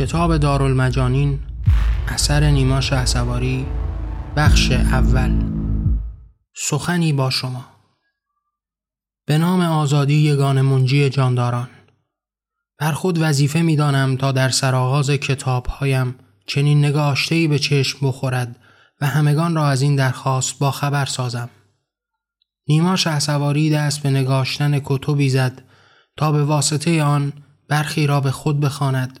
کتاب دارالمجانین اثر نیما شهسواری بخش اول. سخنی با شما. به نام آزادی یگان منجی جانداران. بر خود وظیفه می دانم تا در سرآغاز کتابهایم چنین نگاشتهی به چشم بخورد و همگان را از این درخواست با خبر سازم. نیما شهسواری دست به نگاشتن کتبی زد تا به واسطه آن برخی را به خود بخواند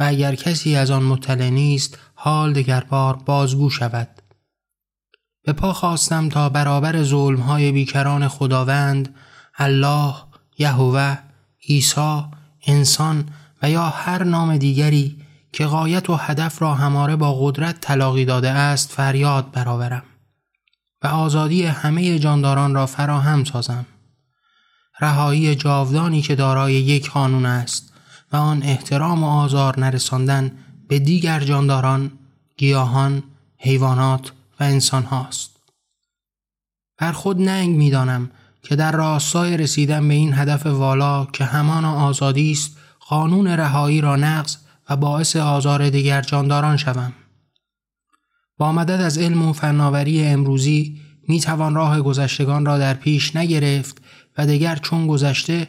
و اگر کسی از آن مطلع نیست حال دگربار بازگو شود. به پا خواستم تا برابر ظلمهای بیکران خداوند الله یهوه عیسی انسان و یا هر نام دیگری که قایت و هدف را هماره با قدرت تلاقی داده است فریاد برآورم و آزادی همه جانداران را فراهم سازم. رهایی جاودانی که دارای یک قانون است. و آن احترام و آزار نرساندن به دیگر جانداران، گیاهان، حیوانات و انسان هاست. بر خود ننگ می‌دانم که در راستای رسیدن به این هدف والا که همان آزادی است قانون رهایی را نقض و باعث آزار دیگر جانداران شوم. با مدد از علم و فناوری امروزی می توان راه گذشتگان را در پیش نگرفت و دیگر چون گذشته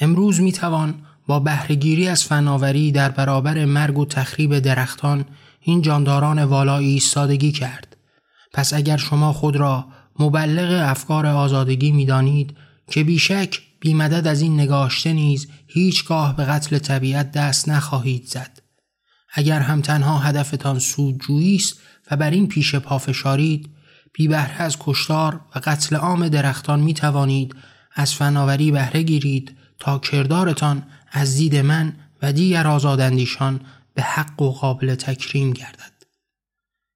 امروز می توان با بهرهگیری از فناوری در برابر مرگ و تخریب درختان این جانداران والا ایستادگی کرد. پس اگر شما خود را مبلغ افکار آزادگی می دانید که بیشک بیمدد از این نگاشته نیز هیچگاه به قتل طبیعت دست نخواهید زد. اگر هم تنها هدفتان سودجویی است و بر این پیش پافشارید بی بهره از کشتار و قتل عام درختان می توانید از فناوری بهره گیرید تا کردارتان از دید من و دیگر آزاداندیشان به حق و قابل تکریم گردد.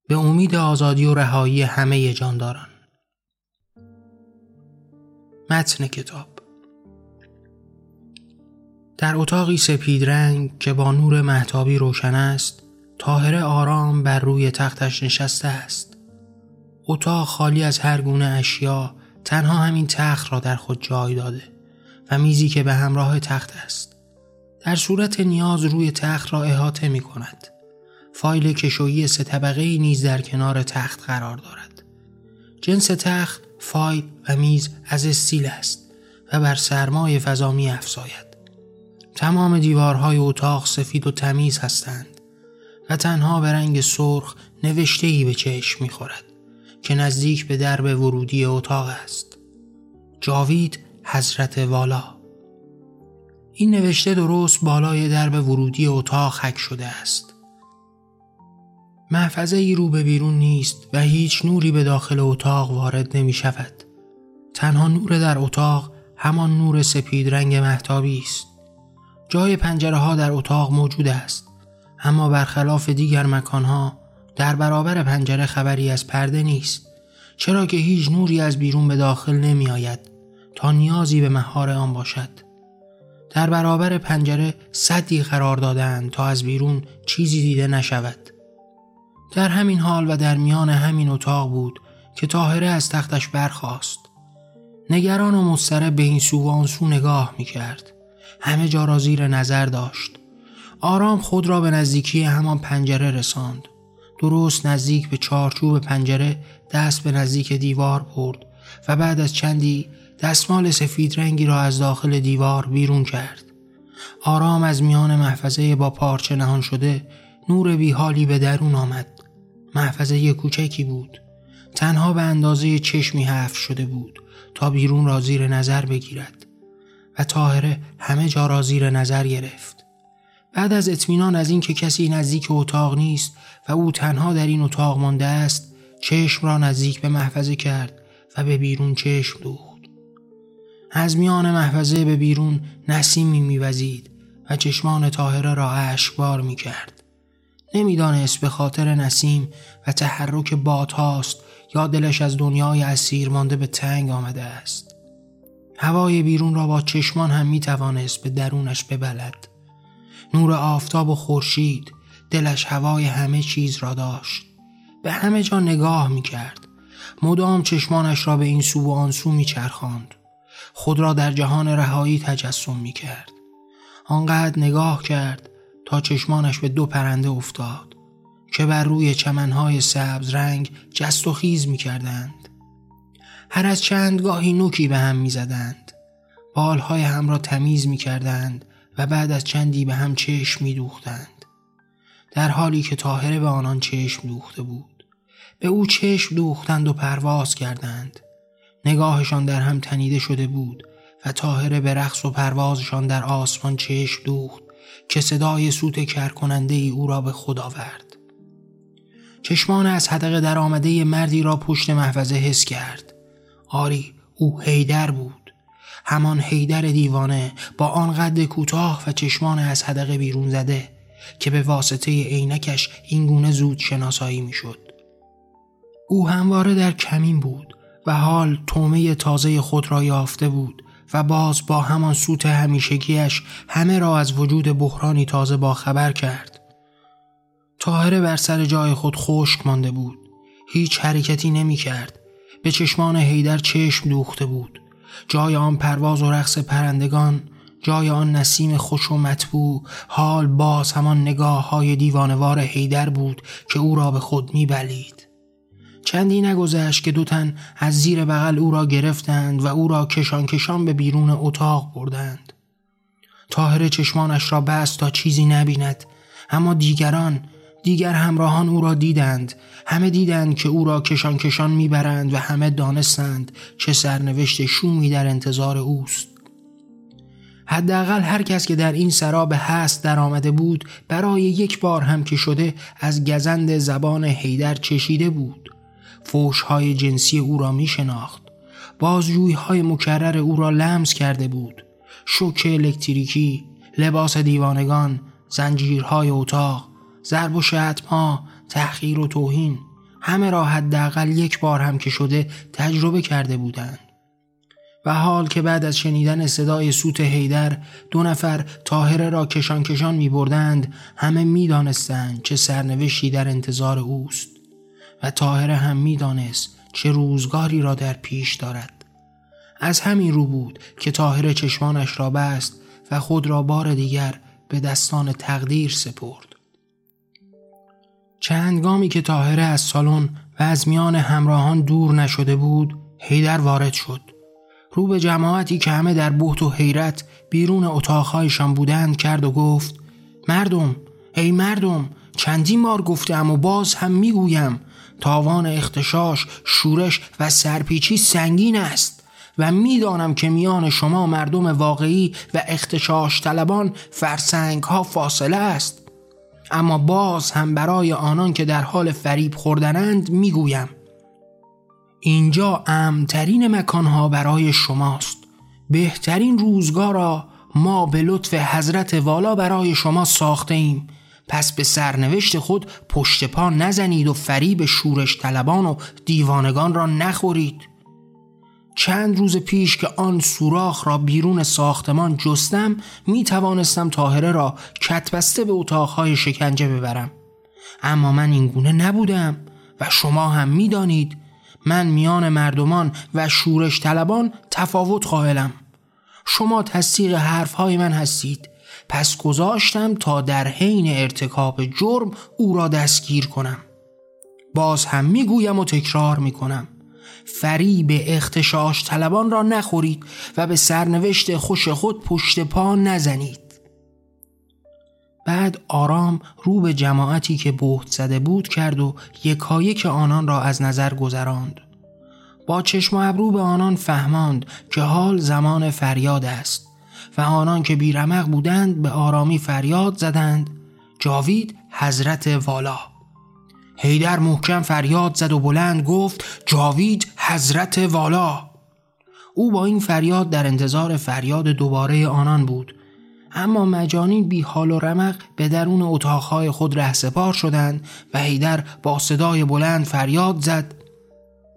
به امید آزادی و رهایی همه جانداران. متن کتاب در اتاقی سپید رنگ که با نور محتابی روشن است تاهره آرام بر روی تختش نشسته است اتاق خالی از هر گونه اشیا تنها همین تخت را در خود جای داده و میزی که به همراه تخت است. در صورت نیاز روی تخت را احاطه می کند. فایل کشویی سه طبقه نیز در کنار تخت قرار دارد. جنس تخت فایل و میز از استیل است و بر سرمای فضا می افزاید. تمام دیوارهای اتاق سفید و تمیز هستند و تنها به رنگ سرخ نوشته به چشم می‌خورد که نزدیک به درب ورودی اتاق است. جاوید حضرت والا این نوشته درست بالای درب ورودی اتاق حک شده است. محفظه ای رو به بیرون نیست و هیچ نوری به داخل اتاق وارد نمی شود. تنها نور در اتاق همان نور سپید رنگ محتابی است. جای پنجره ها در اتاق موجود است اما برخلاف دیگر مکانها در برابر پنجره خبری از پرده نیست چرا که هیچ نوری از بیرون به داخل نمی آید تا نیازی به مهار آن باشد. در برابر پنجره صدی قرار دادند تا از بیرون چیزی دیده نشود. در همین حال و در میان همین اتاق بود که تاهره از تختش برخاست. نگران و مضطرب به این سو و آن سو نگاه می کرد همه جا را زیر نظر داشت. آرام خود را به نزدیکی همان پنجره رساند. درست نزدیک به چارچوب پنجره دست به نزدیک دیوار برد و بعد از چندی دستمال سفید رنگی را از داخل دیوار بیرون کرد. آرام از میان محفظه با پارچه نهان شده نور بیحالی به درون آمد. محفظه کوچکی بود. تنها به اندازه چشمی حف شده بود تا بیرون را زیر نظر بگیرد و تاهره همه جا را زیر نظر گرفت. بعد از اطمینان از اینکه کسی نزدیک اتاق نیست و او تنها در این اتاق مانده است چشم را نزدیک به محفظه کرد و به بیرون چشم دوخت. از میان محفظه به بیرون نسیمی میوزید و چشمان تاهره را اشکبار می‌کرد. نمی‌دانست به خاطر نسیم و تحرک هاست یا دلش از دنیای اسیر مانده به تنگ آمده است. هوای بیرون را با چشمان هم می توانست به درونش ببلد. نور آفتاب و خورشید دلش هوای همه چیز را داشت. به همه جا نگاه می کرد مدام چشمانش را به این سو و آن سو می چرخاند. خود را در جهان رهایی تجسم می کرد آنقدر نگاه کرد تا چشمانش به دو پرنده افتاد که بر روی چمنهای سبز رنگ جست و خیز می کردند. هر از چند گاهی نوکی به هم می زدند. بالهای هم را تمیز می کردند و بعد از چندی به هم چشم می دوختند. در حالی که تاهره به آنان چشم دوخته بود. به او چشم دوختند و پرواز کردند. نگاهشان در هم تنیده شده بود و تاهره به رقص و پروازشان در آسمان چشم دوخت که صدای سوت کرکننده ای او را به خود آورد. چشمان از حدقه در آمده مردی را پشت محفظه حس کرد آری او هیدر بود همان هیدر دیوانه با آن قد کوتاه و چشمان از حدقه بیرون زده که به واسطه عینکش اینگونه زود شناسایی می‌شد. او همواره در کمین بود و حال تومه تازه خود را یافته بود و باز با همان سوت همیشگیش همه را از وجود بحرانی تازه با خبر کرد. تاهره بر سر جای خود خشک مانده بود هیچ حرکتی نمی کرد به چشمان هیدر چشم دوخته بود جای آن پرواز و رقص پرندگان جای آن نسیم خوش و مطبوع حال باز همان نگاه های دیوانوار هیدر بود که او را به خود می بلید. چندی نگذشت که دو تن از زیر بغل او را گرفتند و او را کشان کشان به بیرون اتاق بردند. تاهر چشمانش را بست تا چیزی نبیند اما دیگران دیگر همراهان او را دیدند. همه دیدند که او را کشان کشان می‌برند و همه دانستند چه سرنوشت شومی در انتظار اوست. حداقل هر کس که در این سراب هست در آمده بود برای یک بار هم که شده از گزند زبان هیدر چشیده بود. فوش های جنسی او را می شناخت بازجوی های مکرر او را لمس کرده بود. شوک الکتریکی لباس دیوانگان زنجیرهای اتاق ضرب و شتما تحقیر و توهین همه را حداقل یک بار هم که شده تجربه کرده بودند. و حال که بعد از شنیدن صدای سوت هیدر دو نفر تاهره را کشان کشان می بردند همه می دانستند چه سرنوشتی در انتظار اوست. و تاهره هم می دانست چه روزگاری را در پیش دارد. از همین رو بود که تاهره چشمانش را بست و خود را بار دیگر به دستان تقدیر سپرد. چند گامی که تاهره از سالن و از میان همراهان دور نشده بود هیدر وارد شد. رو به جماعتی که همه در بحت و حیرت بیرون اتاقهایشان بودند کرد و گفت مردم ای مردم چندین بار گفتم و باز هم می‌گویم تاوان اختشاش شورش و سرپیچی سنگین است و می‌دانم که میان شما مردم واقعی و اختشاش طلبان فرسنگ ها فاصله است. اما باز هم برای آنان که در حال فریب خوردنند می‌گویم اینجا امترین مکانها برای شماست. بهترین روزگار را ما به لطف حضرت والا برای شما ساخته ایم پس به سرنوشت خود پشت پا نزنید و فریب شورش طلبان و دیوانگان را نخورید. چند روز پیش که آن سوراخ را بیرون ساختمان جستم می توانستم تاهره را کتبسته به اتاقهای شکنجه ببرم. اما من این گونه نبودم و شما هم می دانید من میان مردمان و شورش طلبان تفاوت قائلم. شما تصدیق حرفهای من هستید. پس گذاشتم تا در حین ارتکاب جرم او را دستگیر کنم. باز هم می‌گویم و تکرار می‌کنم. فریب اختشاش طلبان را نخورید و به سرنوشت خوش خود پشت پا نزنید. بعد آرام رو به جماعتی که بهت زده بود کرد و یکایک آنان را از نظر گذراند. با چشم ابرو به آنان فهماند که حال زمان فریاد است. و آنان که بیرمق بودند به آرامی فریاد زدند. جاوید حضرت والا. هیدر محکم فریاد زد و بلند گفت جاوید حضرت والا. او با این فریاد در انتظار فریاد دوباره آنان بود. اما مجانین بی حال و رمق به درون اتاقهای خود رهسپار شدند و هیدر با صدای بلند فریاد زد.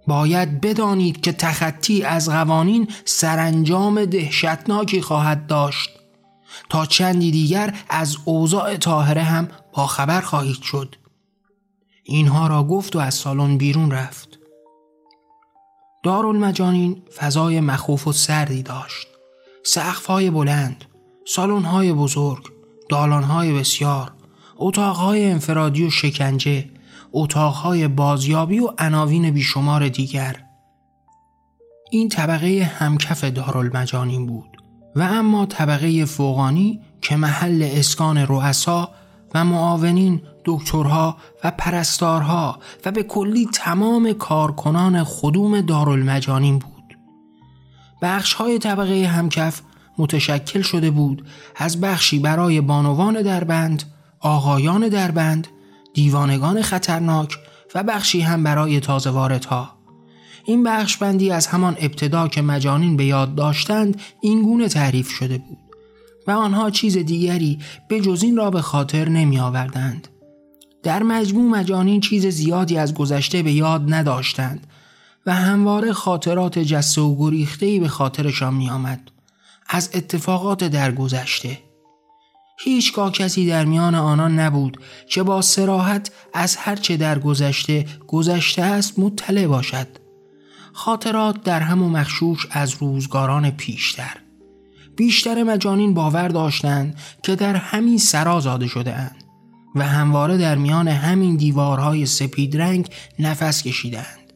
باید بدانید که تخطی از قوانین سرانجام دهشتناکی خواهد داشت. تا چندی دیگر از اوضاع طاهره هم با خبر خواهید شد. اینها را گفت و از سالن بیرون رفت. دارالمجانین فضای مخوف و سردی داشت. سقفهای بلند سالن‌های بزرگ دالانهای بسیار اتاقهای انفرادی و شکنجه اتاقهای بازیابی و عناوین بیشمار دیگر. این طبقه همکف دارالمجانین بود و اما طبقه فوقانی که محل اسکان رؤسا و معاونین دکترها و پرستارها و به کلی تمام کارکنان خدوم دارالمجانین بود. بخش های طبقه همکف متشکل شده بود از بخشی برای بانوان دربند، آقایان دربند، دیوانگان خطرناک و بخشی هم برای تازه واردها. این بخش بندی از همان ابتدا که مجانین به یاد داشتند این گونه تعریف شده بود و آنها چیز دیگری به جز این را به خاطر نمی آوردند. در مجموع مجانین چیز زیادی از گذشته به یاد نداشتند و همواره خاطرات جسته و گریختهی به خاطرشان می آمد. از اتفاقات در گذشته هیچگاه کسی در میان آنان نبود که با سراحت از هرچه در گذشته گذشته است مطلع باشد. خاطرات در هم و مخشوش از روزگاران پیشتر. بیشتر مجانین باور داشتند که در همین سرا زاده شده اند و همواره در میان همین دیوارهای سپید رنگ نفس کشیدند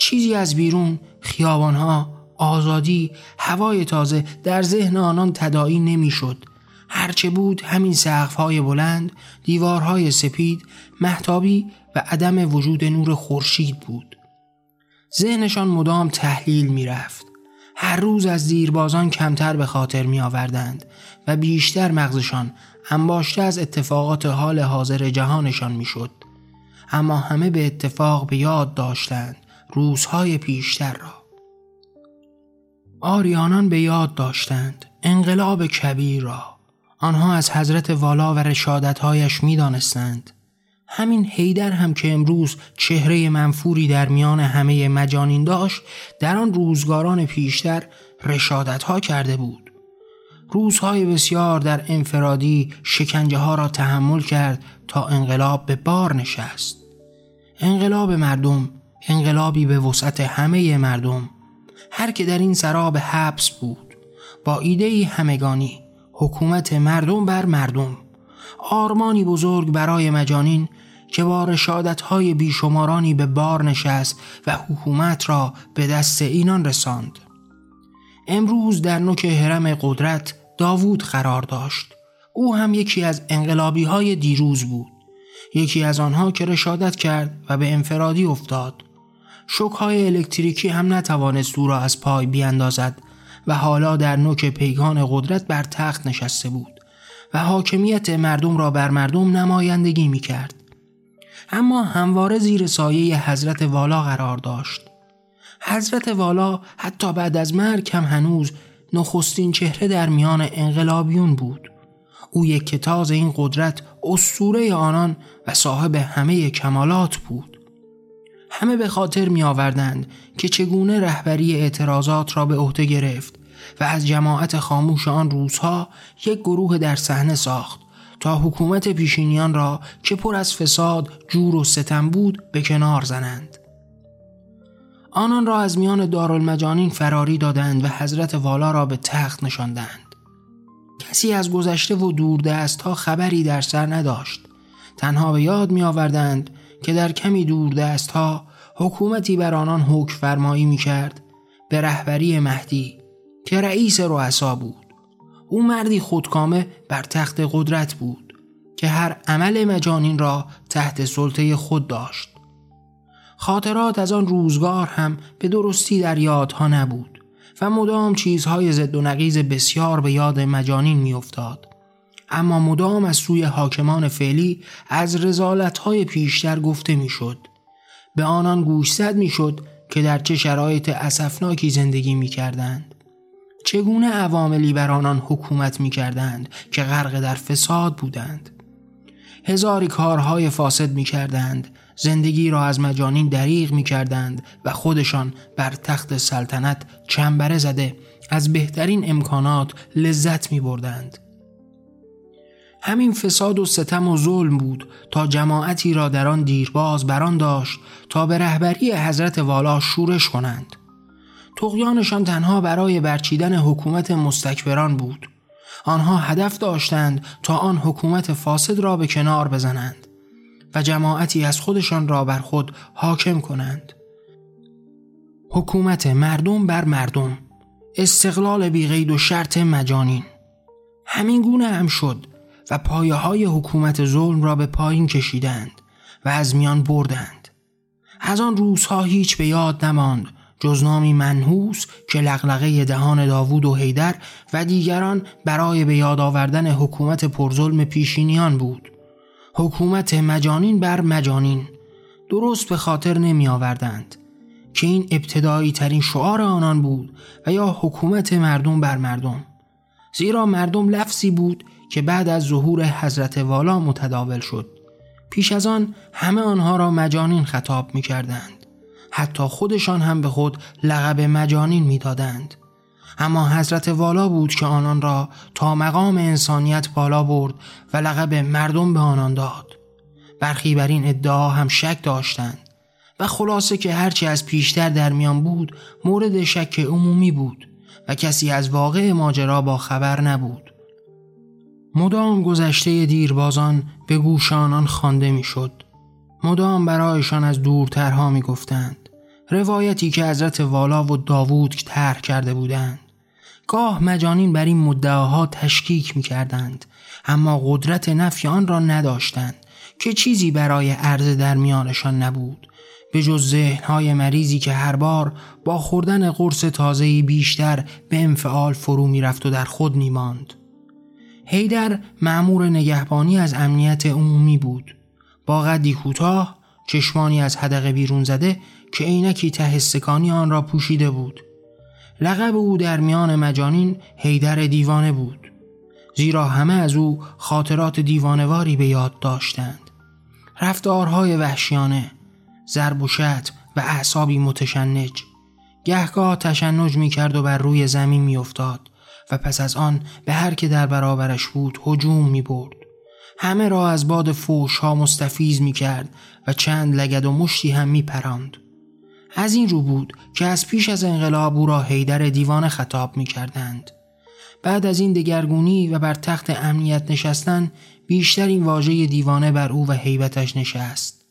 چیزی از بیرون خیابانها آزادی هوای تازه در ذهن آنان تداعی نمی‌شد. هرچه بود همین سقف‌های بلند دیوارهای سپید محتابی و عدم وجود نور خورشید بود. ذهنشان مدام تحلیل می‌رفت. هر روز از دیربازان کمتر به خاطر می آوردند و بیشتر مغزشان انباشته از اتفاقات حال حاضر جهانشان می‌شد. اما همه به اتفاق به یاد داشتند روزهای پیشتر را. آریانان به یاد داشتند انقلاب کبیر را. آنها از حضرت والا و رشادتهایش می دانستند. همین هیدر هم که امروز چهره منفوری در میان همه مجانین داشت در آن روزگاران پیشتر رشادتها کرده بود. روزهای بسیار در انفرادی شکنجه ها را تحمل کرد تا انقلاب به بار نشست. انقلاب مردم انقلابی به وسعت همه مردم. هر که در این سراب حبس بود با ایده همگانی حکومت مردم بر مردم. آرمانی بزرگ برای مجانین که با رشادتهای بیشمارانی به بار نشست و حکومت را به دست اینان رساند. امروز در نوک حرم قدرت داوود قرار داشت. او هم یکی از انقلابی های دیروز بود. یکی از آنها که رشادت کرد و به انفرادی افتاد. های الکتریکی هم نتوانست او را از پای بیاندازد و حالا در نوک پیگان قدرت بر تخت نشسته بود و حاکمیت مردم را بر مردم نمایندگی می کرد. اما همواره زیر سایه حضرت والا قرار داشت. حضرت والا حتی بعد از مرگ هم هنوز نخستین چهره در میان انقلابیون بود. او یک کتاز این قدرت اسطوره آنان و صاحب همه کمالات بود. همه به خاطر می آوردند که چگونه رهبری اعتراضات را به عهده گرفت و از جماعت خاموش آن روزها یک گروه در صحنه ساخت تا حکومت پیشینیان را که پر از فساد، جور و ستم بود به کنار زنند. آنان را از میان دارالمجانین فراری دادند و حضرت والا را به تخت نشاندند. کسی از گذشته و دوردست ها خبری در سر نداشت. تنها به یاد می آوردند که در کمی دوردست ها حکومتی بر آنان حکم فرمایی می کرد به رهبری مهدی که رئیس رؤسا بود. او مردی خودکامه بر تخت قدرت بود که هر عمل مجانین را تحت سلطه خود داشت. خاطرات از آن روزگار هم به درستی در یادها نبود و مدام چیزهای ضد و نقیز بسیار به یاد مجانین میافتاد. اما مدام از سوی حاکمان فعلی از رزالتهای پیشتر گفته می‌شد. به آنان گوشزد می‌شد که در چه شرایط اسفناکی زندگی می کردند. چگونه عواملی بر آنان حکومت می کردند که غرق در فساد بودند. هزاری کارهای فاسد می کردند زندگی را از مجانین دریغ می کردند و خودشان بر تخت سلطنت چنبره زده از بهترین امکانات لذت می بردند. همین فساد و ستم و ظلم بود تا جماعتی را در آن دیرباز بران داشت تا به رهبری حضرت والا شورش کنند تقیانشان تنها برای برچیدن حکومت مستکبران بود. آنها هدف داشتند تا آن حکومت فاسد را به کنار بزنند و جماعتی از خودشان را بر خود حاکم کنند. حکومت مردم بر مردم. استقلال بیغید و شرط مجانین. همین گونه هم شد و پایه های حکومت ظلم را به پایین کشیدند و از میان بردند. از آن روزها هیچ به یاد نماند جز نامی منحوس که لغلقه دهان داوود و حیدر و دیگران برای به یاد آوردن حکومت پرظلم پیشینیان بود. حکومت مجانین بر مجانین. درست به خاطر نمی آوردند که این ابتدایی ترین شعار آنان بود و یا حکومت مردم بر مردم. زیرا مردم لفظی بود که بعد از ظهور حضرت والا متداول شد. پیش از آن همه آنها را مجانین خطاب می کردند حتی خودشان هم به خود لقب مجانین می دادند. اما حضرت والا بود که آنان را تا مقام انسانیت بالا برد و لقب مردم به آنان داد برخی بر این ادعا هم شک داشتند و خلاصه که هرچی از پیشتر در میان بود مورد شک عمومی بود و کسی از واقع ماجرا با خبر نبود مدام گذشته دیربازان به گوش آنان خوانده می‌شد. مدام برایشان از دورترها می گفتند. روایتی که حضرت والا و داوود طرح کرده بودند. گاه مجانین بر این مدعاها تشکیک می کردند. اما قدرت نفی آن را نداشتند که چیزی برای عرض در میانشان نبود. به جز ذهنهای مریضی که هر بار با خوردن قرص تازهی بیشتر به انفعال فرو می رفت و در خود می ماند. هیدر معمور نگهبانی از امنیت عمومی بود با قدی کوتاه چشمانی از حدقه بیرون زده که عینکی ته آن را پوشیده بود. لقب او در میان مجانین هیدر دیوانه بود زیرا همه از او خاطرات دیوانواری به یاد داشتند. رفتارهای وحشیانه ضرب و شتم و اعصابی متشنج. گهگاه تشنج می کرد و بر روی زمین می افتاد و پس از آن به هر که در برابرش بود هجوم می برد. همه را از باد فوش ها مستفیز می کرد و چند لگد و مشتی هم می پراند. از این رو بود که از پیش از انقلاب او را حیدر دیوان خطاب می کردند. بعد از این دگرگونی و بر تخت امنیت نشستن بیشتر این واژه دیوانه بر او و حیبتش نشست.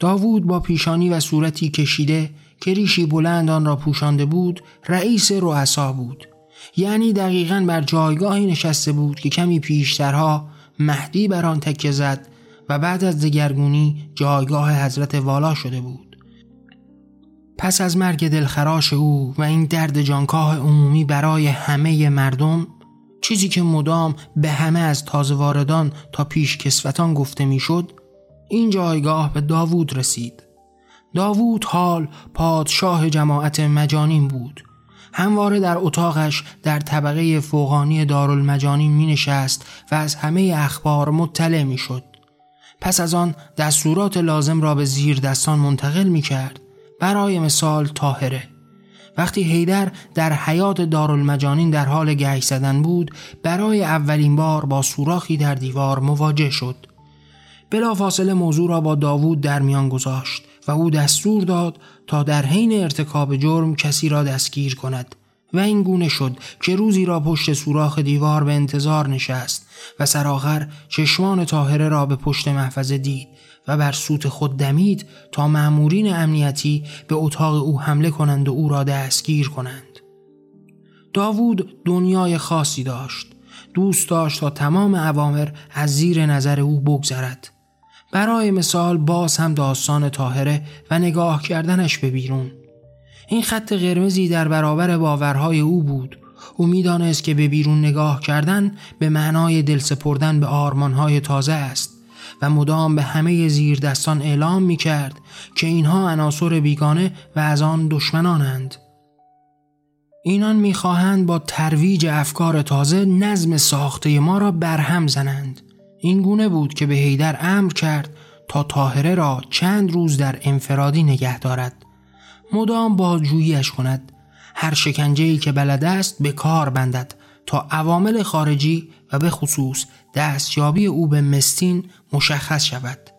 داوود با پیشانی و صورتی کشیده که ریشی بلند آن را پوشانده بود رئیس رؤسا بود یعنی دقیقا بر جایگاهی نشسته بود که کمی پیشترها مهدی بر آن تکه زد و بعد از دگرگونی جایگاه حضرت والا شده بود. پس از مرگ دلخراش او و این درد جانکاه عمومی برای همه مردم چیزی که مدام به همه از تازه واردان تا پیش کسوتان گفته می‌شد این جایگاه به داوود رسید. داوود حال پادشاه جماعت مجانین بود. همواره در اتاقش در طبقه فوقانی دارالمجانین می نشست و از همه اخبار مطلع می شد. پس از آن دستورات لازم را به زیر دستان منتقل می کرد. برای مثال تاهره وقتی هیدر در حیات دارالمجانین در حال گشت زدن بود برای اولین بار با سوراخی در دیوار مواجه شد بلافاصله موضوع را با داوود در میان گذاشت و او دستور داد تا در حین ارتکاب جرم کسی را دستگیر کند. و این گونه شد که روزی را پشت سوراخ دیوار به انتظار نشست و سرآخر چشمان تاهره را به پشت محفظه دید و بر سوت خود دمید تا مأمورین امنیتی به اتاق او حمله کنند و او را دستگیر کنند. داوود دنیای خاصی داشت. دوست داشت تا تمام عوامر از زیر نظر او بگذرد. برای مثال باز هم داستان تاهره و نگاه کردنش به بیرون این خط قرمزی در برابر باورهای او بود او می‌دانست که به بیرون نگاه کردن به معنای دل سپردن به آرمانهای تازه است و مدام به همه زیر دستان اعلام می کرد که اینها عناصر بیگانه و از آن دشمنانند. اینان می‌خواهند با ترویج افکار تازه نظم ساخته ما را برهم زنند. این گونه بود که به هیدر امر کرد تا تاهره را چند روز در انفرادی نگه دارد. مدام بازجوییش کند. هر شکنجه‌ای که بلد است به کار بندد تا عوامل خارجی و به خصوص دستیابی او به مستین مشخص شود.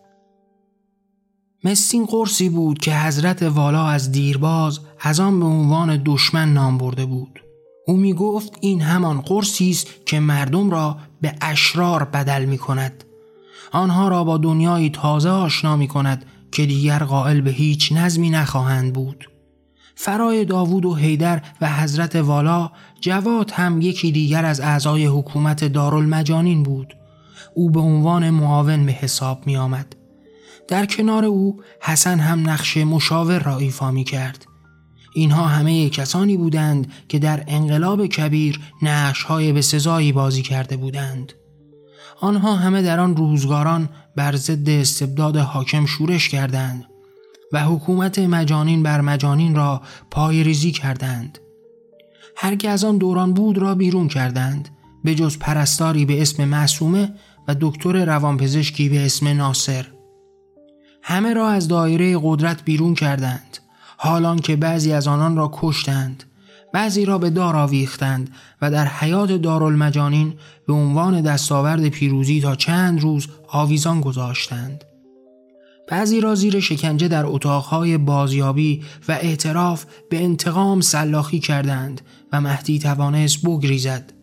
مستین قرصی بود که حضرت والا از دیرباز از آن به عنوان دشمن نام برده بود. او می گفت این همان قرصی است که مردم را به اشرار بدل می کند. آنها را با دنیایی تازه آشنا می کند که دیگر قائل به هیچ نظمی نخواهند بود. فرای داوود و حیدر و حضرت والا جواد هم یکی دیگر از اعضای حکومت دارالمجانین بود او به عنوان معاون به حساب می آمد. در کنار او حسن هم نقش مشاور را ایفا می کرد. اینها همه کسانی بودند که در انقلاب کبیر های به سزایی بازی کرده بودند. آنها همه در آن روزگاران بر ضد استبداد حاکم شورش کردند و حکومت مجانین بر مجانین را پای ریزی کردند. هر که از آن دوران بود را بیرون کردند به جز پرستاری به اسم معصومه و دکتر روانپزشکی به اسم ناصر همه را از دایره قدرت بیرون کردند حالان که بعضی از آنان را کشتند بعضی را به دار آویختند و در حیات دارالمجانین به عنوان دستاورد پیروزی تا چند روز آویزان گذاشتند. بعضی را زیر شکنجه در اتاقهای بازیابی و اعتراف به انتقام سلاخی کردند و مهدی توانست بگریزد.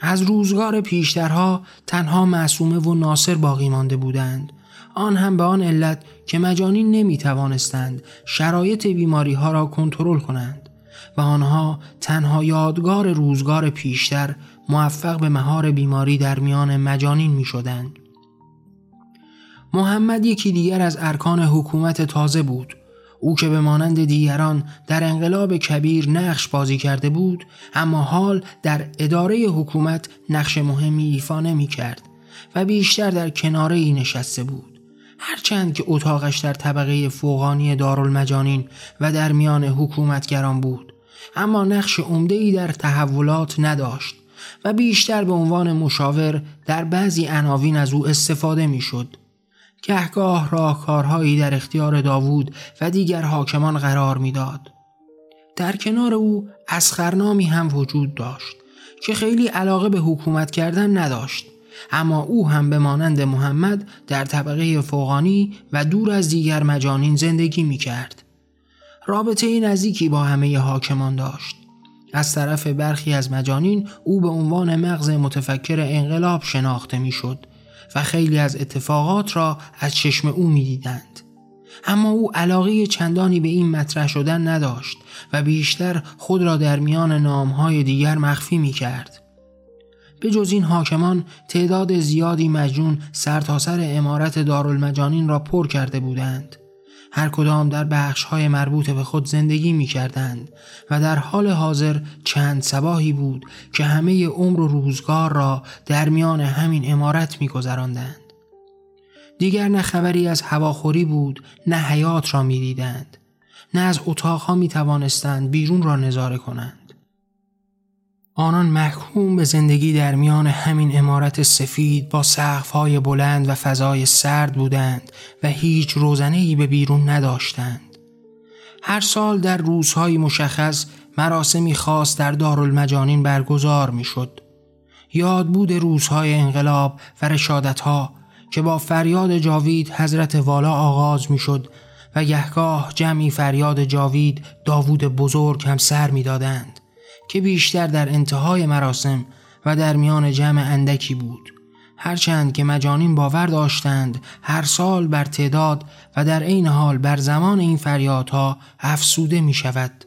از روزگار پیشترها تنها معصومه و ناصر باقی مانده بودند. آن هم به آن علت که مجانین نمی توانستند شرایط بیماری ها را کنترل کنند و آنها تنها یادگار روزگار پیشتر موفق به مهار بیماری در میان مجانین می شدند. محمد یکی دیگر از ارکان حکومت تازه بود او که به مانند دیگران در انقلاب کبیر نقش بازی کرده بود اما حال در اداره حکومت نقش مهمی ایفا نمی کرد و بیشتر در کناره ای نشسته بود هرچند که اتاقش در طبقه فوقانی دارالمجانین و در میان حکومتگران بود اما نقش عمده ای در تحولات نداشت و بیشتر به عنوان مشاور در بعضی عناوین از او استفاده می شد. گهگاه راهکارهایی در اختیار داوود و دیگر حاکمان قرار می‌داد. در کنار او اسخرنامی هم وجود داشت که خیلی علاقه به حکومت کردن نداشت اما او هم به مانند محمد در طبقه فوقانی و دور از دیگر مجانین زندگی می کرد. رابطه نزدیکی با همه حاکمان داشت. از طرف برخی از مجانین او به عنوان مغز متفکر انقلاب شناخته می شد و خیلی از اتفاقات را از چشم او می‌دیدند. اما او علاقه چندانی به این مطرح شدن نداشت و بیشتر خود را در میان نامهای دیگر مخفی می کرد. به جز این حاکمان تعداد زیادی مجنون سرتاسر سر امارت دارالمجانین را پر کرده بودند. هر کدام در بخش های مربوط به خود زندگی می کردند و در حال حاضر چند سباهی بود که همه عمر و روزگار را در میان همین امارت می گذراندند. دیگر نه خبری از هواخوری بود نه حیات را می دیدند. نه از اتاقها می توانستند بیرون را نظاره کنند. آنان محکوم به زندگی در میان همین امارت سفید با سقف‌های بلند و فضای سرد بودند و هیچ روزنه‌ای به بیرون نداشتند. هر سال در روزهای مشخص مراسمی خاص در دارالمجانین برگزار می‌شد. یاد بود روزهای انقلاب و رشادتها که با فریاد جاوید حضرت والا آغاز می‌شد و گهگاه جمعی فریاد جاوید داوود بزرگ هم سر می‌دادند. که بیشتر در انتهای مراسم و در میان جمع اندکی بود. هرچند که مجانین باور داشتند هر سال بر تعداد و در عین حال بر زمان این فریادها افسوده می شود.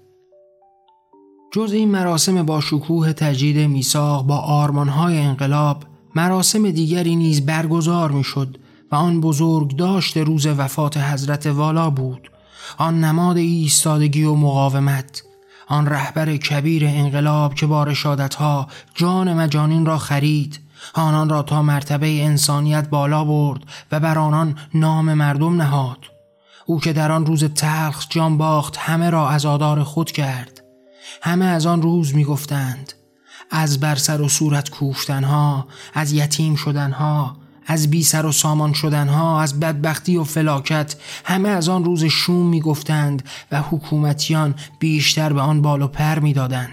جز این مراسم با شکوه تجدید میثاق با آرمانهای انقلاب مراسم دیگری نیز برگزار می‌شد و آن بزرگ داشت روز وفات حضرت والا بود. آن نماد ایستادگی و مقاومت. آن رهبر کبیر انقلاب که با رشادتها جان مجانین را خرید آنان را تا مرتبه انسانیت بالا برد و بر آنان نام مردم نهاد. او که در آن روز تلخ جان باخت همه را از آدار خود کرد. همه از آن روز می گفتند از بر سر و صورت کوفتنها از یتیم شدنها از بی سر و سامان شدنها از بدبختی و فلاکت همه از آن روز شوم می گفتند و حکومتیان بیشتر به آن بال و پر می دادند.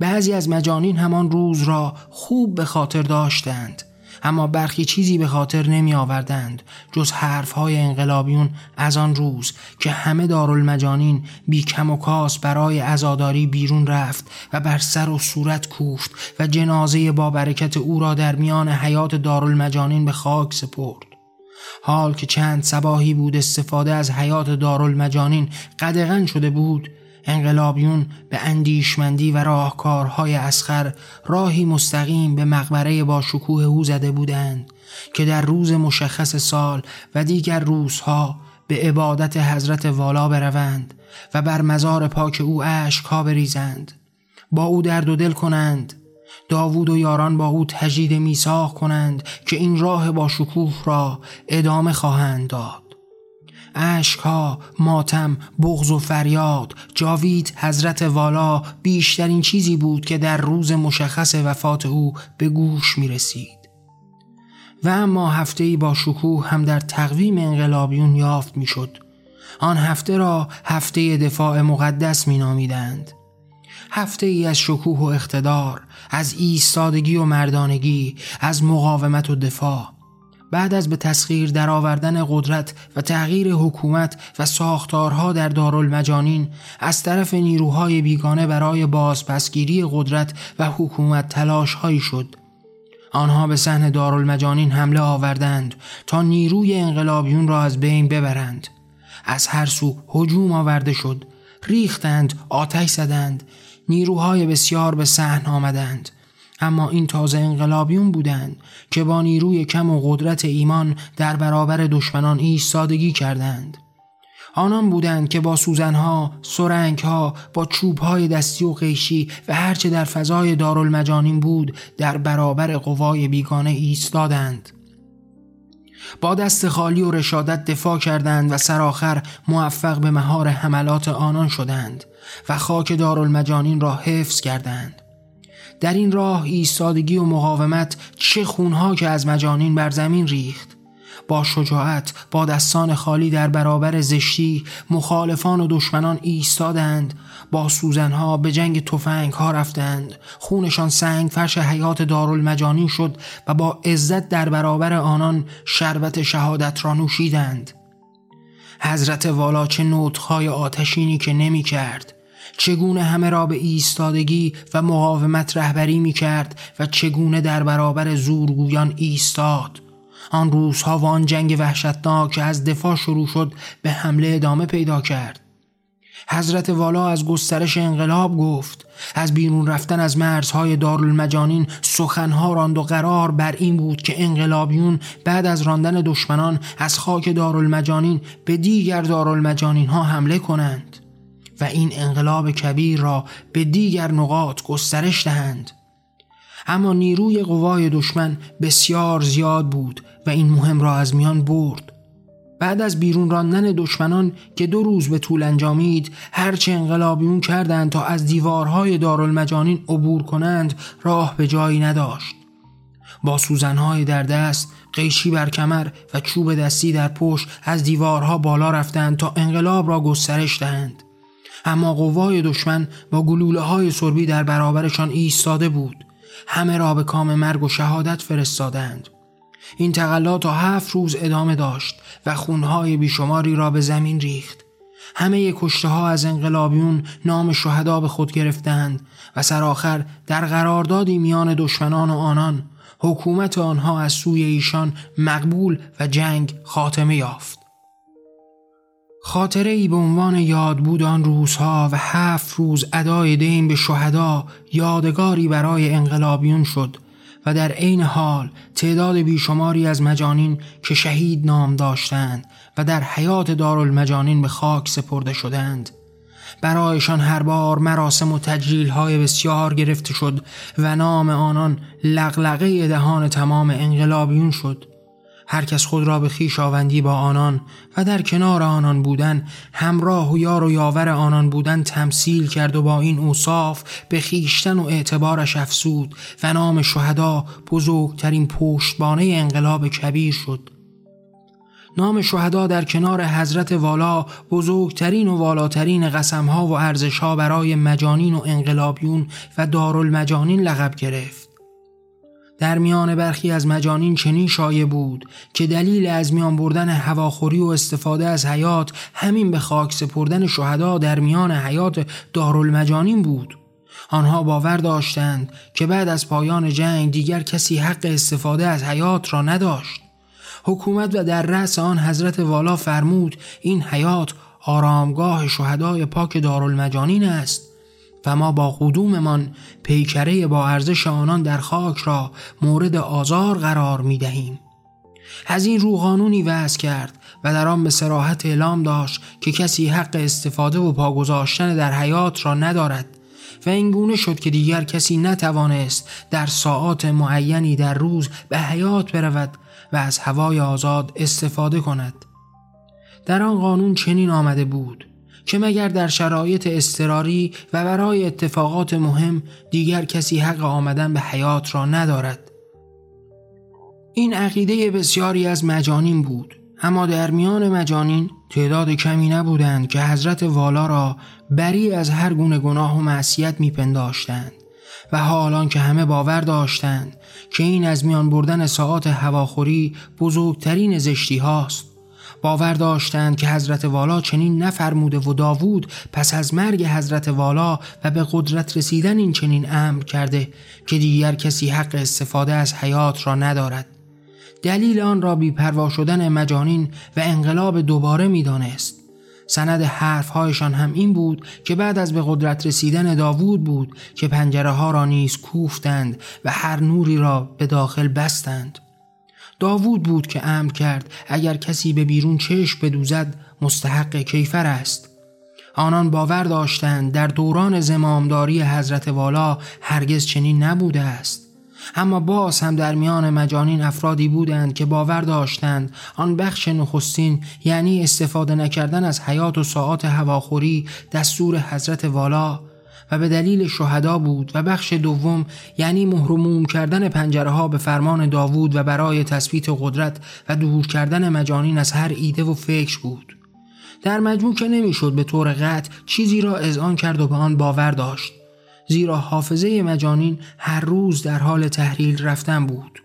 بعضی از مجانین همان روز را خوب به خاطر داشتند اما برخی چیزی به خاطر نمی آوردند جز حرف های انقلابیون از آن روز که همه دارالمجانین بی کم و کاس برای ازاداری بیرون رفت و بر سر و صورت کوفت و جنازه با برکت او را در میان حیات دارالمجانین به خاک سپرد. حال که چند سباهی بود استفاده از حیات دارالمجانین قدغن شده بود انقلابیون به اندیشمندی و راهکارهای اسخر راهی مستقیم به مقبره با شکوه او زده بودند که در روز مشخص سال و دیگر روزها به عبادت حضرت والا بروند و بر مزار پاک او ها بریزند. با او درد و دل کنند. داوود و یاران با او تجدید میساخ کنند که این راه با شکوه را ادامه خواهند داد. ها، ماتم بغض و فریاد. جاوید حضرت والا بیشترین چیزی بود که در روز مشخص وفات او به گوش می رسید و اما هفته با شکوه هم در تقویم انقلابیون یافت می شد آن هفته را هفته دفاع مقدس می نامیدند هفته ای از شکوه و اقتدار از ایستادگی و مردانگی از مقاومت و دفاع. بعد از به تسخیر درآوردن قدرت و تغییر حکومت و ساختارها در دارالمجانین از طرف نیروهای بیگانه برای بازپسگیری قدرت و حکومت تلاش هایی شد. آنها به صحن دارالمجانین حمله آوردند تا نیروی انقلابیون را از بین ببرند. از هر سو هجوم آورده شد. ریختند آتش زدند. نیروهای بسیار به صحن آمدند. اما این تازه انقلابیون بودند که با نیروی کم و قدرت ایمان در برابر دشمنان ایستادگی کردند آنان بودند که با سوزنها، سرنگها، با چوبهای دستی و قیشی و هرچه در فضای دارالمجانین بود در برابر قوای بیگانه ایستادند. با دست خالی و رشادت دفاع کردند و سرآخر موفق به مهار حملات آنان شدند و خاک دارالمجانین را حفظ کردند. در این راه ایستادگی و مقاومت چه خونها که از مجانین بر زمین ریخت. با شجاعت با دستان خالی در برابر زشتی مخالفان و دشمنان ایستادند. با سوزنها به جنگ تفنگ ها رفتند. خونشان سنگ فرش حیات دارالمجانین شد و با عزت در برابر آنان شربت شهادت را نوشیدند. حضرت والا چه نوتهای آتشینی که نمی کرد چگونه همه را به ایستادگی و مقاومت رهبری می کرد و چگونه در برابر زورگویان ایستاد. آن روزها و آن جنگ وحشتناک از دفاع شروع شد به حمله ادامه پیدا کرد. حضرت والا از گسترش انقلاب گفت از بیرون رفتن از مرزهای دارالمجانین سخنها راند و قرار بر این بود که انقلابیون بعد از راندن دشمنان از خاک دارالمجانین به دیگر دارالمجانین ها حمله کنند. و این انقلاب کبیر را به دیگر نقاط گسترش دهند. اما نیروی قوای دشمن بسیار زیاد بود و این مهم را از میان برد. بعد از بیرون راندن دشمنان که دو روز به طول انجامید هرچه انقلابیون کردند تا از دیوارهای دارالمجانین عبور کنند راه به جایی نداشت. با سوزنهای در دست قیشی بر کمر و چوب دستی در پشت از دیوارها بالا رفتند تا انقلاب را گسترش دهند. اما قوای دشمن با گلوله های سربی در برابرشان ایستاده بود. همه را به کام مرگ و شهادت فرستادند. این تقلا تا هفت روز ادامه داشت و خونهای بیشماری را به زمین ریخت. همه کشته ها از انقلابیون نام شهدا به خود گرفتند و سرآخر در قراردادی میان دشمنان و آنان حکومت آنها از سوی ایشان مقبول و جنگ خاتمه یافت. خاطره ای به عنوان یاد بود آن روزها و هفت روز ادای دین به شهدا یادگاری برای انقلابیون شد و در عین حال تعداد بیشماری از مجانین که شهید نام داشتند و در حیات دارالمجانین به خاک سپرده شدند. برایشان هر بار مراسم و تجلیل های بسیار گرفته شد و نام آنان لغلقه دهان تمام انقلابیون شد. هر کس خود را به خیشاوندی با آنان و در کنار آنان بودن همراه و یار و یاور آنان بودن تمثیل کرد و با این اوصاف به خیشتن و اعتبارش افسود و نام شهدا بزرگترین پشتبانه انقلاب کبیر شد. نام شهدا در کنار حضرت والا بزرگترین و والاترین قسمها و ارزشها برای مجانین و انقلابیون و دارالمجانین لقب گرفت. در میان برخی از مجانین چنین شایع بود که دلیل از میان بردن هواخوری و استفاده از حیات همین به خاک سپردن شهدا در میان حیات دارالمجانین بود. آنها باور داشتند که بعد از پایان جنگ دیگر کسی حق استفاده از حیات را نداشت. حکومت و در رأس آن حضرت والا فرمود این حیات آرامگاه شهدای پاک دارالمجانین است. و ما با قدوممان پیکره با ارزش آنان در خاک را مورد آزار قرار می دهیم. از این رو قانونی وضع کرد و در آن به سراحت اعلام داشت که کسی حق استفاده و پاگذاشتن در حیات را ندارد و اینگونه شد که دیگر کسی نتوانست در ساعات معینی در روز به حیات برود و از هوای آزاد استفاده کند در آن قانون چنین آمده بود که مگر در شرایط استراری و برای اتفاقات مهم دیگر کسی حق آمدن به حیات را ندارد. این عقیده بسیاری از مجانین بود اما در میان مجانین تعداد کمی نبودند که حضرت والا را بری از هر گونه گناه و معصیت میپنداشتند و حالان که همه باور داشتند که این از میان بردن ساعات هواخوری بزرگترین زشتی هاست. باور داشتند که حضرت والا چنین نفرموده و داوود پس از مرگ حضرت والا و به قدرت رسیدن این چنین امر کرده که دیگر کسی حق استفاده از حیات را ندارد. دلیل آن را بیپروا شدن مجانین و انقلاب دوباره می‌دانست. سند حرفهایشان هم این بود که بعد از به قدرت رسیدن داوود بود که پنجره ها را نیز کوفتند و هر نوری را به داخل بستند. داوود بود که امر کرد اگر کسی به بیرون چشم بدوزد مستحق کیفر است. آنان باور داشتند در دوران زمامداری حضرت والا هرگز چنین نبوده است. اما باز هم در میان مجانین افرادی بودند که باور داشتند آن بخش نخستین یعنی استفاده نکردن از حیات و ساعات هواخوری دستور حضرت والا و به دلیل شهدا بود و بخش دوم یعنی محروموم کردن پنجره ها به فرمان داوود و برای تثبیت قدرت و دور کردن مجانین از هر ایده و فکر بود. در مجموع که نمی‌شد به طور قطع چیزی را اذعان کرد و به آن باور داشت. زیرا حافظه مجانین هر روز در حال تحلیل رفتن بود.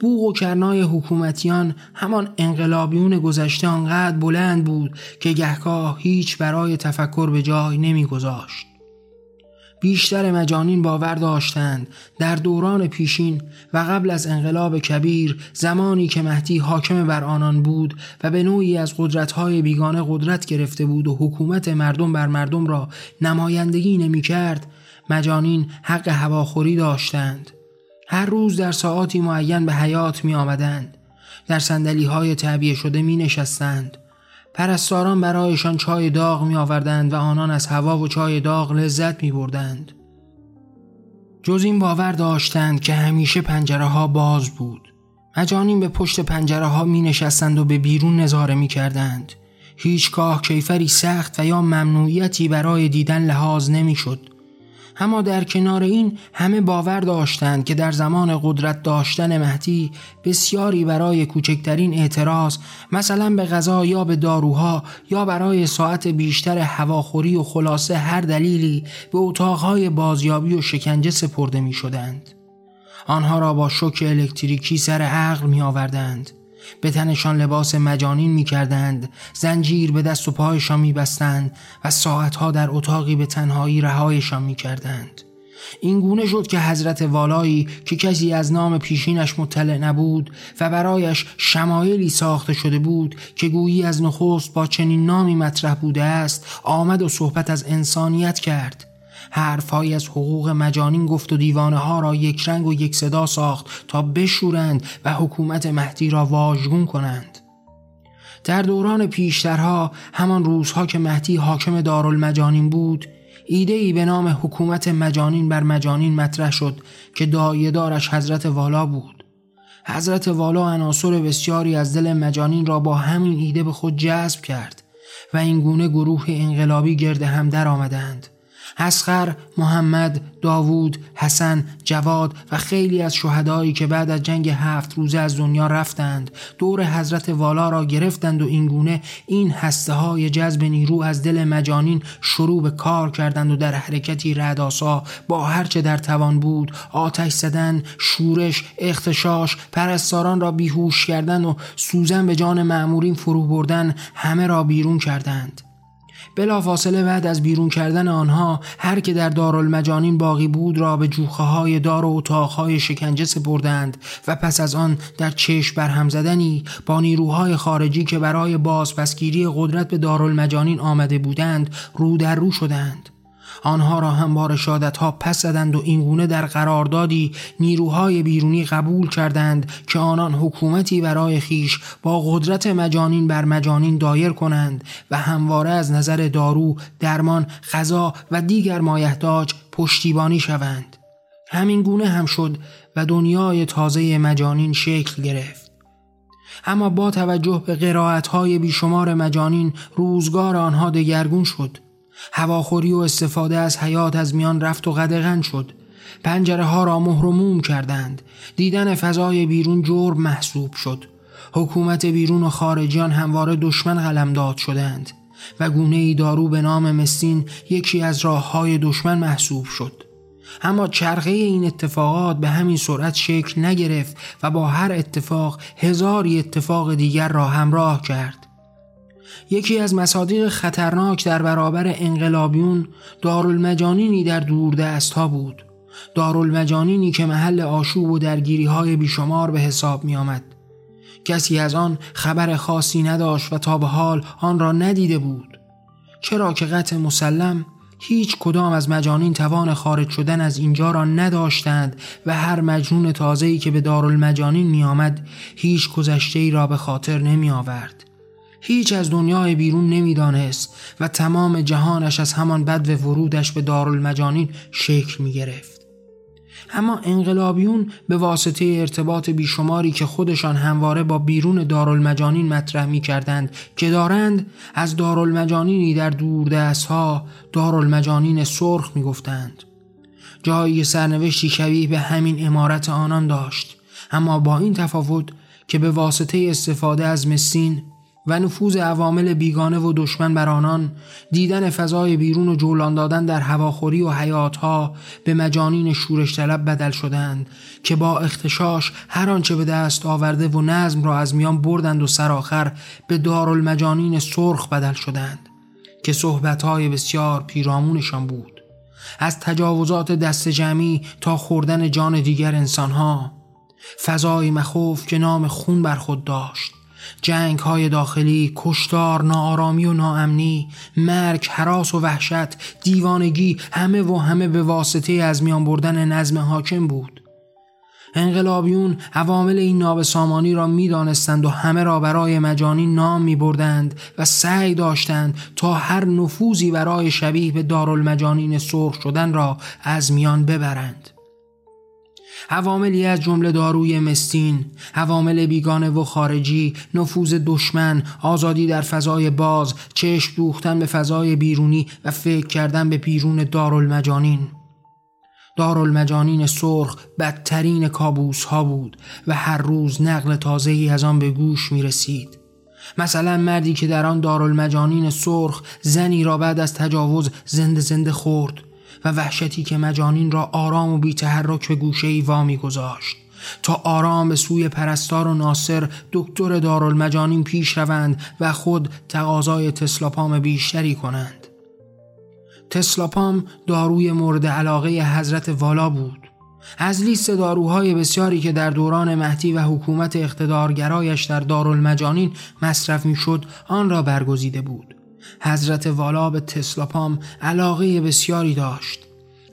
بوغ و کرنای حکومتیان همان انقلابیون گذشته آنقدر بلند بود که گهگاه هیچ برای تفکر به جای نمیگذاشت. بیشتر مجانین باور داشتند. در دوران پیشین و قبل از انقلاب کبیر زمانی که مهدی حاکم بر آنان بود و به نوعی از قدرتهای بیگانه قدرت گرفته بود و حکومت مردم بر مردم را نمایندگی نمی کرد مجانین حق هواخوری داشتند. هر روز در ساعاتی معین به حیات می آمدند در سندلی های تعبیه شده می نشستند پرستاران برایشان چای داغ می آوردند و آنان از هوا و چای داغ لذت می بردند جز این باور داشتند که همیشه پنجره ها باز بود. مجانین به پشت پنجره ها می نشستند و به بیرون نظاره می کردند هیچگاه کیفری سخت و یا ممنوعیتی برای دیدن لحاظ نمی شد اما در کنار این همه باور داشتند که در زمان قدرت داشتن مهدی بسیاری برای کوچکترین اعتراض مثلا به غذا یا به داروها یا برای ساعت بیشتر هواخوری و خلاصه هر دلیلی به اتاقهای بازیابی و شکنجه سپرده می شدند. آنها را با شوک الکتریکی سر عقل می آوردند. به تنشان لباس مجانین می کردند زنجیر به دست و پایشان می بستند و ساعتها در اتاقی به تنهایی رهایشان می کردند این گونه شد که حضرت والایی که کسی از نام پیشینش مطلع نبود و برایش شمایلی ساخته شده بود که گویی از نخست با چنین نامی مطرح بوده است آمد و صحبت از انسانیت کرد. حرفهایی از حقوق مجانین گفت و دیوانه ها را یک رنگ و یک صدا ساخت تا بشورند و حکومت مهدی را واژگون کنند. در دوران پیشترها همان روزها که مهدی حاکم دارالمجانین بود ایده ای به نام حکومت مجانین بر مجانین مطرح شد که دایه دارش حضرت والا بود. حضرت والا عناصر بسیاری از دل مجانین را با همین ایده به خود جذب کرد و این گونه گروه انقلابی گرد هم در آمدند. اسخر، محمد، داوود، حسن، جواد و خیلی از شهدایی که بعد از جنگ هفت روزه از دنیا رفتند دور حضرت والا را گرفتند و اینگونه این هسته های جذب نیرو از دل مجانین شروع به کار کردند و در حرکتی رداسا با هرچه در توان بود آتش زدن، شورش، اختشاش، پرستاران را بیهوش کردن و سوزن به جان معمورین فرو بردن همه را بیرون کردند. بلافاصله بعد از بیرون کردن آنها هر که در دارالمجانین باقی بود را به جوخه های دار و اتاقهای شکنجه سپردند و پس از آن در چشم برهم زدنی با نیروهای خارجی که برای بازپسگیری قدرت به دارالمجانین آمده بودند رو در رو شدند. آنها را هم با رشادت ها پس زدند و اینگونه در قراردادی نیروهای بیرونی قبول کردند که آنان حکومتی برای خیش با قدرت مجانین بر مجانین دایر کنند و همواره از نظر دارو، درمان، غذا و دیگر مایحتاج پشتیبانی شوند. همین گونه هم شد و دنیای تازه مجانین شکل گرفت. اما با توجه به قرائت های بیشمار مجانین روزگار آنها دگرگون شد هواخوری و استفاده از حیات از میان رفت و قدغن شد. پنجره ها را مهرموم کردند. دیدن فضای بیرون جرب محسوب شد. حکومت بیرون و خارجیان همواره دشمن قلمداد شدند و گونه ای دارو به نام مستین یکی از راه های دشمن محسوب شد. اما چرخه این اتفاقات به همین سرعت شکل نگرفت و با هر اتفاق هزاری اتفاق دیگر را همراه کرد. یکی از مصادیق خطرناک در برابر انقلابیون دارالمجانینی در دست ها بود دارالمجانینی که محل آشوب و درگیری های بیشمار به حساب می آمد. کسی از آن خبر خاصی نداشت و تا به حال آن را ندیده بود چرا که قطع مسلم هیچ کدام از مجانین توان خارج شدن از اینجا را نداشتند و هر مجنون تازه‌ای که به دارالمجانین می آمد هیچ گذشته ای را به خاطر نمی آورد. هیچ از دنیای بیرون نمی‌دانست و تمام جهانش از همان بد و ورودش به دارالمجانین شکل می گرفت. اما انقلابیون به واسطه ارتباط بیشماری که خودشان همواره با بیرون دارالمجانین مطرح می کردند که دارند از دارالمجانینی در دست ها دارالمجانین سرخ می گفتند. جایی سرنوشتی شبیه به همین امارت آنان داشت اما با این تفاوت که به واسطه استفاده از مسین و نفوذ عوامل بیگانه و دشمن بر آنان دیدن فضای بیرون و جولان دادن در هواخوری و حیاتها به مجانین شورش طلب بدل شدند که با اختشاش هر آنچه به دست آورده و نظم را از میان بردند و سرآخر به دارالمجانین سرخ بدل شدند که صحبتهای بسیار پیرامونشان بود. از تجاوزات دست جمعی تا خوردن جان دیگر انسانها فضای مخوف که نام خون بر خود داشت. جنگ های داخلی، کشتار، ناآرامی و ناامنی، مرگ، حراس و وحشت، دیوانگی همه و همه به واسطه از میان بردن نظم حاکم بود. انقلابیون عوامل این نابسامانی را می‌دانستند و همه را برای مجانی نام می بردند و سعی داشتند تا هر نفوذی برای شبیه به دارالمجانین سرخ شدن را از میان ببرند. عواملی از جمله داروی مستین، عوامل بیگانه و خارجی، نفوذ دشمن، آزادی در فضای باز، چشم دوختن به فضای بیرونی و فکر کردن به بیرون دارالمجانین. دارالمجانین سرخ بدترین کابوس ها بود و هر روز نقل تازهی از آن به گوش می رسید. مثلا مردی که در آن دارالمجانین سرخ زنی را بعد از تجاوز زنده زنده خورد و وحشتی که مجانین را آرام و بی تحرک به گوشه ای وامی گذاشت. تا آرام به سوی پرستار و ناصر دکتر دارالمجانین پیش روند و خود تقاضای تسلاپام بیشتری کنند. تسلاپام داروی مورد علاقه حضرت والا بود. از لیست داروهای بسیاری که در دوران مهدی و حکومت اقتدارگرایش در دارالمجانین مصرف می‌شد آن را برگزیده بود. حضرت والا به تسلاپام علاقه بسیاری داشت.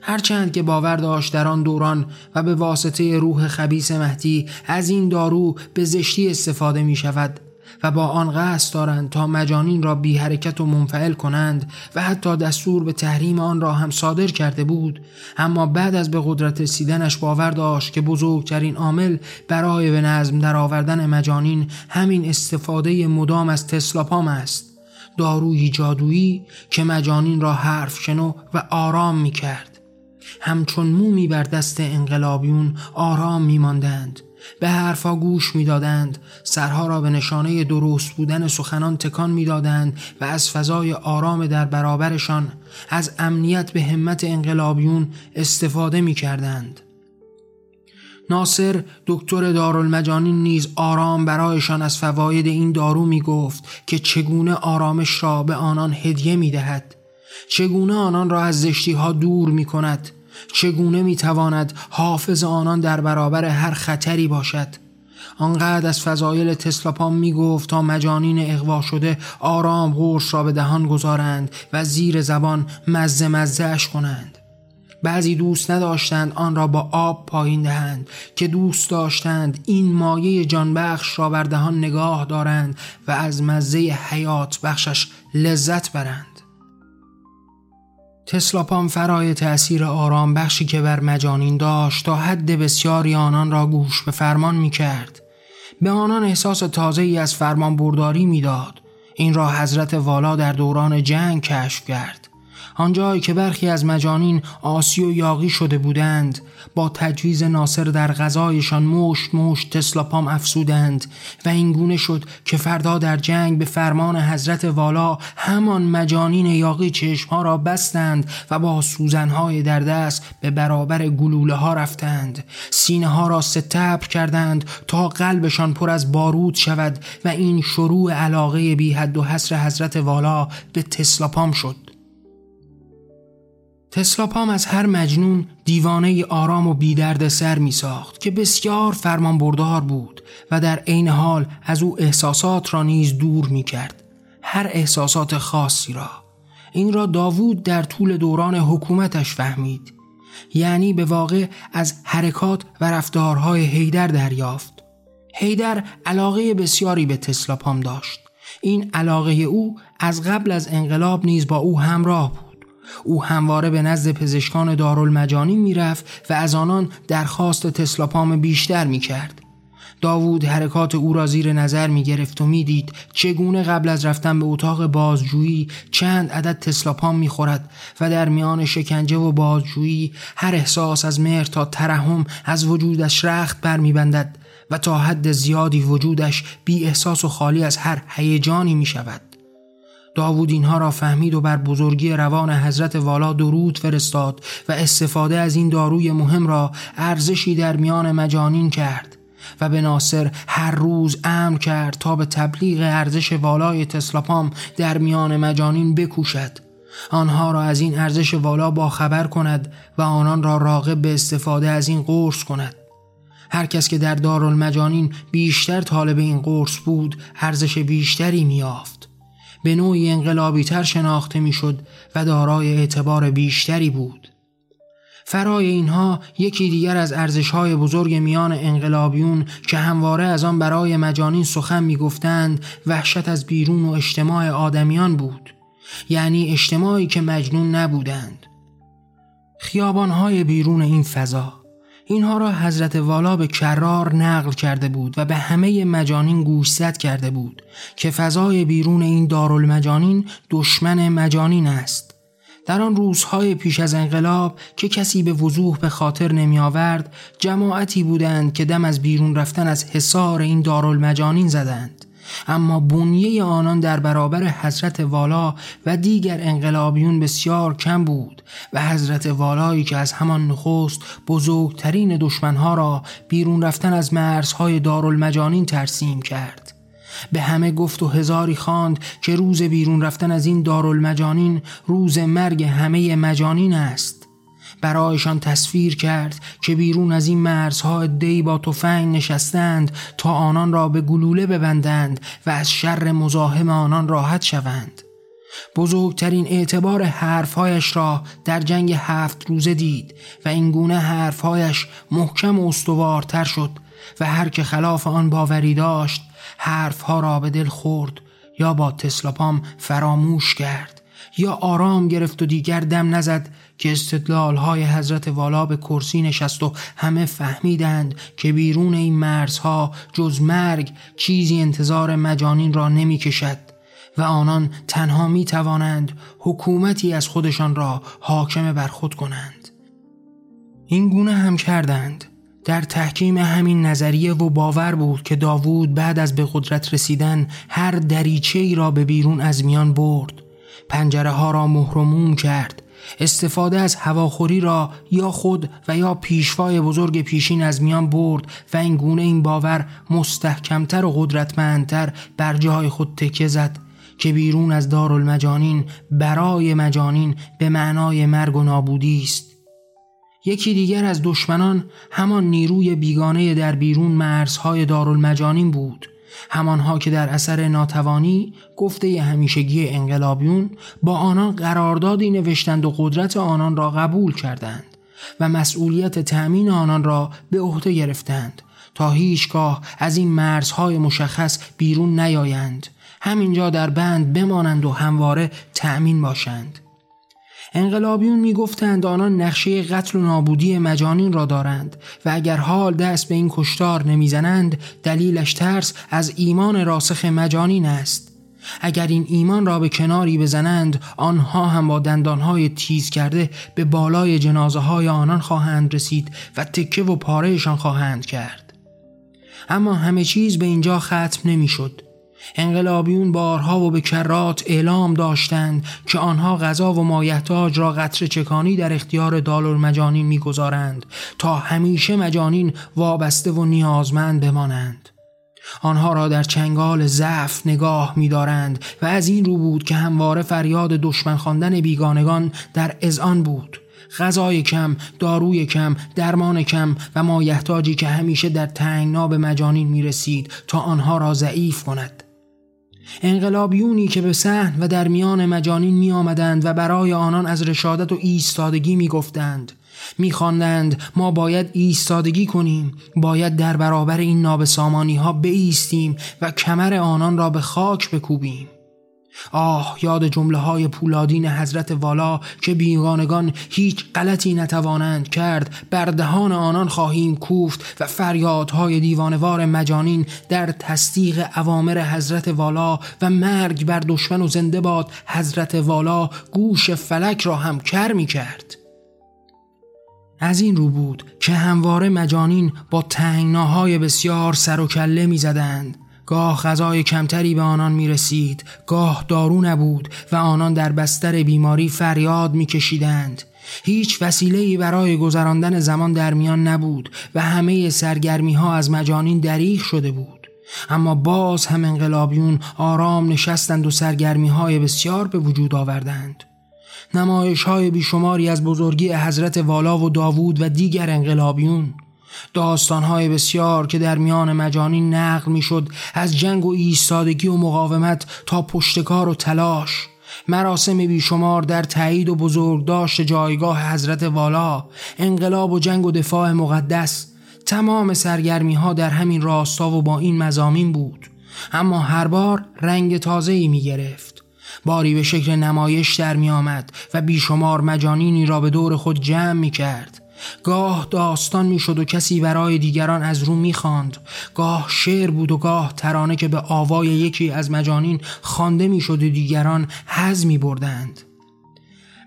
هرچند که باور داشت در آن دوران و به واسطه روح خبیس مهدی از این دارو به زشتی استفاده می شود و با آن قصد دارند تا مجانین را بی حرکت و منفعل کنند و حتی دستور به تحریم آن را هم صادر کرده بود اما بعد از به قدرت رسیدنش باور داشت که بزرگترین عامل برای به نظم در آوردن مجانین همین استفاده مدام از تسلاپام است. داروی جادویی که مجانین را حرف شنو و آرام می کرد. همچون مومی بر دست انقلابیون آرام می ماندند. به حرفا گوش می‌دادند سرها را به نشانه درست بودن سخنان تکان می‌دادند و از فضای آرام در برابرشان از امنیت به همت انقلابیون استفاده می کردند. ناصر دکتر دارالمجانین نیز آرام برایشان از فواید این دارو می گفت که چگونه آرامش را به آنان هدیه می دهد چگونه آنان را از زشتی ها دور می کند چگونه می‌تواند حافظ آنان در برابر هر خطری باشد. آنقدر از فضایل تسلاپام می‌گفت تا مجانین اقوا شده آرام قرص را به دهان گذارند و زیر زبان مزه مزهش کنند. بعضی دوست نداشتند آن را با آب پایین دهند که دوست داشتند این مایه جانبخش را بر دهان نگاه دارند و از مزه حیات بخشش لذت برند تسلاپام فرای تأثیر آرام بخشی که بر مجانین داشت تا حد بسیاری آنان را گوش به فرمان می کرد. به آنان احساس تازه ای از فرمان برداری می‌داد. این را حضرت والا در دوران جنگ کشف کرد. آنجایی که برخی از مجانین آسی و یاقی شده بودند با تجویز ناصر در غذایشان مشت مشت تسلاپام افسودند و اینگونه شد که فردا در جنگ به فرمان حضرت والا همان مجانین یاقی چشمها را بستند و با سوزنهای در دست به برابر گلوله ها رفتند. سینه ها را ستبر کردند تا قلبشان پر از بارود شود و این شروع علاقه بی حد و حسر حضرت والا به تسلاپام شد. تسلاپام از هر مجنون دیوانه آرام و بیدرد سر می ساخت که بسیار فرمان بردار بود و در عین حال از او احساسات را نیز دور می کرد. هر احساسات خاصی را. این را داوود در طول دوران حکومتش فهمید. یعنی به واقع از حرکات و رفتارهای هیدر دریافت. هیدر علاقه بسیاری به تسلاپام داشت. این علاقه او از قبل از انقلاب نیز با او همراه بود. او همواره به نزد پزشکان دارالمجانی می‌رفت و از آنان درخواست تسلاپام بیشتر می‌کرد. داوود حرکات او را زیر نظر می گرفت و می‌دید چگونه قبل از رفتن به اتاق بازجویی چند عدد تسلاپام می خورد و در میان شکنجه و بازجویی هر احساس از مهر تا ترحم از وجودش رخت بر می و تا حد زیادی وجودش بی احساس و خالی از هر هیجانی می شود. داوود اینها را فهمید و بر بزرگی روان حضرت والا درود فرستاد و استفاده از این داروی مهم را ارزشی در میان مجانین کرد و به ناصر هر روز امر کرد تا به تبلیغ ارزش والای تسلاپام در میان مجانین بکوشد. آنها را از این ارزش والا با خبر کند و آنان را راغب به استفاده از این قرص کند. هر کس که در دارالمجانین بیشتر طالب این قرص بود ارزش بیشتری میافت به نوعی انقلابی تر شناخته می‌شد و دارای اعتبار بیشتری بود. فرای اینها یکی دیگر از ارزشهای بزرگ میان انقلابیون که همواره از آن برای مجانین سخن می‌گفتند وحشت از بیرون و اجتماع آدمیان بود یعنی اجتماعی که مجنون نبودند خیابانهای بیرون این فضا اینها را حضرت والا به کرار نقل کرده بود و به همه مجانین گوشزد کرده بود که فضای بیرون این دارالمجانین دشمن مجانین است. در آن روزهای پیش از انقلاب که کسی به وضوح به خاطر نمی آورد جماعتی بودند که دم از بیرون رفتن از حصار این دارالمجانین زدند. اما بنیه آنان در برابر حضرت والا و دیگر انقلابیون بسیار کم بود و حضرت والایی که از همان نخست بزرگترین دشمنها را بیرون رفتن از مرزهای دارالمجانین ترسیم کرد. به همه گفت و هزاری خواند که روز بیرون رفتن از این دارالمجانین روز مرگ همه مجانین است. برایشان تصویر کرد که بیرون از این مرزها دی با تفنگ نشستند تا آنان را به گلوله ببندند و از شر مزاحم آنان راحت شوند. بزرگترین اعتبار حرفهایش را در جنگ هفت روزه دید و اینگونه حرفهایش محکم و استوارتر شد و هر که خلاف آن باوری داشت حرفها را به دل خورد یا با تسلاپام فراموش کرد یا آرام گرفت و دیگر دم نزد که استدلال های حضرت والا به کرسی نشست و همه فهمیدند که بیرون این مرزها جز مرگ چیزی انتظار مجانین را نمی کشد و آنان تنها می توانند حکومتی از خودشان را حاکم بر خود کنند. این گونه هم کردند. در تحکیم همین نظریه و باور بود که داوود بعد از به قدرت رسیدن هر دریچه ای را به بیرون از میان برد. پنجره ها را مهرموم کرد. استفاده از هواخوری را یا خود و یا پیشوای بزرگ پیشین از میان برد و این گونه این باور مستحکمتر و قدرتمندتر بر جای خود تکه زد که بیرون از دارالمجانین برای مجانین به معنای مرگ و نابودی است. یکی دیگر از دشمنان همان نیروی بیگانه در بیرون مرزهای دارالمجانین بود. همانها که در اثر ناتوانی گفته همیشگی انقلابیون با آنان قراردادی نوشتند و قدرت آنان را قبول کردند و مسئولیت تأمین آنان را به عهده گرفتند تا هیچگاه از این مرزهای مشخص بیرون نیایند. همینجا در بند بمانند و همواره تأمین باشند. انقلابیون می‌گفتند آنان نقشه قتل و نابودی مجانین را دارند و اگر حال دست به این کشتار نمی‌زنند دلیلش ترس از ایمان راسخ مجانین است اگر این ایمان را به کناری بزنند آنها هم با دندانهای تیز کرده به بالای جنازه های آنان خواهند رسید و تکه و پارهشان خواهند کرد اما همه چیز به اینجا ختم نمی‌شد. انقلابیون بارها و به کرات اعلام داشتند که آنها غذا و مایحتاج را قطر چکانی در اختیار دالر مجانین می‌گذارند تا همیشه مجانین وابسته و نیازمند بمانند آنها را در چنگال ضعف نگاه می‌دارند و از این رو بود که همواره فریاد دشمن خواندن بیگانگان در اذعان بود غذای کم، داروی کم، درمان کم و مایحتاجی که همیشه در تنگناب مجانین می رسید تا آنها را ضعیف کند. انقلابیونی که به سحن و در میان مجانین می آمدند و برای آنان از رشادت و ایستادگی می گفتند می ما باید ایستادگی کنیم باید در برابر این نابسامانی ها بایستیم و کمر آنان را به خاک بکوبیم. آه یاد جمله های پولادین حضرت والا که بیگانگان هیچ غلطی نتوانند کرد بر دهان آنان خواهیم کوفت و فریادهای دیوانوار مجانین در تصدیق اوامر حضرت والا و مرگ بر دشمن و زنده باد حضرت والا گوش فلک را هم کر می کرد از این رو بود که همواره مجانین با تنگناهای بسیار سر و کله می زدند گاه غذای کمتری به آنان می رسید گاه دارو نبود و آنان در بستر بیماری فریاد می کشیدند هیچ وسیله‌ای برای گذراندن زمان در میان نبود و همه سرگرمی ها از مجانین دریغ شده بود. اما باز هم انقلابیون آرام نشستند و سرگرمی های بسیار به وجود آوردند. نمایش های بیشماری از بزرگی حضرت والا و داوود و دیگر انقلابیون داستانهای بسیار که در میان مجانی نقل می‌شد از جنگ و ایستادگی و مقاومت تا پشتکار و تلاش. مراسم بیشمار در تایید و بزرگداشت جایگاه حضرت والا انقلاب و جنگ و دفاع مقدس تمام سرگرمی ها در همین راستا و با این مزامین بود. اما هر بار رنگ تازه ای می گرفت باری به شکل نمایش در می آمد و بیشمار مجانینی را به دور خود جمع می کرد گاه داستان می‌شد و کسی برای دیگران از رو می‌خواند. گاه شعر بود و گاه ترانه که به آوای یکی از مجانین خوانده می‌شد و دیگران حز می بردند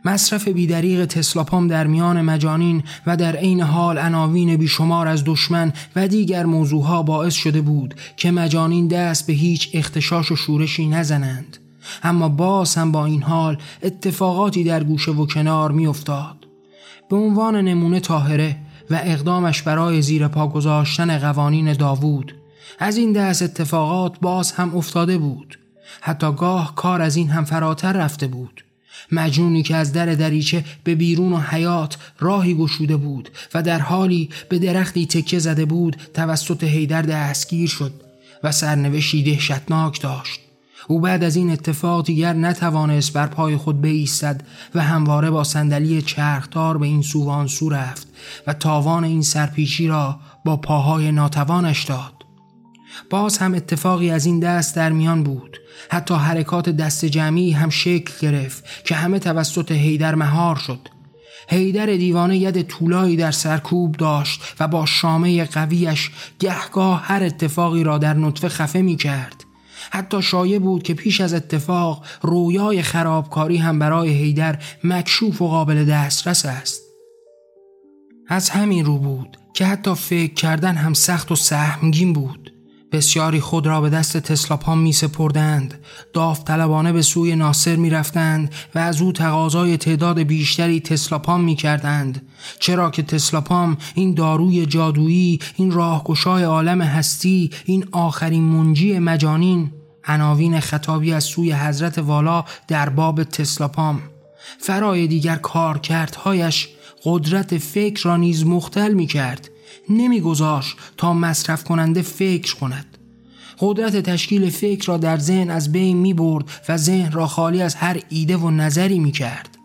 مصرف بیدریق تسلاپام در میان مجانین و در عین حال عناوین بیشمار از دشمن و دیگر موضوعها باعث شده بود که مجانین دست به هیچ اختشاش و شورشی نزنند. اما باز هم با این حال اتفاقاتی در گوشه و کنار میافتاد. به عنوان نمونه تاهره و اقدامش برای زیر پا گذاشتن قوانین داوود از این دست اتفاقات باز هم افتاده بود. حتی گاه کار از این هم فراتر رفته بود. مجنونی که از در دریچه به بیرون و حیات راهی گشوده بود و در حالی به درختی تکه زده بود توسط هیدر دستگیر شد و سرنوشتی دهشتناک داشت. او بعد از این اتفاق دیگر نتوانست بر پای خود بایستد و همواره با صندلی چرخدار به این سو و سو رفت و تاوان این سرپیچی را با پاهای ناتوانش داد. باز هم اتفاقی از این دست در میان بود. حتی حرکات دست جمعی هم شکل گرفت که همه توسط هیدر مهار شد. هیدر دیوانه ید طولایی در سرکوب داشت و با شامه قویش گهگاه هر اتفاقی را در نطفه خفه می کرد حتی شایع بود که پیش از اتفاق رویای خرابکاری هم برای هیدر مکشوف و قابل دسترس است. از همین رو بود که حتی فکر کردن هم سخت و سهمگین بود. بسیاری خود را به دست تسلاپام می سپردند داوطلبانه به سوی ناصر می رفتند و از او تقاضای تعداد بیشتری تسلاپام می کردند. چرا که تسلاپام این داروی جادویی این راهگشای عالم هستی این آخرین منجی مجانین عناوین خطابی از سوی حضرت والا در باب تسلاپام فرای دیگر کارکردهایش قدرت فکر را نیز مختل می کرد نمیگذاشت تا مصرف کننده فکر کند. قدرت تشکیل فکر را در ذهن از بین می برد و ذهن را خالی از هر ایده و نظری می کرد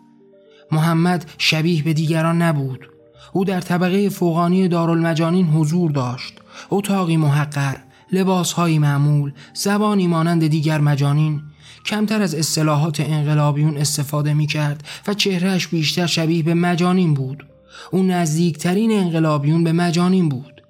محمد شبیه به دیگران نبود. او در طبقه فوقانی دارالمجانین حضور داشت. اتاقی محقر. لباسهایی معمول زبانی مانند دیگر مجانین. کمتر از اصطلاحات انقلابیون استفاده می کرد و چهرهش بیشتر شبیه به مجانین بود. او نزدیکترین انقلابیون به مجانین بود.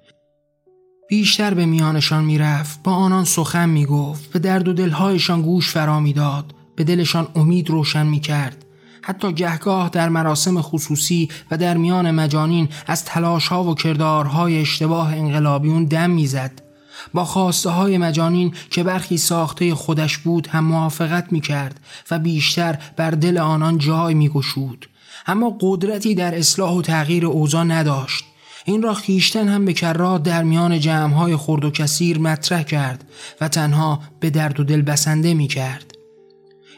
بیشتر به میانشان می‌رفت با آنان سخن می‌گفت به درد و دلهایشان گوش فرا می‌داد به دلشان امید روشن می‌کرد. حتی گهگاه در مراسم خصوصی و در میان مجانین از تلاش ها و کردارهای اشتباه انقلابیون دم می‌زد. با خواسته های مجانین که برخی ساخته خودش بود هم موافقت می کرد و بیشتر بر دل آنان جای می گشود. اما قدرتی در اصلاح و تغییر اوضاع نداشت. این را خیشتن هم به کرات در میان جمعهای خرد و کثیر مطرح کرد و تنها به درد و دل بسنده می کرد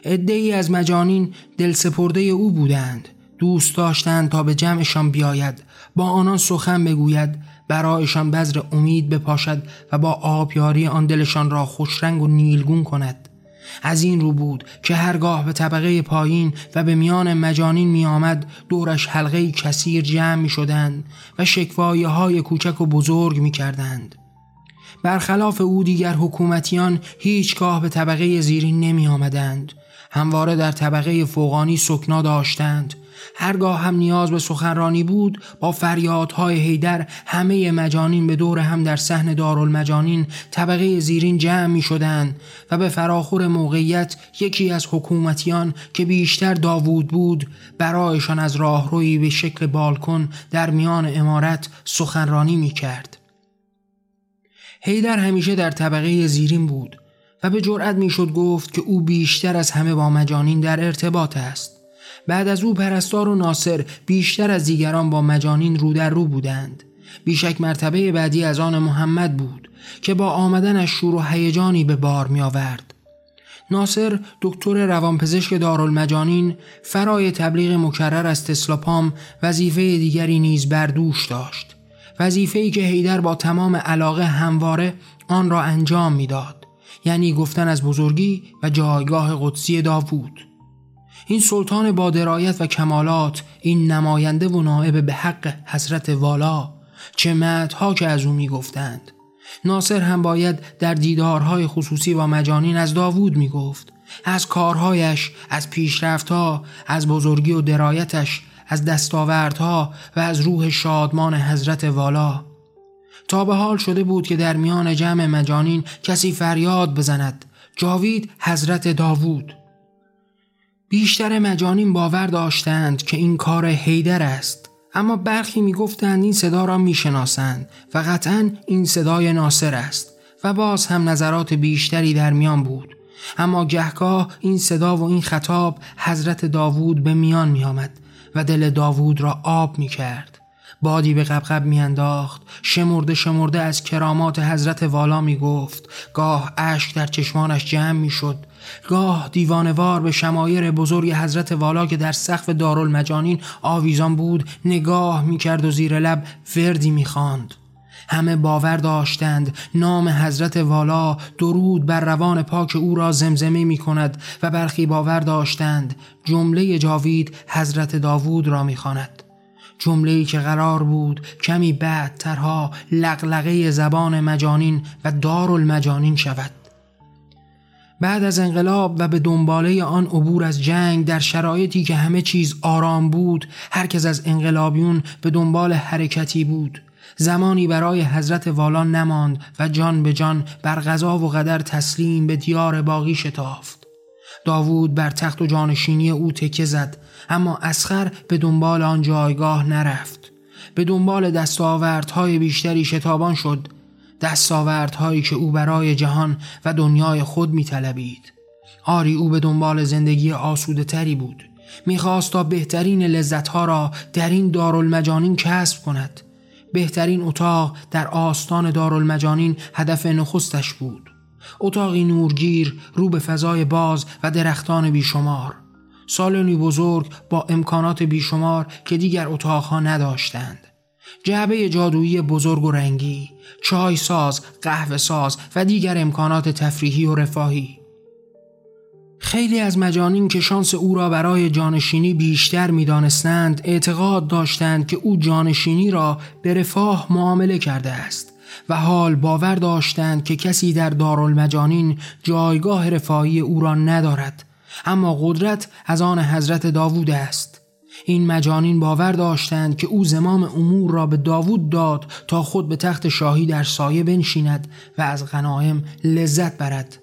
ای از مجانین دل سپرده او بودند. دوست داشتند تا به جمعشان بیاید. با آنان سخن بگوید برایشان بذر امید بپاشد و با آبیاری آن دلشان را خوشرنگ و نیلگون کند از این رو بود که هرگاه به طبقه پایین و به میان مجانین می آمد دورش حلقه کثیر جمع می شدند و شکوایه های کوچک و بزرگ می کردند. برخلاف او دیگر حکومتیان هیچگاه به طبقه زیرین نمی آمدند. همواره در طبقه فوقانی سکنا داشتند هرگاه هم نیاز به سخنرانی بود با فریادهای هیدر همه مجانین به دور هم در صحن دارالمجانین طبقه زیرین جمع می شدند و به فراخور موقعیت یکی از حکومتیان که بیشتر داوود بود برایشان از راهروی به شکل بالکن در میان امارت سخنرانی می کرد. هیدر همیشه در طبقه زیرین بود و به جرأت می‌شد گفت که او بیشتر از همه با مجانین در ارتباط است. بعد از او پرستار و ناصر بیشتر از دیگران با مجانین رو در رو بودند. بیشک مرتبه بعدی از آن محمد بود که با آمدنش شور و هیجانی به بار می آورد. ناصر دکتر روانپزشک دارالمجانین فرای تبلیغ مکرر از تسلاپام وظیفه دیگری نیز بر دوش داشت. وظیفه‌ای که هیدر با تمام علاقه همواره آن را انجام می‌داد. یعنی گفتن از بزرگی و جایگاه قدسی داوود. این سلطان با درایت و کمالات این نماینده و نائب به حق حضرت والا چه مدها که از او می‌گفتند. ناصر هم باید در دیدارهای خصوصی و مجانین از داوود می‌گفت. از کارهایش از پیشرفتها از بزرگی و درایتش از دستاوردها و از روح شادمان حضرت والا. تا به حال شده بود که در میان جمع مجانین کسی فریاد بزند. جاوید حضرت داوود. بیشتر مجانین باور داشتند که این کار هیدر است. اما برخی می‌گفتند این صدا را می‌شناسند و قطعا این صدای ناصر است و باز هم نظرات بیشتری در میان بود. اما گهگاه این صدا و این خطاب حضرت داوود به میان می آمد و دل داوود را آب می کرد بادی به قبقب میانداخت شمرده شمرده از کرامات حضرت والا می گفت گاه اشک در چشمانش جمع می شد گاه دیوانوار به شمایر بزرگ حضرت والا که در سقف دارالمجانین آویزان بود نگاه می کرد و زیر لب وردی می خاند. همه باور داشتند نام حضرت والا درود بر روان پاک او را زمزمه می کند و برخی باور داشتند جمله جاوید حضرت داوود را می خاند. جمله‌ای که قرار بود کمی بعدترها لغلقه زبان مجانین و دارالمجانین شود بعد از انقلاب و به دنباله آن عبور از جنگ در شرایطی که همه چیز آرام بود هر کس از انقلابیون به دنبال حرکتی بود. زمانی برای حضرت والا نماند و جان به جان بر غذا و قدر تسلیم به دیار باقی شتافت. داوود بر تخت و جانشینی او تکه زد اما اسخر به دنبال آن جایگاه نرفت. به دنبال دستاوردهای بیشتری شتابان شد. دستاوردهایی که او برای جهان و دنیای خود میطلبید. آری او به دنبال زندگی آسوده تری بود. می‌خواست تا بهترین لذتها را در این دارالمجانین کسب کند. بهترین اتاق در آستان دارالمجانین هدف نخستش بود. اتاقی نورگیر رو به فضای باز و درختان بیشمار. سالنی بزرگ با امکانات بیشمار که دیگر اتاقها نداشتند. جعبه جادویی بزرگ و رنگی چای ساز، قهوه ساز و دیگر امکانات تفریحی و رفاهی. خیلی از مجانین که شانس او را برای جانشینی بیشتر می‌دانستند اعتقاد داشتند که او جانشینی را به رفاه معامله کرده است و حال باور داشتند که کسی در دارالمجانین جایگاه رفاهی او را ندارد. اما قدرت از آن حضرت داوود است. این مجانین باور داشتند که او زمام امور را به داوود داد تا خود به تخت شاهی در سایه بنشیند و از غنایم لذت برد.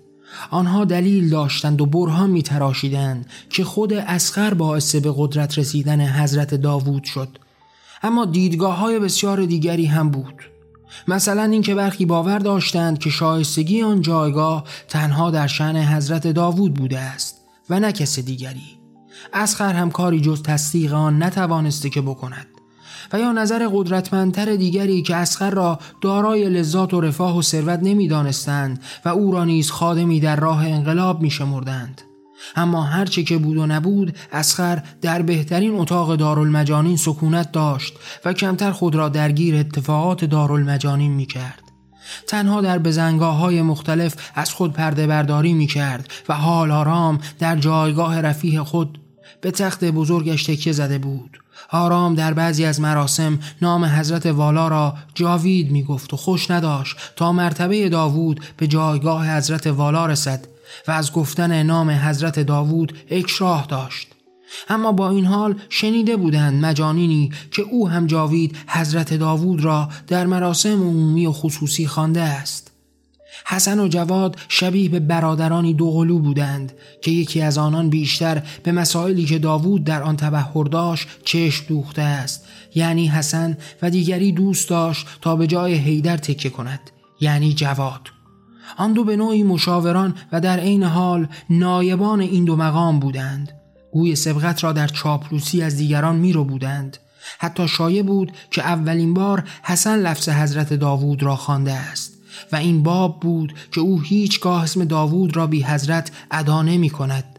آنها دلیل داشتند و برهان می تراشیدند که خود اسخر باعث به قدرت رسیدن حضرت داوود شد. اما دیدگاه های بسیار دیگری هم بود. مثلا اینکه برخی باور داشتند که شایستگی آن جایگاه تنها در شن حضرت داوود بوده است و نه کس دیگری. اسخر هم کاری جز تصدیق آن نتوانسته که بکند و یا نظر قدرتمندتر دیگری که اسخر را دارای لذات و رفاه و ثروت نمی‌دانستند و او را نیز خادمی در راه انقلاب میشمردند اما هرچه که بود و نبود اسخر در بهترین اتاق دارالمجانین سکونت داشت و کمتر خود را درگیر اتفاقات دارالمجانین می کرد. تنها در بزنگاه های مختلف از خود پرده برداری می کرد و حال آرام در جایگاه رفیح خود به تخت بزرگش تکیه زده بود. آرام در بعضی از مراسم نام حضرت والا را جاوید می گفت و خوش نداشت تا مرتبه داوود به جایگاه حضرت والا رسد و از گفتن نام حضرت داوود اکراه داشت. اما با این حال شنیده بودند مجانینی که او هم جاوید حضرت داوود را در مراسم عمومی و خصوصی خوانده است. حسن و جواد شبیه به برادرانی دوقلو بودند که یکی از آنان بیشتر به مسائلی که داوود در آن تبهر داشت چشم دوخته است. یعنی حسن و دیگری دوست داشت تا به جای هیدر تکه کند یعنی جواد. آن دو به نوعی مشاوران و در عین حال نایبان این دو مقام بودند. گوی سبقت را در چاپلوسی از دیگران میرو بودند. حتی شایع بود که اولین بار حسن لفظ حضرت داوود را خوانده است. و این باب بود که او هیچگاه اسم داوود را بی حضرت ادا نمی کند.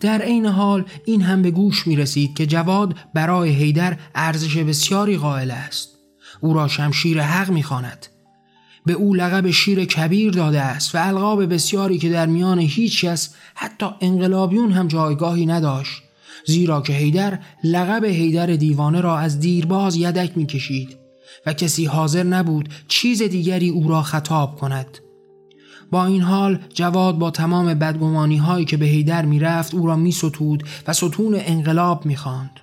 در عین حال این هم به گوش می رسید که جواد برای هیدر ارزش بسیاری قائل است. او را شمشیر حق می خاند. به او لقب شیر کبیر داده است و القاب بسیاری که در میان هیچ کس حتی انقلابیون هم جایگاهی نداشت زیرا که هیدر لقب هیدر دیوانه را از دیرباز یدک می‌کشید و کسی حاضر نبود چیز دیگری او را خطاب کند. با این حال جواد با تمام بدگمانی هایی که به هیدر می‌رفت او را می ستود و ستون انقلاب می خاند.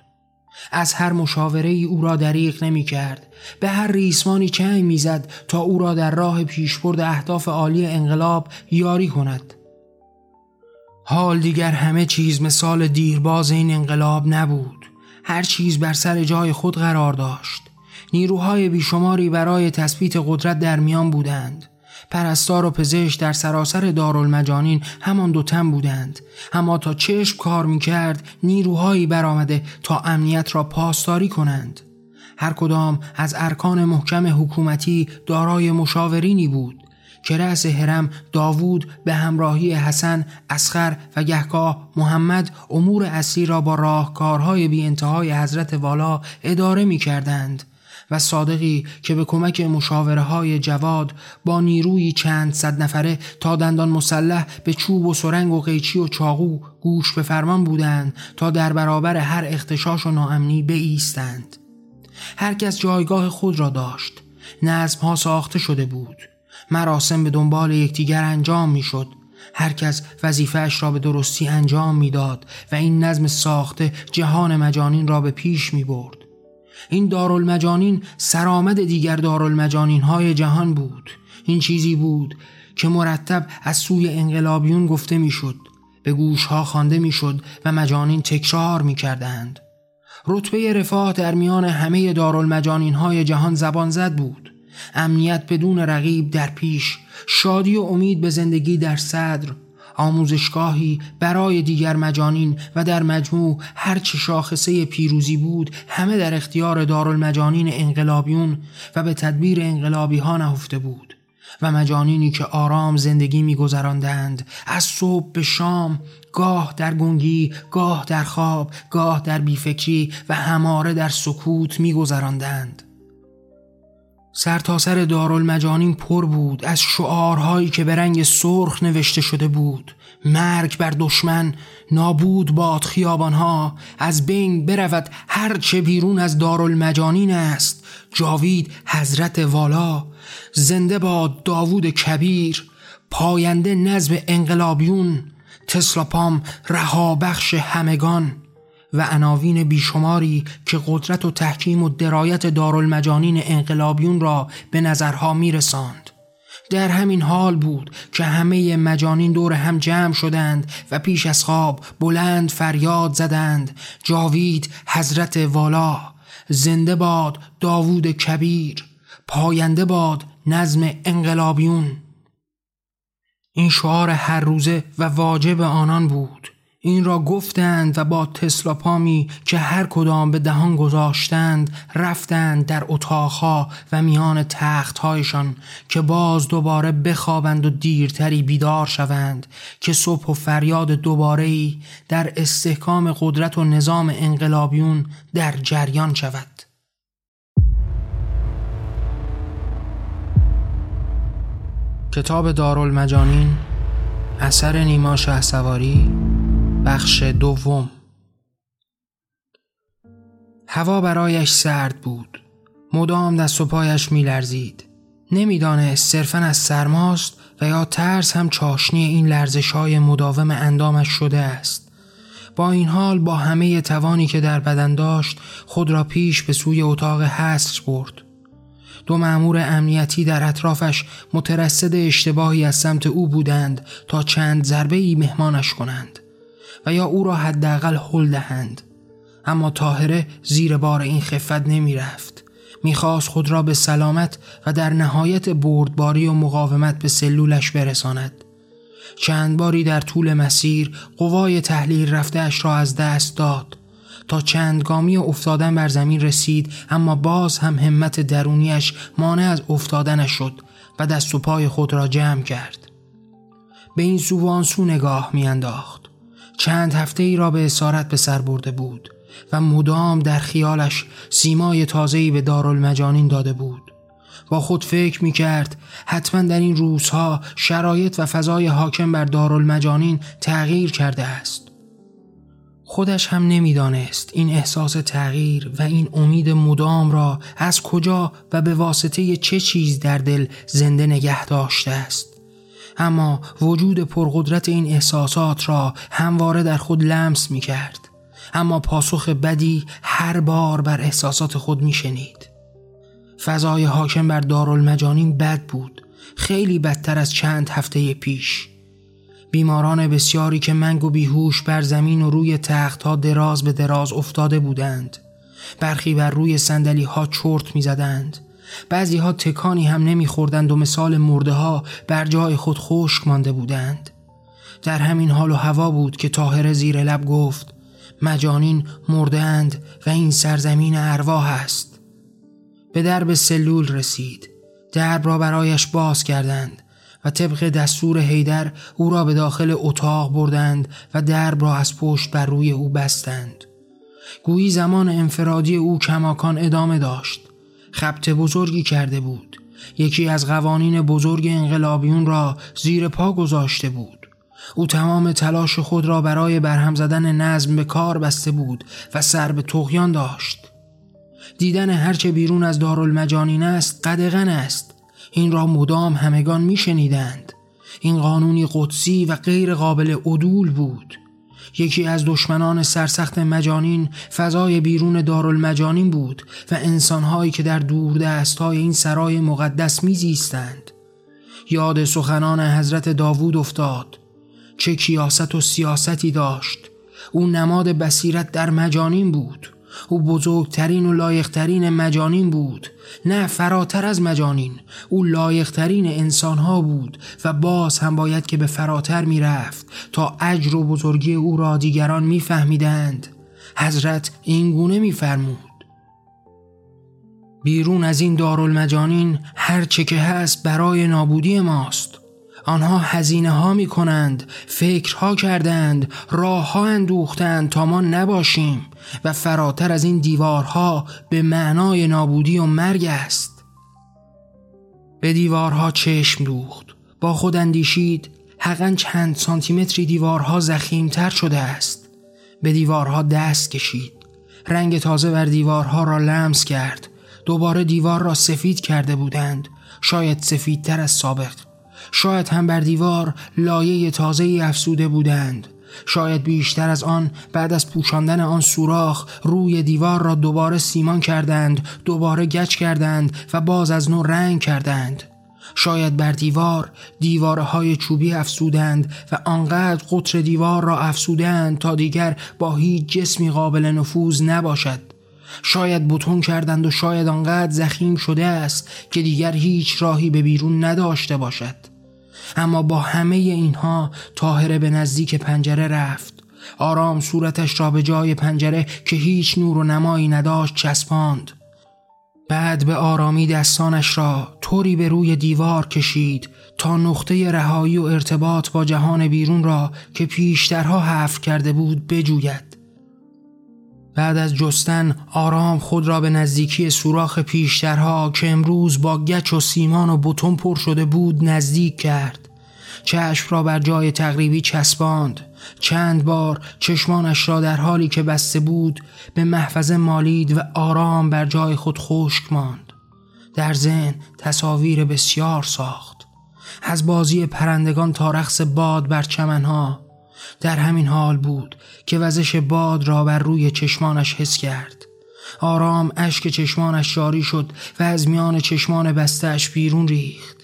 از هر مشاوره ای او را دریغ نمی کرد به هر ریسمانی چنگ می‌زد تا او را در راه پیشبرد اهداف عالی انقلاب یاری کند. حال دیگر همه چیز مثال دیرباز این انقلاب نبود. هر چیز بر سر جای خود قرار داشت. نیروهای بیشماری برای تثبیت قدرت در میان بودند. پرستار و پزشک در سراسر دارالمجانین همان دو تن بودند. اما تا چشم کار می‌کرد نیروهایی برآمده تا امنیت را پاسداری کنند. هر کدام از ارکان محکم حکومتی دارای مشاورینی بود. که رأس هرم داوود به همراهی حسن، اسخر و گهگاه محمد امور اصلی را با راهکارهای بی انتهای حضرت والا اداره می کردند و صادقی که به کمک مشاوره های جواد با نیروی چند صد نفره تا دندان مسلح به چوب و سرنگ و قیچی و چاقو گوش به فرمان بودند تا در برابر هر اختشاش و ناامنی بایستند. هر کس جایگاه خود را داشت. نظم ها ساخته شده بود. مراسم به دنبال یکدیگر انجام می‌شد. هر کس را به درستی انجام می‌داد و این نظم ساخته جهان مجانین را به پیش می برد. این دارالمجانین سرآمد دیگر دارالمجانین های جهان بود. این چیزی بود که مرتب از سوی انقلابیون گفته می‌شد به گوشها خوانده می‌شد و مجانین تکرار می‌کردند. رتبه رفاه در میان همه دارالمجانین های جهان زبان زد بود. امنیت بدون رقیب در پیش شادی و امید به زندگی در صدر آموزشگاهی برای دیگر مجانین و در مجموع هرچه شاخصه پیروزی بود همه در اختیار دارالمجانین انقلابیون و به تدبیر انقلابی ها نهفته بود و مجانینی که آرام زندگی میگذراندند از صبح به شام گاه در گنگی گاه در خواب گاه در بیفکری و هماره در سکوت میگذراندند. سرتاسر سر دارالمجانین پر بود از شعارهایی که به رنگ سرخ نوشته شده بود. مرگ بر دشمن نابود باد خیابانها از بین برود هرچه بیرون از دارالمجانین است. جاوید حضرت والا زنده باد داوود کبیر پاینده نظم انقلابیون تسلاپام رها بخش همگان. و عناوین بیشماری که قدرت و تحکیم و درایت دارالمجانین انقلابیون را به نظرها میرساند. در همین حال بود که همه مجانین دور هم جمع شدند و پیش از خواب بلند فریاد زدند. جاوید حضرت والا زنده باد داوود کبیر پاینده باد نظم انقلابیون. این شعار هر روزه و واجب آنان بود. این را گفتند و با تسلا پامی که هر کدام به دهان گذاشتند رفتند در اتاقها و میان تختهایشان که باز دوباره بخوابند و دیرتری بیدار شوند که صبح و فریاد دوباره در استحکام قدرت و نظام انقلابیون در جریان شود. کتاب دارالمجانین اثر نیما سواری بخش دوم. هوا برایش سرد بود. مدام دست و پایش میلرزید. نمی‌دانست صرفا از سرماست و یا ترس هم چاشنی این لرزش های مداوم اندامش شده است. با این حال با همه توانی که در بدن داشت خود را پیش به سوی اتاق حصر برد. دو مأمور امنیتی در اطرافش مترصد اشتباهی از سمت او بودند تا چند ضربه ای مهمانش کنند. و یا او را حداقل هل دهند. اما طاهره زیر بار این خفت نمی رفت. می‌خواست خود را به سلامت و در نهایت بردباری و مقاومت به سلولش برساند. چند باری در طول مسیر قوای تحلیل رفتهاش را از دست داد. تا چند گامی افتادن بر زمین رسید اما باز هم همت درونیش مانع از افتادنش شد و دست و پای خود را جمع کرد. به این سو سو نگاه میانداخت. چند هفته ای را به اسارت به سر برده بود و مدام در خیالش سیمای تازه‌ای به دارالمجانین داده بود. با خود فکر می کرد حتما در این روزها شرایط و فضای حاکم بر دارالمجانین تغییر کرده است. خودش هم نمی‌دانست این احساس تغییر و این امید مدام را از کجا و به واسطه چه چیز در دل زنده نگه داشته است. اما وجود پرقدرت این احساسات را همواره در خود لمس می کرد اما پاسخ بدی هر بار بر احساسات خود می شنید فضای حاکم بر دارالمجانین بد بود. خیلی بدتر از چند هفته پیش. بیماران بسیاری که منگ و بیهوش بر زمین و روی تختها دراز به دراز افتاده بودند. برخی بر روی سندلی ها چرت می زدند بعضی ها تکانی هم نمیخوردند و مثال مرده ها بر جای خود خشک مانده بودند. در همین حال و هوا بود که تاهره زیر لب گفت مجانین مردند و این سرزمین ارواح است. به درب سلول رسید. درب را برایش باز کردند و طبق دستور هیدر او را به داخل اتاق بردند و درب را از پشت بر روی او بستند. گویی زمان انفرادی او کماکان ادامه داشت. خبت بزرگی کرده بود. یکی از قوانین بزرگ انقلابیون را زیر پا گذاشته بود. او تمام تلاش خود را برای برهم زدن نظم به کار بسته بود و سر به تغیان داشت. دیدن هرچه بیرون از دارالمجانین است قدغن است. این را مدام همگان میشنیدند. این قانونی قدسی و غیر قابل عدول بود. یکی از دشمنان سرسخت مجانین فضای بیرون دارالمجانین بود و انسانهایی که در دور دستهای این سرای مقدس میزیستند. یاد سخنان حضرت داوود افتاد. چه کیاست و سیاستی داشت. او نماد بصیرت در مجانین بود. او بزرگترین و لایقترین مجانین بود. نه فراتر از مجانین. او لایقترین انسانها بود و باز هم باید که به فراتر می‌رفت تا اجر و بزرگی او را دیگران میفهمیدند. حضرت این گونه میفرمود. بیرون از این دارالمجانین هر چه که هست برای نابودی ماست. آنها هزینه ها می کنند فکرها کردند راه ها اندوختند تا ما نباشیم. و فراتر از این دیوارها به معنای نابودی و مرگ است. به دیوارها چشم دوخت. با خود اندیشید حقا چند سانتیمتری دیوارها زخیمتر شده است. به دیوارها دست کشید. رنگ تازه بر دیوارها را لمس کرد. دوباره دیوار را سفید کرده بودند. شاید سفیدتر از سابق. شاید هم بر دیوار لایه تازه افسوده بودند. شاید بیشتر از آن بعد از پوشاندن آن سوراخ روی دیوار را دوباره سیمان کردند دوباره گچ کردند و باز از نو رنگ کردند. شاید بر دیوار دیواره های چوبی افسودند و آنقدر قطر دیوار را افسودند تا دیگر با هیچ جسمی قابل نفوذ نباشد. شاید بتون کردند و شاید آنقدر زخیم شده است که دیگر هیچ راهی به بیرون نداشته باشد. اما با همه اینها تاهره به نزدیک پنجره رفت. آرام صورتش را به جای پنجره که هیچ نور و نمایی نداشت چسباند. بعد به آرامی دستانش را طوری به روی دیوار کشید تا نقطه رهایی و ارتباط با جهان بیرون را که پیشترها حفر کرده بود بجوید. بعد از جستن آرام خود را به نزدیکی سوراخ پیشترها که امروز با گچ و سیمان و بتون پر شده بود نزدیک کرد. چشم را بر جای تقریبی چسباند. چند بار چشمانش را در حالی که بسته بود به محفظه مالید و آرام بر جای خود خشک ماند. در ذهن تصاویر بسیار ساخت. از بازی پرندگان تا رقص باد بر چمنها در همین حال بود که وزش باد را بر روی چشمانش حس کرد. آرام اشک چشمانش جاری شد و از میان چشمان بستش بیرون ریخت.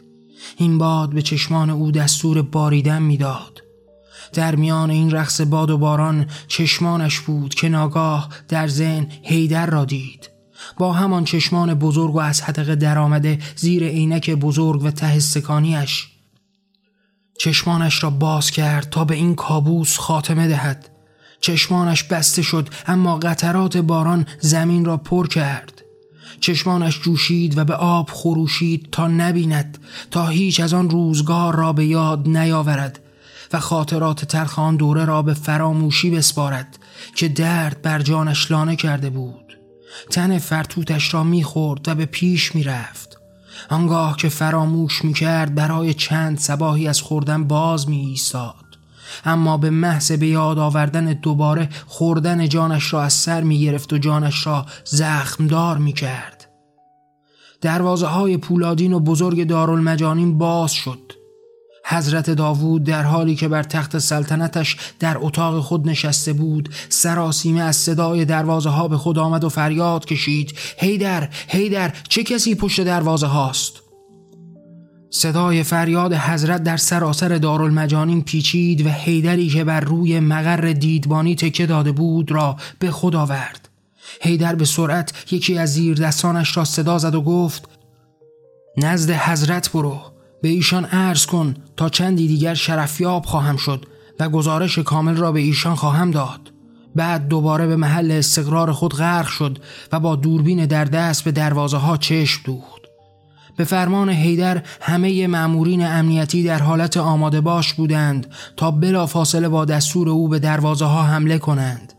این باد به چشمان او دستور باریدن می‌داد. در میان این رقص باد و باران چشمانش بود که ناگاه در ذهن هیدر را دید. با همان چشمان بزرگ و از حدقه درآمده زیر عینک بزرگ و ته سکانیش چشمانش را باز کرد تا به این کابوس خاتمه دهد. چشمانش بسته شد اما قطرات باران زمین را پر کرد. چشمانش جوشید و به آب خروشید تا نبیند تا هیچ از آن روزگار را به یاد نیاورد و خاطرات تلخ آن دوره را به فراموشی بسپارد که درد بر جانش لانه کرده بود. تن فرتوتش را می‌خورد و به پیش می‌رفت. آنگاه که فراموش می‌کرد برای چند سباهی از خوردن باز می ایستاد اما به محض به یاد آوردن دوباره خوردن جانش را از سر می گرفت و جانش را زخمدار می کرد دروازه های پولادین و بزرگ دارالمجانین باز شد. حضرت داوود در حالی که بر تخت سلطنتش در اتاق خود نشسته بود سراسیمه از صدای دروازه ها به خود آمد و فریاد کشید هیدر هیدر چه کسی پشت دروازه هاست؟ صدای فریاد حضرت در سراسر دارالمجانین پیچید و هیدری که بر روی مقر دیدبانی تکه داده بود را به خود آورد. هیدر به سرعت یکی از زیر دستانش را صدا زد و گفت نزد حضرت برو. به ایشان عرض کن تا چندی دیگر شرفیاب خواهم شد و گزارش کامل را به ایشان خواهم داد بعد دوباره به محل استقرار خود غرق شد و با دوربین در دست به دروازه ها چشم دوخت. به فرمان هیدر همه مأمورین امنیتی در حالت آماده باش بودند تا بلا فاصله با دستور او به دروازه ها حمله کنند.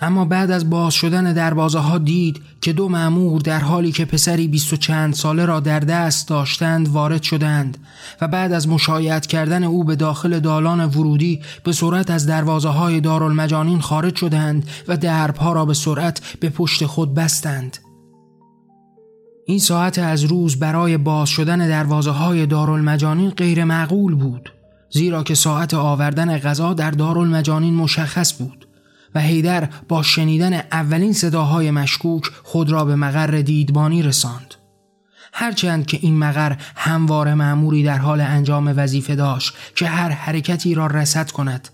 اما بعد از باز شدن دروازه ها دید که دو مأمور در حالی که پسری بیست و چند ساله را در دست داشتند وارد شدند و بعد از مشایعت کردن او به داخل دالان ورودی به سرعت از دروازه های دارالمجانین خارج شدند و دربها را به سرعت به پشت خود بستند. این ساعت از روز برای باز شدن دروازه های دارالمجانین غیر معقول بود زیرا که ساعت آوردن غذا در دارالمجانین مشخص بود و هیدر با شنیدن اولین صداهای مشکوک خود را به مقر دیدبانی رساند. هرچند که این مقر همواره معموری در حال انجام وظیفه داشت که هر حرکتی را رسد کند.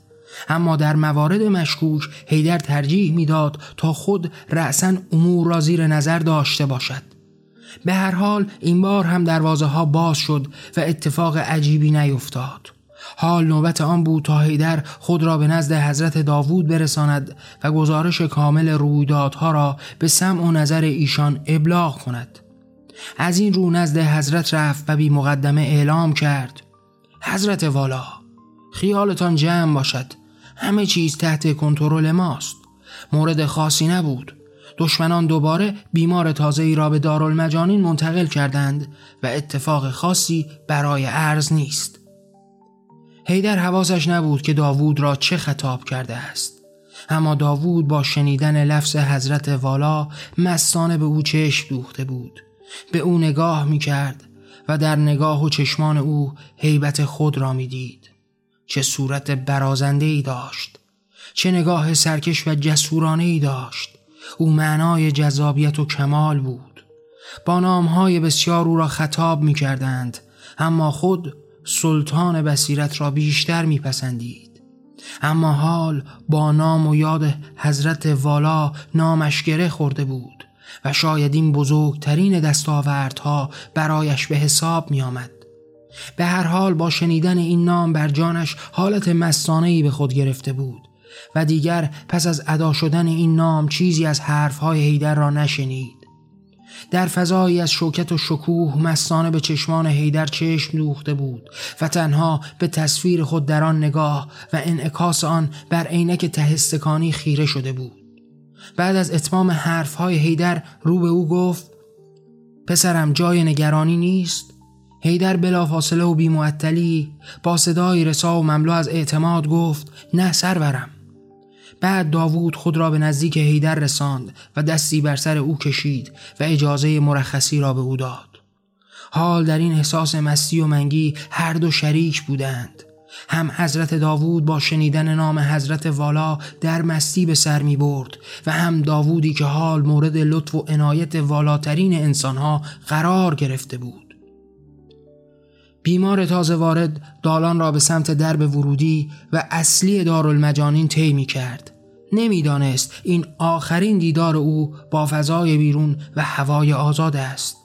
اما در موارد مشکوک هیدر ترجیح می‌داد تا خود رأسا امور را زیر نظر داشته باشد. به هر حال این بار هم دروازه ها باز شد و اتفاق عجیبی نیفتاد. حال نوبت آن بود تا هیدر خود را به نزد حضرت داوود برساند و گزارش کامل رویدادها را به سمع و نظر ایشان ابلاغ کند. از این رو نزد حضرت رفت و بی مقدمه اعلام کرد. حضرت والا خیالتان جمع باشد. همه چیز تحت کنترل ماست. مورد خاصی نبود. دشمنان دوباره بیمار تازه ای را به دارالمجانین منتقل کردند و اتفاق خاصی برای عرض نیست. هیدر حواسش نبود که داوود را چه خطاب کرده است. اما داوود با شنیدن لفظ حضرت والا مستانه به او چشم دوخته بود. به او نگاه می کرد و در نگاه و چشمان او حیبت خود را می دید چه صورت برازنده ای داشت. چه نگاه سرکش و جسورانه ای داشت. او معنای جذابیت و کمال بود. با نامهای بسیار او را خطاب می کردند اما خود سلطان بصیرت را بیشتر میپسندید اما حال با نام و یاد حضرت والا نامش گره خورده بود و شاید این بزرگترین دستاوردها برایش به حساب می آمد. به هر حال با شنیدن این نام بر جانش حالت مستانهی به خود گرفته بود و دیگر پس از ادا شدن این نام چیزی از حرفهای هیدر را نشنید در فضایی از شوکت و شکوه مستانه به چشمان هیدر چشم دوخته بود و تنها به تصویر خود در آن نگاه و انعکاس آن بر عینک تهستکانی خیره شده بود. بعد از اتمام حرفهای هیدر رو به او گفت پسرم جای نگرانی نیست. هیدر بلافاصله و بیمعطلی با صدای رسا و مملو از اعتماد گفت نه سرورم. بعد داوود خود را به نزدیک هیدر رساند و دستی بر سر او کشید و اجازه مرخصی را به او داد. حال در این احساس مستی و منگی هر دو شریک بودند. هم حضرت داوود با شنیدن نام حضرت والا در مستی به سر می برد و هم داوودی که حال مورد لطف و عنایت والاترین انسانها قرار گرفته بود. بیمار تازه وارد دالان را به سمت درب ورودی و اصلی دارالمجانین طی می کرد. نمی‌دانست این آخرین دیدار او با فضای بیرون و هوای آزاد است.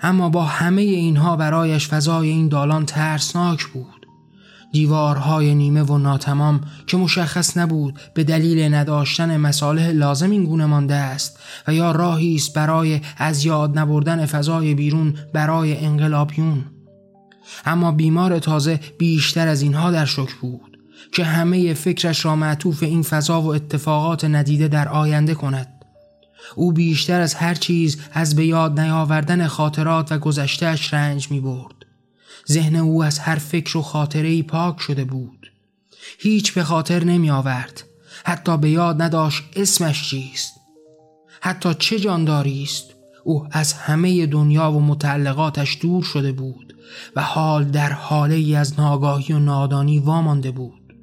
اما با همه اینها برایش فضای این دالان ترسناک بود. دیوارهای نیمه و ناتمام که مشخص نبود به دلیل نداشتن مصالح لازم این گونه مانده است و یا راهی است برای از یاد نبردن فضای بیرون برای انقلابیون. اما بیمار تازه بیشتر از اینها در شک بود که همه فکرش را معطوف این فضا و اتفاقات ندیده در آینده کند او بیشتر از هر چیز از به یاد نیاوردن خاطرات و گذشتهش رنج می برد. ذهن او از هر فکر و خاطره ای پاک شده بود. هیچ به خاطر نمی آورد. حتی به یاد نداشت اسمش چیست. حتی چه جانداری است. او از همه دنیا و متعلقاتش دور شده بود و حال در حاله ای از ناگاهی و نادانی وامانده بود.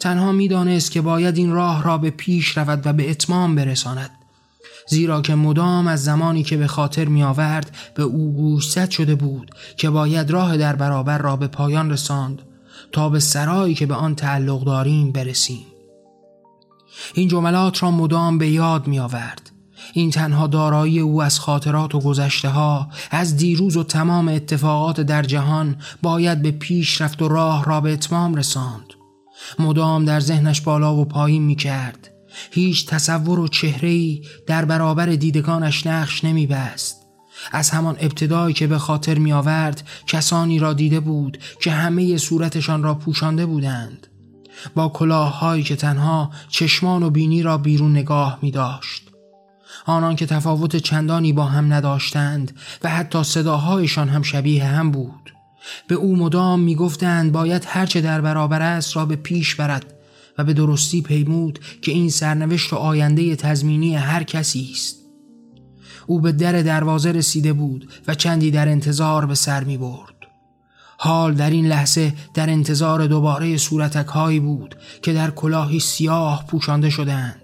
تنها می‌دانست که باید این راه را به پیش رود و به اتمام برساند زیرا که مدام از زمانی که به خاطر می آورد به او گوشزد شده بود که باید راه در برابر را به پایان رساند تا به سرایی که به آن تعلق داریم برسیم این جملات را مدام به یاد می آورد این تنها دارایی او از خاطرات و گذشته ها از دیروز و تمام اتفاقات در جهان باید به پیش رفت و راه را به اتمام رساند. مدام در ذهنش بالا و پایین می کرد هیچ تصور و چهرهی در برابر دیدگانش نقش نمی بست از همان ابتدایی که به خاطر می آورد کسانی را دیده بود که همه صورتشان را پوشانده بودند. با کلاههایی که تنها چشمان و بینی را بیرون نگاه می داشت آنان که تفاوت چندانی با هم نداشتند و حتی صداهایشان هم شبیه هم بود. به او مدام می گفتند باید هرچه در برابر است را به پیش برد و به درستی پیمود که این سرنوشت و آینده تزمینی هر کسی است. او به در دروازه رسیده بود و چندی در انتظار به سر می برد حال در این لحظه در انتظار دوباره صورتک هایی بود که در کلاهی سیاه پوشانده شدند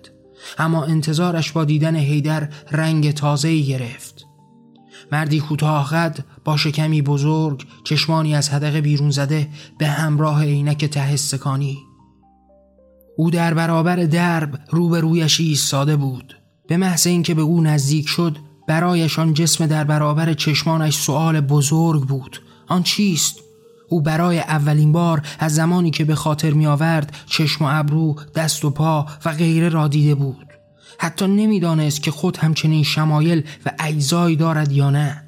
اما انتظارش با دیدن هیدر رنگ تازه‌ای گرفت. مردی کوتاه قد با شکمی بزرگ چشمانی از حدقه بیرون زده به همراه عینک ته استکانی او در برابر درب روبرویش ایستاده بود. به محض اینکه به او نزدیک شد برایشان جسم در برابر چشمانش سؤال بزرگ بود. آن چیست؟ او برای اولین بار از زمانی که به خاطر می آورد چشم و ابرو دست و پا و غیره را دیده بود. حتی نمی‌دانست که خود همچنین شمایل و اجزایی دارد یا نه.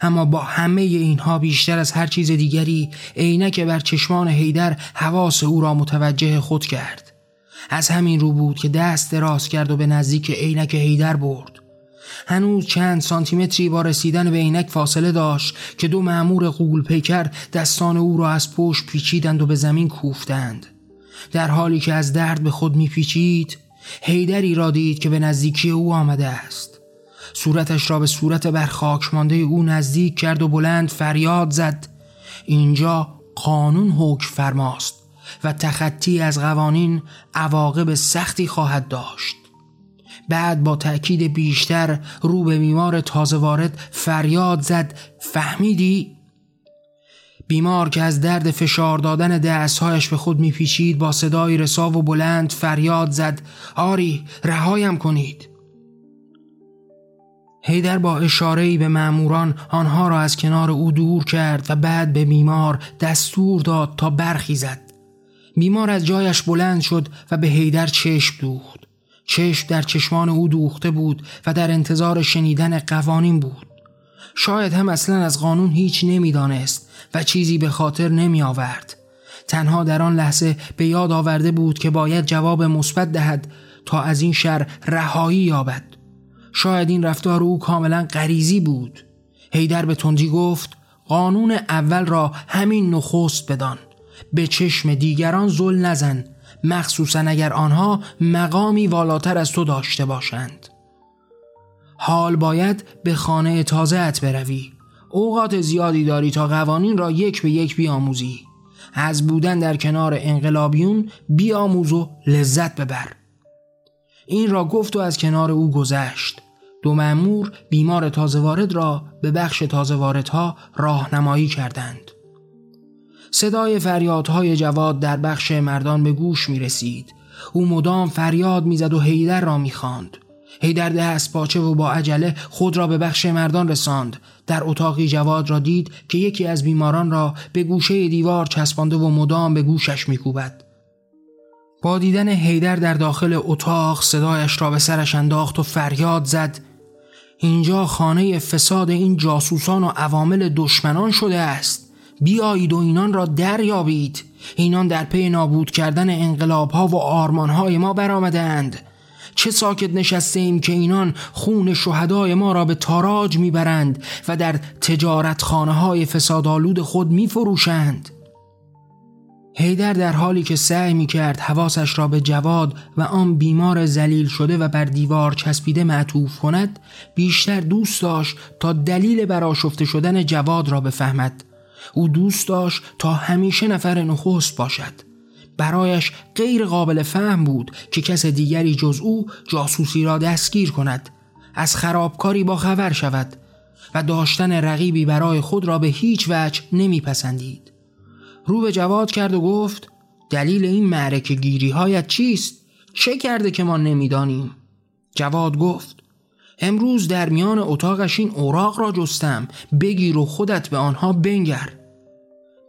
اما با همه اینها بیشتر از هر چیز دیگری عینک بر چشمان هیدر حواس او را متوجه خود کرد. از همین رو بود که دست دراز کرد و به نزدیک عینک هیدر برد. هنوز چند سانتیمتری با رسیدن به عینک فاصله داشت که دو معمور قول پیکر دستان او را از پشت پیچیدند و به زمین کوفتند. در حالی که از درد به خود میپیچید هیدری را دید که به نزدیکی او آمده است. صورتش را به صورت برخاک مانده او نزدیک کرد و بلند فریاد زد. اینجا قانون حکم فرماست و تخطی از قوانین عواقب سختی خواهد داشت. بعد با تأکید بیشتر رو به بیمار تازه وارد فریاد زد. فهمیدی؟ بیمار که از درد فشار دادن دستهایش به خود میپیچید با صدای رسا و بلند فریاد زد. آری رهایم کنید. هیدر با اشارهی به معموران آنها را از کنار او دور کرد و بعد به بیمار دستور داد تا برخیزد. بیمار از جایش بلند شد و به هیدر چشم دوخت. چشم در چشمان او دوخته بود و در انتظار شنیدن قوانین بود. شاید هم اصلا از قانون هیچ نمی‌دانست و چیزی به خاطر نمی آورد تنها در آن لحظه به یاد آورده بود که باید جواب مثبت دهد تا از این شر رهایی یابد. شاید این رفتار او کاملا غریزی بود. هیدر به تندی گفت قانون اول را همین نخست بدان. به چشم دیگران زل نزن. مخصوصا اگر آنها مقامی والاتر از تو داشته باشند. حال باید به خانه تازه ات بروی. اوقات زیادی داری تا قوانین را یک به یک بیاموزی. از بودن در کنار انقلابیون بیاموز و لذت ببر. این را گفت و از کنار او گذشت. دو مأمور بیمار تازه وارد را به بخش تازه واردها راهنمایی کردند. صدای فریادهای جواد در بخش مردان به گوش می رسید. او مدام فریاد می‌زد و هیدر را می‌خواند. هیدر دست پاچه و با عجله خود را به بخش مردان رساند. در اتاقی جواد را دید که یکی از بیماران را به گوشه دیوار چسبانده و مدام به گوشش میکوبد. با دیدن هیدر در داخل اتاق صدایش را به سرش انداخت و فریاد زد اینجا خانه فساد این جاسوسان و عوامل دشمنان شده است بیایید و اینان را دریابید. اینان در پی نابود کردن انقلاب ها و آرمان های ما برآمدند. چه ساکت نشسته ایم که اینان خون شهدای ما را به تاراج می‌برند و در تجارت خانه های فسادالود خود میفروشند. هیدر در حالی که سعی می کرد حواسش را به جواد و آن بیمار زلیل شده و بر دیوار چسبیده معطوف کند بیشتر دوست داشت تا دلیل براشفته شدن جواد را بفهمد. او دوست داشت تا همیشه نفر نخست باشد برایش غیر قابل فهم بود که کس دیگری جز او جاسوسی را دستگیر کند از خرابکاری با خبر شود و داشتن رقیبی برای خود را به هیچ وجه نمیپسندید رو به جواد کرد و گفت دلیل این معرکه گیری هایت چیست؟ چه کرده که ما نمی‌دانیم؟ جواد گفت امروز در میان اتاقش این اوراق را جستم. بگیر و خودت به آنها بنگر.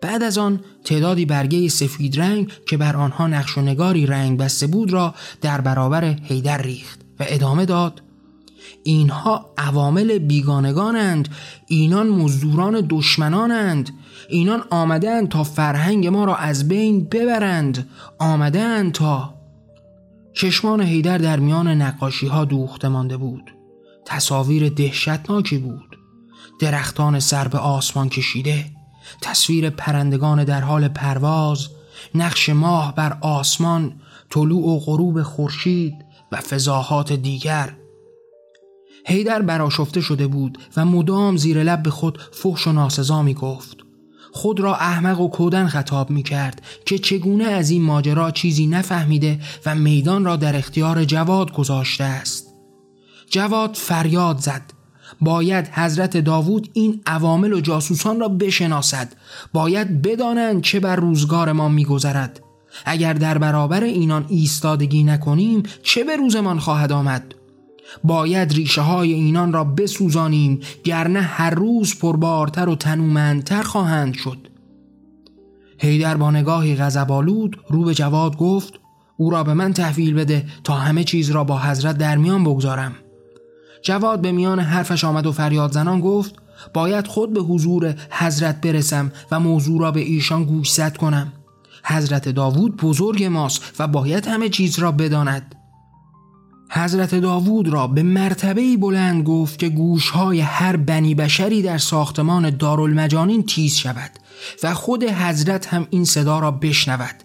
بعد از آن تعدادی برگه سفید رنگ که بر آنها نقش و نگاری رنگ بسته بود را در برابر هیدر ریخت و ادامه داد. اینها عوامل بیگانگانند. اینان مزدوران دشمنانند. اینان آمدند تا فرهنگ ما را از بین ببرند. آمدند تا چشمان هیدر در میان نقاشی ها دوخته مانده بود. تصاویر دهشتناکی بود. درختان سر به آسمان کشیده تصویر پرندگان در حال پرواز نقش ماه بر آسمان طلوع و غروب خورشید و فضاحات دیگر. هیدر براشفته شده بود و مدام زیر لب به خود فحش و ناسزا می گفت. خود را احمق و کودن خطاب می کرد که چگونه از این ماجرا چیزی نفهمیده و میدان را در اختیار جواد گذاشته است. جواد فریاد زد. باید حضرت داوود این عوامل و جاسوسان را بشناسد. باید بدانند چه بر روزگار ما میگذرد. اگر در برابر اینان ایستادگی نکنیم چه به روزمان خواهد آمد؟ باید ریشه های اینان را بسوزانیم گرنه هر روز پربارتر و تنومندتر خواهند شد. هیدر با نگاهی غضبآلود رو به جواد گفت او را به من تحویل بده تا همه چیز را با حضرت در میان بگذارم. جواد به میان حرفش آمد و فریاد زنان گفت باید خود به حضور حضرت برسم و موضوع را به ایشان گوشزد کنم. حضرت داوود بزرگ ماست و باید همه چیز را بداند. حضرت داوود را به مرتبه بلند گفت که گوشهای هر بنی بشری در ساختمان دارالمجانین تیز شود و خود حضرت هم این صدا را بشنود.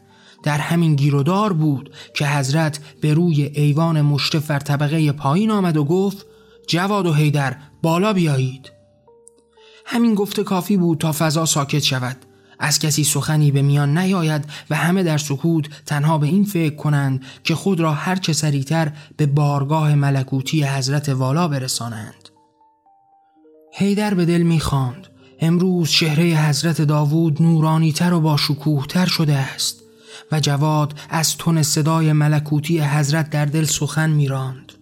در همین گیرودار بود که حضرت به روی ایوان مشرف بر طبقه پایین آمد و گفت جواد و هیدر بالا بیایید. همین گفته کافی بود تا فضا ساکت شود. از کسی سخنی به میان نیاید و همه در سکوت تنها به این فکر کنند که خود را هر چه سریعتر به بارگاه ملکوتی حضرت والا برسانند. هیدر به دل می‌خواند. امروز چهره حضرت داوود نورانیتر و با تر شده است و جواد از تن صدای ملکوتی حضرت در دل سخن میراند.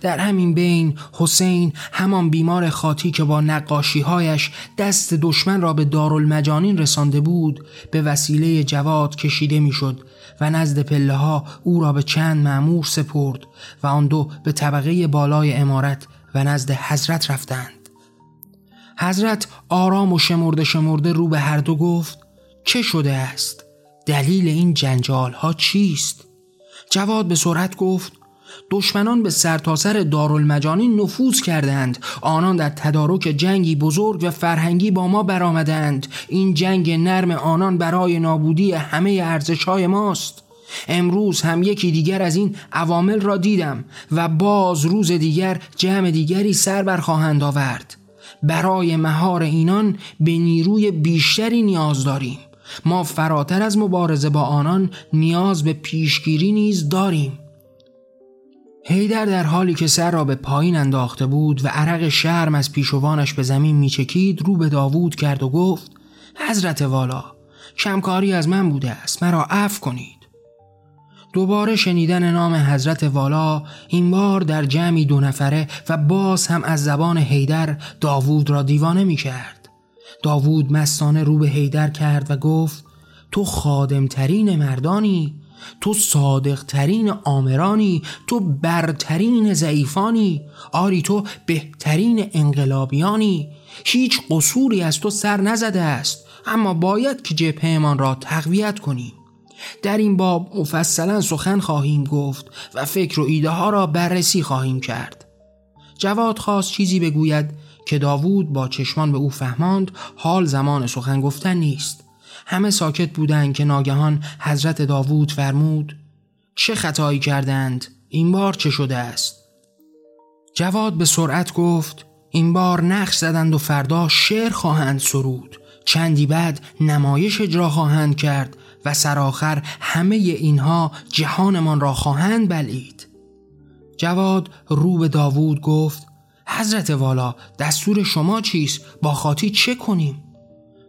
در همین بین حسین همان بیمار خاطی که با نقاشیهایش دست دشمن را به دارالمجانین رسانده بود به وسیله جواد کشیده می‌شد و نزد پله ها او را به چند معمور سپرد و آن دو به طبقه بالای امارت و نزد حضرت رفتند حضرت آرام و شمرده شمرده رو به هر دو گفت چه شده است؟ دلیل این جنجال ها چیست؟ جواد به سرعت گفت دشمنان به سرتاسر سر دارالمجانین نفوذ کردند آنان در تدارک جنگی بزرگ و فرهنگی با ما برآمدند این جنگ نرم آنان برای نابودی همه ارزشهای ماست. امروز هم یکی دیگر از این عوامل را دیدم و باز روز دیگر جمع دیگری سر بر خواهند آورد. برای مهار اینان به نیروی بیشتری نیاز داریم. ما فراتر از مبارزه با آنان نیاز به پیشگیری نیز داریم. هیدر در حالی که سر را به پایین انداخته بود و عرق شرم از پیشوانش به زمین میچکید رو به داوود کرد و گفت حضرت والا کمکاری از من بوده است مرا عفو کنید. دوباره شنیدن نام حضرت والا این بار در جمعی دو نفره و باز هم از زبان هیدر داوود را دیوانه می کرد داوود مستانه رو به هیدر کرد و گفت تو خادمترین مردانی تو صادقترین آمرانی تو برترین ضعیفانی. آری تو بهترین انقلابیانی. هیچ قصوری از تو سر نزده است. اما باید که جبههمان را تقویت کنیم در این باب مفصلا سخن خواهیم گفت و فکر و ایده ها را بررسی خواهیم کرد. جواد خواست چیزی بگوید که داوود با چشمان به او فهماند حال زمان سخن گفتن نیست. همه ساکت بودند که ناگهان حضرت داوود فرمود چه خطایی کردند؟ این بار چه شده است؟ جواد به سرعت گفت این بار نقش زدند و فردا شعر خواهند سرود. چندی بعد نمایش اجرا خواهند کرد و سرآخر همه اینها جهانمان را خواهند بلید. جواد رو به داوود گفت حضرت والا دستور شما چیست؟ با خاطی چه کنیم؟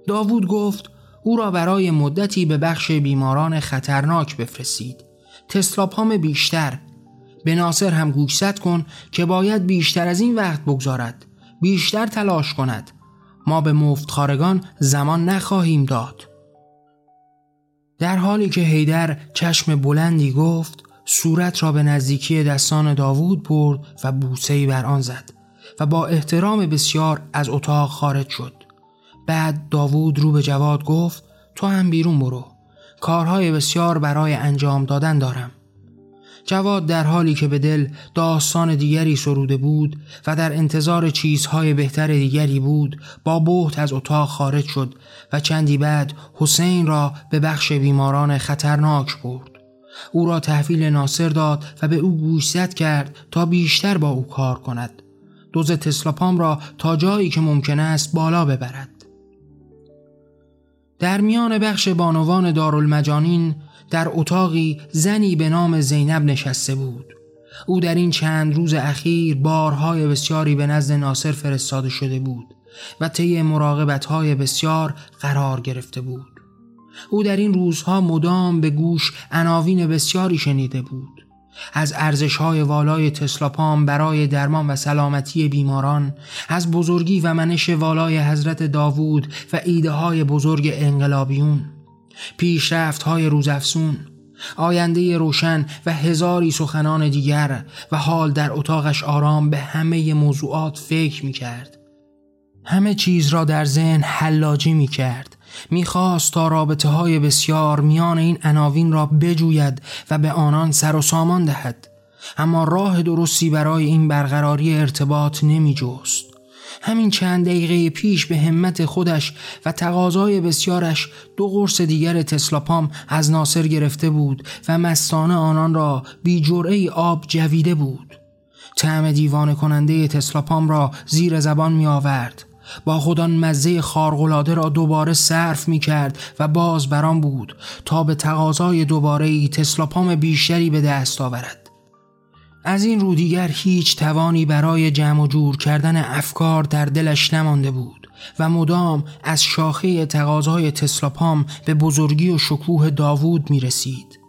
داوود گفت او را برای مدتی به بخش بیماران خطرناک بفرستید. تسلاپام بیشتر. به ناصر هم گوشزد کن که باید بیشتر از این وقت بگذارد. بیشتر تلاش کند. ما به مفتخارگان زمان نخواهیم داد. در حالی که هیدر چشم بلندی گفت صورت را به نزدیکی دستان داوود برد و بوسهی بر آن زد و با احترام بسیار از اتاق خارج شد. بعد داوود رو به جواد گفت تو هم بیرون برو. کارهای بسیار برای انجام دادن دارم. جواد در حالی که به دل داستان دیگری سروده بود و در انتظار چیزهای بهتر دیگری بود با بحت از اتاق خارج شد و چندی بعد حسین را به بخش بیماران خطرناک برد. او را تحویل ناصر داد و به او گوشزد کرد تا بیشتر با او کار کند. دوز تسلاپام را تا جایی که ممکن است بالا ببرد. در میان بخش بانوان دارالمجانین در اتاقی زنی به نام زینب نشسته بود. او در این چند روز اخیر بارهای بسیاری به نزد ناصر فرستاده شده بود و طی مراقبتهای بسیار قرار گرفته بود. او در این روزها مدام به گوش عناوین بسیاری شنیده بود. از ارزش های والای تسلاپام برای درمان و سلامتی بیماران از بزرگی و منش والای حضرت داوود و ایده های بزرگ انقلابیون پیشرفت های روزافسون آینده روشن و هزاری سخنان دیگر و حال در اتاقش آرام به همه موضوعات فکر می کرد. همه چیز را در ذهن حلاجی می کرد. می‌خواست تا رابطه های بسیار میان این عناوین را بجوید و به آنان سر و سامان دهد. اما راه درستی برای این برقراری ارتباط نمی جست. همین چند دقیقه پیش به همت خودش و تقاضای بسیارش دو قرص دیگر تسلاپام از ناصر گرفته بود و مستانه آنان را بی جرعه آب جویده بود. طعم دیوانه کننده تسلاپام را زیر زبان می آورد با خودان مزه خارقلاده را دوباره صرف می کرد و باز بران بود تا به تقاضای دوباره تسلاپام بیشتری به دست آورد از این رو دیگر هیچ توانی برای جمع و جور کردن افکار در دلش نمانده بود و مدام از شاخه تقاضای تسلاپام به بزرگی و شکوه داوود می رسید.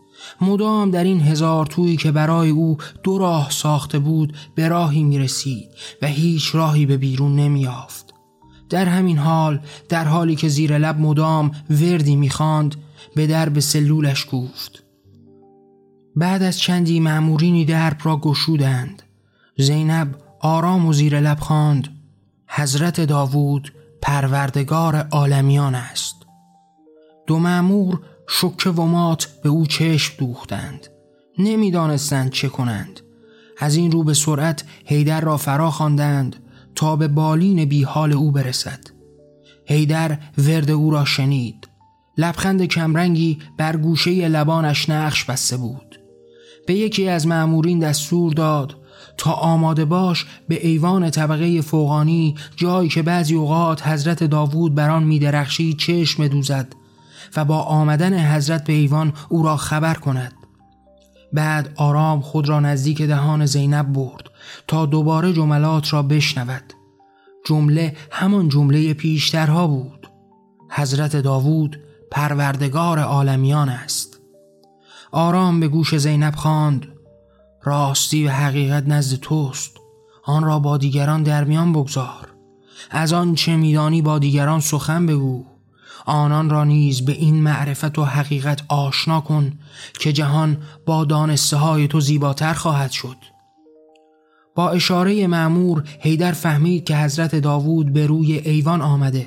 مدام در این هزار تویی که برای او دو راه ساخته بود به راهی می رسید و هیچ راهی به بیرون نمی آفد. در همین حال در حالی که زیر لب مدام وردی می‌خواند به درب سلولش گفت. بعد از چندی معمورینی درب را گشودند. زینب آرام و زیر لب خواند. حضرت داوود پروردگار عالمیان است. دو معمور شکه و مات به او چشم دوختند. نمی‌دانستند چه کنند. از این رو به سرعت هیدر را فرا خواندند. تا به بالین بی حال او برسد. هیدر ورد او را شنید. لبخند کمرنگی بر گوشه لبانش نقش بسته بود. به یکی از معمورین دستور داد تا آماده باش به ایوان طبقه فوقانی جایی که بعضی اوقات حضرت داوود بر آن میدرخشی چشم دوزد و با آمدن حضرت به ایوان او را خبر کند. بعد آرام خود را نزدیک دهان زینب برد تا دوباره جملات را بشنود. جمله همان جمله پیشترها بود. حضرت داوود پروردگار عالمیان است. آرام به گوش زینب خواند. راستی و حقیقت نزد توست. آن را با دیگران در میان بگذار. از آن چه میدانی با دیگران سخن بگو. آنان را نیز به این معرفت و حقیقت آشنا کن که جهان با دانسته های تو زیباتر خواهد شد. با اشاره معمور هیدر فهمید که حضرت داوود به روی ایوان آمده.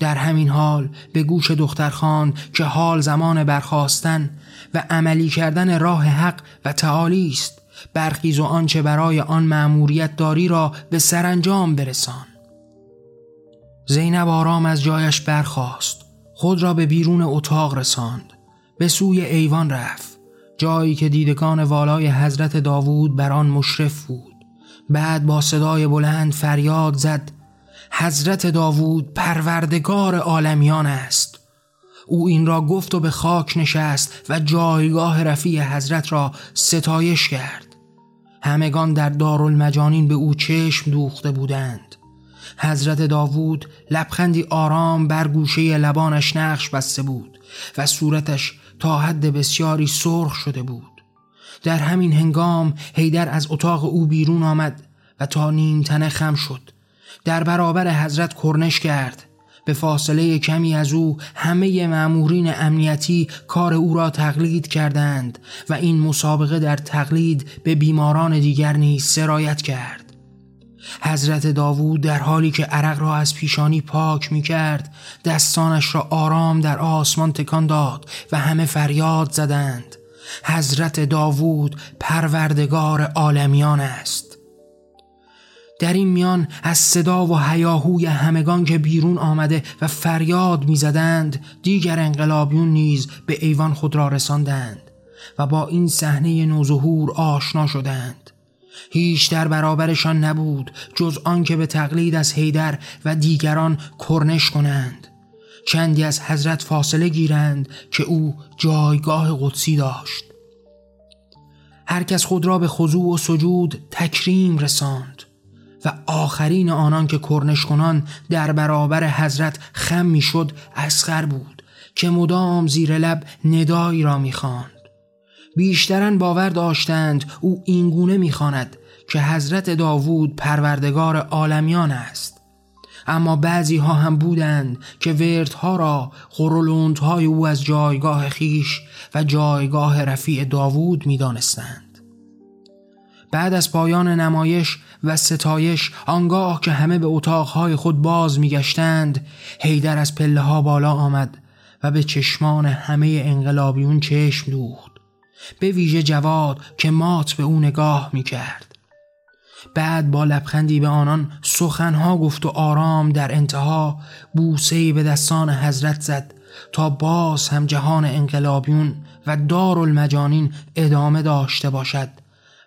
در همین حال به گوش دختر خان که حال زمان برخواستن و عملی کردن راه حق و تعالی است برخیز و آنچه برای آن مأموریت داری را به سرانجام برسان. زینب آرام از جایش برخاست. خود را به بیرون اتاق رساند. به سوی ایوان رفت. جایی که دیدگان والای حضرت داوود بر آن مشرف بود. بعد با صدای بلند فریاد زد حضرت داوود پروردگار عالمیان است. او این را گفت و به خاک نشست و جایگاه رفیع حضرت را ستایش کرد. همگان در دارالمجانین به او چشم دوخته بودند. حضرت داوود لبخندی آرام بر گوشه لبانش نقش بسته بود و صورتش تا حد بسیاری سرخ شده بود. در همین هنگام هیدر از اتاق او بیرون آمد و تا نیم تنه خم شد. در برابر حضرت کرنش کرد. به فاصله کمی از او همه معمورین امنیتی کار او را تقلید کردند و این مسابقه در تقلید به بیماران دیگر نیز سرایت کرد. حضرت داوود در حالی که عرق را از پیشانی پاک می کرد دستانش را آرام در آسمان تکان داد و همه فریاد زدند. حضرت داوود پروردگار عالمیان است. در این میان از صدا و هیاهوی همگان که بیرون آمده و فریاد می‌زدند دیگر انقلابیون نیز به ایوان خود را رساندند و با این صحنه نوظهور آشنا شدند. هیچ در برابرشان نبود جز آنکه به تقلید از هیدر و دیگران کرنش کنند. چندی از حضرت فاصله گیرند که او جایگاه قدسی داشت. هر کس خود را به خضوع و سجود تکریم رساند و آخرین آنان که کرنش کنان در برابر حضرت خم می‌شد اسخر بود که مدام زیر لب ندایی را می‌خواند. بیشترن باور داشتند او اینگونه می‌خواند که حضرت داوود پروردگار عالمیان است اما بعضی ها هم بودند که وردها را های او از جایگاه خیش و جایگاه رفیع داوود می دانستند. بعد از پایان نمایش و ستایش آنگاه که همه به اتاقهای خود باز میگشتند هیدر از پله ها بالا آمد و به چشمان همه انقلابیون چشم دوخت به ویژه جواد که مات به او نگاه می کرد. بعد با لبخندی به آنان سخنها گفت و آرام در انتها بوسهی به دستان حضرت زد تا باز هم جهان انقلابیون و دار المجانین ادامه داشته باشد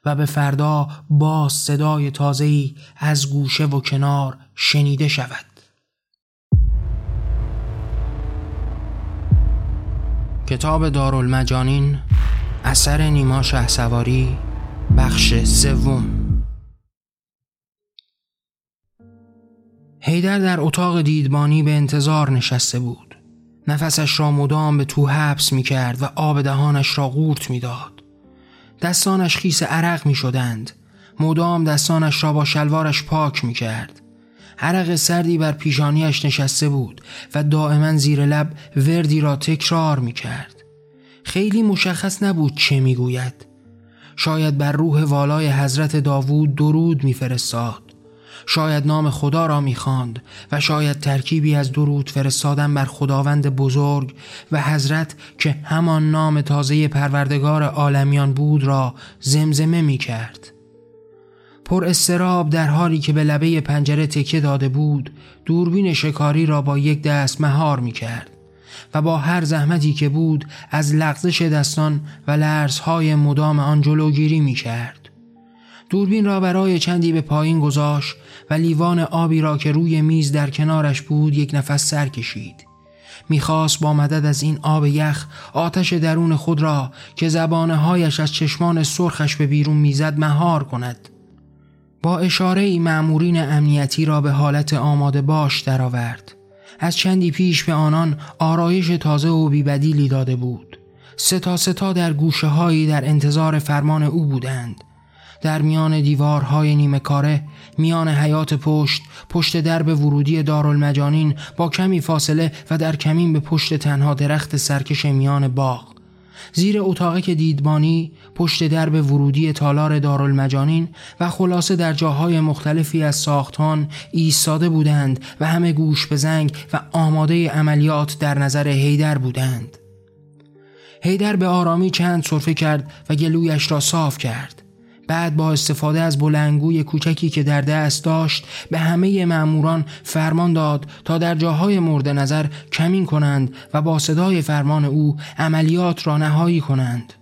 و به فردا باز صدای تازهی از گوشه و کنار شنیده شود کتاب دارالمجانین اثر نیما سواری بخش سوم. هیدر در اتاق دیدبانی به انتظار نشسته بود. نفسش را مدام به تو حبس می کرد و آب دهانش را قورت می داد دستانش خیس عرق می شدند مدام دستانش را با شلوارش پاک می کرد عرق سردی بر پیشانیش نشسته بود و دائما زیر لب وردی را تکرار می کرد خیلی مشخص نبود چه می‌گوید. شاید بر روح والای حضرت داوود درود میفرستاد. شاید نام خدا را می‌خواند و شاید ترکیبی از درود فرستادن بر خداوند بزرگ و حضرت که همان نام تازه پروردگار عالمیان بود را زمزمه می‌کرد. پر استراب در حالی که به لبه پنجره تکه داده بود دوربین شکاری را با یک دست مهار می‌کرد. و با هر زحمتی که بود از لغزش دستان و لرزهای مدام آن جلوگیری می کرد. دوربین را برای چندی به پایین گذاشت و لیوان آبی را که روی میز در کنارش بود یک نفس سر کشید. می‌خواست با مدد از این آب یخ آتش درون خود را که زبانه هایش از چشمان سرخش به بیرون می‌زد مهار کند. با اشاره ای معمورین امنیتی را به حالت آماده باش درآورد. از چندی پیش به آنان آرایش تازه و بیبدیلی داده بود. ستا ستا در گوشه هایی در انتظار فرمان او بودند. در میان دیوارهای نیمه کاره میان حیات پشت پشت درب ورودی دارالمجانین با کمی فاصله و در کمین به پشت تنها درخت سرکش میان باغ. زیر اتاق که دیدبانی پشت درب ورودی تالار دارالمجانین و خلاصه در جاهای مختلفی از ساختان ایستاده بودند و همه گوش به زنگ و آماده عملیات در نظر هیدر بودند. هیدر به آرامی چند صرفه کرد و گلویش را صاف کرد. بعد با استفاده از بلنگوی کوچکی که در دست داشت به همه مأموران فرمان داد تا در جاهای مورد نظر کمین کنند و با صدای فرمان او عملیات را نهایی کنند.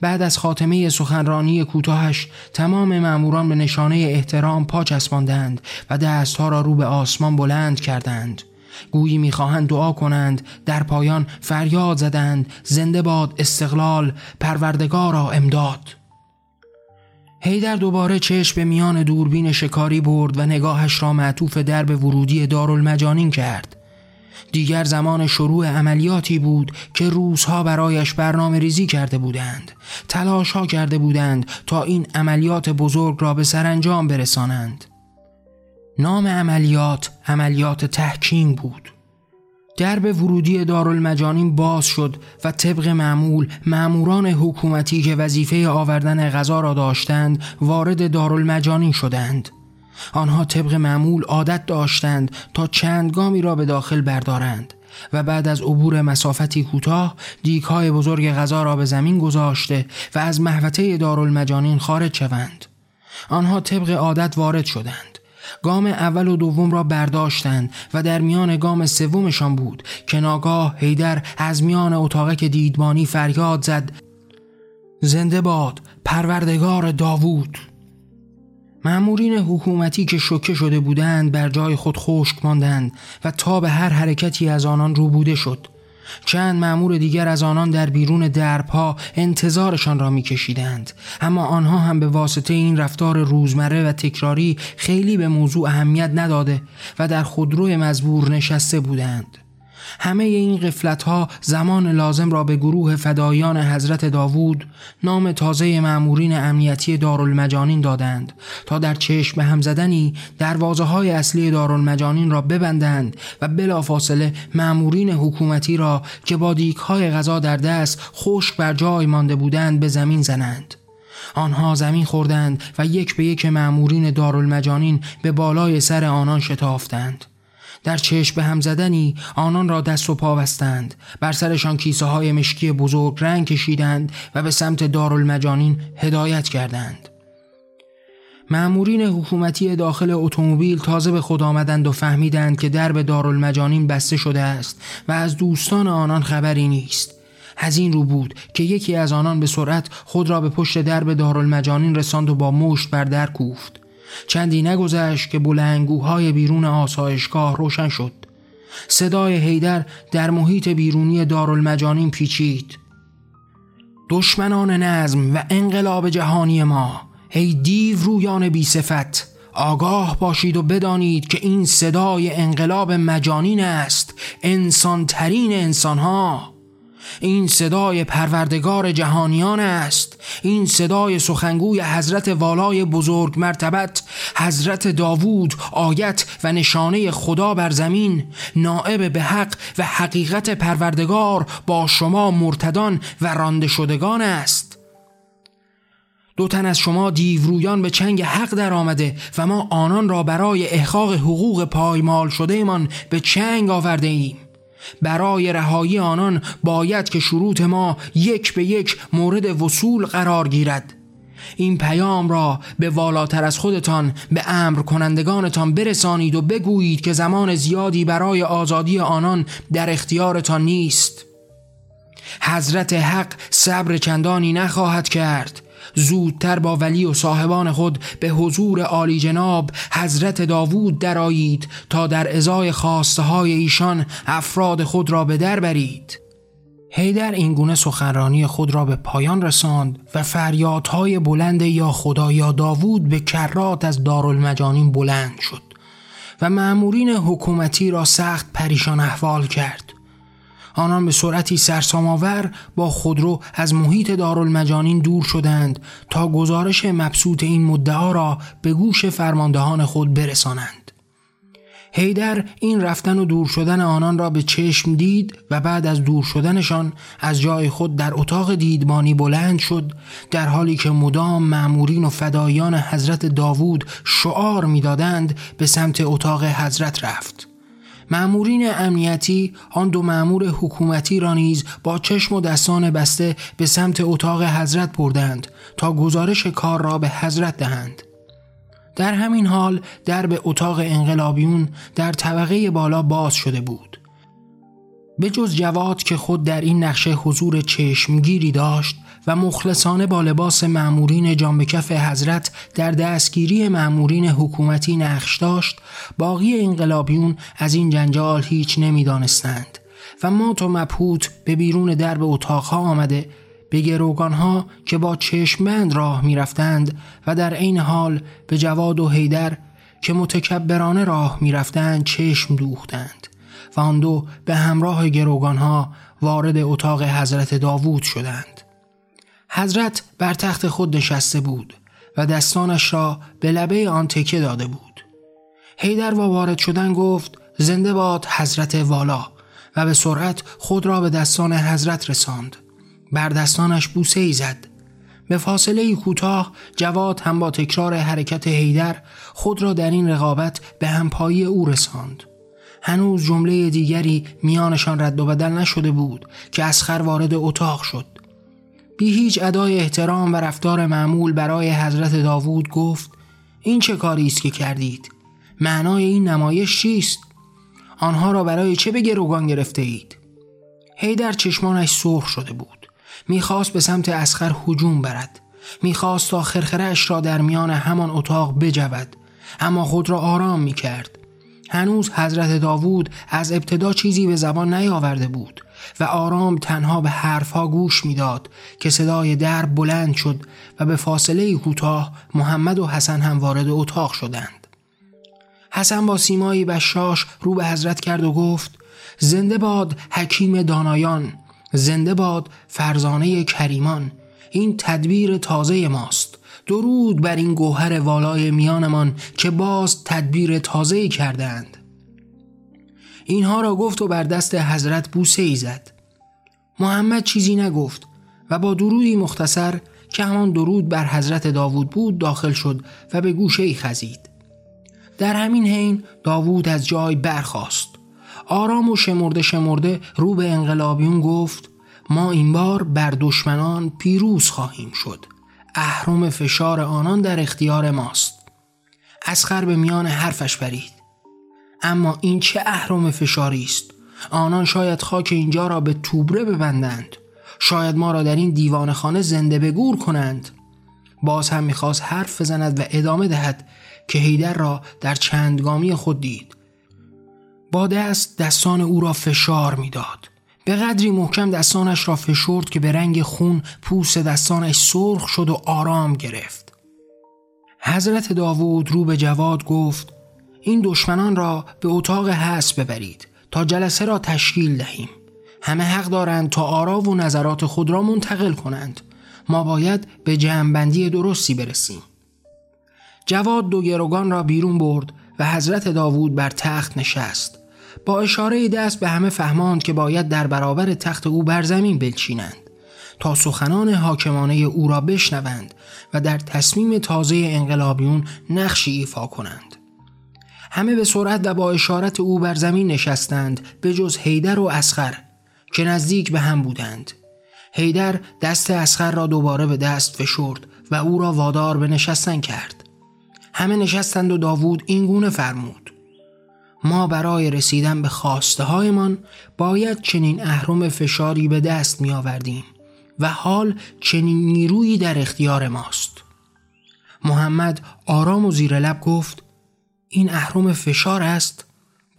بعد از خاتمه سخنرانی کوتاهش تمام مأموران به نشانه احترام پا چسباندند و دستها را رو به آسمان بلند کردند. گویی می‌خواهند دعا کنند در پایان فریاد زدند زنده باد استقلال پروردگارا امداد. هیدر دوباره چشم به میان دوربین شکاری برد و نگاهش را معطوف درب ورودی دارالمجانین کرد. دیگر زمان شروع عملیاتی بود که روزها برایش برنامه ریزی کرده بودند تلاش ها کرده بودند تا این عملیات بزرگ را به سرانجام برسانند. نام عملیات عملیات تحکیم بود. درب ورودی دارالمجانین باز شد و طبق معمول معموران حکومتی که وظیفه آوردن غذا را داشتند وارد دارالمجانین شدند. آنها طبق معمول عادت داشتند تا چند گامی را به داخل بردارند و بعد از عبور مسافتی کوتاه دیگهای بزرگ غذا را به زمین گذاشته و از محوطه دارالمجانین خارج شوند. آنها طبق عادت وارد شدند. گام اول و دوم را برداشتند و در میان گام سومشان بود که ناگاه هیدر از میان اتاقک دیدبانی فریاد زد زنده باد پروردگار داوود! معمورین حکومتی که شوکه شده بودند بر جای خود خشک ماندند و تا به هر حرکتی از آنان رو بوده شد. چند معمور دیگر از آنان در بیرون درپا انتظارشان را میکشیدند. اما آنها هم به واسطه این رفتار روزمره و تکراری خیلی به موضوع اهمیت نداده و در خودرو مزبور نشسته بودند. همه این قفلت ها زمان لازم را به گروه فدایان حضرت داوود نام تازه معمورین امنیتی دارالمجانین دادند تا در چشم به هم زدنی دروازه های اصلی دارالمجانین را ببندند و بلافاصله معمورین حکومتی را که با دیک های غذا در دست خشک بر جای مانده بودند به زمین زنند. آنها زمین خوردند و یک به یک معمورین دارالمجانین به بالای سر آنان شتافتند. در چشم به هم زدنی آنان را دست و پا بستند. بر سرشان کیسه های مشکی بزرگ رنگ کشیدند و به سمت دارالمجانین هدایت کردند. معمورین حکومتی داخل اتومبیل تازه به خود آمدند و فهمیدند که درب دارالمجانین بسته شده است و از دوستان آنان خبری نیست. از این رو بود که یکی از آنان به سرعت خود را به پشت درب دارالمجانین رساند و با مشت بر در کوفت. چندی نگذشت که بلنگوهای بیرون آسایشگاه روشن شد. صدای هیدر در محیط بیرونی دارالمجانین پیچید. دشمنان نظم و انقلاب جهانی ما ای دیو رویان بی صفت آگاه باشید و بدانید که این صدای انقلاب مجانین است انسان ترین انسان ها این صدای پروردگار جهانیان است. این صدای سخنگوی حضرت والای بزرگ مرتبت حضرت داوود آیت و نشانه خدا بر زمین نائب به حق و حقیقت پروردگار با شما مرتدان و رانده شدگان است. دو تن از شما دیورویان به چنگ حق در آمده و ما آنان را برای احقاق حقوق پایمال شده من به چنگ آورده ایم برای رهایی آنان باید که شروط ما یک به یک مورد وصول قرار گیرد. این پیام را به والاتر از خودتان به امر کنندگانتان برسانید و بگویید که زمان زیادی برای آزادی آنان در اختیارتان نیست. حضرت حق صبر چندانی نخواهد کرد. زودتر با ولی و صاحبان خود به حضور عالی جناب حضرت داوود درایید تا در ازای خواسته های ایشان افراد خود را به در برید. هیدر این گونه سخنرانی خود را به پایان رساند و فریادهای بلند یا خدا یا داوود به کرات از دارالمجانین بلند شد و معمورین حکومتی را سخت پریشان احوال کرد. آنان به سرعتی سرسام‌آور با خودرو از محیط دارالمجانین دور شدند تا گزارش مبسوط این مدعا را به گوش فرماندهان خود برسانند. هیدر این رفتن و دور شدن آنان را به چشم دید و بعد از دور شدنشان از جای خود در اتاق دیدبانی بلند شد در حالی که مدام معمورین و فدایان حضرت داوود شعار می‌دادند به سمت اتاق حضرت رفت. معمورین امنیتی آن دو معمور حکومتی را نیز با چشم و دستان بسته به سمت اتاق حضرت بردند تا گزارش کار را به حضرت دهند. در همین حال در به اتاق انقلابیون در طبقه بالا باز شده بود. به جز جواد که خود در این نقشه حضور چشمگیری داشت و مخلصانه با لباس معمورین جانبکف حضرت در دستگیری معمورین حکومتی نقش داشت باقی انقلابیون از این جنجال هیچ نمی‌دانستند. و ما تو مبهوت به بیرون درب اتاقها آمده به گروگانها که با چشمند راه می‌رفتند و در عین حال به جواد و حیدر که متکبرانه راه می‌رفتند چشم دوختند و آن دو به همراه گروگانها وارد اتاق حضرت داوود شدند. حضرت بر تخت خود نشسته بود و دستانش را به لبه آن تکه داده بود. هیدر با وارد شدن گفت زنده باد حضرت والا. و به سرعت خود را به دستان حضرت رساند. بر دستانش بوسه ای زد. به فاصله کوتاه جواد هم با تکرار حرکت هیدر خود را در این رقابت به همپایی او رساند. هنوز جمله دیگری میانشان رد و بدل نشده بود که اسخر وارد اتاق شد. بی هیچ ادای احترام و رفتار معمول برای حضرت داوود گفت این چه کاری است که کردید؟ معنای این نمایش چیست؟ آنها را برای چه به گروگان گرفته اید؟ هیدر چشمانش سرخ شده بود. می‌خواست به سمت اسخر هجوم برد. می‌خواست تا خرخرش را در میان همان اتاق بجود اما خود را آرام می‌کرد. هنوز حضرت داوود از ابتدا چیزی به زبان نیاورده بود. و آرام تنها به حرفها گوش می‌داد که صدای در بلند شد و به فاصله کوتاه محمد و حسن هم وارد اتاق شدند. حسن با سیمایی بشاش رو به حضرت کرد و گفت زنده باد حکیم دانایان زنده باد فرزانه کریمان این تدبیر تازه ماست درود بر این گوهر والای میانمان که باز تدبیر تازه کردند اینها را گفت و بر دست حضرت بوسه ای زد. محمد چیزی نگفت و با درودی مختصر که همان درود بر حضرت داوود بود داخل شد و به گوشه ای خزید. در همین حین داوود از جای برخاست. آرام و شمرده شمرده رو به انقلابیون گفت ما این بار بر دشمنان پیروز خواهیم شد. اهرم فشار آنان در اختیار ماست. اسخر به میان حرفش برید. اما این چه اهرم فشاری است؟ آنان شاید خاک اینجا را به توبره ببندند. شاید ما را در این دیوان خانه زنده بگور کنند. باز هم می‌خواست حرف بزند و ادامه دهد که هیدر را در چندگامی خود دید. با دست دستان او را فشار می‌داد. به قدری محکم دستانش را فشرد که به رنگ خون پوست دستانش سرخ شد و آرام گرفت. حضرت داوود رو به جواد گفت این دشمنان را به اتاق حس ببرید تا جلسه را تشکیل دهیم. همه حق دارند تا آرا و نظرات خود را منتقل کنند. ما باید به جمعبندی درستی برسیم. جواد دو گروگان را بیرون برد و حضرت داوود بر تخت نشست. با اشاره دست به همه فهماند که باید در برابر تخت او بر زمین بلچینند تا سخنان حاکمانه او را بشنوند و در تصمیم تازه انقلابیون نقشی ایفا کنند. همه به سرعت و با اشارت او بر زمین نشستند به جز هیدر و اسخر که نزدیک به هم بودند. هیدر دست اسخر را دوباره به دست فشرد و او را وادار به نشستن کرد. همه نشستند و داوود این گونه فرمود. ما برای رسیدن به خواسته هایمان باید چنین اهرم فشاری به دست می آوردیم و حال چنین نیرویی در اختیار ماست. محمد آرام و زیر لب گفت این اهرم فشار است؟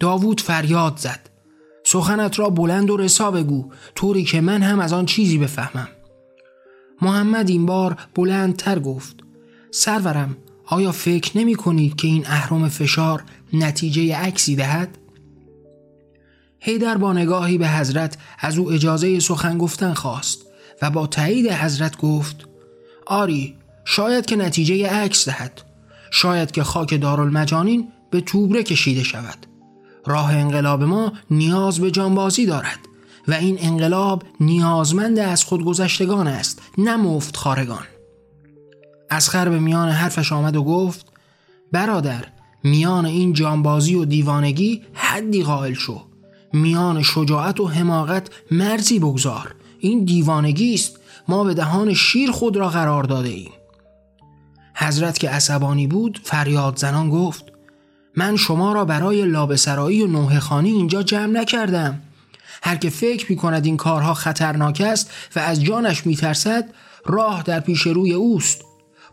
داوود فریاد زد. سخنت را بلند و رسا بگو طوری که من هم از آن چیزی بفهمم. محمد این بار بلندتر گفت سرورم آیا فکر نمی کنید که این اهرم فشار نتیجه عکسی دهد؟ هیدر با نگاهی به حضرت از او اجازه سخن گفتن خواست و با تایید حضرت گفت آری شاید که نتیجه عکس دهد. شاید که خاک دارالمجانین به توبره کشیده شود. راه انقلاب ما نیاز به جانبازی دارد و این انقلاب نیازمند از خودگذشتگان است نه مفت خارگان. اسخر به میان حرفش آمد و گفت برادر میان این جانبازی و دیوانگی حدی قائل شو. میان شجاعت و حماقت مرزی بگذار. این دیوانگی است ما به دهان شیر خود را قرار داده ایم. حضرت که عصبانی بود فریاد زنان گفت من شما را برای لابسرایی و نوه خانی اینجا جمع نکردم. هر که فکر می کند این کارها خطرناک است و از جانش می ترسد راه در پیش روی اوست.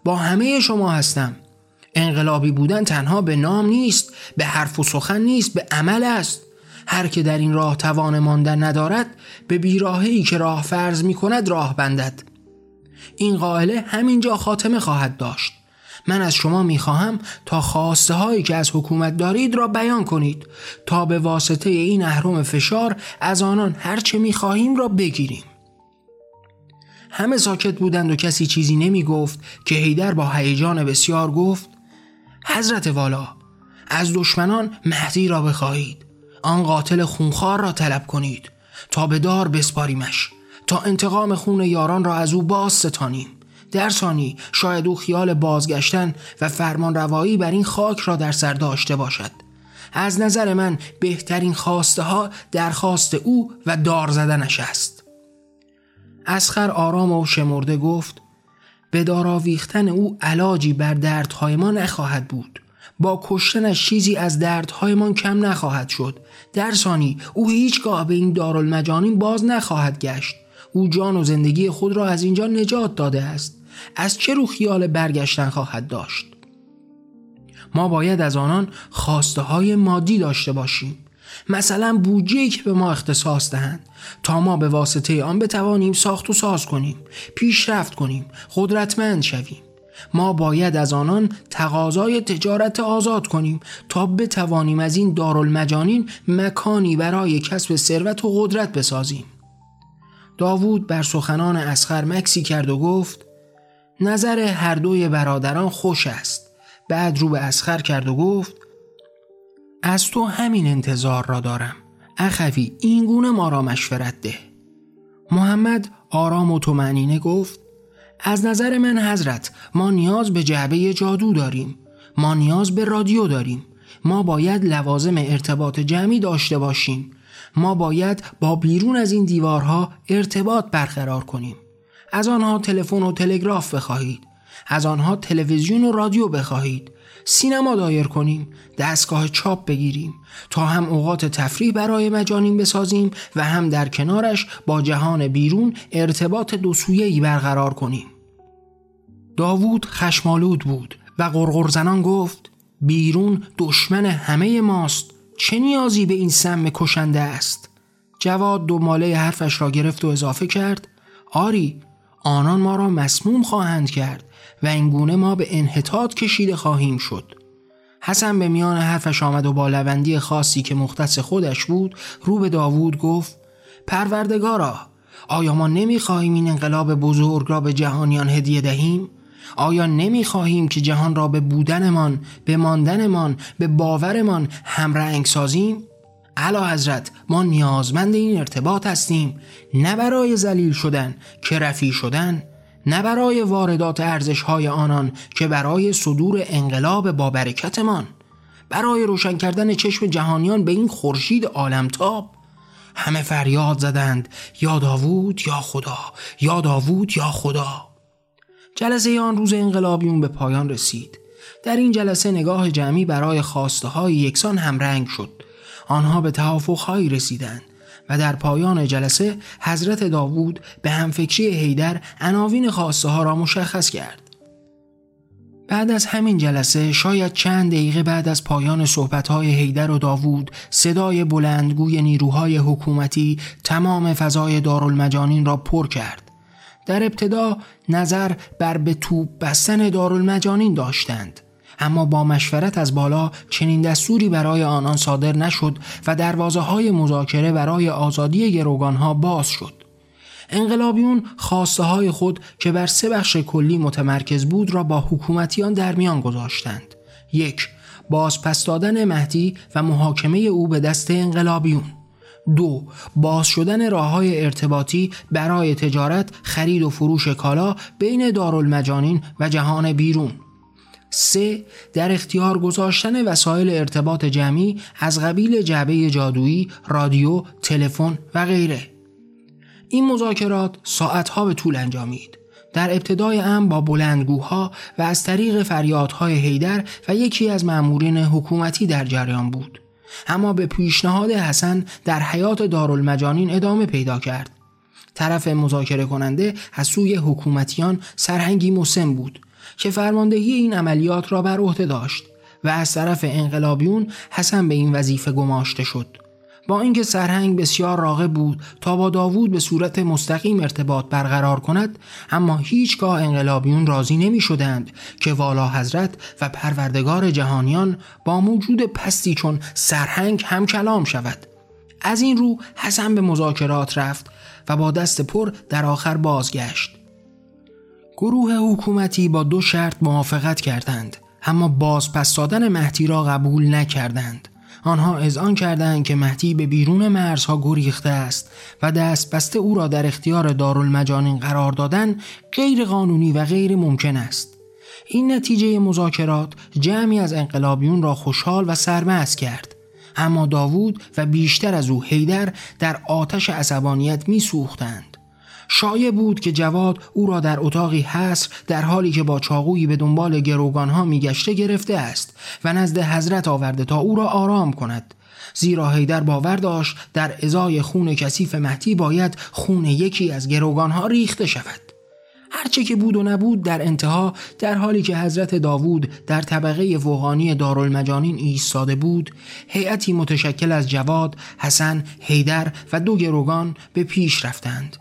با همه شما هستم. انقلابی بودن تنها به نام نیست به حرف و سخن نیست به عمل است. هر که در این راه توان ماندن ندارد به بیراهی که راه فرض می کند راه بندد. این قائله همینجا خاتمه خواهد داشت. من از شما می خواهم تا خواسته هایی که از حکومت دارید را بیان کنید تا به واسطه این اهرم فشار از آنان هرچه می خواهیم را بگیریم. همه ساکت بودند و کسی چیزی نمی گفت که هیدر با هیجان بسیار گفت حضرت والا از دشمنان مهدی را بخواهید. آن قاتل خونخوار را طلب کنید تا به دار بسپاریمش. تا انتقام خون یاران را از او باز ستانیم. در ثانی شاید او خیال بازگشتن و فرمان روایی بر این خاک را در سر داشته باشد. از نظر من بهترین خواسته ها درخواست او و دار زدنش است. اسخر آرام و شمرده گفت به داراویختن او علاجی بر دردهای ما نخواهد بود. با کشتنش چیزی از دردهایمان کم نخواهد شد. در ثانی او هیچگاه به این دارالمجانین باز نخواهد گشت. او جان و زندگی خود را از اینجا نجات داده است. از چه رو خیال برگشتن خواهد داشت؟ ما باید از آنان خواسته های مادی داشته باشیم. مثلا بودجه که به ما اختصاص دهند. تا ما به واسطه آن بتوانیم ساخت و ساز کنیم پیشرفت کنیم قدرتمند شویم. ما باید از آنان تقاضای تجارت آزاد کنیم تا بتوانیم از این دارالمجانین مکانی برای کسب ثروت و قدرت بسازیم. داوود بر سخنان اسخر مکسی کرد و گفت نظر هر دوی برادران خوش است. بعد رو به اسخر کرد و گفت از تو همین انتظار را دارم. اخوی این گونه ما را مشورت ده. محمد آرام و تومنینه گفت از نظر من حضرت ما نیاز به جعبه جادو داریم. ما نیاز به رادیو داریم. ما باید لوازم ارتباط جمعی داشته باشیم. ما باید با بیرون از این دیوارها ارتباط برقرار کنیم. از آنها تلفن و تلگراف بخواهید. از آنها تلویزیون و رادیو بخواهید. سینما دایر کنیم. دستگاه چاپ بگیریم. تا هم اوقات تفریح برای مجانین بسازیم و هم در کنارش با جهان بیرون ارتباط دو برقرار کنیم. داوود خشمالود بود و غرغرزنان گفت بیرون دشمن همه ماست. چه نیازی به این سم کشنده است جواد دو ماله حرفش را گرفت و اضافه کرد آری آنان ما را مسموم خواهند کرد و اینگونه ما به انحطاط کشیده خواهیم شد حسن به میان حرفش آمد و با لوندی خاصی که مختص خودش بود رو به داوود گفت پروردگارا آیا ما نمی‌خواهیم این انقلاب بزرگ را به جهانیان هدیه دهیم؟ آیا نمی‌خواهیم که جهان را به بودنمان، به ماندنمان، به باورمان همرنگ سازیم؟ علا حضرت ما نیازمند این ارتباط هستیم. نه برای زلیل شدن که رفی شدن نه برای واردات ارزش های آنان که برای صدور انقلاب با برکتمان برای روشن کردن چشم جهانیان به این خورشید عالمتاب. همه فریاد زدند یا داوود یا خدا یا داوود یا خدا. جلسه آن روز انقلابیون به پایان رسید در این جلسه نگاه جمعی برای خواسته های یکسان همرنگ شد آنها به توافقهایی رسیدند و در پایان جلسه حضرت داوود به همفکری هیدر عناوین خواسته ها را مشخص کرد. بعد از همین جلسه شاید چند دقیقه بعد از پایان صحبتهای هیدر و داوود صدای بلندگوی نیروهای حکومتی تمام فضای دارالمجانین را پر کرد. در ابتدا نظر بر به توپ بستن دارالمجانین داشتند. اما با مشورت از بالا چنین دستوری برای آنان صادر نشد و دروازه های مذاکره برای آزادی گروگان ها باز شد. انقلابیون خواسته های خود که بر سه بخش کلی متمرکز بود را با حکومتیان در میان گذاشتند. یک پس دادن مهدی و محاکمه او به دست انقلابیون دو باز شدن راه های ارتباطی برای تجارت خرید و فروش کالا بین دارالمجانین و جهان بیرون سه در اختیار گذاشتن وسایل ارتباط جمعی از قبیل جعبه جادویی، رادیو، تلفن و غیره. این مذاکرات ساعتها به طول انجامید. در ابتدای ام با بلندگوها و از طریق فریادهای هیدر و یکی از مأمورین حکومتی در جریان بود. اما به پیشنهاد حسن در حیات دارالمجانین ادامه پیدا کرد. طرف مذاکره کننده از سوی حکومتیان سرهنگی مسن بود که فرماندهی این عملیات را بر عهده داشت و از طرف انقلابیون حسن به این وظیفه گماشته شد با اینکه سرهنگ بسیار راغب بود تا با داوود به صورت مستقیم ارتباط برقرار کند اما هیچگاه انقلابیون راضی نمی شدند که والا حضرت و پروردگار جهانیان با موجود پستی چون سرهنگ هم کلام شود. از این رو حسن به مذاکرات رفت و با دست پر در آخر بازگشت. گروه حکومتی با دو شرط موافقت کردند اما باز پس دادن مهدی را قبول نکردند. آنها اذعان کردند که مهدی به بیرون مرزها گریخته است و دست بسته او را در اختیار دارالمجانین قرار دادن غیر قانونی و غیر ممکن است این نتیجه مذاکرات جمعی از انقلابیون را خوشحال و سرمست کرد اما داوود و بیشتر از او هیدر در آتش عصبانیت می سوختند. شایع بود که جواد او را در اتاقی حصر در حالی که با چاقویی به دنبال گروگانها میگشته گرفته است و نزد حضرت آورده تا او را آرام کند. زیرا هیدر باور داشت در ازای خون کثیف مهدی باید خون یکی از گروگانها ریخته شود. هرچه که بود و نبود در انتها در حالی که حضرت داوود در طبقه فوقانی دارالمجانین ایستاده بود هیئتی متشکل از جواد، حسن، هیدر و دو گروگان به پیش رفتند.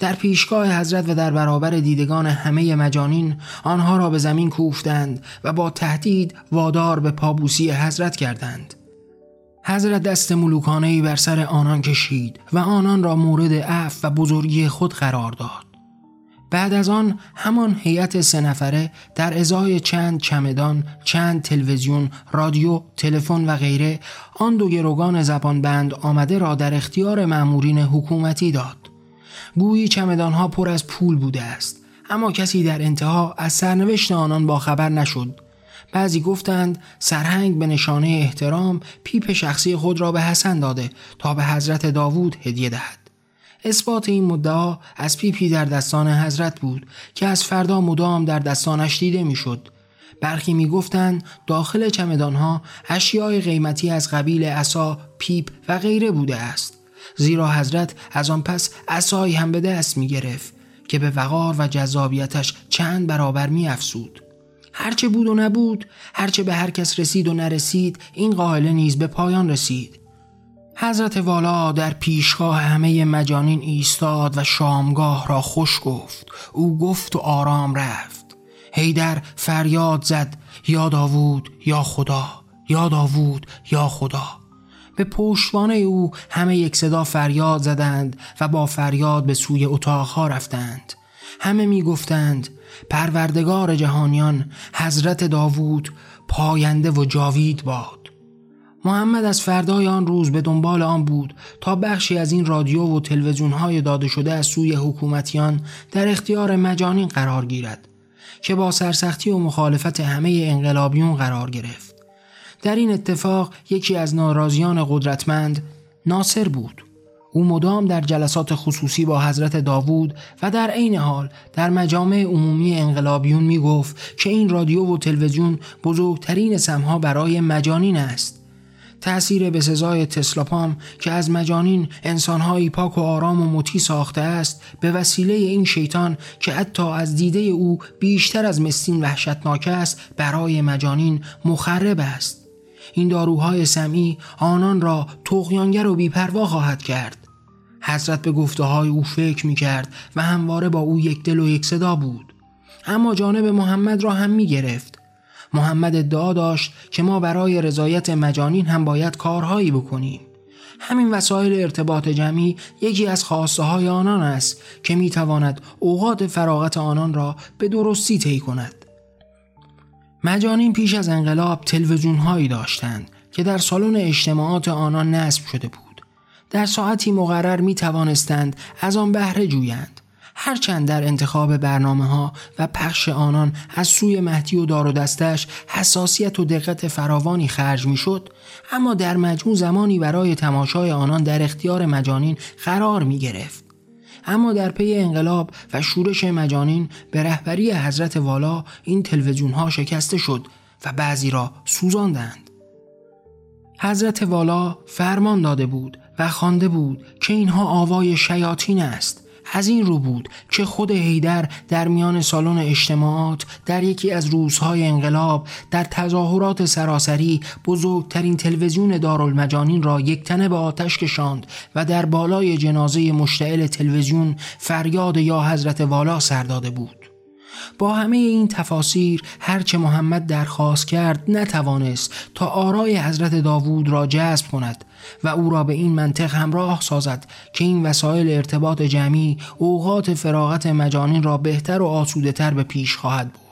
در پیشگاه حضرت و در برابر دیدگان همه مجانین آنها را به زمین کوفتند و با تهدید وادار به پابوسی حضرت کردند حضرت دست ملوکانه بر سر آنان کشید و آنان را مورد عفو و بزرگی خود قرار داد بعد از آن همان هیئت سه نفره در ازای چند چمدان، چند تلویزیون، رادیو، تلفن و غیره آن دو گروگان زبان بند آمده را در اختیار مأمورین حکومتی داد. گویی چمدانها پر از پول بوده است اما کسی در انتها از سرنوشت آنان با خبر نشد بعضی گفتند سرهنگ به نشانه احترام پیپ شخصی خود را به حسن داده تا به حضرت داوود هدیه دهد اثبات این مدعا از پیپی در دستان حضرت بود که از فردا مدام در دستانش دیده می‌شد. برخی می گفتند داخل چمدانها اشیای قیمتی از قبیل عصا، پیپ و غیره بوده است. زیرا حضرت از آن پس عصایی هم به دست می گرفت که به وقار و جذابیتش چند برابر می افزود. هرچه بود و نبود، هرچه به هر کس رسید و نرسید، این غائله نیز به پایان رسید. حضرت والا در پیشگاه همه مجانین ایستاد و شامگاه را خوش گفت او گفت و آرام رفت هیدر فریاد زد یا داوود یا خدا یا داوود یا خدا به پشتوانه او همه یک صدا فریاد زدند و با فریاد به سوی اتاقها رفتند. همه می گفتند پروردگار جهانیان حضرت داوود پاینده و جاوید باد. محمد از فردای آن روز به دنبال آن بود تا بخشی از این رادیو و تلویزیون های داده شده از سوی حکومتیان در اختیار مجانین قرار گیرد که با سرسختی و مخالفت همه انقلابیون قرار گرفت. در این اتفاق یکی از ناراضیان قدرتمند ناصر بود. او مدام در جلسات خصوصی با حضرت داوود و در عین حال در مجامع عمومی انقلابیون می گفت که این رادیو و تلویزیون بزرگترین سمها برای مجانین است. تأثیر به سزای تسلاپام که از مجانین انسانهایی پاک و آرام و مطی ساخته است به وسیله این شیطان که حتی از دیده او بیشتر از مستین وحشتناک است برای مجانین مخرب است. این داروهای سمعی آنان را تغیانگر و بیپروا خواهد کرد. حضرت به گفته های او فکر می کرد و همواره با او یک دل و یک صدا بود. اما جانب محمد را هم می گرفت محمد ادعا داشت که ما برای رضایت مجانین هم باید کارهایی بکنیم. همین وسایل ارتباط جمعی یکی از خواسته های آنان است که می تواند اوقات فراغت آنان را به درستی طی کند. مجانین پیش از انقلاب تلویزیون هایی داشتند که در سالن اجتماعات آنان نصب شده بود در ساعتی مقرر می توانستند از آن بهره جویند هرچند در انتخاب برنامه ها و پخش آنان از سوی مهدی و دار و دستش حساسیت و دقت فراوانی خرج می شد اما در مجموع زمانی برای تماشای آنان در اختیار مجانین قرار می گرفت. اما در پی انقلاب و شورش مجانین به رهبری حضرت والا این تلویزیون ها شکسته شد و بعضی را سوزاندند. حضرت والا فرمان داده بود و خوانده بود که اینها آوای شیاطین است از این رو بود که خود هیدر در میان سالن اجتماعات در یکی از روزهای انقلاب در تظاهرات سراسری بزرگترین تلویزیون دارالمجانین را یک تنه به آتش کشاند و در بالای جنازه مشتعل تلویزیون فریاد یا حضرت والا سر داده بود. با همه این تفاسیر هرچه محمد درخواست کرد نتوانست تا آرای حضرت داوود را جذب کند. و او را به این منطق همراه سازد که این وسایل ارتباط جمعی اوقات فراغت مجانین را بهتر و آسوده تر به پیش خواهد برد.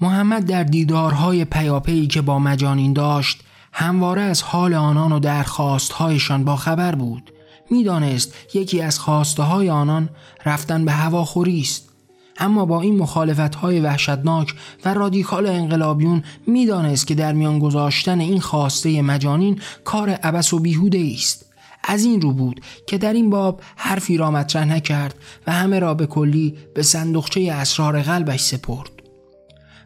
محمد در دیدارهای پیاپی که با مجانین داشت همواره از حال آنان و درخواستهایشان با خبر بود. می‌دانست یکی از خواسته های آنان رفتن به هواخوری است. اما با این مخالفت های وحشتناک و رادیکال انقلابیون می‌دانست که در میان گذاشتن این خواسته مجانین کار عبس و بیهوده است. از این رو بود که در این باب حرفی را مطرح نکرد و همه را به کلی به صندوقچه اسرار قلبش سپرد.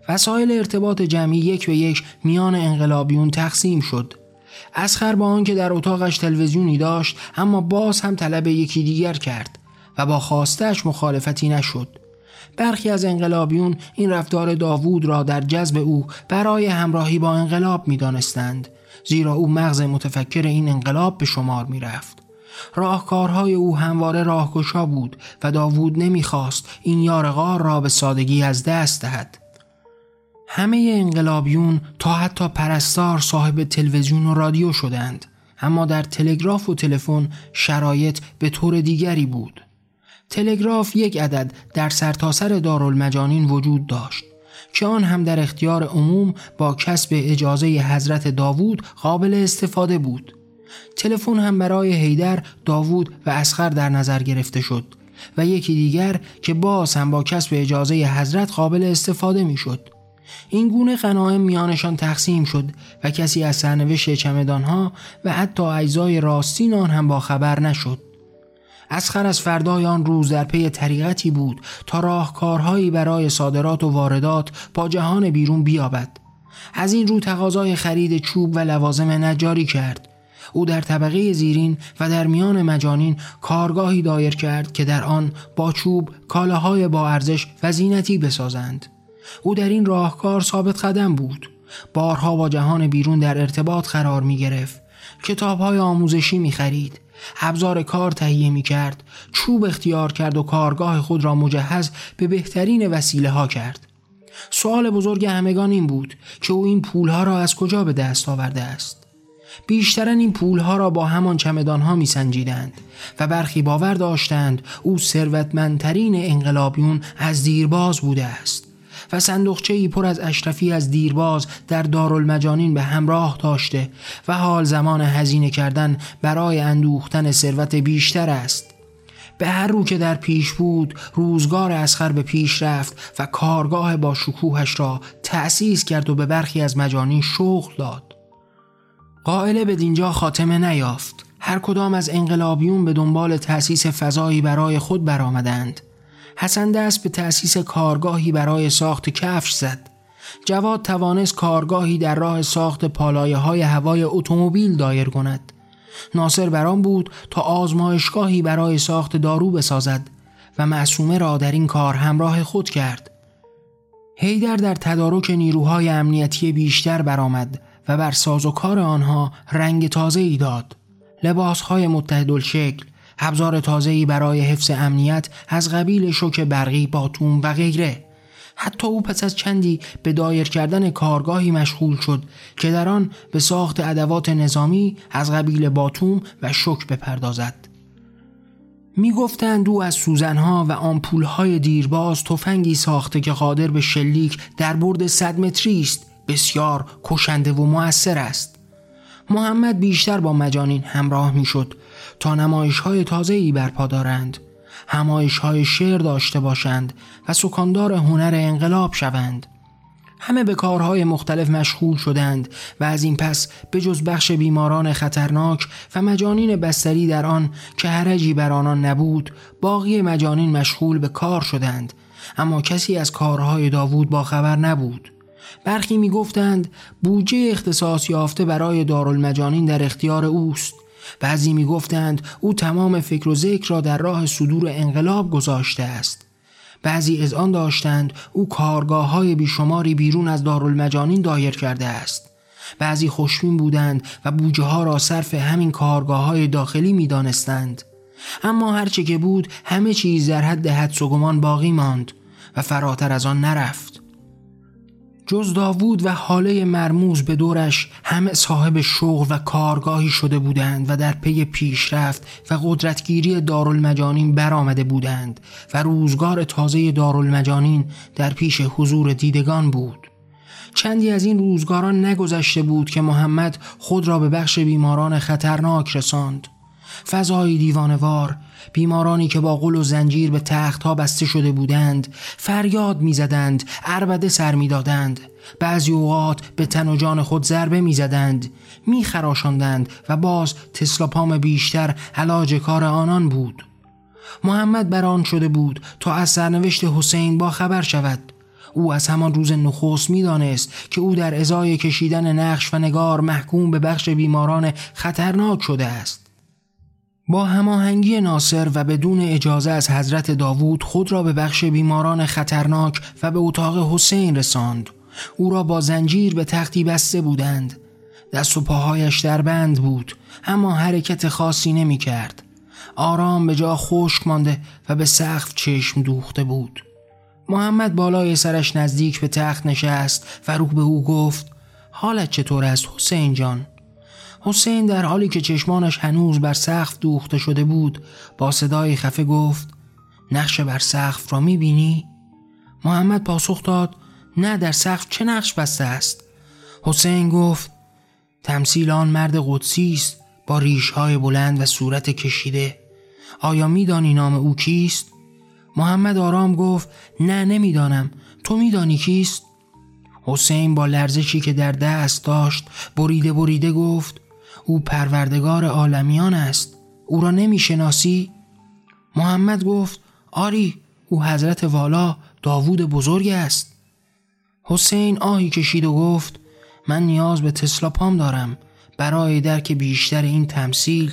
وسایل ارتباط جمعی یک به یک میان انقلابیون تقسیم شد. اسخر با آنکه در اتاقش تلویزیونی داشت اما باز هم طلب یکی دیگر کرد و با خواستش مخالفتی نشد. برخی از انقلابیون این رفتار داوود را در جذب او برای همراهی با انقلاب می دانستند زیرا او مغز متفکر این انقلاب به شمار می رفت. راهکارهای او همواره راهگشا بود و داوود نمی‌خواست این یارغار را به سادگی از دست دهد. همه انقلابیون تا حتی پرستار صاحب تلویزیون و رادیو شدند اما در تلگراف و تلفن شرایط به طور دیگری بود تلگراف یک عدد در سرتاسر سر دارالمجانین وجود داشت که آن هم در اختیار عموم با کسب اجازه حضرت داوود قابل استفاده بود تلفن هم برای هیدر، داوود و اسخر در نظر گرفته شد و یکی دیگر که باز هم با کسب اجازه حضرت قابل استفاده می شد. این گونه غنایم میانشان تقسیم شد و کسی از سرنوشت چمدانها و حتی اجزای راستین آن هم با خبر نشد. اسخر از فردای آن روز در پی طریقتی بود تا راهکارهایی برای صادرات و واردات با جهان بیرون بیابد. از این رو تقاضای خرید چوب و لوازم نجاری کرد. او در طبقه زیرین و در میان مجانین کارگاهی دایر کرد که در آن با چوب کالاهای با ارزش و زینتی بسازند. او در این راهکار ثابت قدم بود بارها با جهان بیرون در ارتباط قرار می گرفت کتاب های آموزشی می خرید ابزار کار تهیه می کرد چوب اختیار کرد و کارگاه خود را مجهز به بهترین وسیله ها کرد. سوال بزرگ همگان این بود که او این پولها را از کجا به دست آورده است؟ بیشترن این پولها را با همان چمدان ها می سنجیدند و برخی باور داشتند او ثروتمندترین انقلابیون از دیرباز بوده است. و صندوقچه ای پر از اشرفی از دیرباز در دارالمجانین به همراه داشته و حال زمان هزینه کردن برای اندوختن ثروت بیشتر است. به هر رو که در پیش بود روزگار اسخر به پیش رفت و کارگاه با شکوهش را تأسیس کرد و به برخی از مجانین شغل داد. قائله به دینجا خاتمه نیافت. هر کدام از انقلابیون به دنبال تأسیس فضایی برای خود برآمدند. حسن دست به تأسیس کارگاهی برای ساخت کفش زد. جواد توانست کارگاهی در راه ساخت پالایه های هوای اتومبیل دایر کند. ناصر بران بود تا آزمایشگاهی برای ساخت دارو بسازد و معصومه را در این کار همراه خود کرد. هیدر در تدارک نیروهای امنیتی بیشتر برآمد و بر ساز و کار آنها رنگ تازه ای داد. لباسهای متحدالشکل، ابزار تازه‌ای برای حفظ امنیت از قبیل شوک برقی باتوم و غیره. حتی او پس از چندی به دایر کردن کارگاهی مشغول شد که در آن به ساخت ادوات نظامی از قبیل باتوم و شوک بپردازد. می گفتند او از سوزنها و آمپولهای دیرباز تفنگی ساخته که قادر به شلیک در برد صد متری است بسیار کشنده و موثر است. محمد بیشتر با مجانین همراه می‌شد. تا نمایش های تازه ای برپا دارند. همایش های شعر داشته باشند و سکاندار هنر انقلاب شوند. همه به کارهای مختلف مشغول شدند و از این پس به جز بخش بیماران خطرناک و مجانین بستری در آن که هرجی بر آنان نبود باقی مجانین مشغول به کار شدند. اما کسی از کارهای داوود با خبر نبود. برخی می گفتند بودجه اختصاص یافته برای دارالمجانین در اختیار اوست. بعضی می گفتند او تمام فکر و ذکر را در راه صدور انقلاب گذاشته است. بعضی از آن داشتند او کارگاه های بیشماری بیرون از دارالمجانین دایر کرده است. بعضی خوشبین بودند و بوجه ها را صرف همین کارگاه های داخلی می دانستند. اما هرچه که بود همه چیز در حد حدس و گمان باقی ماند و فراتر از آن نرفت. جز داوود و حاله مرموز به دورش همه صاحب شغل و کارگاهی شده بودند و در پی پیشرفت و قدرتگیری دارالمجانین برآمده بودند و روزگار تازه دارالمجانین در پیش حضور دیدگان بود. چندی از این روزگاران نگذشته بود که محمد خود را به بخش بیماران خطرناک رساند. فضای دیوانوار بیمارانی که با قل و زنجیر به تختها بسته شده بودند فریاد می‌زدند اربده سر می‌دادند. بعضی اوقات به تن و جان خود ضربه می‌زدند میخراشاندند و باز تسلاپام بیشتر علاج کار آنان بود. محمد بران شده بود تا از سرنوشت حسین با خبر شود. او از همان روز نخست می‌دانست که او در ازای کشیدن نقش و نگار محکوم به بخش بیماران خطرناک شده است. با هماهنگی ناصر و بدون اجازه از حضرت داوود خود را به بخش بیماران خطرناک و به اتاق حسین رساند. او را با زنجیر به تختی بسته بودند. دست و پاهایش در بند بود اما حرکت خاصی نمی کرد. آرام به جا خشک مانده و به سقف چشم دوخته بود. محمد بالای سرش نزدیک به تخت نشست و رو به او گفت حالت چطور است حسین جان؟ حسین در حالی که چشمانش هنوز بر سقف دوخته شده بود با صدای خفه گفت نقش بر سقف را می‌بینی؟ محمد پاسخ داد نه در سقف چه نقش بسته است؟ حسین گفت تمثیل آن مرد قدسی است با ریشهای بلند و صورت کشیده آیا میدانی نام او کیست؟ محمد آرام گفت نه نمی‌دانم تو میدانی کیست؟ حسین با لرزشی که در دست داشت بریده بریده گفت او پروردگار عالمیان است. او را نمی‌شناسی؟ محمد گفت آری او حضرت والا داوود بزرگ است. حسین آهی کشید و گفت من نیاز به تسلا پام دارم. برای درک بیشتر این تمثیل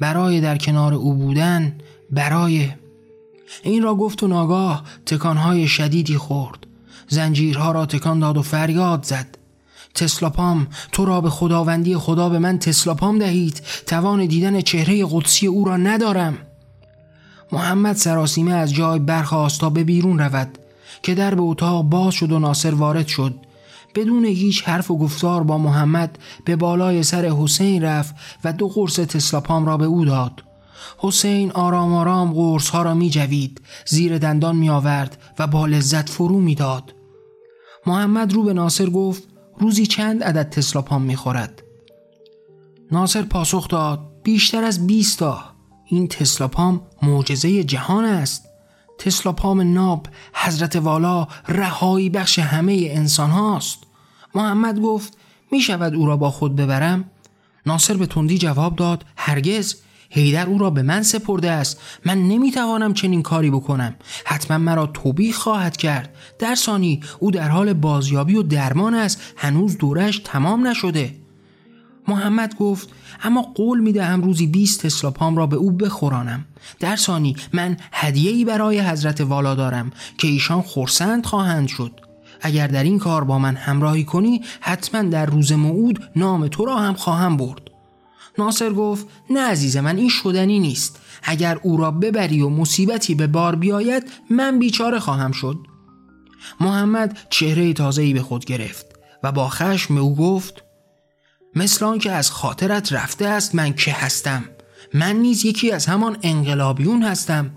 برای در کنار او بودن برای این را گفت و ناگاه تکانهای شدیدی خورد. زنجیرها را تکان داد و فریاد زد. تسلاپام تو را به خداوندی خدا به من تسلاپام دهید. توان دیدن چهره قدسی او را ندارم. محمد سراسیمه از جای برخواست تا به بیرون رود. که در به اتاق باز شد و ناصر وارد شد. بدون هیچ حرف و گفتار با محمد به بالای سر حسین رفت و دو قرص تسلاپام را به او داد. حسین آرام آرام قرص ها را می جوید زیر دندان می آورد و با لذت فرو می داد. محمد رو به ناصر گفت روزی چند عدد تسلاپام می خورد؟ ناصر پاسخ داد بیشتر از 20 تا این تسلاپام معجزه جهان است تسلاپام ناب حضرت والا رهایی بخش همه انسان هاست محمد گفت می شود او را با خود ببرم؟ ناصر به تندی جواب داد هرگز هیدر او را به من سپرده است. من نمی‌توانم چنین کاری بکنم. حتما مرا توبیخ خواهد کرد. در ثانی او در حال بازیابی و درمان است. هنوز دورش تمام نشده. محمد گفت اما قول می‌دهم روزی 20 تسلاپام را به او بخورانم. در ثانی من هدیه‌ای برای حضرت والا دارم که ایشان خورسند خواهند شد. اگر در این کار با من همراهی کنی حتما در روز موعود نام تو را هم خواهم برد. ناصر گفت نه عزیز من این شدنی نیست. اگر او را ببری و مصیبتی به بار بیاید من بیچاره خواهم شد. محمد چهره تازه‌ای به خود گرفت و با خشم او گفت مثل که از خاطرت رفته است من که هستم. من نیز یکی از همان انقلابیون هستم.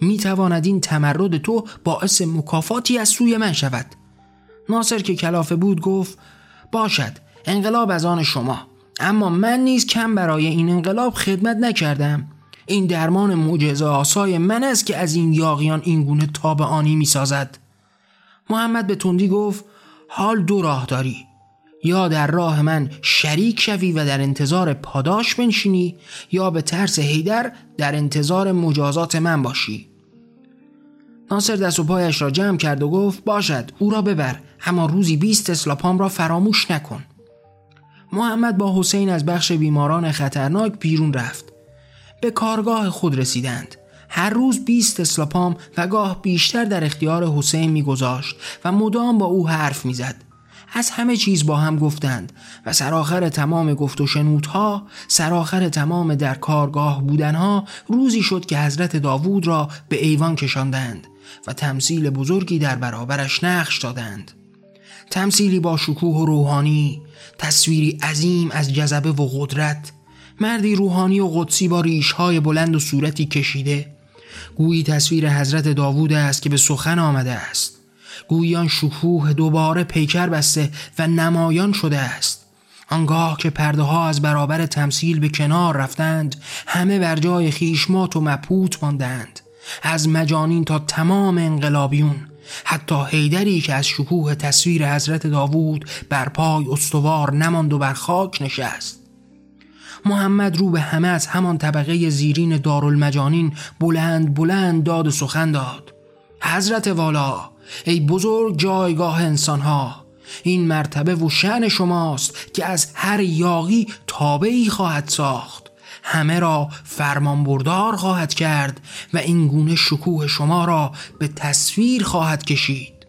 می تواند این تمرد تو باعث مکافاتی از سوی من شود. ناصر که کلافه بود گفت باشد انقلاب از آن شما. اما من نیز کم برای این انقلاب خدمت نکردم. این درمان معجزه آسای من است که از این یاقیان این گونه آنی می سازد محمد به تندی گفت حال دو راه داری. یا در راه من شریک شوی و در انتظار پاداش بنشینی یا به ترس هیدر در انتظار مجازات من باشی. ناصر دست و پایش را جمع کرد و گفت باشد او را ببر اما روزی بیست اسلاپام را فراموش نکن. محمد با حسین از بخش بیماران خطرناک بیرون رفت. به کارگاه خود رسیدند. هر روز 20 اسلاپام و گاه بیشتر در اختیار حسین میگذاشت و مدام با او حرف می‌زد. از همه چیز با هم گفتند و سرآخر تمام گفت و شنودها سرآخر تمام در کارگاه بودنها روزی شد که حضرت داوود را به ایوان کشاندند و تمثیل بزرگی در برابرش نقش دادند. تمثیلی با شکوه و روحانی تصویری عظیم از جذبه و قدرت مردی روحانی و قدسی با ریشهای بلند و صورتی کشیده. گویی تصویر حضرت داوود است که به سخن آمده است. گویی آن شکوه دوباره پیکر بسته و نمایان شده است. آنگاه که پرده ها از برابر تمثیل به کنار رفتند همه بر جای خیشمات و مپوت ماندند. از مجانین تا تمام انقلابیون حتی حیدری که از شکوه تصویر حضرت داوود بر پای استوار نماند و بر خاک نشست. محمد رو به همه از همان طبقه زیرین دارالمجانین بلند بلند داد و سخن داد. حضرت والا ای بزرگ جایگاه انسانها این مرتبه و شعن شماست که از هر یاقی تابعی خواهد ساخت. همه را فرمانبردار خواهد کرد و این گونه شکوه شما را به تصویر خواهد کشید.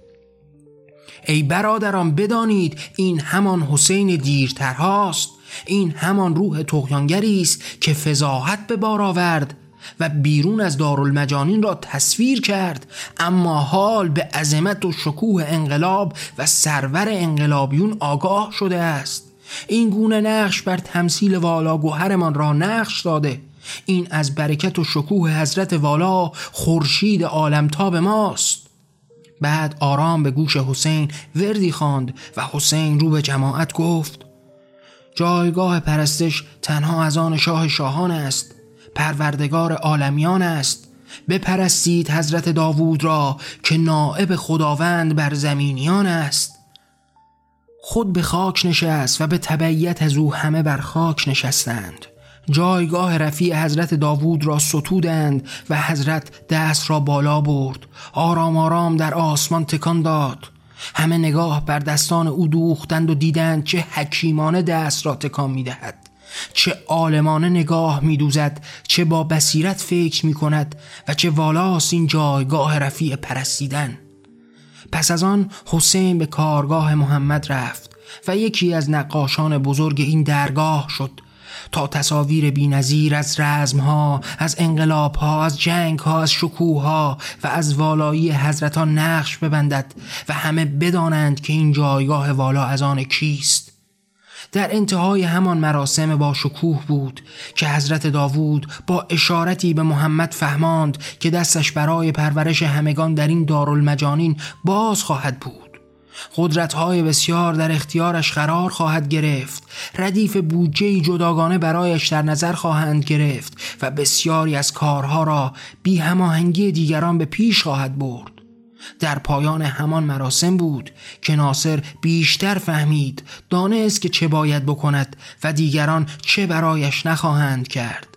ای برادران بدانید این همان حسین دیرترهاست این همان روح تغیانگری است که فضاحت به بار آورد و بیرون از دارالمجانین را تصویر کرد. اما حال به عظمت و شکوه انقلاب و سرور انقلابیون آگاه شده است. این گونه نقش بر تمثیل والا گوهرمان را نقش داده. این از برکت و شکوه حضرت والا خورشید عالمتاب ماست. بعد آرام به گوش حسین وردی خواند و حسین رو به جماعت گفت جایگاه پرستش تنها از آن شاه شاهان است پروردگار عالمیان است. بپرستید حضرت داوود را که نائب خداوند بر زمینیان است. خود به خاک نشست و به تبعیت از او همه بر خاک نشستند. جایگاه رفیع حضرت داوود را ستودند و حضرت دست را بالا برد. آرام آرام در آسمان تکان داد. همه نگاه بر دستان او دوختند و دیدند چه حکیمانه دست را تکان می‌دهد. چه عالمانه نگاه میدوزد چه با بصیرت فکر می کند و چه والاست این جایگاه رفیع پرستیدن. پس از آن حسین به کارگاه محمد رفت و یکی از نقاشان بزرگ این درگاه شد تا تصاویر بینظیر از رزمها، از انقلابها، از جنگها، از شکوهها و از والایی حضرتان نقش ببندد و همه بدانند که این جایگاه والا از آن کیست. در انتهای همان مراسم با شکوه بود که حضرت داوود با اشارتی به محمد فهماند که دستش برای پرورش همگان در این دارالمجانین باز خواهد بود. قدرت‌های بسیار در اختیارش قرار خواهد گرفت. ردیف بودجه جداگانه برایش در نظر خواهند گرفت و بسیاری از کارها را بی هماهنگی دیگران به پیش خواهد برد. در پایان همان مراسم بود که ناصر بیشتر فهمید دانست که چه باید بکند و دیگران چه برایش نخواهند کرد.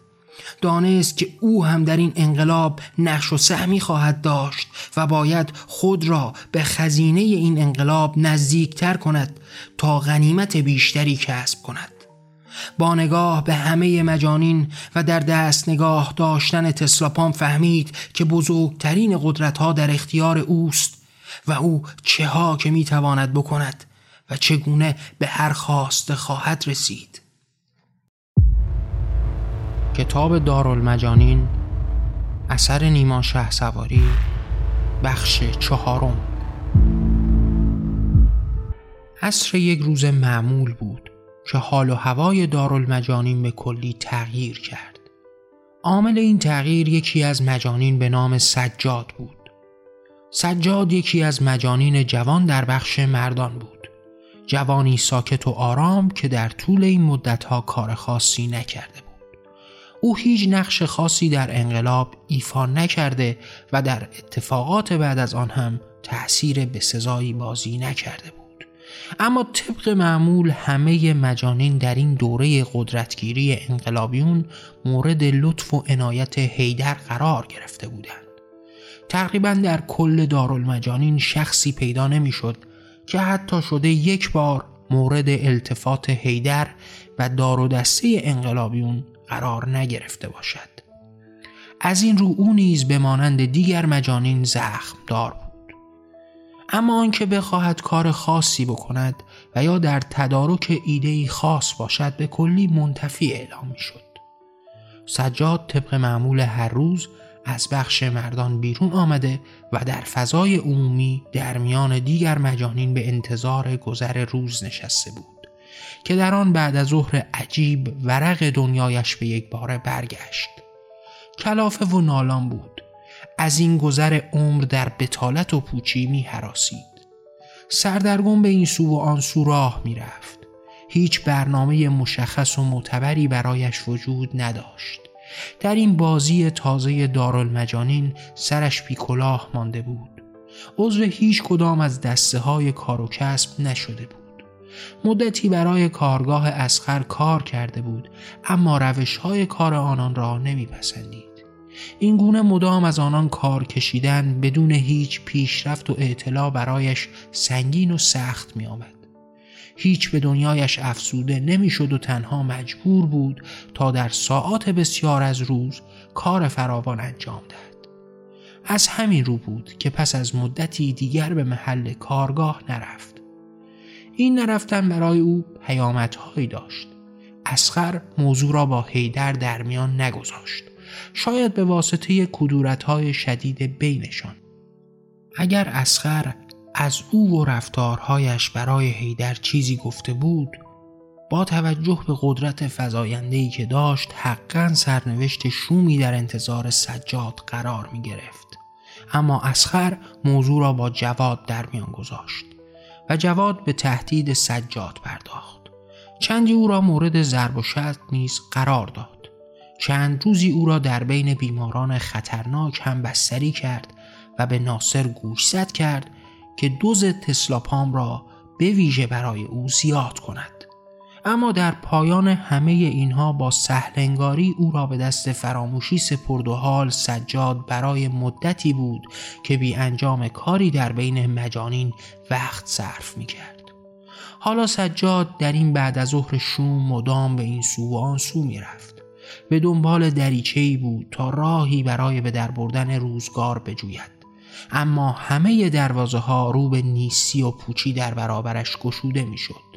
دانست که او هم در این انقلاب نقش و سهمی خواهد داشت و باید خود را به خزینه این انقلاب نزدیکتر کند تا غنیمت بیشتری کسب کند. با نگاه به همه مجانین و در دست نگاه داشتن تسلاپان فهمید که بزرگترین قدرت ها در اختیار اوست و او چه ها که می‌تواند بکند و چگونه به هر خواست خواهد رسید. کتاب دارالمجانین اثر نیما شه سواری بخش چهارم. عصر یک روز معمول بود. که حال و هوای دارالمجانین به کلی تغییر کرد. عامل این تغییر یکی از مجانین به نام سجاد بود. سجاد یکی از مجانین جوان در بخش مردان بود. جوانی ساکت و آرام که در طول این مدتها کار خاصی نکرده او هیچ نقش خاصی در انقلاب ایفا نکرده و در اتفاقات بعد از آن هم تأثیر به سزایی بازی نکرده بود. اما طبق معمول همه مجانین در این دوره قدرتگیری انقلابیون مورد لطف و عنایت هیدر قرار گرفته بودند. تقریبا در کل دارالمجانین شخصی پیدا نمی‌شد که حتی شده یک بار مورد التفات هیدر و دار و دسته انقلابیون قرار نگرفته باشد. از این رو او نیز به مانند دیگر مجانین زخم دار بود. اما آنکه بخواهد کار خاصی بکند و یا در تدارک ایدهی خاص باشد به کلی منتفی اعلام می شد سجاد طبق معمول هر روز از بخش مردان بیرون آمده و در فضای عمومی در میان دیگر مجانین به انتظار گذر روز نشسته بود که در آن بعد از ظهر عجیب ورق دنیایش به یک باره برگشت. کلافه و نالان بود. از این گذر عمر در بتالت و پوچی می حراسید. سردرگم به این سو و آن سو راه می رفت. هیچ برنامه مشخص و معتبری برایش وجود نداشت. در این بازی تازه دارالمجانین سرش بیکلاه مانده بود. عضو هیچ کدام از دسته های کار و کسب نشده بود. مدتی برای کارگاه اسخر کار کرده بود اما روش های کار آنان را نمیپسندید. این گونه مدام از آنان کار کشیدن بدون هیچ پیشرفت و اطلاع برایش سنگین و سخت می آمد. هیچ به دنیایش افسوده نمی‌شد و تنها مجبور بود تا در ساعات بسیار از روز کار فراوان انجام دهد. از همین رو بود که پس از مدتی دیگر به محل کارگاه نرفت. این نرفتن برای او پیامدهایی داشت. اسخر موضوع را با هیدر در میان نگذاشت. شاید به واسطه کدورتهای شدید بینشان. اگر اسخر از او و رفتارهایش برای هیدر چیزی گفته بود با توجه به قدرت فضایندهی که داشت حقا سرنوشت شومی در انتظار سجاد قرار می گرفت. اما اسخر موضوع را با جواد در میان گذاشت و جواد به تهدید سجاد پرداخت. چندی او را مورد ضرب و شد نیز قرار داد. چند روزی او را در بین بیماران خطرناک هم بستری کرد و به ناصر گوشزد کرد که دوز تسلاپام را به ویژه برای او زیاد کند اما در پایان همه اینها با سهلنگاری او را به دست فراموشی سپرد و حال سجاد برای مدتی بود که بی انجام کاری در بین مجانین وقت صرف می کرد. حالا سجاد در این بعد از ظهر شوم مدام به این سو و آن سو می رفت. به دنبال دریچه‌ای بود تا راهی برای به در بردن روزگار بجوید. اما همه دروازه ها رو به نیستی و پوچی در برابرش گشوده می‌شد.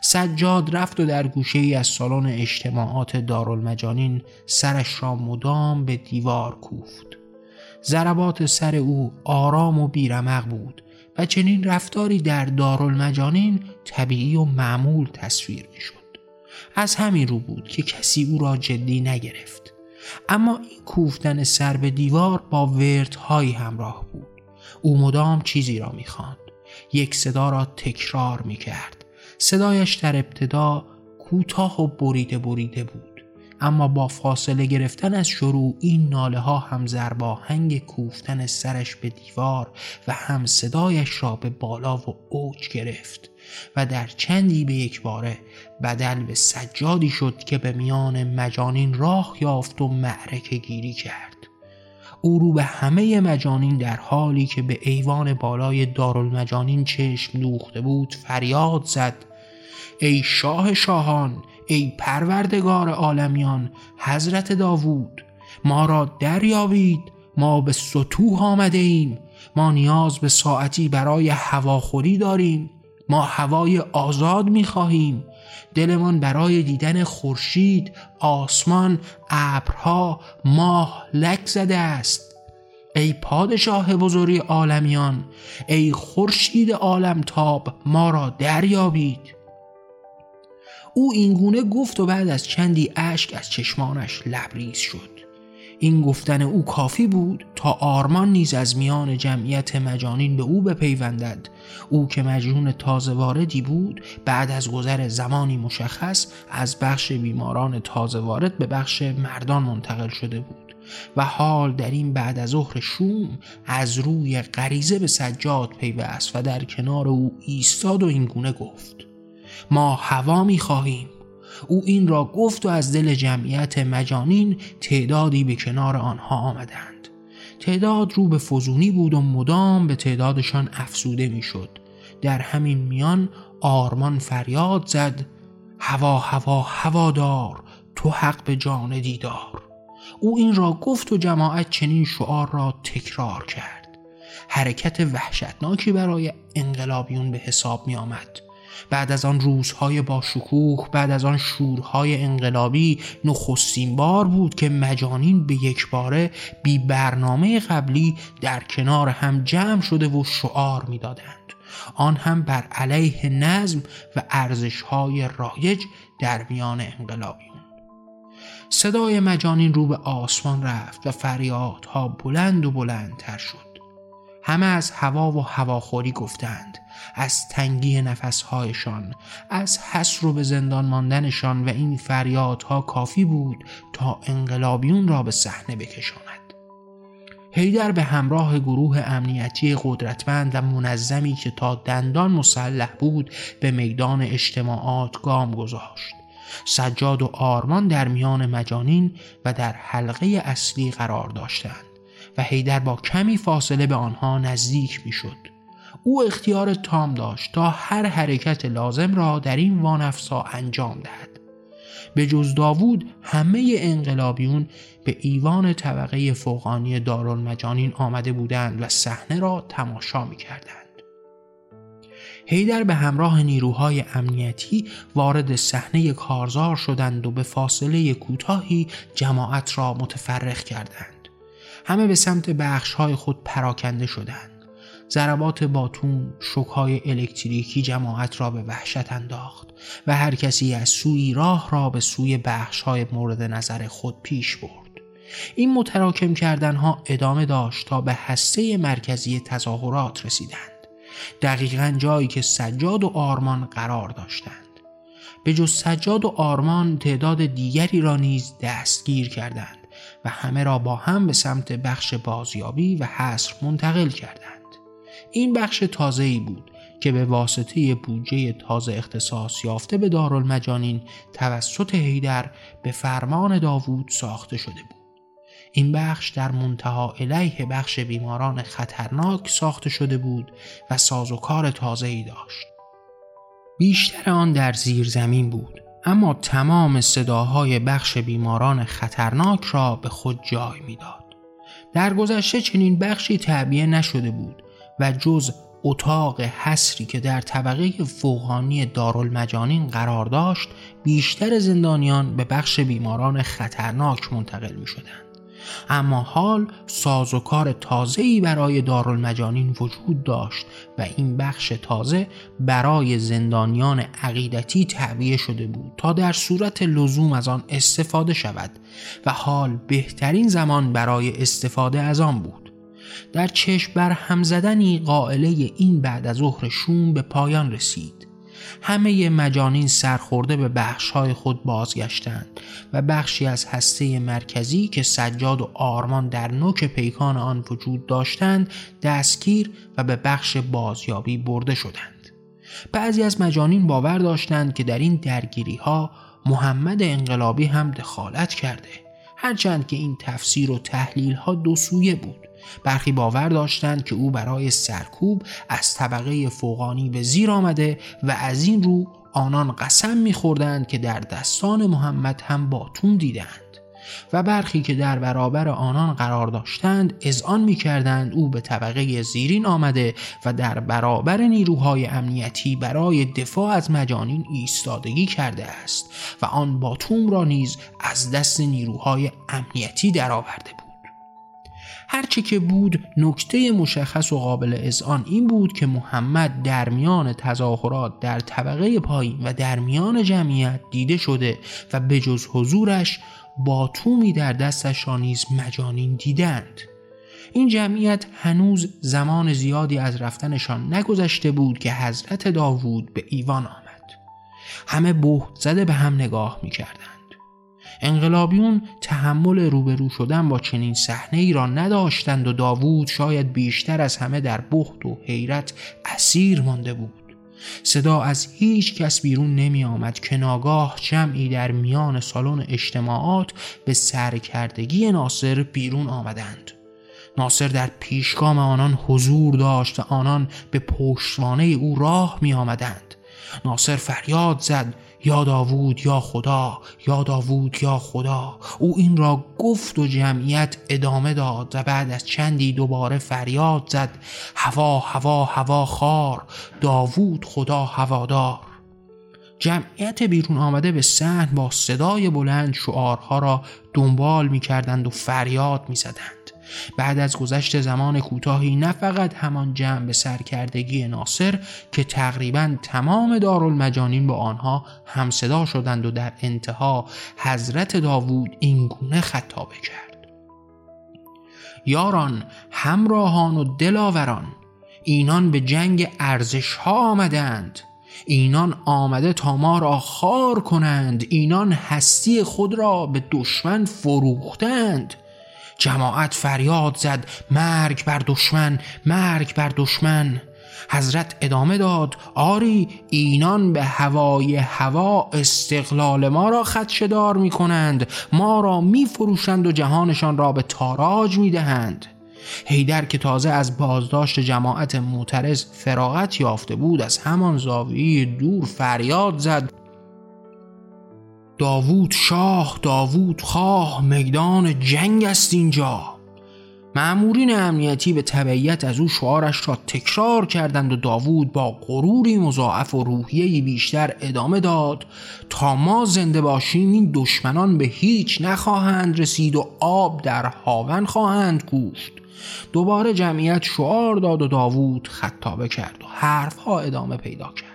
سجاد رفت و در گوشه ای از سالن اجتماعات دارالمجانین سرش را مدام به دیوار کوفت. ضربات سر او آرام و بیرمق بود و چنین رفتاری در دارالمجانین طبیعی و معمول تصویر می شد. از همین رو بود که کسی او را جدی نگرفت. اما این کوفتن سر به دیوار با وردهایی همراه بود. او مدام چیزی را می‌خواند. یک صدا را تکرار می‌کرد. صدایش در ابتدا کوتاه و بریده بریده بود. اما با فاصله گرفتن از شروع این ناله ها هم زرباهنگ کوفتن سرش به دیوار و هم صدایش را به بالا و اوج گرفت. و در چندی به یک باره بدل به سجادی شد که به میان مجانین راه یافت و معرکه گیری کرد. او رو به همه مجانین در حالی که به ایوان بالای دارالمجانین چشم دوخته بود فریاد زد. ای شاه شاهان ای پروردگار عالمیان حضرت داوود ما را دریابید ما به سطوح آمده ایم ما نیاز به ساعتی برای هواخوری داریم. ما هوای آزاد می خواهیم دلمان برای دیدن خورشید آسمان ابرها ماه لک زده است. ای پادشاه بزرگ عالمیان ای خورشید عالم تاب ما را دریابید. او اینگونه گفت و بعد از چندی اشک از چشمانش لبریز شد. این گفتن او کافی بود تا آرمان نیز از میان جمعیت مجانین به او بپیوندد. او که مجنون تازه واردی بود بعد از گذر زمانی مشخص از بخش بیماران تازه وارد به بخش مردان منتقل شده بود و حال در این بعد از ظهر شوم از روی غریزه به سجاد پیوست و در کنار او ایستاد و اینگونه گفت ما هوا می خواهیم او این را گفت و از دل جمعیت مجانین تعدادی به کنار آنها آمدند. تعداد رو به فزونی بود و مدام به تعدادشان افسوده می‌شد. در همین میان آرمان فریاد زد هوا هوا هوادار تو حق به جان دیدار. او این را گفت و جماعت چنین شعار را تکرار کرد. حرکت وحشتناکی برای انقلابیون به حساب می آمد بعد از آن روزهای با شکوه بعد از آن شورهای انقلابی نخستین بار بود که مجانین به یک باره بی برنامه قبلی در کنار هم جمع شده و شعار می‌دادند. آن هم بر علیه نظم و ارزشهای رایج در میان انقلابیون. صدای مجانین رو به آسمان رفت و فریادها بلند و بلندتر شد. همه از هوا و هواخوری گفتند. از تنگی نفسهایشان از حسر و به زندان ماندنشان و این فریادها کافی بود تا انقلابیون را به صحنه بکشاند هیدر به همراه گروه امنیتی قدرتمند و منظمی که تا دندان مسلح بود به میدان اجتماعات گام گذاشت سجاد و آرمان در میان مجانین و در حلقه اصلی قرار داشتند و هیدر با کمی فاصله به آنها نزدیک می‌شد. او اختیار تام داشت تا هر حرکت لازم را در این وانفسا انجام دهد به جز داوود همه انقلابیون به ایوان طبقه فوقانی دارالمجانین آمده بودند و صحنه را تماشا می کردند. هیدر به همراه نیروهای امنیتی وارد صحنه کارزار شدند و به فاصله کوتاهی جماعت را متفرق کردند. همه به سمت بخشهای خود پراکنده شدند. ضربات باتون شکهای الکتریکی جماعت را به وحشت انداخت و هر کسی از سوی راه را به سوی بخشهای مورد نظر خود پیش برد. این متراکم کردن ها ادامه داشت تا به هسته مرکزی تظاهرات رسیدند. دقیقا جایی که سجاد و آرمان قرار داشتند. به جز سجاد و آرمان تعداد دیگری را نیز دستگیر کردند و همه را با هم به سمت بخش بازیابی و حصر منتقل کردند. این بخش تازه ای بود که به واسطه بودجه تازه اختصاص یافته به دارالمجانین توسط هیدر به فرمان داوود ساخته شده بود. این بخش در منتها علیه بخش بیماران خطرناک ساخته شده بود و سازوکار تازه ای داشت. بیشتر آن در زیر زمین بود اما تمام صداهای بخش بیماران خطرناک را به خود جای می‌داد. در گذشته چنین بخشی تعبیه نشده بود و جز اتاق حسری که در طبقه فوقانی دارالمجانین قرار داشت بیشتر زندانیان به بخش بیماران خطرناک منتقل می شدند. اما حال سازوکار تازه‌ای برای دارالمجانین وجود داشت و این بخش تازه برای زندانیان عقیدتی تعبیه شده بود تا در صورت لزوم از آن استفاده شود و حال بهترین زمان برای استفاده از آن بود در چشم بر هم زدنی قائله این بعد از ظهر شوم به پایان رسید. همه مجانین سرخورده به بخشهای خود بازگشتند و بخشی از هسته مرکزی که سجاد و آرمان در نوک پیکان آن وجود داشتند دستگیر و به بخش بازیابی برده شدند. بعضی از مجانین باور داشتند که در این درگیری ها محمد انقلابی هم دخالت کرده هرچند که این تفسیر و تحلیل ها دو سویه بود. برخی باور داشتند که او برای سرکوب از طبقه فوقانی به زیر آمده و از این رو آنان قسم میخوردند که در دستان محمد هم باتون دیدند و برخی که در برابر آنان قرار داشتند از آن می کردند او به طبقه زیرین آمده و در برابر نیروهای امنیتی برای دفاع از مجانین ایستادگی کرده است و آن باتوم را نیز از دست نیروهای امنیتی درآورده بود. هرچه که بود نکته مشخص و قابل اذعان این بود که محمد در میان تظاهرات در طبقه پایین و در میان جمعیت دیده شده و به جز حضورش باتومی در دستش را نیز مجانین دیدند این جمعیت هنوز زمان زیادی از رفتنشان نگذشته بود که حضرت داوود به ایوان آمد همه بهت زده به هم نگاه می کردن. انقلابیون تحمل روبرو شدن با چنین صحنه ای را نداشتند و داوود شاید بیشتر از همه در بخت و حیرت اسیر مانده بود. صدا از هیچ کس بیرون نمی آمد که ناگاه جمعی در میان سالن اجتماعات به سرکردگی ناصر بیرون آمدند. ناصر در پیشگام آنان حضور داشت و آنان به پشتوانه او راه می آمدند ناصر فریاد زد یا داوود یا خدا یا داوود یا خدا او این را گفت و جمعیت ادامه داد و بعد از چندی دوباره فریاد زد هوا هوا هوا خار داوود خدا هوادار جمعیت بیرون آمده به سحن با صدای بلند شعارها را دنبال می کردند و فریاد می زدند. بعد از گذشت زمان کوتاهی نه فقط همان جمع به سرکردگی ناصر که تقریبا تمام دارالمجانین با آنها همصدا شدند و در انتها حضرت داوود اینگونه خطابه کرد. یاران همراهان و دلاوران اینان به جنگ ارزش ها آمدند. اینان آمده تا ما را خار کنند. اینان هستی خود را به دشمن فروختند. جماعت فریاد زد مرگ بر دشمن مرگ بر دشمن. حضرت ادامه داد آری اینان به هوای هوا استقلال ما را خدشدار می کنند ما را می فروشند و جهانشان را به تاراج می دهند هیدر که تازه از بازداشت جماعت معترض فراغت یافته بود از همان زاویه دور فریاد زد. داوود شاه داوود خواه میدان جنگ است اینجا. معمورین امنیتی به تبعیت از او شعارش را تکرار کردند و داوود با غروری مضاعف و روحیه بیشتر ادامه داد تا ما زنده باشیم این دشمنان به هیچ نخواهند رسید و آب در هاون خواهند کوفت. دوباره جمعیت شعار داد و داوود خطابه کرد و حرفها ادامه پیدا کرد.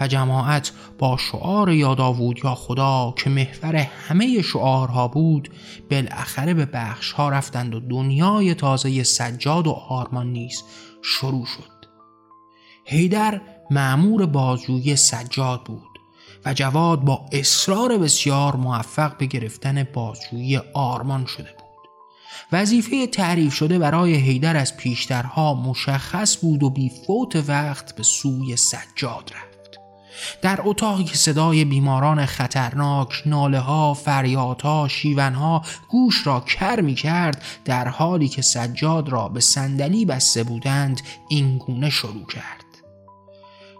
و جماعت با شعار یا داوود یا خدا که محور همه شعارها بود بالاخره به بخش ها رفتند و دنیای تازه سجاد و آرمان نیز شروع شد. هیدر معمور بازجویی سجاد بود و جواد با اصرار بسیار موفق به گرفتن بازجویی آرمان شده بود. وظیفه تعریف شده برای هیدر از پیشترها مشخص بود و بی فوت وقت به سوی سجاد رفت. در اتاقی که صدای بیماران خطرناک ناله ها فریادها شیونها گوش را کر می کرد در حالی که سجاد را به صندلی بسته بودند اینگونه شروع کرد.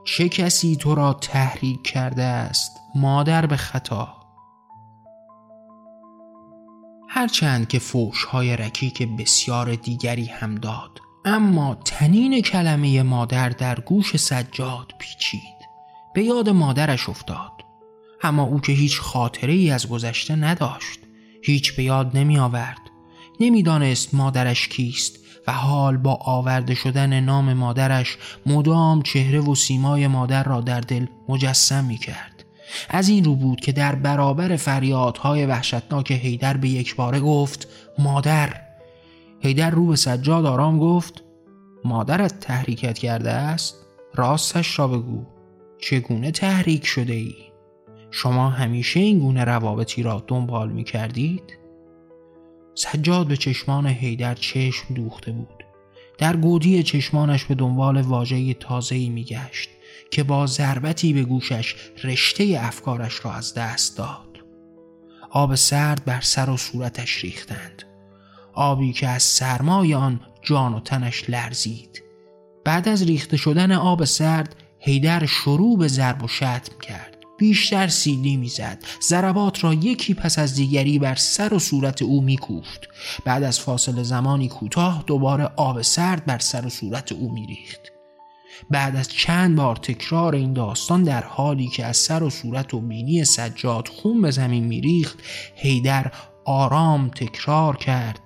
چه کسی تو را تحریک کرده است مادر به خطا؟ هرچند که فوش های رکیک بسیار دیگری هم داد اما تنین کلمه مادر در گوش سجاد پیچید. به یاد مادرش افتاد. اما او که هیچ خاطره ای از گذشته نداشت هیچ به یاد نمی آورد نمی‌دانست مادرش کیست و حال با آورده شدن نام مادرش مدام چهره و سیمای مادر را در دل مجسم می کرد از این رو بود که در برابر فریادهای وحشتناک هیدر به یک باره گفت مادر. هیدر رو به سجاد آرام گفت مادرت تحریکت کرده است؟ راستش را بگو. چگونه تحریک شده ای؟ شما همیشه این گونه روابطی را دنبال می کردید؟ سجاد به چشمان هیدر چشم دوخته بود در گودی چشمانش به دنبال واژه تازه‌ای میگشت که با ضربتی به گوشش رشته افکارش را از دست داد آب سرد بر سر و صورتش ریختند آبی که از سرمای آن جان و تنش لرزید بعد از ریخته شدن آب سرد هیدر شروع به ضرب و شتم کرد. بیشتر سیلی می‌زد. ضربات را یکی پس از دیگری بر سر و صورت او میکوفت. بعد از فاصله زمانی کوتاه دوباره آب سرد بر سر و صورت او میریخت. بعد از چند بار تکرار این داستان در حالی که از سر و صورت و بینی سجاد خون به زمین میریخت هیدر آرام تکرار کرد.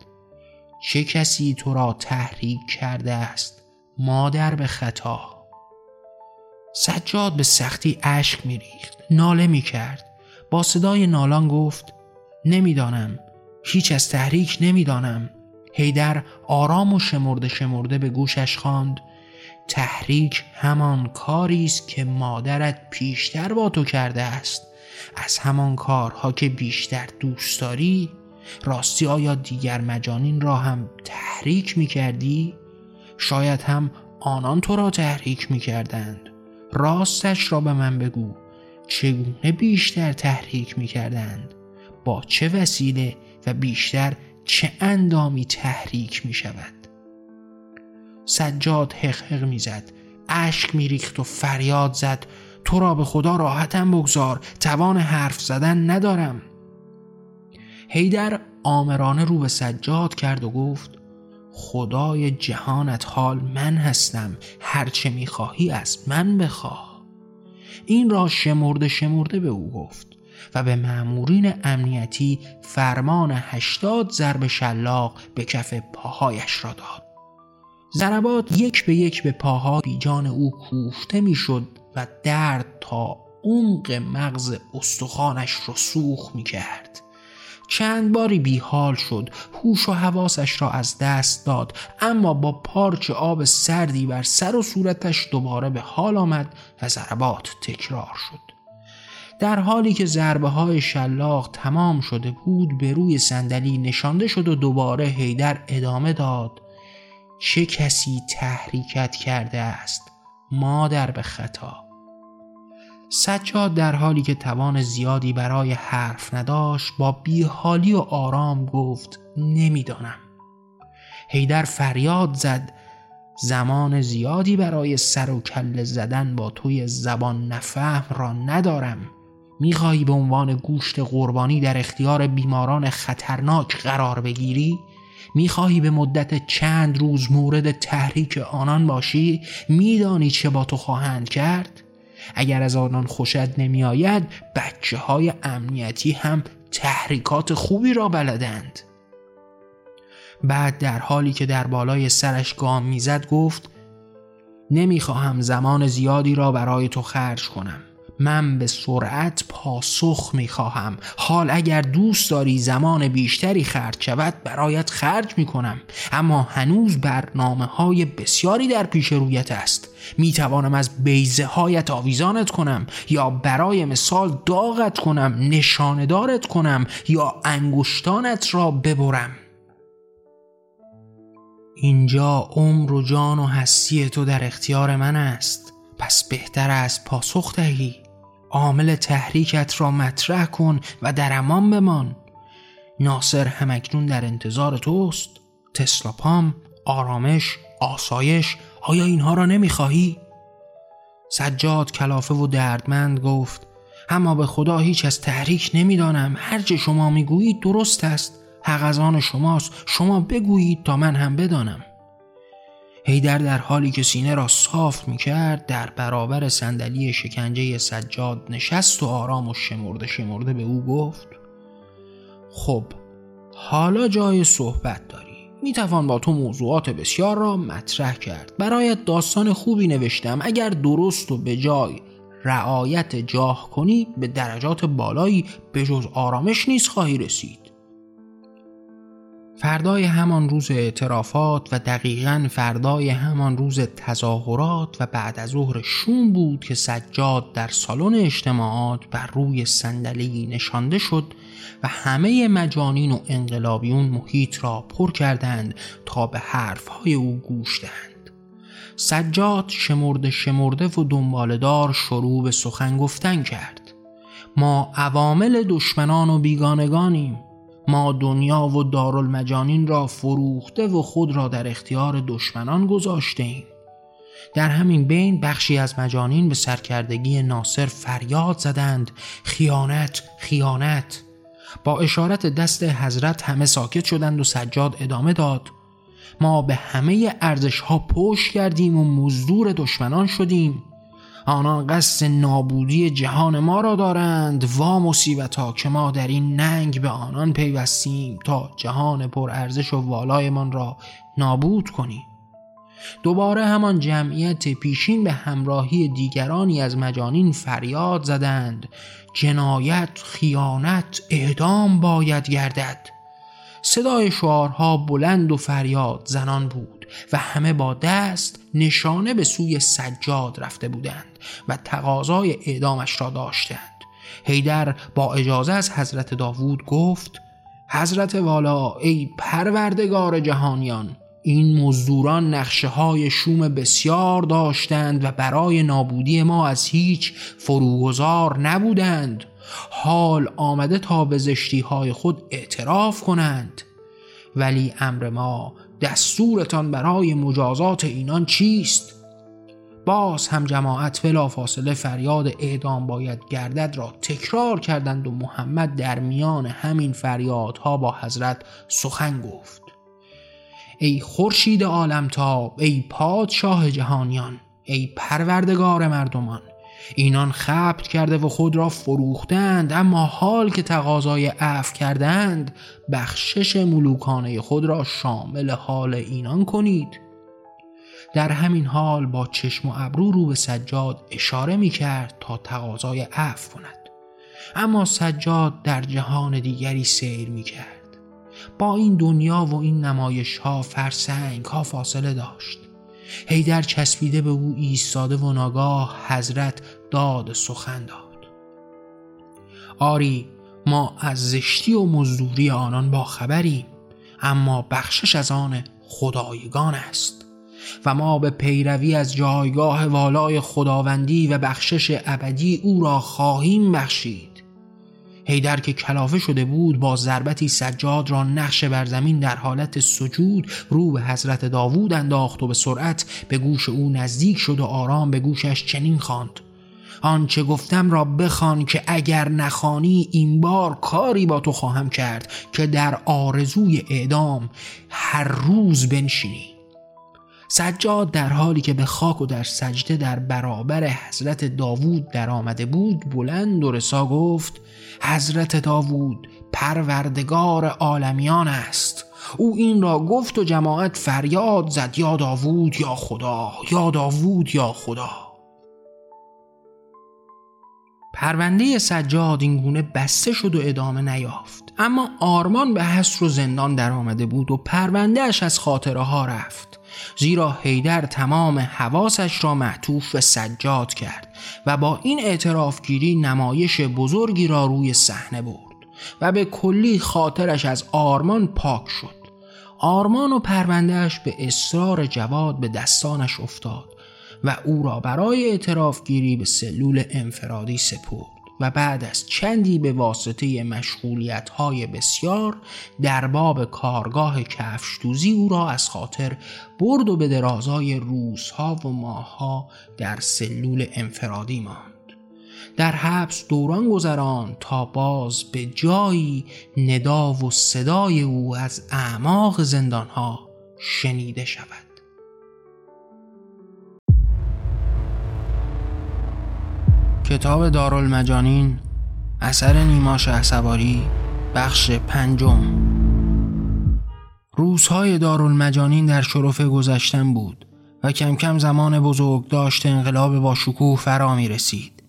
چه کسی تو را تحریک کرده است مادر به خطا؟ سجاد به سختی اشک میریخت ناله می‌کرد. با صدای نالان گفت نمی‌دانم. هیچ از تحریک نمی‌دانم. هیدر آرام و شمرده شمرده به گوشش خواند. تحریک همان کاری است که مادرت پیشتر با تو کرده است. از همان کارها که بیشتر دوست داری راستی آیا دیگر مجانین را هم تحریک می کردی؟ شاید هم آنان تو را تحریک می کردند راستش را به من بگو. چگونه بیشتر تحریک می کردند با چه وسیله و بیشتر چه اندامی تحریک می شود سجاد حقحق می زد اشک می ریخت و فریاد زد. تو را به خدا راحتم بگذار. توان حرف زدن ندارم. هیدر آمرانه رو به سجاد کرد و گفت خدای جهانت حال من هستم. هرچه می‌خواهی از من بخواه. این را شمرده شمرده به او گفت و به مأمورین امنیتی فرمان هشتاد ضرب شلاق به کف پاهایش را داد. ضربات یک به یک به پاها بیجان او کوفته می‌شد و درد تا عمق مغز استخوانش را سوخ می کرد. چند باری بیحال شد هوش و حواسش را از دست داد. اما با پارچ آب سردی بر سر و صورتش دوباره به حال آمد و ضربات تکرار شد. در حالی که ضربه های شلاق تمام شده بود به روی صندلی نشانده شد و دوباره هیدر ادامه داد. چه کسی تحریکت کرده است مادر به خطا! سجاد در حالی که توان زیادی برای حرف نداشت با بیحالی و آرام گفت نمی‌دانم هیدر فریاد زد زمان زیادی برای سر و کله زدن با توی زبان نفهم را ندارم می‌خواهی به عنوان گوشت قربانی در اختیار بیماران خطرناک قرار بگیری؟ می‌خواهی به مدت چند روز مورد تحریک آنان باشی؟ میدانی چه با تو خواهند کرد؟ اگر از آنان خوشت نمیآید بچه های امنیتی هم تحریکات خوبی را بلدند. بعد در حالی که در بالای سرش گام می‌زد گفت نمی‌خواهم زمان زیادی را برای تو خرج کنم. من به سرعت پاسخ می خواهم حال اگر دوست داری زمان بیشتری خرج شود برایت خرج می کنم اما هنوز برنامه های بسیاری در پیش رویت است. می توانم از بیزه هایت آویزانت کنم یا برای مثال داغت کنم نشاندارت کنم یا انگشتانت را ببرم. اینجا عمر و جان و هستی تو در اختیار من است. پس بهتر است پاسخ دهی. عامل تحریکت را مطرح کن و در امان بمان. ناصر همکنون در انتظار توست. تسلا پام آرامش آسایش آیا اینها را نمی‌خواهی؟ سجاد کلافه و دردمند گفت اما به خدا هیچ از تحریک نمی‌دانم. هرچه شما می‌گویید درست است. حق از آن شماست. شما بگویید تا من هم بدانم. هیدر در حالی که سینه را صاف می کرد در برابر صندلی شکنجه سجاد نشست و آرام و شمرده شمرده به او گفت خب حالا جای صحبت داری. می توان با تو موضوعات بسیار را مطرح کرد. برایت داستان خوبی نوشتم. اگر درست و به جای رعایت جاه کنی به درجات بالایی به جز آرامش نیز خواهی رسید. فردای همان روز اعترافات و دقیقا فردای همان روز تظاهرات و بعد از ظهر شوم بود که سجاد در سالن اجتماعات بر روی صندلی نشانده شد و همه مجانین و انقلابیون محیط را پر کردند تا به حرفهای او گوش دهند. سجاد شمرده شمرده و دنبالدار شروع به سخن گفتن کرد. ما عوامل دشمنان و بیگانگانیم. ما دنیا و دارالمجانین را فروخته و خود را در اختیار دشمنان گذاشته ایم. در همین بین بخشی از مجانین به سرکردگی ناصر فریاد زدند خیانت خیانت با اشارت دست حضرت همه ساکت شدند و سجاد ادامه داد ما به همه ارزش ها پشت کردیم و مزدور دشمنان شدیم آنان قصد نابودی جهان ما را دارند وا مصیبت ها که ما در این ننگ به آنان پیوستیم تا جهان پر ارزش و والایمان را نابود کنیم. دوباره همان جمعیت پیشین به همراهی دیگرانی از مجانین فریاد زدند. جنایت خیانت اعدام باید گردد. صدای شعارها بلند و فریاد زنان بود. و همه با دست نشانه به سوی سجاد رفته بودند و تقاضای اعدامش را داشتند. هیدر با اجازه از حضرت داوود گفت حضرت والا ای پروردگار جهانیان این مزدوران نقشه های شوم بسیار داشتند و برای نابودی ما از هیچ فروگذار نبودند. حال آمده تا به زشتی های خود اعتراف کنند. ولی امر ما دستورتان برای مجازات اینان چیست؟ باز هم جماعت بلا فاصله فریاد اعدام باید گردد را تکرار کردند و محمد در میان همین فریادها با حضرت سخن گفت ای خورشید عالمتاب ای پادشاه جهانیان ای پروردگار مردمان اینان خبت کرده و خود را فروختند اما حال که تقاضای عفو کردند بخشش ملوکانه خود را شامل حال اینان کنید. در همین حال با چشم و ابرو رو به سجاد اشاره می کرد تا تقاضای عفو کند. اما سجاد در جهان دیگری سیر می کرد با این دنیا و این نمایش ها فرسنگ ها فاصله داشت. هیدر چسبیده به او ایستاده و ناگاه حضرت داد سخن داد. آری ما از زشتی و مزدوری آنان با خبریم اما بخشش از آن خدایگان است. و ما به پیروی از جایگاه والای خداوندی و بخشش ابدی او را خواهیم بخشید. هیدر که کلافه شده بود با ضربتی سجاد را نقش بر زمین در حالت سجود رو به حضرت داوود انداخت و به سرعت به گوش او نزدیک شد و آرام به گوشش چنین خواند. آنچه گفتم را بخوان که اگر نخوانی این بار کاری با تو خواهم کرد که در آرزوی اعدام هر روز بنشینی. سجاد در حالی که به خاک و در سجده در برابر حضرت داوود در آمده بود بلند و رسا گفت حضرت داوود پروردگار عالمیان است. او این را گفت و جماعت فریاد زد یا داوود یا خدا یا داوود یا خدا. پرونده سجاد اینگونه بسته شد و ادامه نیافت. اما آرمان به حسر و زندان در آمده بود و پروندهش از خاطره ها رفت. زیرا هیدر تمام حواسش را معطوف به سجاد کرد و با این اعترافگیری نمایش بزرگی را روی صحنه برد و به کلی خاطرش از آرمان پاک شد. آرمان و پروندهش به اصرار جواد به دستانش افتاد. و او را برای اعترافگیری به سلول انفرادی سپرد و بعد از چندی به واسطه مشغولیت های بسیار در باب کارگاه کفشدوزی او را از خاطر برد و به درازای روزها و ماهها در سلول انفرادی ماند. در حبس دوران گذران تا باز به جایی ندا و صدای او از اعماق زندانها شنیده شود. کتاب دارالمجانین اثر نیما شهسواری بخش پنجم روزهای دارالمجانین در شرف گذشتن بود و کم کم زمان بزرگ داشت انقلاب با شکوه فرا می رسید.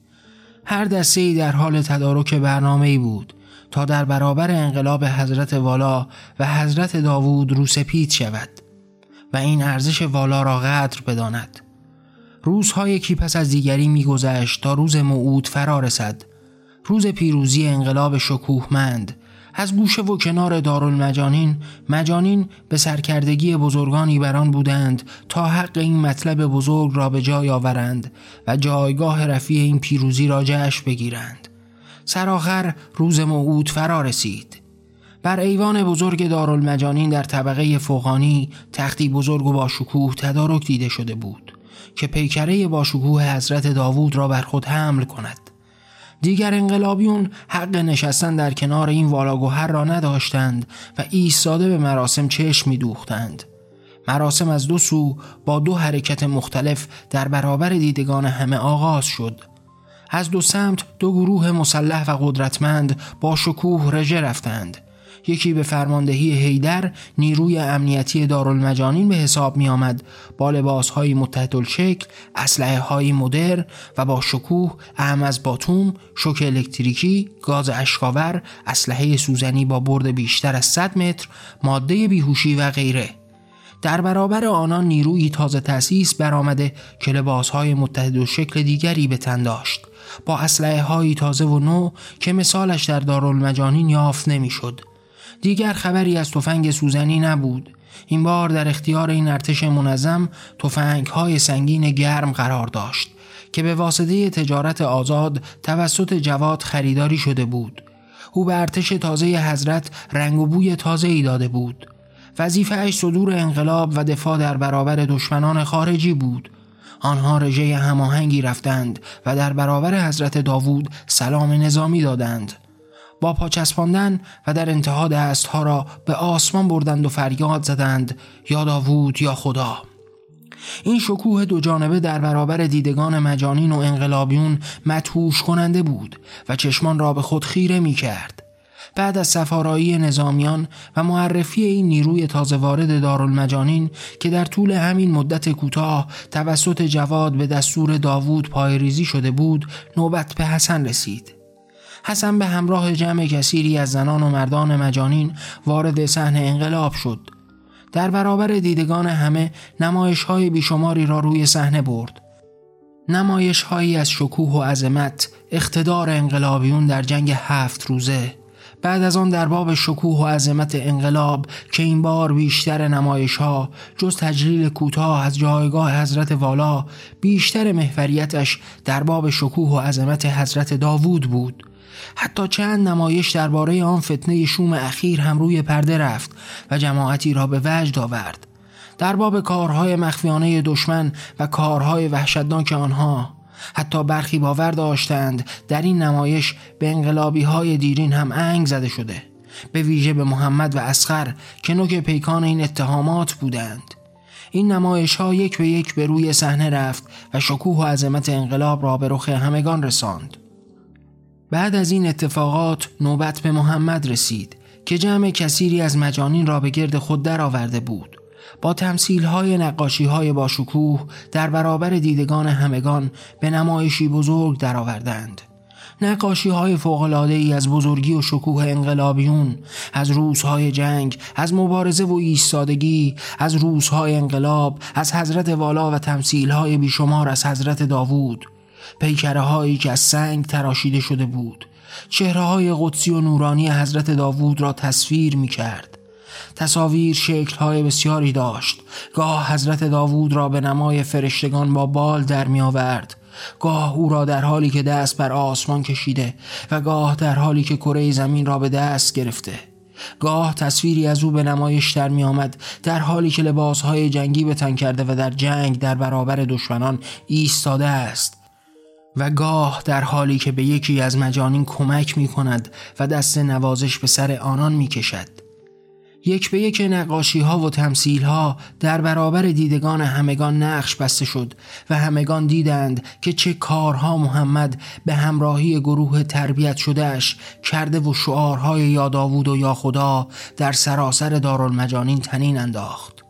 هر دسته ای در حال تدارک برنامه ای بود تا در برابر انقلاب حضرت والا و حضرت داوود روسپید شود و این ارزش والا را قدر بداند. روزها یکی پس از دیگری میگذشت تا روز موعود فرا رسد. روز پیروزی انقلاب شکوهمند. از گوشه و کنار دارالمجانین مجانین به سرکردگی بزرگانی بران بودند تا حق این مطلب بزرگ را به جای آورند و جایگاه رفیع این پیروزی را جشن بگیرند. سرآخر روز موعود فرا رسید. بر ایوان بزرگ دارالمجانین در طبقه فوقانی تختی بزرگ و با شکوه تدارک دیده شده بود. که پیکره با شکوه حضرت داوود را بر خود حمل کند. دیگر انقلابیون حق نشستن در کنار این والاگوهر را نداشتند و ایستاده به مراسم چشم میدوختند. مراسم از دو سو با دو حرکت مختلف در برابر دیدگان همه آغاز شد. از دو سمت دو گروه مسلح و قدرتمند با شکوه رژه رفتند. یکی به فرماندهی هیدر نیروی امنیتی دارالمجانین به حساب می آمد با لباس های شکل، اسلحه های مدر و با شکوه اهم از باتوم، شوک الکتریکی، گاز اشکاور، اسلحه سوزنی با برد بیشتر از 100 متر، ماده بیهوشی و غیره. در برابر آنان نیروی تازه تأسیس برآمده که لباس های متحد و شکل دیگری به تن داشت. با اسلحه های تازه و نو که مثالش در دارالمجانین یافت نمی‌شد. دیگر خبری از تفنگ سوزنی نبود. این بار در اختیار این ارتش منظم تفنگ های سنگین گرم قرار داشت که به واسطه تجارت آزاد توسط جواد خریداری شده بود. او به ارتش تازه حضرت رنگ و بوی تازه ای داده بود. وظیفه اش صدور انقلاب و دفاع در برابر دشمنان خارجی بود. آنها رژه هماهنگی رفتند و در برابر حضرت داوود سلام نظامی دادند. با پاچسباندن و در انتها دستها را به آسمان بردند و فریاد زدند یا داوود یا خدا این شکوه دو جانبه در برابر دیدگان مجانین و انقلابیون متوش کننده بود و چشمان را به خود خیره می کرد. بعد از سفارایی نظامیان و معرفی این نیروی تازه وارد دارالمجانین که در طول همین مدت کوتاه توسط جواد به دستور داوود پایریزی شده بود نوبت به حسن رسید حسن به همراه جمع کثیری از زنان و مردان مجانین وارد صحنه انقلاب شد. در برابر دیدگان همه نمایش های بیشماری را روی صحنه برد. نمایش هایی از شکوه و عظمت اقتدار انقلابیون در جنگ هفت روزه. بعد از آن در باب شکوه و عظمت انقلاب که این بار بیشتر نمایش ها جز تجلیل کوتاه از جایگاه حضرت والا بیشتر محوریتش در باب شکوه و عظمت حضرت داوود بود. حتی چند نمایش درباره آن فتنه شوم اخیر هم روی پرده رفت و جماعتی را به وجد آورد. در باب کارهای مخفیانه دشمن و کارهای وحشتناک آنها حتی برخی باور داشتند در این نمایش به انقلابی های دیرین هم انگ زده شده به ویژه به محمد و اسخر که نوک پیکان این اتهامات بودند. این نمایش ها یک به یک به روی صحنه رفت و شکوه و عظمت انقلاب را به رخ همگان رساند. بعد از این اتفاقات نوبت به محمد رسید که جمع کثیری از مجانین را به گرد خود درآورده بود با تمثیل های نقاشی های با شکوه در برابر دیدگان همگان به نمایشی بزرگ درآوردند. نقاشی های فوقلاده ای از بزرگی و شکوه انقلابیون از روزهای جنگ از مبارزه و ایستادگی از روزهای انقلاب از حضرت والا و تمثیل های بیشمار از حضرت داوود پیکره هایی که از سنگ تراشیده شده بود. چهره های قدسی و نورانی حضرت داوود را تصویر می کرد تصاویر شکل های بسیاری داشت. گاه حضرت داوود را به نمای فرشتگان با بال در می آورد گاه او را در حالی که دست بر آسمان کشیده و گاه در حالی که کره زمین را به دست گرفته. گاه تصویری از او به نمایش در می آمد در حالی که لباسهای جنگی به تن کرده و در جنگ در برابر دشمنان ایستاده است. و گاه در حالی که به یکی از مجانین کمک می کند و دست نوازش به سر آنان می کشد. یک به یک نقاشی ها و تمثیل ها در برابر دیدگان همگان نقش بسته شد و همگان دیدند که چه کارها محمد به همراهی گروه تربیت شدهش کرده و شعارهای یا داوود و یا خدا در سراسر دارالمجانین تنین انداخت.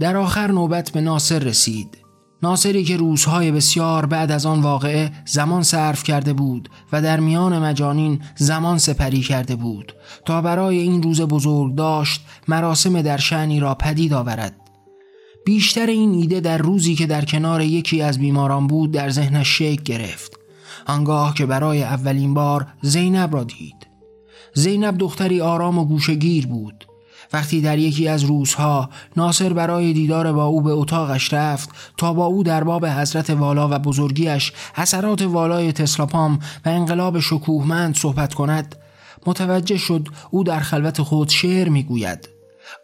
در آخر نوبت به ناصر رسید ناصری که روزهای بسیار بعد از آن واقعه زمان صرف کرده بود و در میان مجانین زمان سپری کرده بود تا برای این روز بزرگ داشت مراسم در شعنی را پدید آورد. بیشتر این ایده در روزی که در کنار یکی از بیماران بود در ذهنش شکل گرفت. آنگاه که برای اولین بار زینب را دید. زینب دختری آرام و گوشگیر بود. وقتی در یکی از روزها ناصر برای دیدار با او به اتاقش رفت تا با او در باب حضرت والا و بزرگیش حسرات والای تسلاپام و انقلاب شکوهمند صحبت کند متوجه شد او در خلوت خود شعر می‌گوید.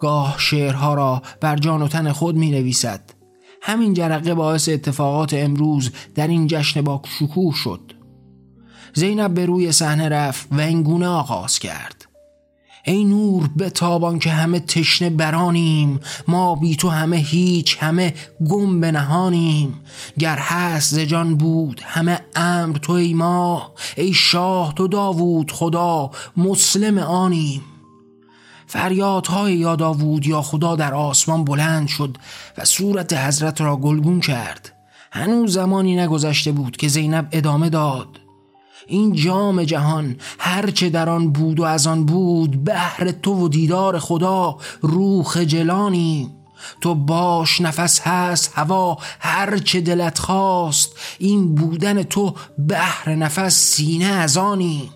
گاه شعرها را بر جان و تن خود می نویسد همین جرقه باعث اتفاقات امروز در این جشن با شکوه شد. زینب به روی صحنه رفت و این گونه آغاز کرد. ای نور به تابان که همه تشنه برانیم. ما بی تو همه هیچ همه گم به نهانیم. گر هست زجان بود همه امر تو ای ما. ای شاه تو داوود خدا مسلم آنیم. فریادهای یا داوود یا خدا در آسمان بلند شد و صورت حضرت را گلگون کرد. هنوز زمانی نگذشته بود که زینب ادامه داد. این جام جهان هرچه در آن بود و از آن بود بهر تو و دیدار خدا روح خجلانی تو باش نفس هست هوا هرچه دلت خواست این بودن تو بهر نفس سینه از آنی.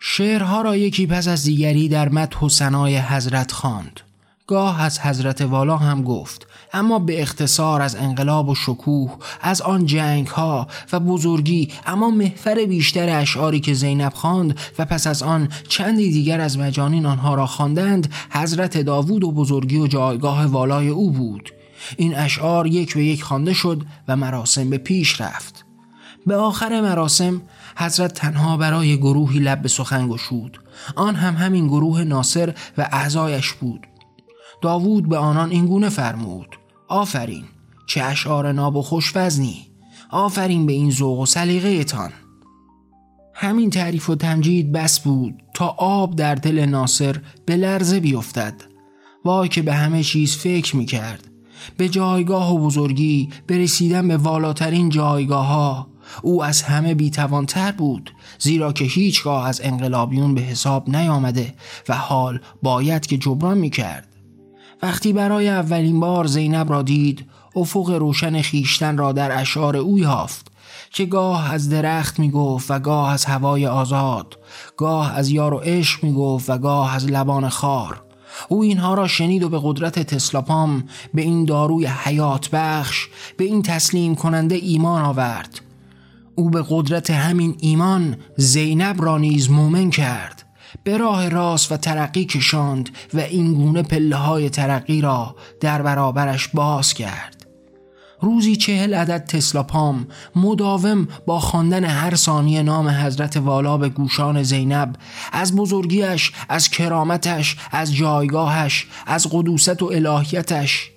شعرها را یکی پس از دیگری در مدح و ثنای حضرت خواند. گاه از حضرت والا هم گفت اما به اختصار از انقلاب و شکوه از آن جنگ ها و بزرگی اما محفر بیشتر اشعاری که زینب خواند و پس از آن چندی دیگر از مجانین آنها را خواندند حضرت داوود و بزرگی و جایگاه والای او بود. این اشعار یک به یک خوانده شد و مراسم به پیش رفت. به آخر مراسم حضرت تنها برای گروهی لب به سخن گشود. آن هم همین گروه ناصر و اعضایش بود. داوود به آنان اینگونه فرمود. آفرین. چه اشعار ناب و خوشوزنی. آفرین به این ذوق و سلیقه تان همین تعریف و تمجید بس بود تا آب در دل ناصر به لرزه بیفتد. وای که به همه چیز فکر می کرد به جایگاه و بزرگی برسیدن به والاترین جایگاه ها او از همه بیتوانتر بود زیرا که هیچگاه از انقلابیون به حساب نیامده و حال باید که جبران می کرد وقتی برای اولین بار زینب را دید افق روشن خیشتن را در اشعار او یافت که گاه از درخت می گفت و گاه از هوای آزاد گاه از یار و عشق می گفت و گاه از لبان خار. او اینها را شنید و به قدرت تسلاپام به این داروی حیات بخش به این تسلیم کننده ایمان آورد. او به قدرت همین ایمان زینب را نیز مومن کرد. به راه راست و ترقی کشاند و این گونه پله های ترقی را در برابرش باز کرد. روزی چهل عدد تسلا پام مداوم با خواندن هر ثانیه نام حضرت والا به گوشان زینب از بزرگیش از کرامتش از جایگاهش از قدوست و الهیتش.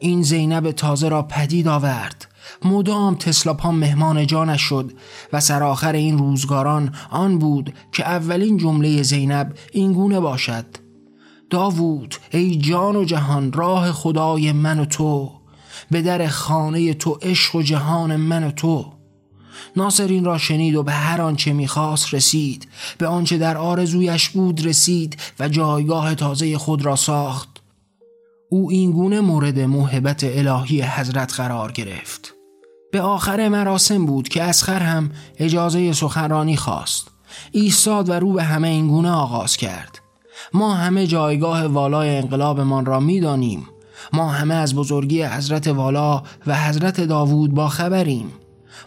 این زینب تازه را پدید آورد. مدام تسلاپام مهمان جانش شد و سرآخر این روزگاران آن بود که اولین جمله زینب اینگونه باشد. داوود ای جان و جهان راه خدای من و تو به در خانه تو عشق و جهان من و تو. ناصر این را شنید و به هر آنچه می‌خواست رسید به آنچه در آرزویش بود رسید و جایگاه تازه خود را ساخت. او اینگونه مورد محبت الهی حضرت قرار گرفت. به آخر مراسم بود که اسخر هم اجازه سخنرانی خواست. ایستاد و رو به همه اینگونه آغاز کرد. ما همه جایگاه والای انقلابمان را می‌دانیم. ما همه از بزرگی حضرت والا و حضرت داوود با خبریم.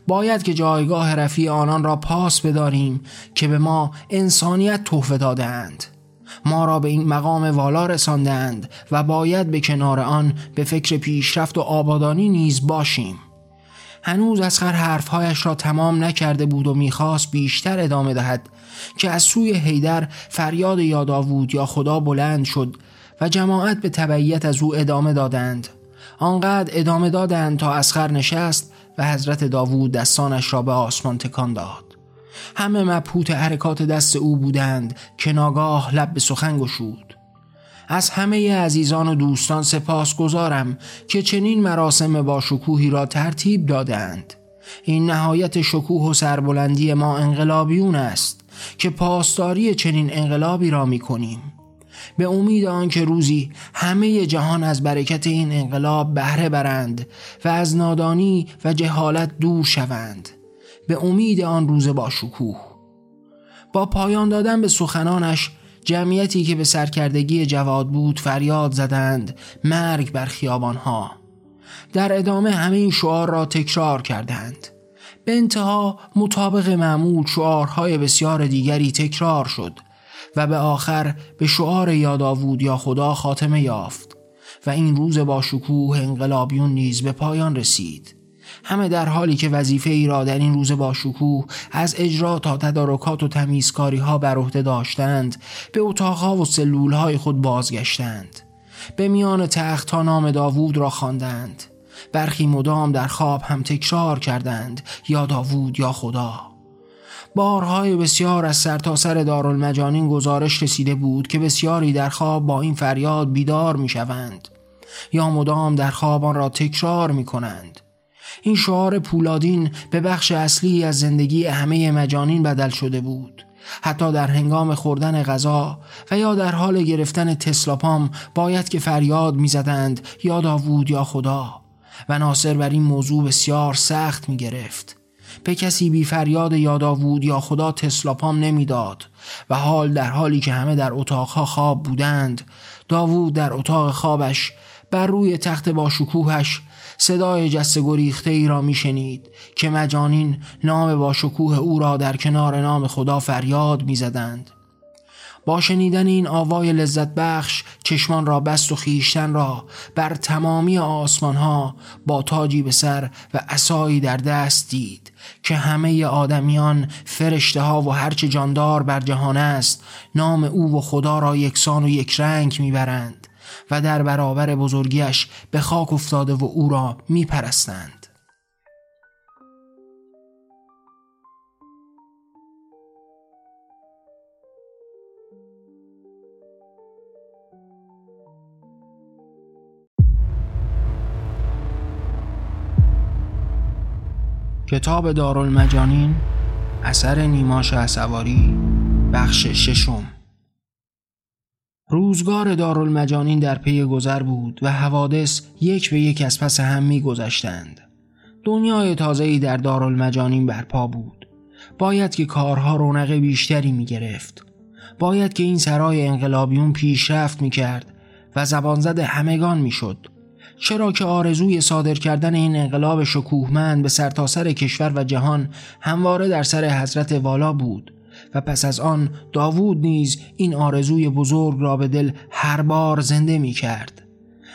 باید که جایگاه رفیع آنان را پاس بداریم که به ما انسانیت تحفه دادند ما را به این مقام والا رساندند و باید به کنار آن به فکر پیشرفت و آبادانی نیز باشیم. هنوز اسخر حرفهایش را تمام نکرده بود و می‌خواست بیشتر ادامه دهد که از سوی هیدر فریاد یا داوود یا خدا بلند شد و جماعت به تبعیت از او ادامه دادند. آنقدر ادامه دادند تا اسخر نشست و حضرت داوود دستانش را به آسمان تکان داد. همه مبهوت حرکات دست او بودند که ناگاه لب به سخن گشود. از همه عزیزان و دوستان سپاس گذارم که چنین مراسم با شکوهی را ترتیب دادند این نهایت شکوه و سربلندی ما انقلابیون است که پاسداری چنین انقلابی را می کنیم به امید آنکه روزی همه جهان از برکت این انقلاب بهره برند و از نادانی و جهالت دور شوند. به امید آن روز با شکوه با پایان دادن به سخنانش جمعیتی که به سرکردگی جواد بود فریاد زدند مرگ بر خیابانها. در ادامه همه این شعار را تکرار کردند. به انتها مطابق معمول شعارهای بسیار دیگری تکرار شد و به آخر به شعار یاداوود یا خدا خاتمه یافت و این روز با شکوه انقلابیون نیز به پایان رسید. همه در حالی که وظیفه ای را در این روز با شکوه از اجرا تا تدارکات و تمیزکاری ها بر عهده داشتند به اتاقها و سلول های خود بازگشتند. به میان تخت ها نام داوود را خواندند. برخی مدام در خواب هم تکرار کردند یا داوود یا خدا. بارهای بسیار از سرتاسر سر دارالمجانین گزارش رسیده بود که بسیاری در خواب با این فریاد بیدار می شوند یا مدام در خواب آن را تکرار می کنند این شعار پولادین به بخش اصلی از زندگی همه مجانین بدل شده بود. حتی در هنگام خوردن غذا و یا در حال گرفتن تسلاپام باید که فریاد می‌زدند یا داوود یا خدا. و ناصر بر این موضوع بسیار سخت می گرفت به کسی بی فریاد یا داوود یا خدا تسلاپام نمی‌داد و حال در حالی که همه در اتاقها خواب بودند داوود در اتاق خوابش بر روی تخت با شکوهش صدای جست گریخته ای را میشنید که مجانین نام با شکوه او را در کنار نام خدا فریاد می‌زدند. با شنیدن این آوای لذت بخش چشمان را بست و خیشتن را بر تمامی آسمان ها با تاجی به سر و اسایی در دست دید که همه آدمیان فرشته ها و هرچه جاندار بر جهان است نام او و خدا را یکسان و یک رنگ می‌برند و در برابر بزرگیش به خاک افتاده و او را میپرستند. کتاب دارالمجانین اثر نیماش اسواری بخش ششم. روزگار دارالمجانین در پی گذر بود و حوادث یک به یک از پس هم می گذشتند. دنیای تازه‌ای در دارالمجانین برپا بود. باید که کارها رونق بیشتری می گرفت. باید که این سرای انقلابیون پیشرفت می کرد و زبان زده همگان می شد. چرا که آرزوی صادر کردن این انقلاب شکوهمند به سرتاسر سر کشور و جهان همواره در سر حضرت والا بود و پس از آن داوود نیز این آرزوی بزرگ را به دل هر بار زنده می کرد.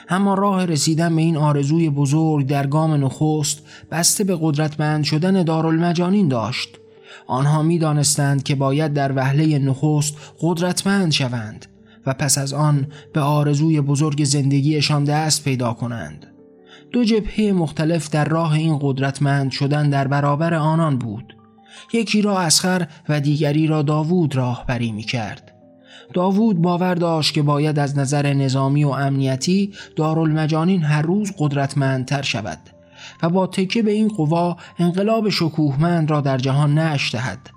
اما راه رسیدن به این آرزوی بزرگ در گام نخست بسته به قدرتمند شدن دارالمجانین داشت. آنها می دانستند که باید در وهله نخست قدرتمند شوند و پس از آن به آرزوی بزرگ زندگیشان دست پیدا کنند. دو جبهه مختلف در راه این قدرتمند شدن در برابر آنان بود. یکی را اسخر و دیگری را داوود راهبری می کرد. داوود باور داشت که باید از نظر نظامی و امنیتی دارالمجانین هر روز قدرتمندتر شود و با تکه به این قوا انقلاب شکوهمند را در جهان نش دهد.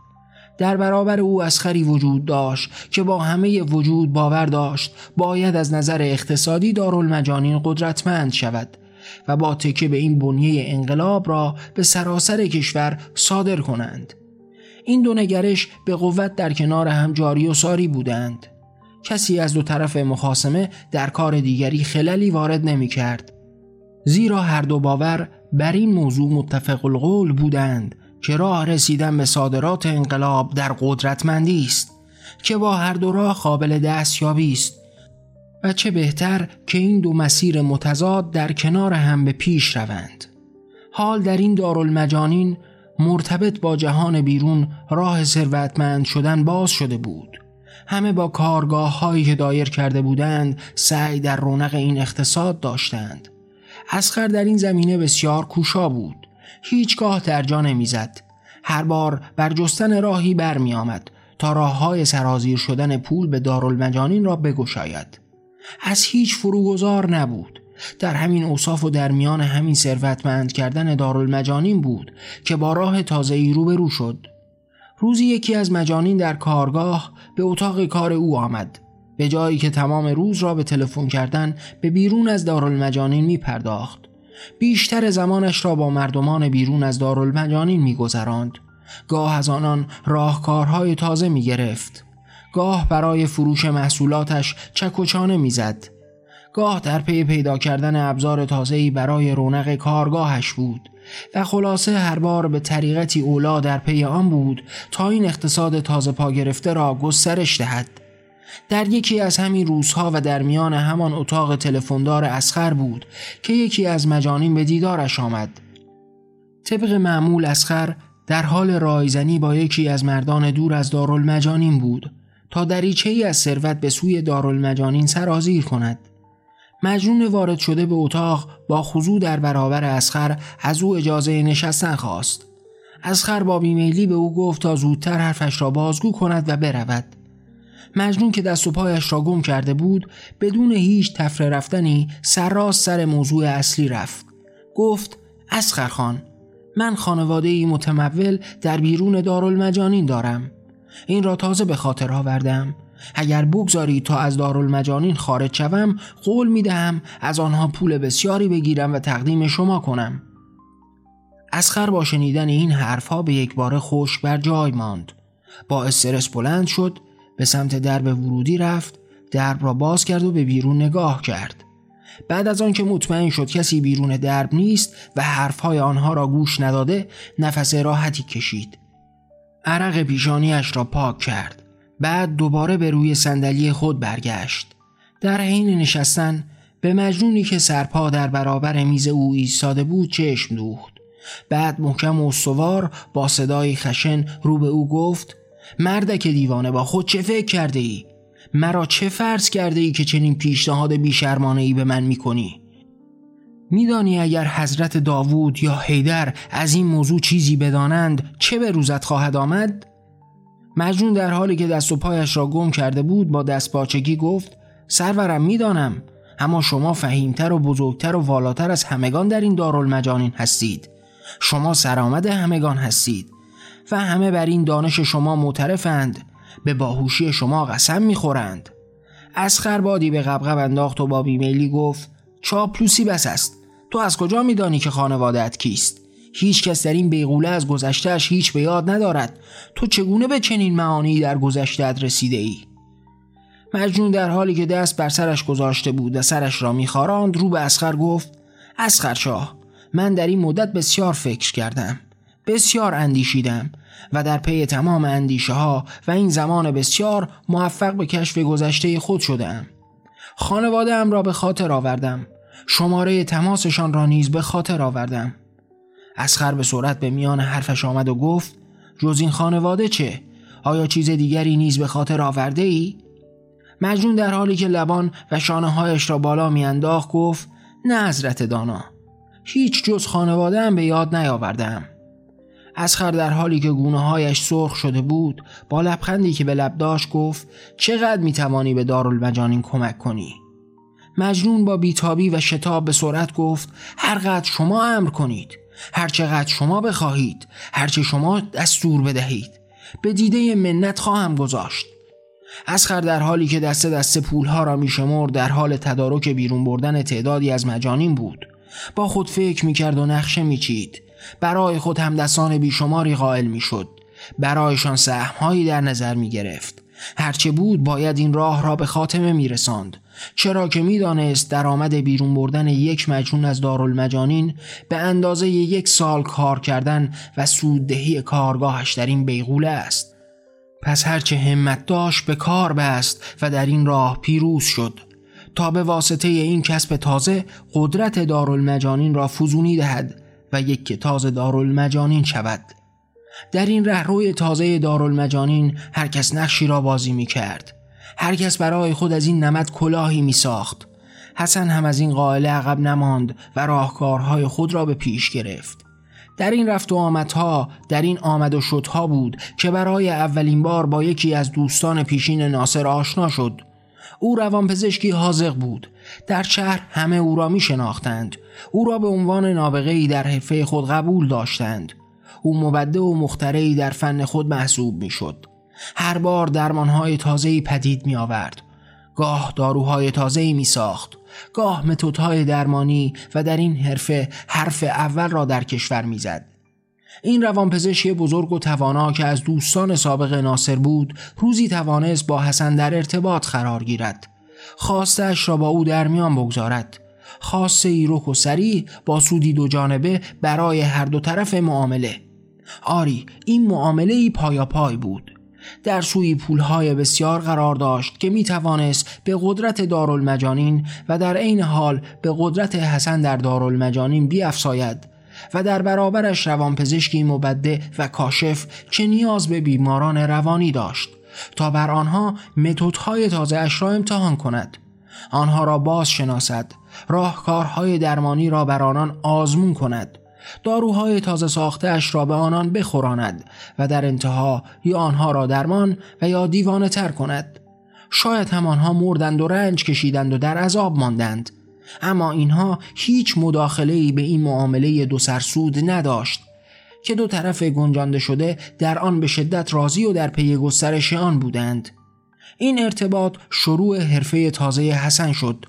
در برابر او اسخری وجود داشت که با همه وجود باور داشت باید از نظر اقتصادی دارالمجانین قدرتمند شود و با تکه به این بنیه انقلاب را به سراسر کشور صادر کنند. این دو نگرش به قوت در کنار هم جاری و ساری بودند. کسی از دو طرف مخاسمه در کار دیگری خللی وارد نمی کرد زیرا هر دو باور بر این موضوع متفق القول بودند که راه رسیدن به صادرات انقلاب در قدرتمندی است که با هر دو راه قابل دستیابی است. و چه بهتر که این دو مسیر متضاد در کنار هم به پیش روند. حال در این دارالمجانین مرتبط با جهان بیرون راه ثروتمند شدن باز شده بود. همه با کارگاه هایی که دایر کرده بودند سعی در رونق این اقتصاد داشتند. اسخر در این زمینه بسیار کوشا بود. هیچگاه در جا نمی‌زد. هر بار بر جستن راهی برمی آمد تا راه های سرازیر شدن پول به دارالمجانین را بگشاید. از هیچ فروگذار نبود. در همین اوصاف و در میان همین ثروتمند کردن دارالمجانین بود که با راه تازه‌ای روبرو شد. روزی یکی از مجانین در کارگاه به اتاق کار او آمد به جایی که تمام روز را به تلفن کردن به بیرون از دارالمجانین می پرداخت بیشتر زمانش را با مردمان بیرون از دارالمجانین میگذراند. گاه از آنان راهکارهای تازه می گرفت گاه برای فروش محصولاتش چک و چانه می‌زد. گاه در پی پیدا کردن ابزار تازه‌ای برای رونق کارگاهش بود و خلاصه هر بار به طریقتی اولا در پی آن بود تا این اقتصاد تازه پا گرفته را گسترش دهد. در یکی از همین روزها و در میان همان اتاق تلفندار اسخر بود که یکی از مجانین به دیدارش آمد. طبق معمول اسخر در حال رایزنی با یکی از مردان دور از دارالمجانین بود. تا دریچه ای از ثروت به سوی دارالمجانین سرازیر کند. مجنون وارد شده به اتاق با خضوع در برابر اسخر از او اجازه نشستن خواست. اسخر با بیمیلی به او گفت تا زودتر حرفش را بازگو کند و برود. مجنون که دست و پایش را گم کرده بود بدون هیچ تفره رفتنی سرراست سر موضوع اصلی رفت. گفت اسخر خان من خانواده ای متمول در بیرون دارالمجانین دارم. این را تازه به خاطر آوردم. اگر بگذاری تا از دارالمجانین خارج شوم قول می دهم از آنها پول بسیاری بگیرم و تقدیم شما کنم. اسخر با شنیدن این حرفها به یک بار خوش بر جای ماند. با استرس بلند شد به سمت درب ورودی رفت درب را باز کرد و به بیرون نگاه کرد. بعد از آنکه مطمئن شد کسی بیرون درب نیست و حرفهای آنها را گوش نداده نفس راحتی کشید. عرق پیشانیش را پاک کرد بعد دوباره به روی صندلی خود برگشت در حین نشستن به مجنونی که سرپا در برابر میز او ایستاده بود چشم دوخت بعد محکم و استوار با صدای خشن رو به او گفت مردک دیوانه با خود چه فکر کرده ای؟ مرا چه فرض کرده ای که چنین پیشنهاد بیشرمانه ای به من می‌کنی؟ میدانی اگر حضرت داوود یا حیدر از این موضوع چیزی بدانند چه به روزت خواهد آمد؟ مجنون در حالی که دست و پایش را گم کرده بود با دست باچگی گفت سرورم می‌دانم اما شما فهیمتر و بزرگتر و والاتر از همگان در این دارالمجانین هستید. شما سرآمد همگان هستید و همه بر این دانش شما معترفند. به باهوشی شما قسم می‌خورند. اسخر بادی به قبقب انداخت و با بیمیلی گفت چاپلوسی بس است. تو از کجا میدانی که خانوادت کیست؟ هیچ کس در این بیغوله از گذشتهش هیچ به یاد ندارد. تو چگونه به چنین معانی در گذشتهت رسیده ای مجنون در حالی که دست بر سرش گذاشته بود و سرش را میخاراند رو به اسخر گفت اسخر شاه من در این مدت بسیار فکر کردم بسیار اندیشیدم و در پی تمام اندیشه ها و این زمان بسیار موفق به کشف گذشته خود شدم خانواده ام را به خاطر آوردم شماره تماسشان را نیز به خاطر آوردم اسخر به سرعت به میان حرفش آمد و گفت جز این خانواده چه؟ آیا چیز دیگری نیز به خاطر آورده ای؟ مجنون در حالی که لبان و شانه هایش را بالا میانداخت گفت نه حضرت دانا هیچ جز خانواده به یاد نیاوردم اسخر در حالی که گونه هایش سرخ شده بود با لبخندی که به لب داشت گفت چقدر می‌توانی به دارالمجانین کمک کنی مجنون با بیتابی و شتاب به سرعت گفت هرقدر شما امر کنید هرچقدر شما بخواهید هرچه شما دستور بدهید. به دیده منت خواهم گذاشت. اسخر در حالی که دست دست پولها را میشمر در حال تدارک بیرون بردن تعدادی از مجانین بود. با خود فکر می‌کرد و نقشه میچید برای خود همدستان بیشماری قائل می‌شد برایشان سهمهایی در نظر می‌گرفت هرچه بود باید این راه را به خاتمه میرساند چرا که می‌دانست درآمد بیرون بردن یک مجنون از دارالمجانین به اندازه یک سال کار کردن و سوددهی کارگاهش در این بیغوله است. پس هرچه همت داشت به کار بست و در این راه پیروز شد. تا به واسطه این کسب تازه قدرت دارالمجانین را فزونی دهد و یک کتاز دارالمجانین شود. در این رهروی تازه دارالمجانین هر کس نقشی را بازی می کرد هر کس برای خود از این نمد کلاهی می ساخت حسن هم از این قائله عقب نماند و راهکارهای خود را به پیش گرفت. در این رفت و آمدها در این آمد و شدها بود که برای اولین بار با یکی از دوستان پیشین ناصر آشنا شد. او روانپزشکی حاضق بود. در شهر همه او را می شناختند او را به عنوان نابغه ای در حرفه خود قبول داشتند. او مبده و مخترعی در فن خود محسوب می شد هر بار درمانهای تازه‌ای پدید می آورد گاه داروهای تازه‌ای می ساخت گاه متدهای درمانی و در این حرفه حرف اول را در کشور می‌زد. این روانپزشک بزرگ و توانا که از دوستان سابق ناصر بود روزی توانست با حسن در ارتباط قرار گیرد. خواستش را با او در میان بگذارد. خاصه ای و سریع با سودی دو جانبه برای هر دو طرف معامله. آری این معامله ای پایا پای بود. در سوی پولهای بسیار قرار داشت که می توانست به قدرت دارالمجانین و در عین حال به قدرت حسن در دارالمجانین بیافزاید و در برابرش روانپزشکی مبده و کاشف که نیاز به بیماران روانی داشت تا بر آنها متدهای تازه اش را امتحان کند. آنها را باز شناسد راهکارهای درمانی را بر آنان آزمون کند داروهای تازه ساختهاش را به آنان بخوراند و در انتها یا آنها را درمان و یا دیوانه تر کند. شاید هم آنها مردند و رنج کشیدند و در عذاب ماندند. اما اینها هیچ مداخله ای به این معامله دو سرسود نداشت که دو طرف گنجانده شده در آن به شدت راضی و در پی گسترش آن بودند. این ارتباط شروع حرفه تازه حسن شد.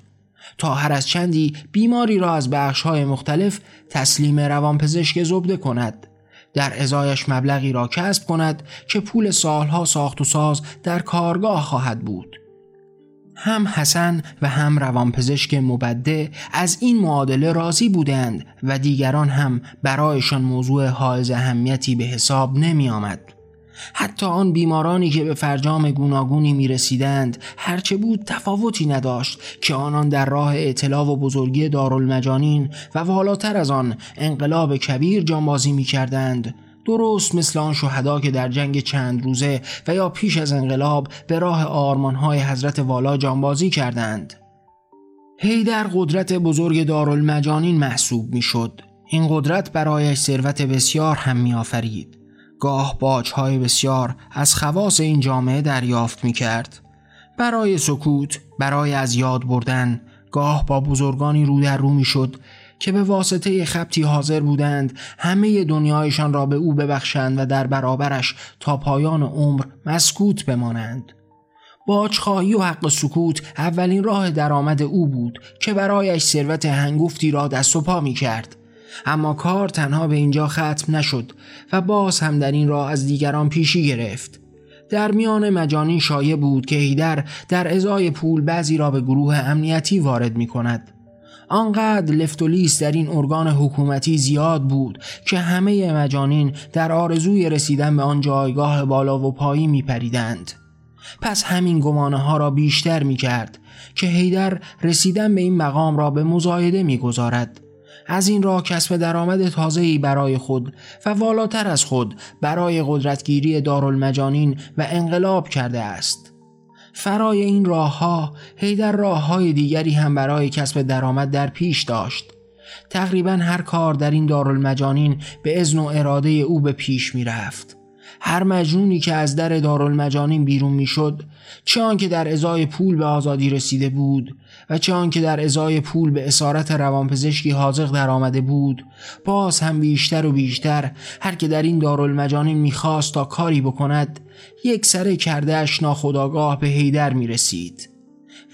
تا هر از چندی بیماری را از های مختلف تسلیم روانپزشک زبده کند در ازایش مبلغی را کسب کند که پول سالها ساخت و ساز در کارگاه خواهد بود هم حسن و هم روانپزشک مبده از این معادله راضی بودند و دیگران هم برایشان موضوع حائز اهمیتی به حساب نمی آمد. حتی آن بیمارانی که به فرجام گوناگونی می رسیدند هرچه بود تفاوتی نداشت که آنان در راه اطلاع و بزرگی دارالمجانین و والاتر از آن انقلاب کبیر جانبازی می کردند درست مثل آن شهدا که در جنگ چند روزه و یا پیش از انقلاب به راه آرمانهای حضرت والا جانبازی کردند. هیدر قدرت بزرگ دارالمجانین محسوب می شد این قدرت برایش ثروت بسیار هم می آفرید گاه باجهای بسیار از خواص این جامعه دریافت می کرد برای سکوت برای از یاد بردن گاه با بزرگانی رو در رو می شد که به واسطه خبتی حاضر بودند همه دنیایشان را به او ببخشند و در برابرش تا پایان عمر مسکوت بمانند. باجخواهی و حق سکوت اولین راه درآمد او بود که برایش ثروت هنگفتی را دست و پا می کرد اما کار تنها به اینجا ختم نشد و باز هم در این راه از دیگران پیشی گرفت در میان مجانی شایع بود که هیدر در ازای پول بعضی را به گروه امنیتی وارد می کند آنقدر لفتولیس در این ارگان حکومتی زیاد بود که همه مجانین در آرزوی رسیدن به آن جایگاه بالا و پایی می پریدند. پس همین گمانه ها را بیشتر می کرد که هیدر رسیدن به این مقام را به مزایده می گذارد. از این راه کسب درآمد تازه‌ای برای خود و والاتر از خود برای قدرتگیری دارالمجانین و انقلاب کرده است. فرای این راه ها هیدر راه های دیگری هم برای کسب درآمد در پیش داشت. تقریبا هر کار در این دارالمجانین به ازن و اراده او به پیش می رفت. هر مجنونی که از در دارالمجانین بیرون می‌شد چه آنکه در ازای پول به آزادی رسیده بود و چه آنکه در ازای پول به اسارت روانپزشکی حاضق در آمده بود باز هم بیشتر و بیشتر هر که در این دارالمجانین می‌خواست تا کاری بکند یک سره کردهش ناخداگاه به هیدر می‌رسید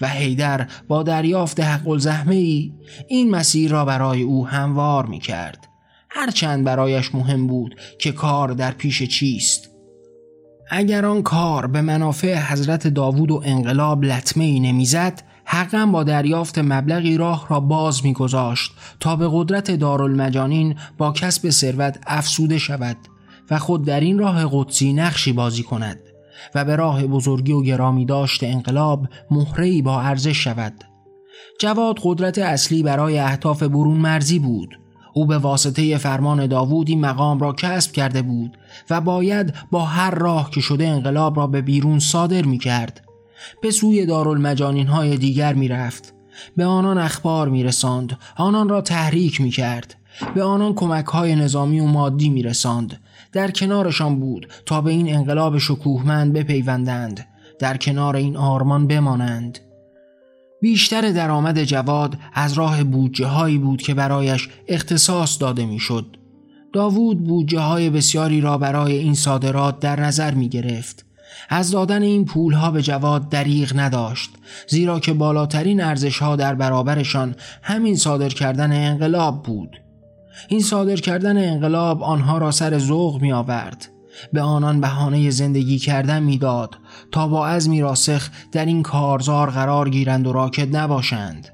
و هیدر با دریافت حق الزحمه ای این مسیر را برای او هموار می کرد هرچند برایش مهم بود که کار در پیش چیست. اگر آن کار به منافع حضرت داوود و انقلاب لطمه ای نمی‌زد حقا با دریافت مبلغی راه را باز میگذاشت تا به قدرت دارالمجانین با کسب ثروت افسوده شود و خود در این راه قدسی نقشی بازی کند و به راه بزرگی و گرامی داشت انقلاب مهرهی با ارزش شود جواد قدرت اصلی برای اهداف برون مرزی بود او به واسطه فرمان داوود این مقام را کسب کرده بود و باید با هر راه که شده انقلاب را به بیرون صادر می کرد. به سوی دارالمجانین های دیگر می رفت. به آنان اخبار می رساند. آنان را تحریک می کرد. به آنان کمک های نظامی و مادی می رساند. در کنارشان بود تا به این انقلاب شکوهمند بپیوندند. در کنار این آرمان بمانند. بیشتر درآمد جواد از راه بودجه هایی بود که برایش اختصاص داده می‌شد. داوود بودجه های بسیاری را برای این صادرات در نظر می گرفت. از دادن این پول ها به جواد دریغ نداشت زیرا که بالاترین ارزش ها در برابرشان همین صادر کردن انقلاب بود. این صادر کردن انقلاب آنها را سر ذوق می آورد. به آنان بهانه زندگی کردن می‌داد تا با عزمی راسخ در این کارزار قرار گیرند و راکد نباشند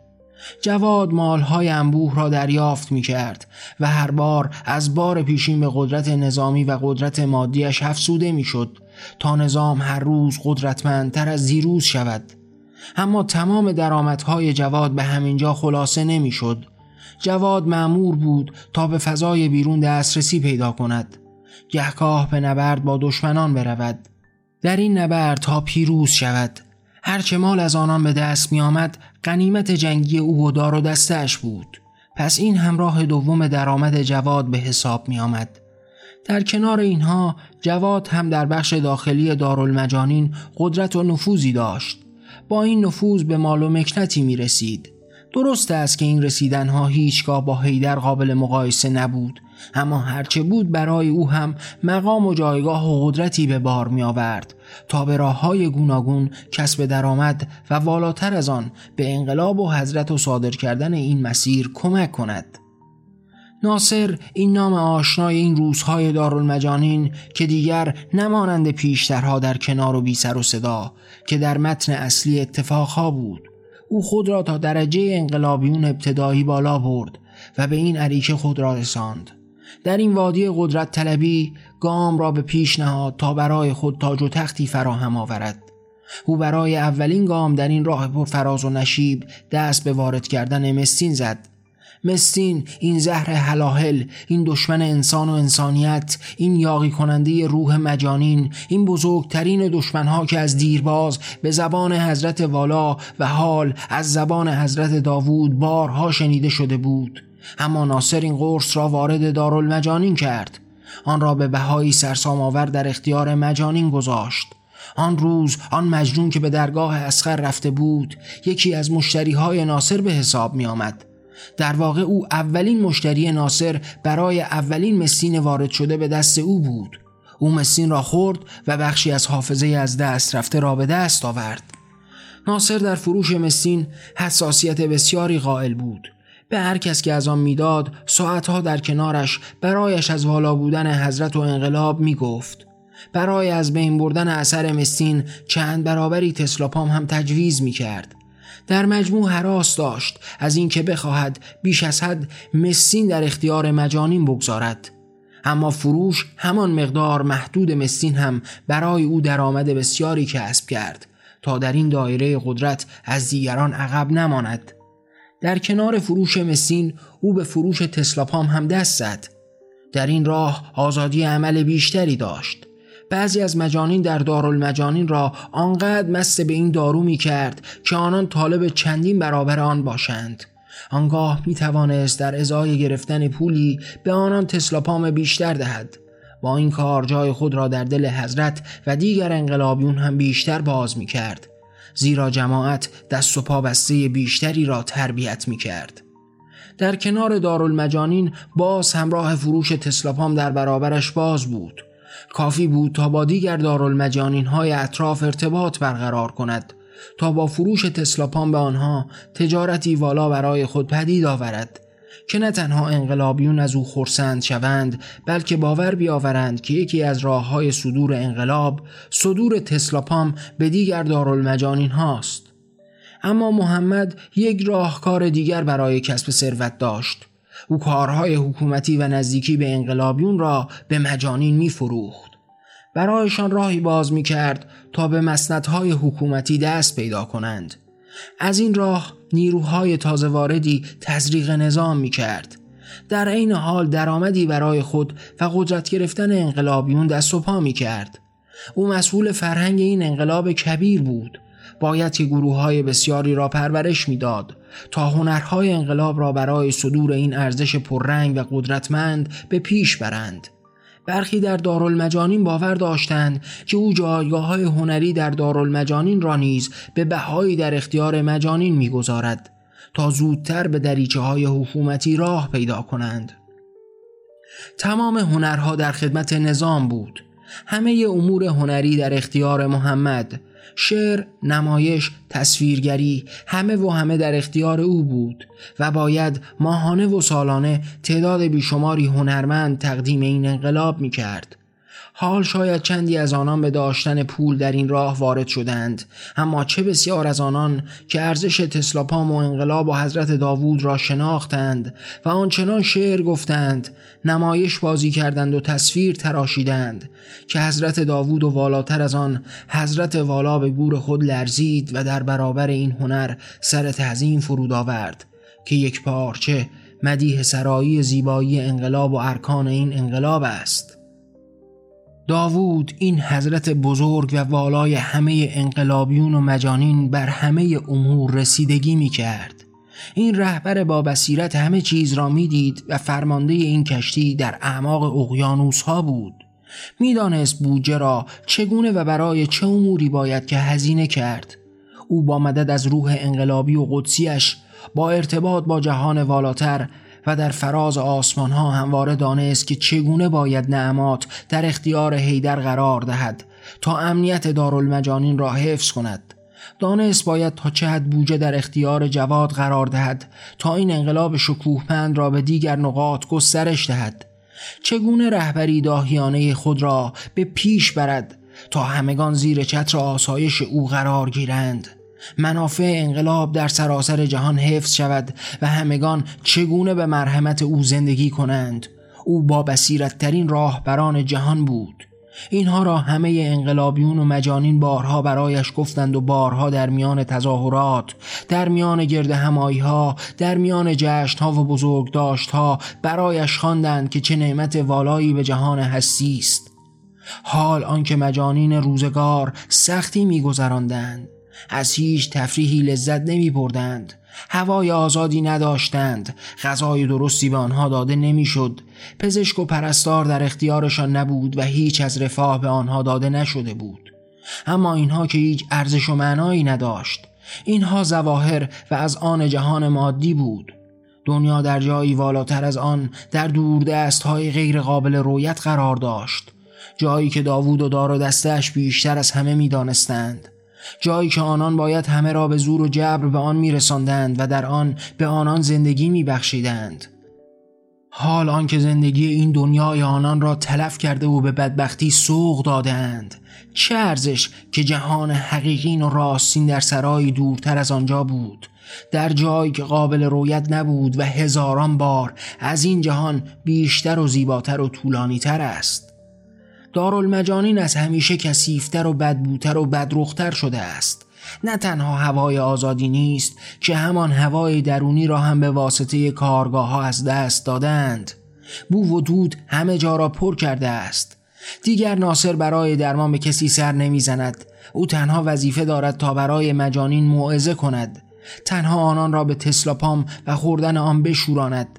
جواد مالهای انبوه را دریافت می کرد و هر بار از بار پیشین به قدرت نظامی و قدرت مادیش افسوده می شد تا نظام هر روز قدرتمندتر از دیروز شود. اما تمام درآمدهای جواد به همینجا خلاصه نمی شد جواد معمور بود تا به فضای بیرون دسترسی پیدا کند. گهگاه به نبرد با دشمنان برود. در این نبرد تا پیروز شود. هرچه مال از آنان به دست می آمد قنیمت جنگی او و دار و دستش بود. پس این همراه دوم درآمد جواد به حساب می آمد در کنار اینها جواد هم در بخش داخلی دارالمجانین قدرت و نفوذی داشت. با این نفوذ به مال و مکنتی می رسید. درست است که این رسیدنها هیچگاه با هیدر قابل مقایسه نبود اما هرچه بود برای او هم مقام و جایگاه و قدرتی به بار می آورد. تا به راه های گوناگون کسب درآمد و والاتر از آن به انقلاب و حضرت و صادر کردن این مسیر کمک کند. ناصر این نام آشنای این روزهای دارالمجانین که دیگر نمانند پیشترها در کنار و بی سر و صدا که در متن اصلی اتفاقها بود. او خود را تا درجه انقلابیون ابتدایی بالا برد و به این عریکه خود را رساند. در این وادی قدرت طلبی گام را به پیش نهاد تا برای خود تاج و تختی فراهم آورد. او برای اولین گام در این راه پر فراز و نشیب دست به وارد کردن مستین زد. مستین این زهر حلاحل این دشمن انسان و انسانیت این یاقی کننده روح مجانین این بزرگترین دشمنها که از دیرباز به زبان حضرت والا و حال از زبان حضرت داوود بارها شنیده شده بود. اما ناصر این قرص را وارد دارالمجانین کرد. آن را به بهایی سرسام آور در اختیار مجانین گذاشت. آن روز آن مجنون که به درگاه اسخر رفته بود یکی از مشتری های ناصر به حساب می آمد در واقع او اولین مشتری ناصر برای اولین مسین وارد شده به دست او بود. او مسین را خورد و بخشی از حافظه از دست رفته را به دست آورد. ناصر در فروش مسین حساسیت بسیاری قائل بود. به هر کس که از آن می‌داد ساعتها در کنارش برایش از والا بودن حضرت و انقلاب می گفت برای از بین بردن اثر مسین چند برابری تسلاپام هم تجویز می کرد در مجموع حراس داشت از اینکه بخواهد بیش از حد مسین در اختیار مجانین بگذارد. اما فروش همان مقدار محدود مسین هم برای او درآمد بسیاری کسب کرد تا در این دایره قدرت از دیگران عقب نماند. در کنار فروش مسین او به فروش تسلاپام هم دست زد. در این راه آزادی عمل بیشتری داشت. بعضی از مجانین در دارالمجانین را آنقدر مست به این دارو می کرد که آنان طالب چندین برابر آن باشند. آنگاه می توانست در ازای گرفتن پولی به آنان تسلاپام بیشتر دهد. با این کار جای خود را در دل حضرت و دیگر انقلابیون هم بیشتر باز می کرد. زیرا جماعت دست و پا بسته بیشتری را تربیت می کرد. در کنار دارالمجانین باز همراه فروش تسلاپام در برابرش باز بود. کافی بود تا با دیگر دارالمجانین های اطراف ارتباط برقرار کند تا با فروش تسلاپان به آنها تجارتی والا برای خود پدید آورد که نه تنها انقلابیون از او خورسند شوند بلکه باور بیاورند که یکی از راه های صدور انقلاب صدور تسلاپام به دیگر دارالمجانین هاست. اما محمد یک راهکار دیگر برای کسب ثروت داشت. او کارهای حکومتی و نزدیکی به انقلابیون را به مجانین می فروخت. برایشان راهی باز می کرد تا به مسندهای حکومتی دست پیدا کنند. از این راه نیروهای تازه واردی تزریق نظام می کرد. در عین حال درآمدی برای خود و قدرت گرفتن انقلابیون دست و پا می کرد. او مسئول فرهنگ این انقلاب کبیر بود. باید که گروه های بسیاری را پرورش می‌داد تا هنرهای انقلاب را برای صدور این ارزش پررنگ و قدرتمند به پیش برند. برخی در دارالمجانین باور داشتند که او جایگاه های هنری در دارالمجانین را نیز به بهایی در اختیار مجانین می‌گذارد تا زودتر به دریچه های حکومتی راه پیدا کنند. تمام هنرها در خدمت نظام بود. همه امور هنری در اختیار محمد شعر، نمایش، تصویرگری همه و همه در اختیار او بود و باید ماهانه و سالانه تعداد بیشماری هنرمند تقدیم این انقلاب می کرد. حال شاید چندی از آنان به داشتن پول در این راه وارد شدند اما چه بسیار از آنان که ارزش تسلاپام و انقلاب و حضرت داوود را شناختند و آنچنان شعر گفتند نمایش بازی کردند و تصویر تراشیدند که حضرت داوود و والاتر از آن حضرت والا به گور خود لرزید و در برابر این هنر سر تعظیم فرود آورد که یک پارچه مدیح سرایی زیبایی انقلاب و ارکان این انقلاب است. داوود این حضرت بزرگ و والای همه انقلابیون و مجانین بر همه امور رسیدگی می کرد. این رهبر با بصیرت همه چیز را می‌دید و فرمانده این کشتی در اعماق اقیانوس ها بود. می‌دانست بودجه را چگونه و برای چه اموری باید که هزینه کرد. او با مدد از روح انقلابی و قدسیش با ارتباط با جهان والاتر و در فراز آسمان ها همواره دانست که چگونه باید نعمات در اختیار هیدر قرار دهد تا امنیت دارالمجانین را حفظ کند. دانست باید تا چه حد بوجه در اختیار جواد قرار دهد تا این انقلاب شکوهمند را به دیگر نقاط گسترش دهد. چگونه رهبری داهیانه خود را به پیش برد تا همگان زیر چتر آسایش او قرار گیرند؟ منافع انقلاب در سراسر جهان حفظ شود و همگان چگونه به مرحمت او زندگی کنند؟ او با بسیرتترین راهبران جهان بود. اینها را همه انقلابیون و مجانین بارها برایش گفتند و بارها در میان تظاهرات در میان گرد همایی ها در میان جشن ها و بزرگ داشت ها برایش خواندند که چه نعمت والایی به جهان هستی است. حال آنکه مجانین روزگار سختی میگذراندند. از هیچ تفریحی لذت نمی بردند هوای آزادی نداشتند. غذای درستی به آنها داده نمی‌شد. پزشک و پرستار در اختیارشان نبود و هیچ از رفاه به آنها داده نشده بود. اما اینها که هیچ ارزش و معنایی نداشت. اینها زواهر و از آن جهان مادی بود. دنیا در جایی والاتر از آن در دست های غیر قابل رویت قرار داشت. جایی که داوود و دار و دستش بیشتر از همه می‌دانستند. جایی که آنان باید همه را به زور و جبر به آن میرساندند و در آن به آنان زندگی میبخشیدند. حال آنکه زندگی این دنیای آنان را تلف کرده و به بدبختی سوق دادند چه ارزش که جهان حقیقین و راستین در سرایی دورتر از آنجا بود. در جایی که قابل رویت نبود و هزاران بار از این جهان بیشتر و زیباتر و طولانیتر است. دارالمجانین از همیشه کسیفتر و بدبوتر و بدرختر شده است. نه تنها هوای آزادی نیست که همان هوای درونی را هم به واسطه کارگاه ها از دست دادند. بو و دود همه جا را پر کرده است. دیگر ناصر برای درمان به کسی سر نمی‌زند. او تنها وظیفه دارد تا برای مجانین موعظه کند. تنها آنان را به تسلاپام و خوردن آن بشوراند.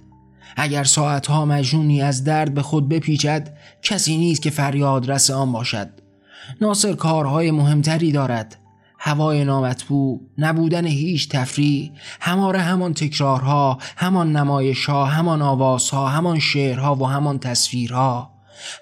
اگر ساعتها مجنونی از درد به خود بپیچد کسی نیست که فریاد رس آن باشد. ناصر کارهای مهمتری دارد. هوای نامطبوع نبودن هیچ تفریح هماره همان تکرارها همان نمایشها همان آوازها همان شعرها و همان تصویرها.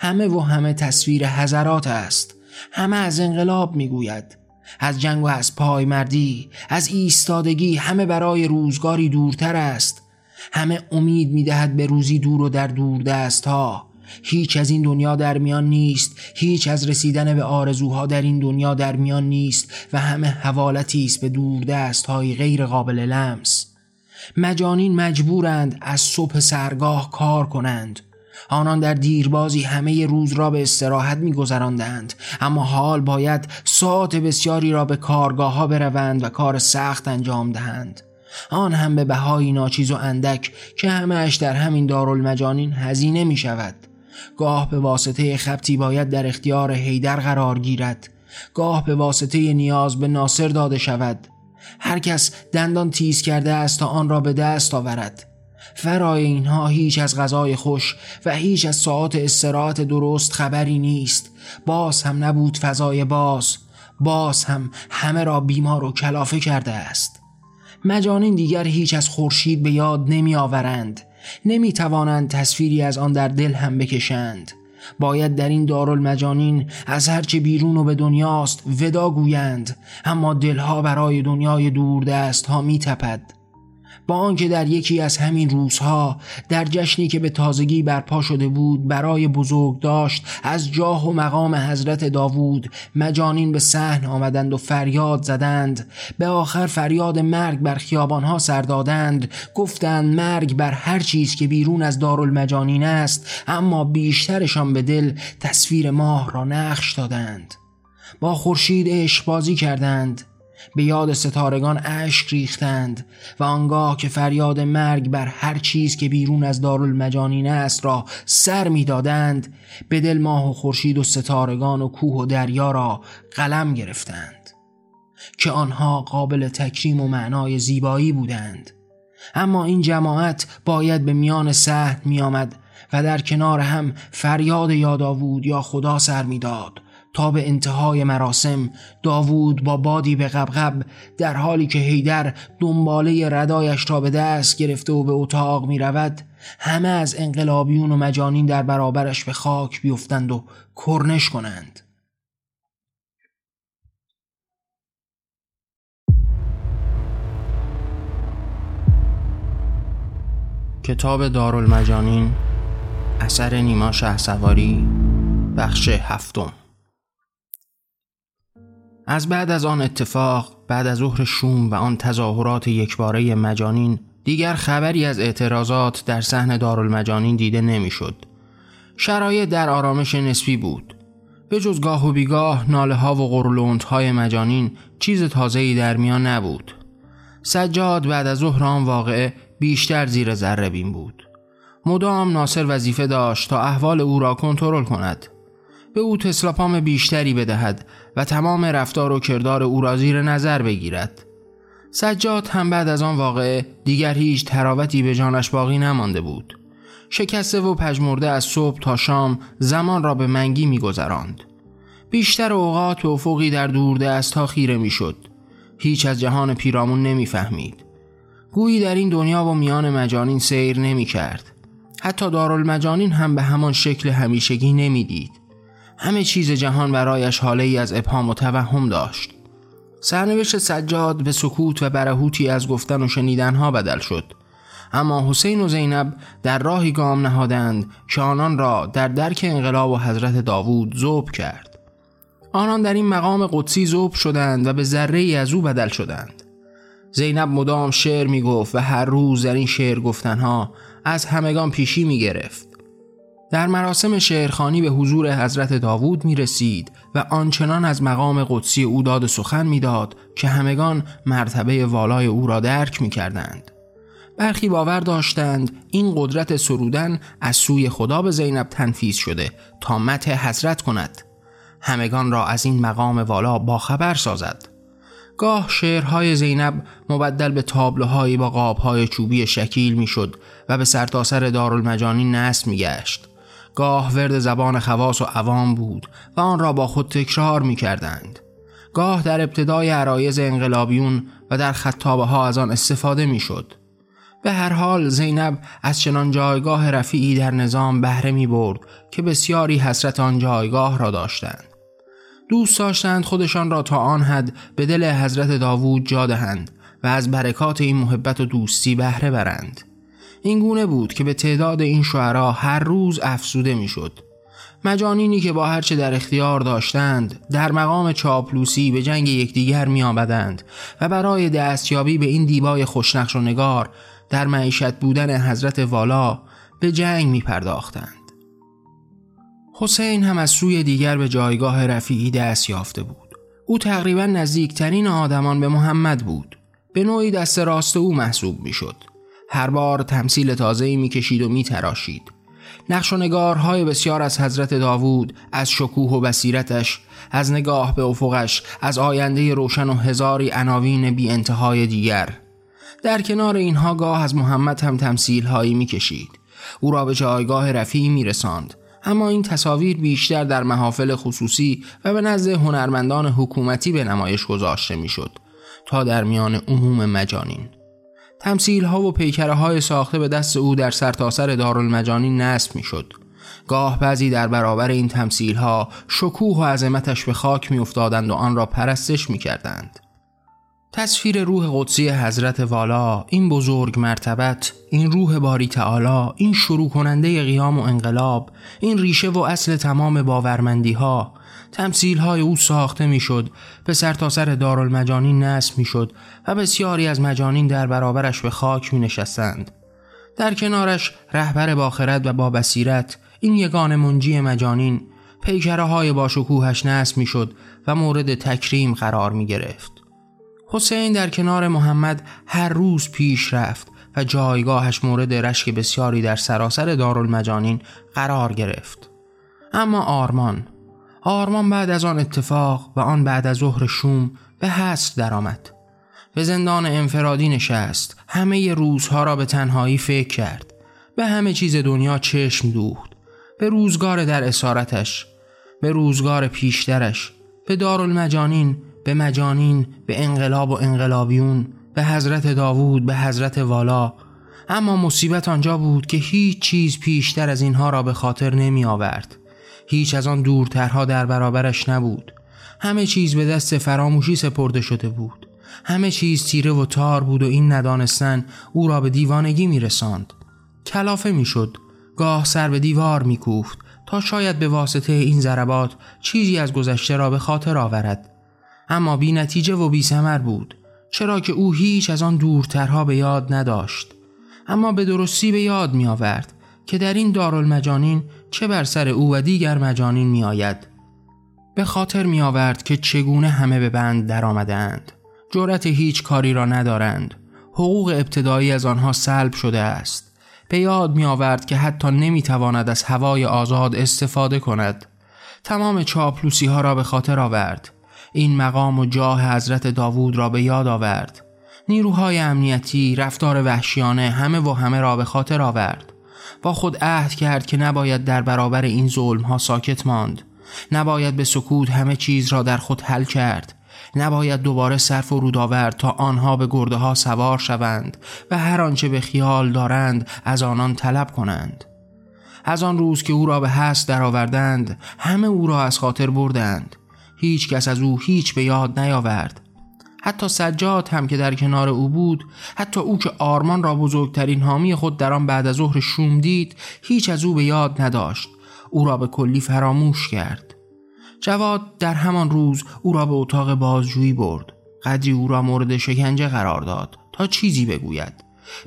همه و همه تصویر حضرات است. همه از انقلاب می‌گوید. از جنگ و از پایمردی از ایستادگی همه برای روزگاری دورتر است. همه امید می‌دهد به روزی دور و در دور دست ها هیچ از این دنیا در میان نیست هیچ از رسیدن به آرزوها در این دنیا در میان نیست و همه حوالتی است به دور دست های غیر قابل لمس. مجانین مجبورند از صبح سرگاه کار کنند. آنان در دیربازی همه روز را به استراحت میگذراندند اما حال باید ساعت بسیاری را به کارگاه ها بروند و کار سخت انجام دهند. آن هم به بهایی ناچیز و اندک که همهش در همین دارالمجانین هزینه می شود گاه به واسطه خبتی باید در اختیار هیدر قرار گیرد. گاه به واسطه نیاز به ناصر داده شود. هر کس دندان تیز کرده است تا آن را به دست آورد. فرای اینها هیچ از غذای خوش و هیچ از ساعت استراحت درست خبری نیست. باز هم نبود فضای باز. باز هم همه را بیمار و کلافه کرده است. مجانین دیگر هیچ از خورشید به یاد نمی آورند نمی توانند تصویری از آن در دل هم بکشند. باید در این دارالمجانین از هرچه بیرون و به دنیاست ودا گویند اما دلها برای دنیای دوردست ها می تپد با آنکه در یکی از همین روزها در جشنی که به تازگی برپا شده بود برای بزرگ داشت از جاه و مقام حضرت داوود مجانین به صحن آمدند و فریاد زدند. به آخر فریاد مرگ بر خیابانها سر دادند. گفتند مرگ بر هر چیز که بیرون از دارالمجانین است اما بیشترشان به دل تصویر ماه را نقش دادند. با خورشید عشق بازی کردند. به یاد ستارگان اشک ریختند و آنگاه که فریاد مرگ بر هر چیز که بیرون از دارالمجانین است را سر می‌دادند به دل ماه و خورشید و ستارگان و کوه و دریا را قلم گرفتند که آنها قابل تکریم و معنای زیبایی بودند. اما این جماعت باید به میان صحن می آمد و در کنار هم فریاد یادآوود یا خدا سر می‌داد. تا به انتهای مراسم داوود با بادی به قبقب در حالی که هیدر دنباله ردایش را به دست گرفته و به اتاق می رود همه از انقلابیون و مجانین در برابرش به خاک بیفتند و کرنش کنند. کتاب دارالمجانین اثر نیما شه سواری بخش هفتم. از بعد از آن اتفاق بعد از ظهر شوم و آن تظاهرات یکباره مجانین دیگر خبری از اعتراضات در صحن دارالمجانین دیده نمی‌شد. شرایط در آرامش نسبی بود. به جز گاه و بیگاه ناله ها و قرولونت های مجانین چیز تازه‌ای در میان نبود. سجاد بعد از ظهر آن واقعه بیشتر زیر ذره بین بود. مدام ناصر وظیفه داشت تا احوال او را کنترل کند. به او تسلاپام بیشتری بدهد و تمام رفتار و کردار او را زیر نظر بگیرد. سجاد هم بعد از آن واقعه دیگر هیچ تراوتی به جانش باقی نمانده بود. شکسته و پژمرده از صبح تا شام زمان را به منگی میگذراند. بیشتر اوقات به افقی در دوردست ها خیره می‌شد. هیچ از جهان پیرامون نمی‌فهمید. گویی در این دنیا و میان مجانین سیر نمی کرد حتی دارالمجانین هم به همان شکل همیشگی نمی‌دید. همه چیز جهان برایش حاله ای از ابهام و توهم داشت. سرنوشت سجاد به سکوت و برهوتی از گفتن و شنیدنها بدل شد. اما حسین و زینب در راهی گام نهادند که آنان را در درک انقلاب و حضرت داوود زوب کرد. آنان در این مقام قدسی زوب شدند و به ذره ای از او بدل شدند. زینب مدام شعر می گفت و هر روز در این شعر گفتنها از همگان پیشی می گرفت در مراسم شعرخانی به حضور حضرت داوود می رسید و آنچنان از مقام قدسی او داد سخن می‌داد که همگان مرتبه والای او را درک می کردند. برخی باور داشتند این قدرت سرودن از سوی خدا به زینب تنفیز شده تا مت حضرت کند. همگان را از این مقام والا باخبر سازد. گاه شعرهای زینب مبدل به تابلوهایی با قابهای چوبی شکیل می‌شد و به سرتاسر سر دارالمجانی نصب میگشت. گاه ورد زبان خواص و عوام بود و آن را با خود تکرار می کردند. گاه در ابتدای عرایز انقلابیون و در خطابه ها از آن استفاده می شد. به هر حال زینب از چنان جایگاه رفیعی در نظام بهره می برد که بسیاری حسرت آن جایگاه را داشتند. دوست داشتند خودشان را تا آن حد به دل حضرت داوود جا دهند و از برکات این محبت و دوستی بهره برند. این گونه بود که به تعداد این شعرا هر روز افسوده می‌شد. مجانینی که با هرچه در اختیار داشتند در مقام چاپلوسی به جنگ یکدیگر می آمدند و برای دستیابی به این دیبای خوشنقش و نگار در معیشت بودن حضرت والا به جنگ می پرداختند. حسین هم از سوی دیگر به جایگاه رفیعی دست یافته بود. او تقریبا نزدیکترین آدمان به محمد بود. به نوعی دست راست او محسوب می شد. هر بار تمثیل تازه‌ای می‌کشید و میتراشید نقش و نگارهای بسیار از حضرت داوود از شکوه و بصیرتش از نگاه به افقش از آینده روشن و هزاری عناوین بی انتهای دیگر در کنار اینها گاه از محمد هم تمثیل هایی می کشید. او را به جایگاه رفیعی می رساند. اما این تصاویر بیشتر در محافل خصوصی و به نزد هنرمندان حکومتی به نمایش گذاشته می شد تا در میان عموم مجانین تمثیل ها و پیکره های ساخته به دست او در سرتاسر سر دارالمجانی نصب می شد. گاه بعضی در برابر این تمثیل ها شکوه و عظمتش به خاک می افتادند و آن را پرستش می کردند. تصویر روح قدسی حضرت والا این بزرگ مرتبت این روح باری تعالی این شروع کننده قیام و انقلاب این ریشه و اصل تمام باورمندی ها تمثیل های او ساخته می‌شد به سرتاسر سر دارالمجانین نصب می‌شد و بسیاری از مجانین در برابرش به خاک می نشستند. در کنارش رهبر باخرت و با بصیرت این یگان منجی مجانین پیکره های با شکوهش نصب می‌شد و مورد تکریم قرار می گرفت. حسین در کنار محمد هر روز پیش رفت و جایگاهش مورد رشک بسیاری در سراسر دارالمجانین قرار گرفت. اما آرمان آرمان بعد از آن اتفاق و آن بعد از ظهر شوم به هست درآمد. به زندان انفرادی نشست. همه روزها را به تنهایی فکر کرد. به همه چیز دنیا چشم دوخت. به روزگار در اسارتش به روزگار پیشترش به دارالمجانین به مجانین به انقلاب و انقلابیون به حضرت داوود به حضرت والا. اما مصیبت آنجا بود که هیچ چیز پیشتر از اینها را به خاطر نمی آورد. هیچ از آن دورترها در برابرش نبود. همه چیز به دست فراموشی سپرده شده بود. همه چیز تیره و تار بود و این ندانستن او را به دیوانگی می رساند کلافه می شد گاه سر به دیوار می کوفت تا شاید به واسطه این ضربات چیزی از گذشته را به خاطر آورد. اما بی نتیجه و بی سمر بود. چرا که او هیچ از آن دورترها به یاد نداشت. اما به درستی به یاد می آورد که در این دارالمجانین چه بر سر او و دیگر مجانین می آید به خاطر می آورد که چگونه همه به بند در آمدند جرأت هیچ کاری را ندارند. حقوق ابتدایی از آنها سلب شده است. به یاد می آورد که حتی نمی تواند از هوای آزاد استفاده کند. تمام چاپلوسی ها را به خاطر آورد. این مقام و جاه حضرت داوود را به یاد آورد. نیروهای امنیتی رفتار وحشیانه همه و همه را به خاطر آورد. با خود عهد کرد که نباید در برابر این ظلم ها ساکت ماند. نباید به سکوت همه چیز را در خود حل کرد. نباید دوباره صرف و آورد تا آنها به گرده ها سوار شوند و هر آنچه به خیال دارند از آنان طلب کنند. از آن روز که او را به هست درآوردند همه او را از خاطر بردند. هیچ کس از او هیچ به یاد نیاورد. حتی سجاد هم که در کنار او بود حتی او که آرمان را بزرگترین حامی خود در آن بعد از ظهر شوم دید هیچ از او به یاد نداشت. او را به کلی فراموش کرد. جواد در همان روز او را به اتاق بازجویی برد. قدری او را مورد شکنجه قرار داد تا چیزی بگوید.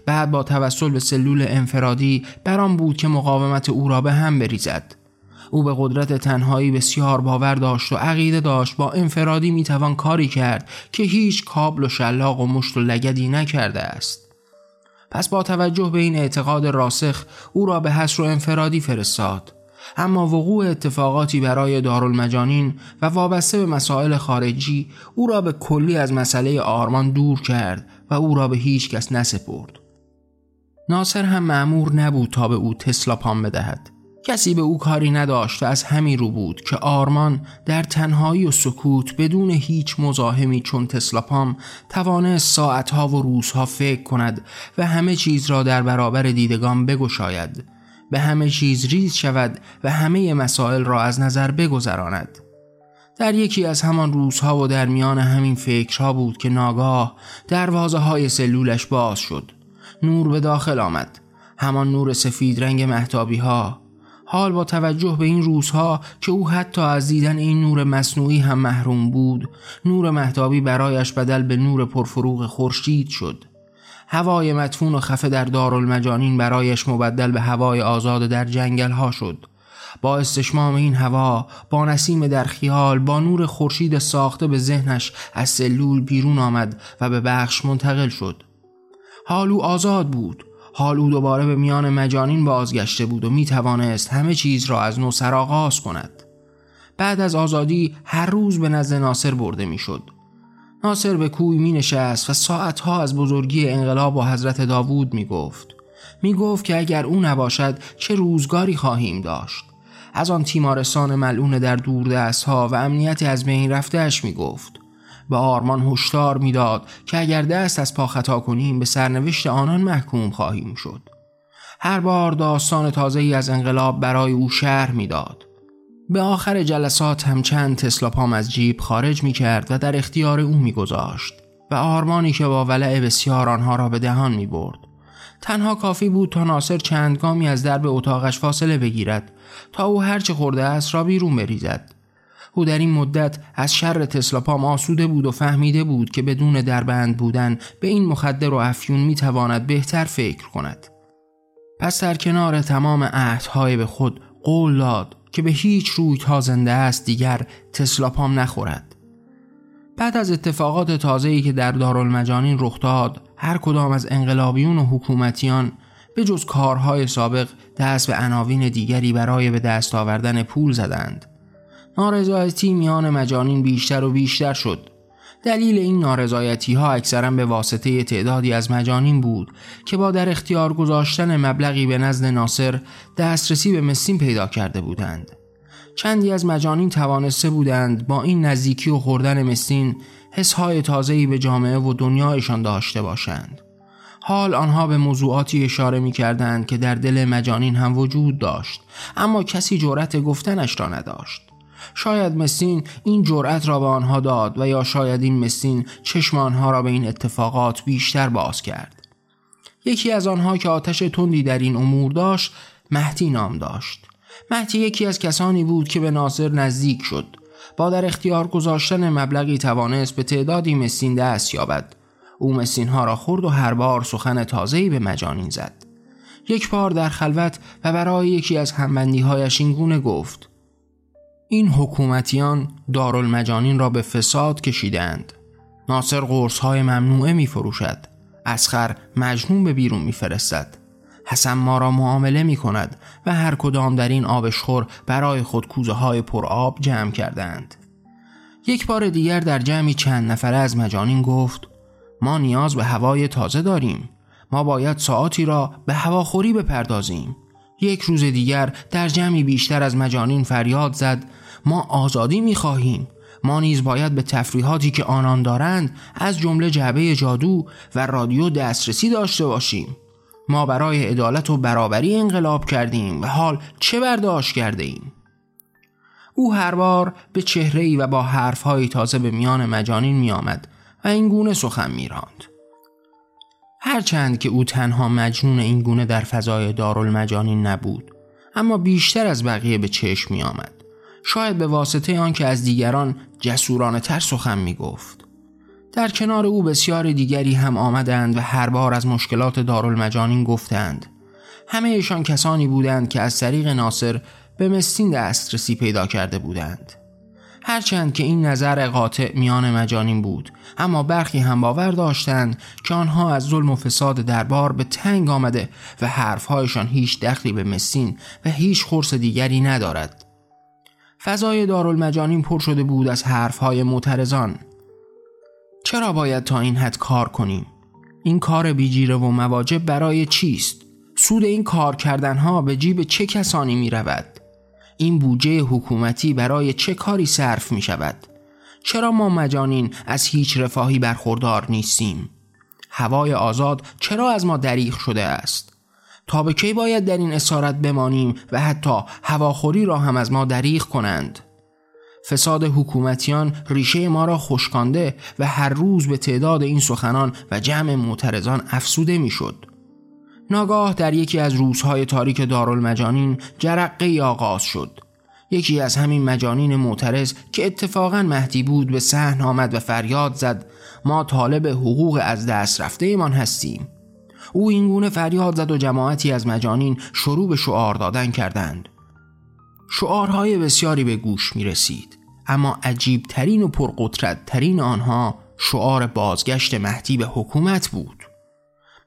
بعد با توسل به سلول انفرادی برام بود که مقاومت او را به هم بریزد. او به قدرت تنهایی بسیار باور داشت و عقیده داشت با انفرادی می‌توان کاری کرد که هیچ کابل و شلاق و مشت و لگدی نکرده است پس با توجه به این اعتقاد راسخ او را به حسر و انفرادی فرستاد اما وقوع اتفاقاتی برای دارالمجانین و وابسته به مسائل خارجی او را به کلی از مسئله آرمان دور کرد و او را به هیچ کس نسپرد. ناصر هم معمور نبود تا به او تسلا پام بدهد. کسی به او کاری نداشت و از همین رو بود که آرمان در تنهایی و سکوت بدون هیچ مزاحمی چون تسلا پام توانست ساعتها و روزها فکر کند و همه چیز را در برابر دیدگان بگشاید. به همه چیز ریز شود و همه مسائل را از نظر بگذراند. در یکی از همان روزها و در میان همین فکرها بود که ناگاه دروازه های سلولش باز شد. نور به داخل آمد. همان نور سفید رنگ محتابی ها حال با توجه به این روزها که او حتی از دیدن این نور مصنوعی هم محروم بود نور محتابی برایش بدل به نور پرفروغ خورشید شد. هوای مدفون و خفه در دارالمجانین برایش مبدل به هوای آزاد در جنگل ها شد. با استشمام این هوا با نسیم در خیال با نور خورشید ساخته به ذهنش از سلول بیرون آمد و به بخش منتقل شد. حال او آزاد بود. حال او دوباره به میان مجانین بازگشته بود و می توانست همه چیز را از نو سرآغاز کند. بعد از آزادی هر روز به نزد ناصر برده می شد ناصر به کوی می نشست و ساعتها از بزرگی انقلاب و حضرت داوود می گفت می گفت که اگر او نباشد چه روزگاری خواهیم داشت. از آن تیمارستان ملعون در دست ها و امنیت از بین رفتهش می گفت به آرمان هشدار می‌داد که اگر دست از پا خطا کنیم به سرنوشت آنان محکوم خواهیم شد هر بار داستان تازه ای از انقلاب برای او شهر می‌داد به آخر جلسات هم چند تسلا پام از جیب خارج می کرد و در اختیار او می گذاشت و آرمانی که با ولع بسیار آنها را به دهان می برد. تنها کافی بود تا ناصر چند گامی از درب اتاقش فاصله بگیرد تا او هرچه خورده است را بیرون بریزد. او در این مدت از شر تسلا پام آسوده بود و فهمیده بود که بدون دربند بودن به این مخدر و افیون می تواند بهتر فکر کند. پس در کنار تمام عهدهای به خود قول داد که به هیچ روی تا زنده است دیگر تسلا پام نخورد بعد از اتفاقات تازه‌ای که در دارالمجانین رخ داد هر کدام از انقلابیون و حکومتیان به جز کارهای سابق دست به عناوین دیگری برای به دست آوردن پول زدند نارضایتی میان مجانین بیشتر و بیشتر شد دلیل این نارضایتی ها اکثرا به واسطه تعدادی از مجانین بود که با در اختیار گذاشتن مبلغی به نزد ناصر دسترسی به مسین پیدا کرده بودند. چندی از مجانین توانسته بودند با این نزدیکی و خوردن مسین حسهای تازه‌ای به جامعه و دنیایشان داشته باشند. حال آنها به موضوعاتی اشاره می کردند که در دل مجانین هم وجود داشت اما کسی جرأت گفتنش را نداشت. شاید مسین این جرأت را به آنها داد و یا شاید این مسین چشم آنها را به این اتفاقات بیشتر باز کرد. یکی از آنها که آتش تندی در این امور داشت مهدی نام داشت. مهدی یکی از کسانی بود که به ناصر نزدیک شد. با در اختیار گذاشتن مبلغی توانست به تعدادی مسین دست یابد. او مسین ها را خورد و هر بار سخن تازه‌ای به مجانین زد. یک بار در خلوت و برای یکی از همبندی هایش این گونه گفت این حکومتیان دارالمجانین را به فساد کشیدند ناصر قرص های ممنوعه می فروشد اسخر مجنون به بیرون می فرستد حسن ما را معامله می کند و هر کدام در این آبشخور برای خود کوزه های پر آب جمع کردند یک بار دیگر در جمعی چند نفره از مجانین گفت ما نیاز به هوای تازه داریم. ما باید ساعتی را به هواخوری بپردازیم. یک روز دیگر در جمعی بیشتر از مجانین فریاد زد ما آزادی می خواهیم ما نیز باید به تفریحاتی که آنان دارند از جمله جعبه جادو و رادیو دسترسی داشته باشیم ما برای عدالت و برابری انقلاب کردیم و حال چه برداشت کرده ایم؟ او هر بار به چهره و با حرفهایی تازه به میان مجانین می آمد و این گونه سخن می راند. هرچند که او تنها مجنون این گونه در فضای دارالمجانین نبود اما بیشتر از بقیه به چشم می آمد. شاید به واسطه آنکه از دیگران جسورانه تر سخن می گفت. در کنار او بسیار دیگری هم آمدند و هر بار از مشکلات دارالمجانین گفتند. همهشان کسانی بودند که از طریق ناصر به مستین دسترسی پیدا کرده بودند. هرچند که این نظر قاطع میان مجانین بود اما برخی هم باور داشتند که آنها از ظلم و فساد دربار به تنگ آمده و حرفهایشان هیچ دخلی به مسین و هیچ خورس دیگری ندارد. فضای دارالمجانین پر شده بود از حرفهای معترضان. چرا باید تا این حد کار کنیم؟ این کار بیجیره و مواجب برای چیست؟ سود این کار کردنها به جیب چه کسانی می رود این بودجه حکومتی برای چه کاری صرف می شود؟ چرا ما مجانین از هیچ رفاهی برخوردار نیستیم؟ هوای آزاد چرا از ما دریغ شده است؟ تا به کی باید در این اسارت بمانیم و حتی هواخوری را هم از ما دریغ کنند؟ فساد حکومتیان ریشه ما را خشکانده و هر روز به تعداد این سخنان و جمع معترضان افسوده می‌شد. ناگاه در یکی از روزهای تاریک دارالمجانین جرقه آغاز شد. یکی از همین مجانین معترض که اتفاقا مهدی بود به صحن آمد و فریاد زد ما طالب حقوق از دست رفته ایمان هستیم. او اینگونه فریاد زد و جماعتی از مجانین شروع به شعار دادن کردند. شعارهای بسیاری به گوش می رسید اما عجیب ترین و پرقدرت ترین آنها شعار بازگشت مهدی به حکومت بود.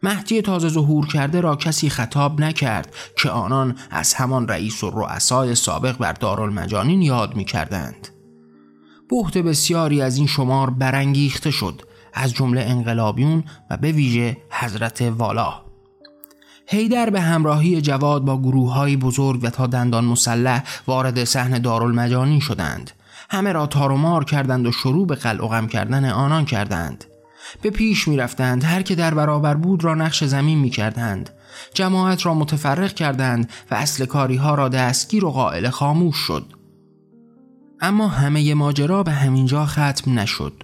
مهدی تازه ظهور کرده را کسی خطاب نکرد که آنان از همان رئیس و رؤسای سابق بر دارالمجانین یاد می کردند. بحت بسیاری از این شمار برانگیخته شد از جمله انقلابیون و به ویژه حضرت والا. هیدر به همراهی جواد با گروه های بزرگ و تا دندان مسلح وارد صحن دارالمجانین شدند. همه را تارومار کردند و شروع به قلع کردن آنان کردند. به پیش می رفتند هر که در برابر بود را نقش زمین می کردند جماعت را متفرق کردند و اصل کاری ها را دستگیر و قائل خاموش شد. اما همه ماجرا به همینجا ختم نشد.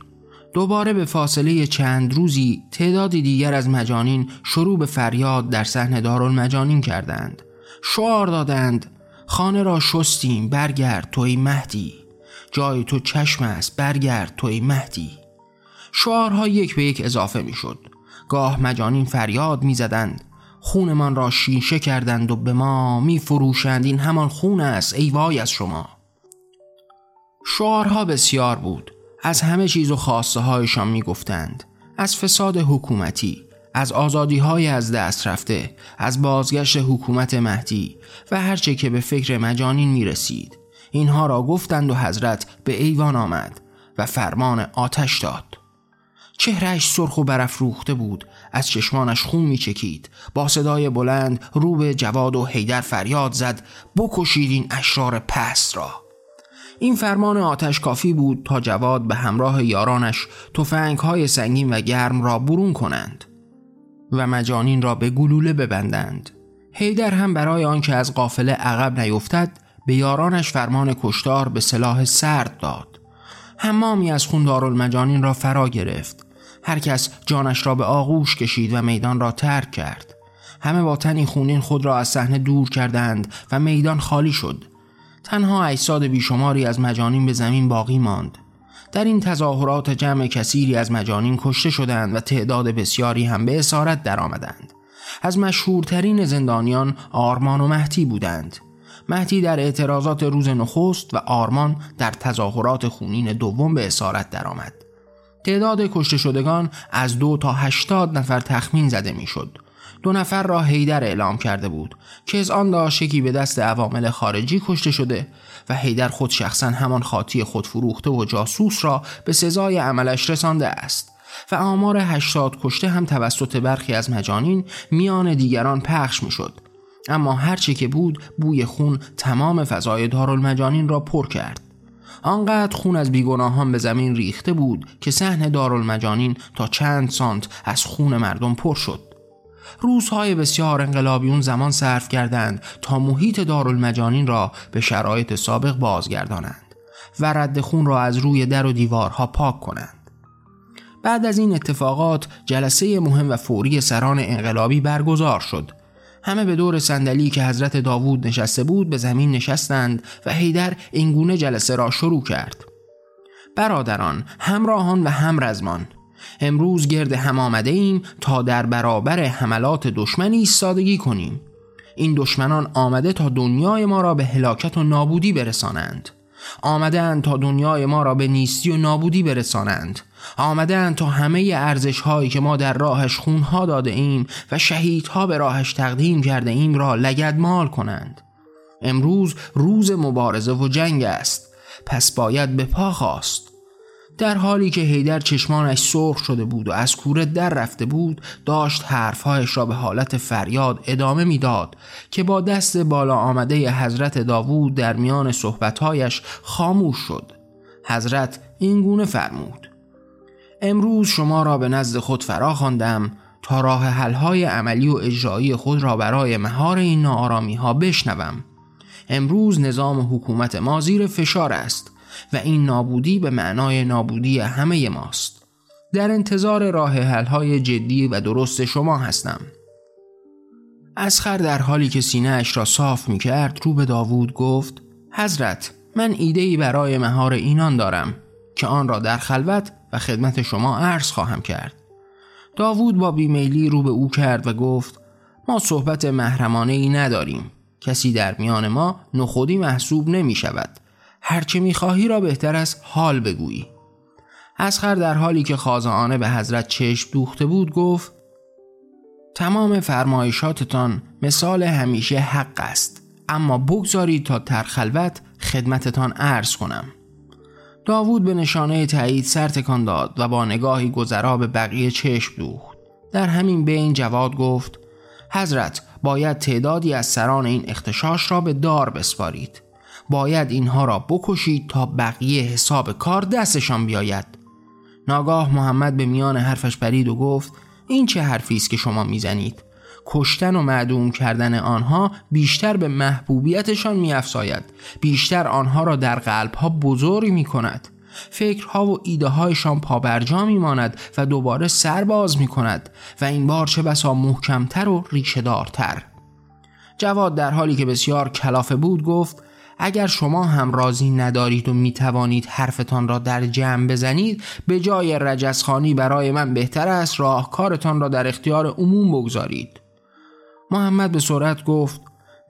دوباره به فاصله چند روزی تعدادی دیگر از مجانین شروع به فریاد در صحنه دارالمجانین کردند. شعار دادند خانه را شستیم برگرد توی مهدی. جای تو چشم است برگرد توی مهدی. شعارها یک به یک اضافه می شد. گاه مجانین فریاد می زدند خونمان را شیشه کردند و به ما می فروشند این همان خون است ای وای از شما. شعارها بسیار بود. از همه چیز و خواسته هایشان می گفتند از فساد حکومتی از آزادی های از دست رفته از بازگشت حکومت مهدی و هرچه که به فکر مجانین می رسید اینها را گفتند و حضرت به ایوان آمد و فرمان آتش داد. چهرش سرخ و برافروخته بود. از چشمانش خون میچکید. با صدای بلند رو به جواد و حیدر فریاد زد بکشید این اشرار پس را. این فرمان آتش کافی بود تا جواد به همراه یارانش تفنگ های سنگین و گرم را برون کنند و مجانین را به گلوله ببندند. حیدر هم برای آنکه از قافله عقب نیفتد به یارانش فرمان کشتار به سلاح سرد داد. حمامی از خون دارالمجانین را فرا گرفت. هر کس جانش را به آغوش کشید و میدان را ترک کرد. همه با تنی خونین خود را از صحنه دور کردند و میدان خالی شد. تنها اجساد بیشماری از مجانین به زمین باقی ماند. در این تظاهرات جمع کثیری از مجانین کشته شدند و تعداد بسیاری هم به اسارت درآمدند. از مشهورترین زندانیان آرمان و مهتی بودند. مهدی در اعتراضات روز نخست و آرمان در تظاهرات خونین دوم به اسارت درآمد. تعداد کشته شدگان از دو تا هشتاد نفر تخمین زده می‌شد. دو نفر را هیدر اعلام کرده بود که از آن داشت یکی به دست عوامل خارجی کشته شده و هیدر خود شخصا همان خاطی خود فروخته و جاسوس را به سزای عملش رسانده است و آمار هشتاد کشته هم توسط برخی از مجانین میان دیگران پخش می‌شد اما هرچه که بود بوی خون تمام فضای دارالمجانین را پر کرد آنقدر خون از بیگناهان به زمین ریخته بود که صحن دارالمجانین تا چند سانت از خون مردم پر شد. روزهای بسیار انقلابیون زمان صرف کردند تا محیط دارالمجانین را به شرایط سابق بازگردانند و رد خون را از روی در و دیوارها پاک کنند. بعد از این اتفاقات جلسه مهم و فوری سران انقلابی برگزار شد. همه به دور صندلی که حضرت داوود نشسته بود به زمین نشستند و هیدر اینگونه جلسه را شروع کرد. برادران همراهان و همرزمان امروز گرد هم آمده ایم تا در برابر حملات دشمن ایستادگی کنیم. این دشمنان آمده تا دنیای ما را به هلاکت و نابودی برسانند. آمدند تا دنیای ما را به نیستی و نابودی برسانند. آمدند تا همه ارزش هایی که ما در راهش خونها داده ایم و شهیدها به راهش تقدیم کرده ایم را لگد مال کنند. امروز روز مبارزه و جنگ است. پس باید به پا خواست در حالی که هیدر چشمانش سرخ شده بود و از کوره در رفته بود داشت حرفهایش را به حالت فریاد ادامه می‌داد که با دست بالا آمده حضرت داوود در میان صحبتهایش خاموش شد. حضرت این گونه فرمود امروز شما را به نزد خود فرا خواندم تا راه حلهای عملی و اجرایی خود را برای مهار این نارامی ها بشنوم. امروز نظام حکومت ما زیر فشار است و این نابودی به معنای نابودی همه ماست. در انتظار راه حلهای جدی و درست شما هستم. اسخر در حالی که سینه اش را صاف می کرد رو به داوود گفت حضرت من ایده برای مهار اینان دارم. که آن را در خلوت و خدمت شما عرض خواهم کرد. داوود با بیمیلی رو به او کرد و گفت ما صحبت محرمانه ای نداریم. کسی در میان ما نخودی محسوب نمی شود هرچه می‌خواهی را بهتر از حال بگویی. اسخر در حالی که خازانه به حضرت چشم دوخته بود گفت تمام فرمایشاتتان مثال همیشه حق است. اما بگذارید تا ترخلوت خدمتتان عرض کنم. داوود به نشانه تایید سر تکان داد و با نگاهی گذرا به بقیه چشم دوخت. در همین بین جواد گفت حضرت باید تعدادی از سران این اختشاش را به دار بسپارید. باید اینها را بکشید تا بقیه حساب کار دستشان بیاید. ناگاه محمد به میان حرفش پرید و گفت این چه حرفی است که شما می‌زنید؟ کشتن و معدوم کردن آنها بیشتر به محبوبیتشان میافزاید. بیشتر آنها را در قلبها بزرگ می کند فکرها و ایده هایشان پابرجا میماند و دوباره سر باز می کند و این بار چه بسا محکمتر و ریشهدارتر. جواد در حالی که بسیار کلافه بود گفت اگر شما هم راضی ندارید و می توانید حرفتان را در جمع بزنید به جای رجزخانی برای من بهتر است راهکارتان را در اختیار عموم بگذارید. محمد به سرعت گفت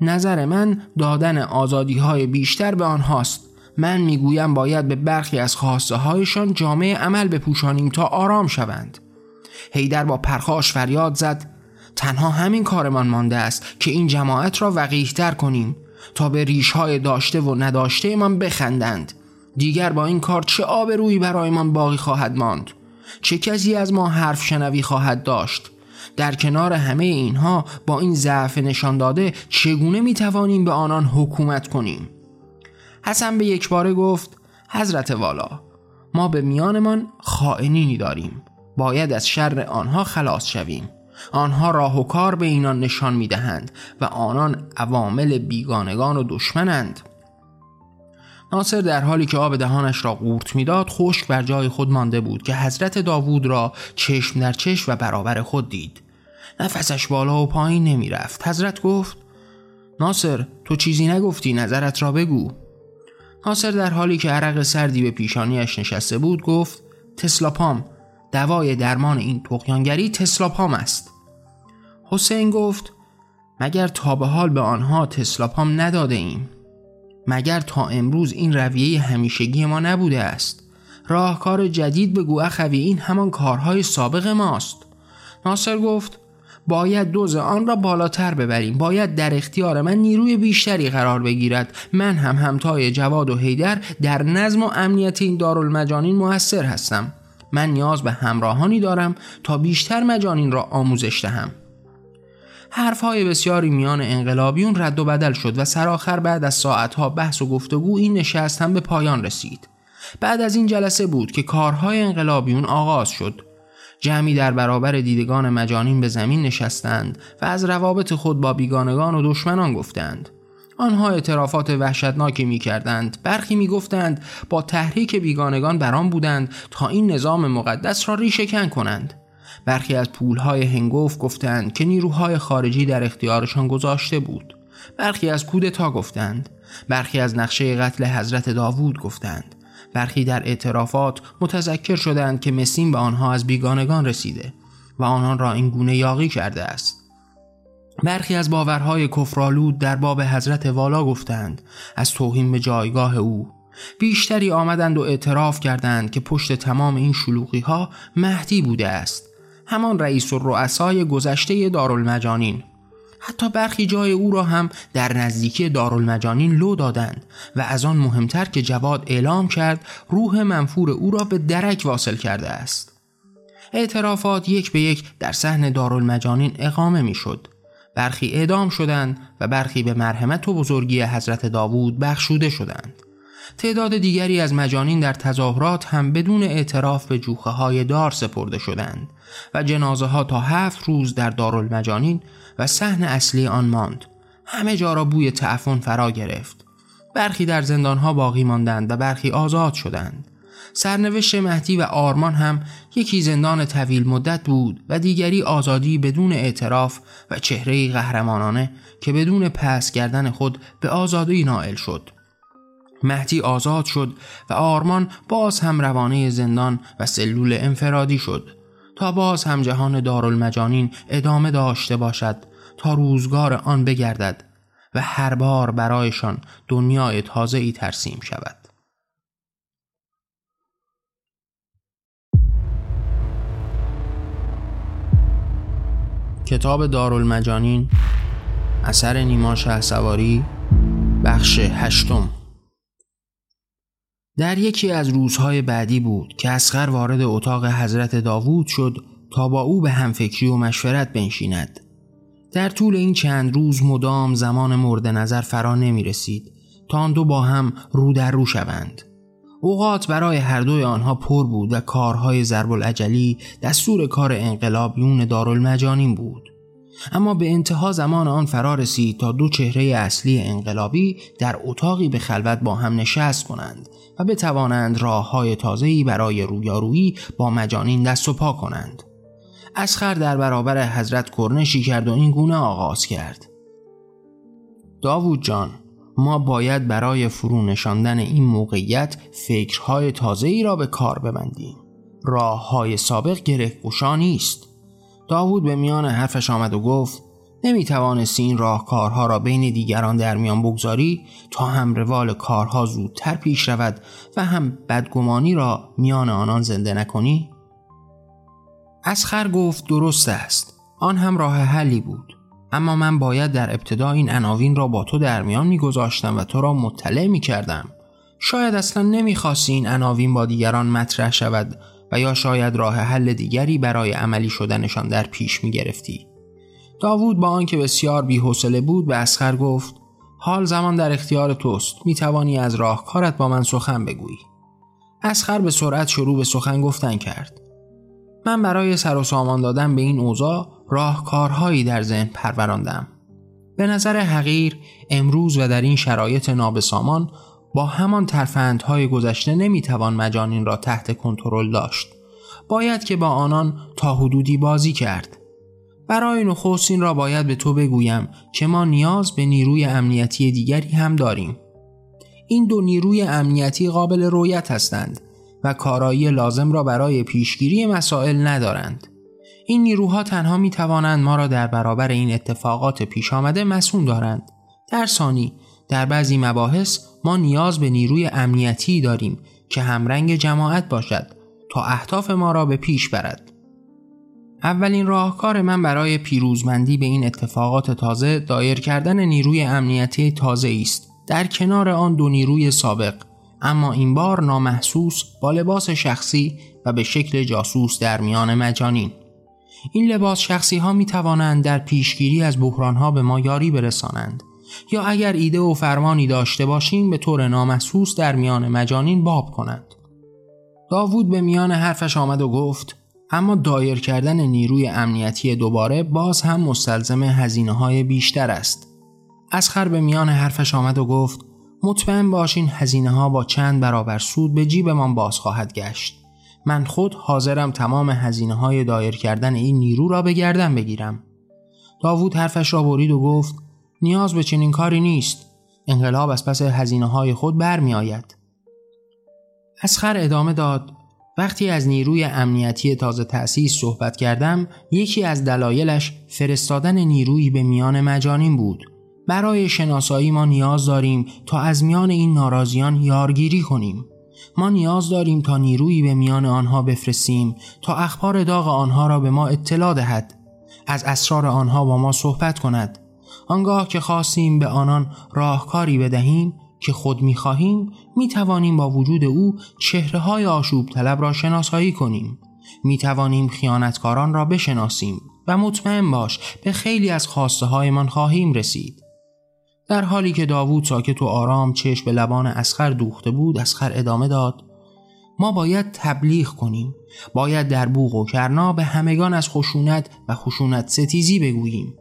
نظر من دادن آزادی های بیشتر به آنهاست. من می‌گویم باید به برخی از خواسته هایشان جامعه عمل بپوشانیم تا آرام شوند. هیدر با پرخاش فریاد زد تنها همین کارمان مانده است که این جماعت را وقیحتر کنیم تا به ریش های داشته و نداشته من بخندند. دیگر با این کار چه آبرویی برایمان باقی خواهد ماند؟ چه کسی از ما حرف شنوی خواهد داشت؟ در کنار همه اینها با این ضعف نشان داده چگونه می توانیم به آنان حکومت کنیم؟ حسن به یک باره گفت حضرت والا ما به میانمان خائنینی داریم باید از شر آنها خلاص شویم. آنها راه و کار به اینان نشان می دهند و آنان عوامل بیگانگان و دشمنند. ناصر در حالی که آب دهانش را قورت می‌داد خشک بر جای خود مانده بود که حضرت داوود را چشم در چشم و برابر خود دید. نفسش بالا و پایین نمی رفت حضرت گفت ناصر تو چیزی نگفتی نظرت را بگو. ناصر در حالی که عرق سردی به پیشانیش نشسته بود گفت تسلاپام دوای درمان این تقیانگری تسلاپام است. حسین گفت مگر تا به حال به آنها تسلاپام نداده ایم؟ مگر تا امروز این رویه همیشگی ما نبوده است؟ راهکار جدید به گوه خوی این همان کارهای سابق ماست. ناصر گفت باید دوز آن را بالاتر ببریم. باید در اختیار من نیروی بیشتری قرار بگیرد. من هم همتای جواد و حیدر در نظم و امنیت این دارالمجانین موثر هستم. من نیاز به همراهانی دارم تا بیشتر مجانین را آموزش دهم. حرفهای بسیاری میان انقلابیون رد و بدل شد و سرآخر بعد از ساعتها بحث و گفتگو این نشست هم به پایان رسید. بعد از این جلسه بود که کارهای انقلابیون آغاز شد. جمعی در برابر دیدگان مجانین به زمین نشستند و از روابط خود با بیگانگان و دشمنان گفتند. آنها اعترافات وحشتناکی می کردند برخی می گفتند با تحریک بیگانگان بران بودند تا این نظام مقدس را ریشهکن کنند. برخی از پولهای هنگوف گفتند که نیروهای خارجی در اختیارشان گذاشته بود. برخی از کودتا گفتند. برخی از نقشه قتل حضرت داوود گفتند. برخی در اعترافات متذکر شدند که مسیم به آنها از بیگانگان رسیده و آنان را این گونه یاقی کرده است. برخی از باورهای کفرالود در باب حضرت والا گفتند از توهین به جایگاه او. بیشتری آمدند و اعتراف کردند که پشت تمام این شلوغی ها مهدی بوده است. همان رئیس و رؤسای گذشته دارالمجانین. حتی برخی جای او را هم در نزدیکی دارالمجانین لو دادند و از آن مهمتر که جواد اعلام کرد روح منفور او را به درک واصل کرده است. اعترافات یک به یک در صحن دارالمجانین اقامه می‌شد. برخی اعدام شدند و برخی به مرحمت و بزرگی حضرت داوود بخشوده شدند. تعداد دیگری از مجانین در تظاهرات هم بدون اعتراف به جوخه های دار سپرده شدند و جنازه ها تا هفت روز در دارالمجانین و صحن اصلی آن ماند. همه جا را بوی تعفن فرا گرفت. برخی در زندان ها باقی ماندند و برخی آزاد شدند. سرنوشت مهدی و آرمان هم یکی زندان طویل مدت بود و دیگری آزادی بدون اعتراف و چهره قهرمانانه که بدون پس کردن خود به آزادی نائل شد. مهدی آزاد شد و آرمان باز هم روانه زندان و سلول انفرادی شد. تا باز هم جهان دارالمجانین ادامه داشته باشد تا روزگار آن بگردد و هر بار برایشان دنیای تازه ای ترسیم شود. کتاب دارالمجانین اثر نیما سواری بخش هشتم. در یکی از روزهای بعدی بود که اسخر وارد اتاق حضرت داوود شد تا با او به همفکری و مشورت بنشیند. در طول این چند روز مدام زمان مورد نظر فرا نمی رسید تا آن دو با هم رو در رو شوند. اوقات برای هر دوی آنها پر بود و کارهای ضرب العجلی دستور کار انقلابیون دارالمجانین بود. اما به انتها زمان آن فرا رسید تا دو چهره اصلی انقلابی در اتاقی به خلوت با هم نشست کنند و بتوانند راه های تازه‌ای برای رویارویی با مجانین دست و پا کنند. اسخر در برابر حضرت کرنشی کرد و این گونه آغاز کرد. داوود جان ما باید برای فرو نشاندن این موقعیت فکرهای تازه‌ای را به کار ببندیم. راه های سابق گره نیست. داوود به میان حرفش آمد و گفت نمی توانستی این راهکارها را بین دیگران در میان بگذاری تا هم روال کارها زودتر پیش رود و هم بدگمانی را میان آنان زنده نکنی؟ اسخر گفت درست است آن هم راه حلی بود اما من باید در ابتدا این عناوین را با تو در میان میگذاشتم و تو را مطلع می کردم شاید اصلا نمی‌خواستی این عناوین با دیگران مطرح شود و یا شاید راه حل دیگری برای عملی شدنشان در پیش می گرفتی. داوود با آنکه بسیار بیحوصله بود به اسخر گفت حال زمان در اختیار توست می توانی از راهکارت با من سخن بگویی. اسخر به سرعت شروع به سخن گفتن کرد. من برای سر و سامان دادن به این اوضاع راهکارهایی در ذهن پروراندم. به نظر حقیر امروز و در این شرایط نابسامان با همان ترفندهای گذشته نمی‌توان مجانین را تحت کنترل داشت. باید که با آنان تا حدودی بازی کرد. برای نخست این را باید به تو بگویم که ما نیاز به نیروی امنیتی دیگری هم داریم این دو نیروی امنیتی قابل رویت هستند و کارایی لازم را برای پیشگیری مسائل ندارند این نیروها تنها می توانند ما را در برابر این اتفاقات پیش آمده مسون دارند. در ثانی در بعضی مباحث ما نیاز به نیروی امنیتی داریم که همرنگ جماعت باشد تا اهداف ما را به پیش برد. اولین راهکار من برای پیروزمندی به این اتفاقات تازه دایر کردن نیروی امنیتی تازه است. در کنار آن دو نیروی سابق. اما این بار نامحسوس با لباس شخصی و به شکل جاسوس در میان مجانین. این لباس شخصی ها می توانند در پیشگیری از بحران ها به ما یاری برسانند. یا اگر ایده و فرمانی داشته باشیم به طور نامحسوس در میان مجانین باب کنند. داوود به میان حرفش آمد و گفت اما دایر کردن نیروی امنیتی دوباره باز هم مستلزم هزینه های بیشتر است. اسخر به میان حرفش آمد و گفت مطمئن باشین هزینه ها با چند برابر سود به جیبمان باز خواهد گشت. من خود حاضرم تمام هزینه های دایر کردن این نیرو را به گردن بگیرم. داوود حرفش را برید و گفت نیاز به چنین کاری نیست. انقلاب از پس هزینه های خود برمی آید. اسخر ادامه داد وقتی از نیروی امنیتی تازه تأسیس صحبت کردم یکی از دلایلش فرستادن نیرویی به میان مجانین بود. برای شناسایی ما نیاز داریم تا از میان این ناراضیان یارگیری کنیم. ما نیاز داریم تا نیرویی به میان آنها بفرستیم تا اخبار داغ آنها را به ما اطلاع دهد. از اسرار آنها با ما صحبت کند. آنگاه که خواستیم به آنان راهکاری بدهیم که خود می خواهیم می توانیم با وجود او چهره های آشوب طلب را شناسایی کنیم. می توانیم خیانتکاران را بشناسیم و مطمئن باش به خیلی از خواسته هایمان خواهیم رسید. در حالی که داوود ساکت و آرام چشم به لبان اسخر دوخته بود اسخر ادامه داد ما باید تبلیغ کنیم. باید در بوغ و کرنا به همگان از خشونت و خشونت ستیزی بگوییم.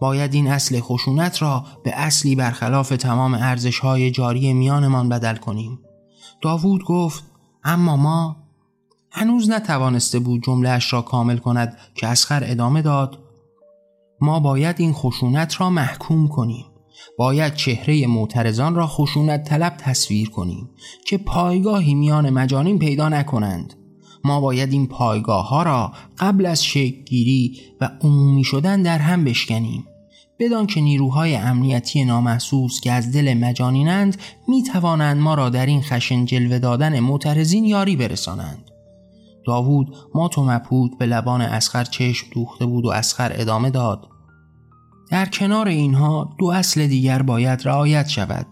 باید این اصل خشونت را به اصلی برخلاف تمام ارزش های جاری میانمان بدل کنیم. داوود گفت اما ما هنوز نتوانسته بود جملهش را کامل کند که اسخر ادامه داد ما باید این خشونت را محکوم کنیم. باید چهره معترضان را خشونت طلب تصویر کنیم که پایگاهی میان مجانین پیدا نکنند. ما باید این پایگاه ها را قبل از گیری و عمومی شدن در هم بشکنیم. بدان که نیروهای امنیتی نامحسوس که از دل مجانینند می توانند ما را در این خشن جلوه دادن معترضین یاری برسانند. داوود ما تو مپود به لبان اسخر چشم دوخته بود و اسخر ادامه داد. در کنار اینها دو اصل دیگر باید رعایت شود.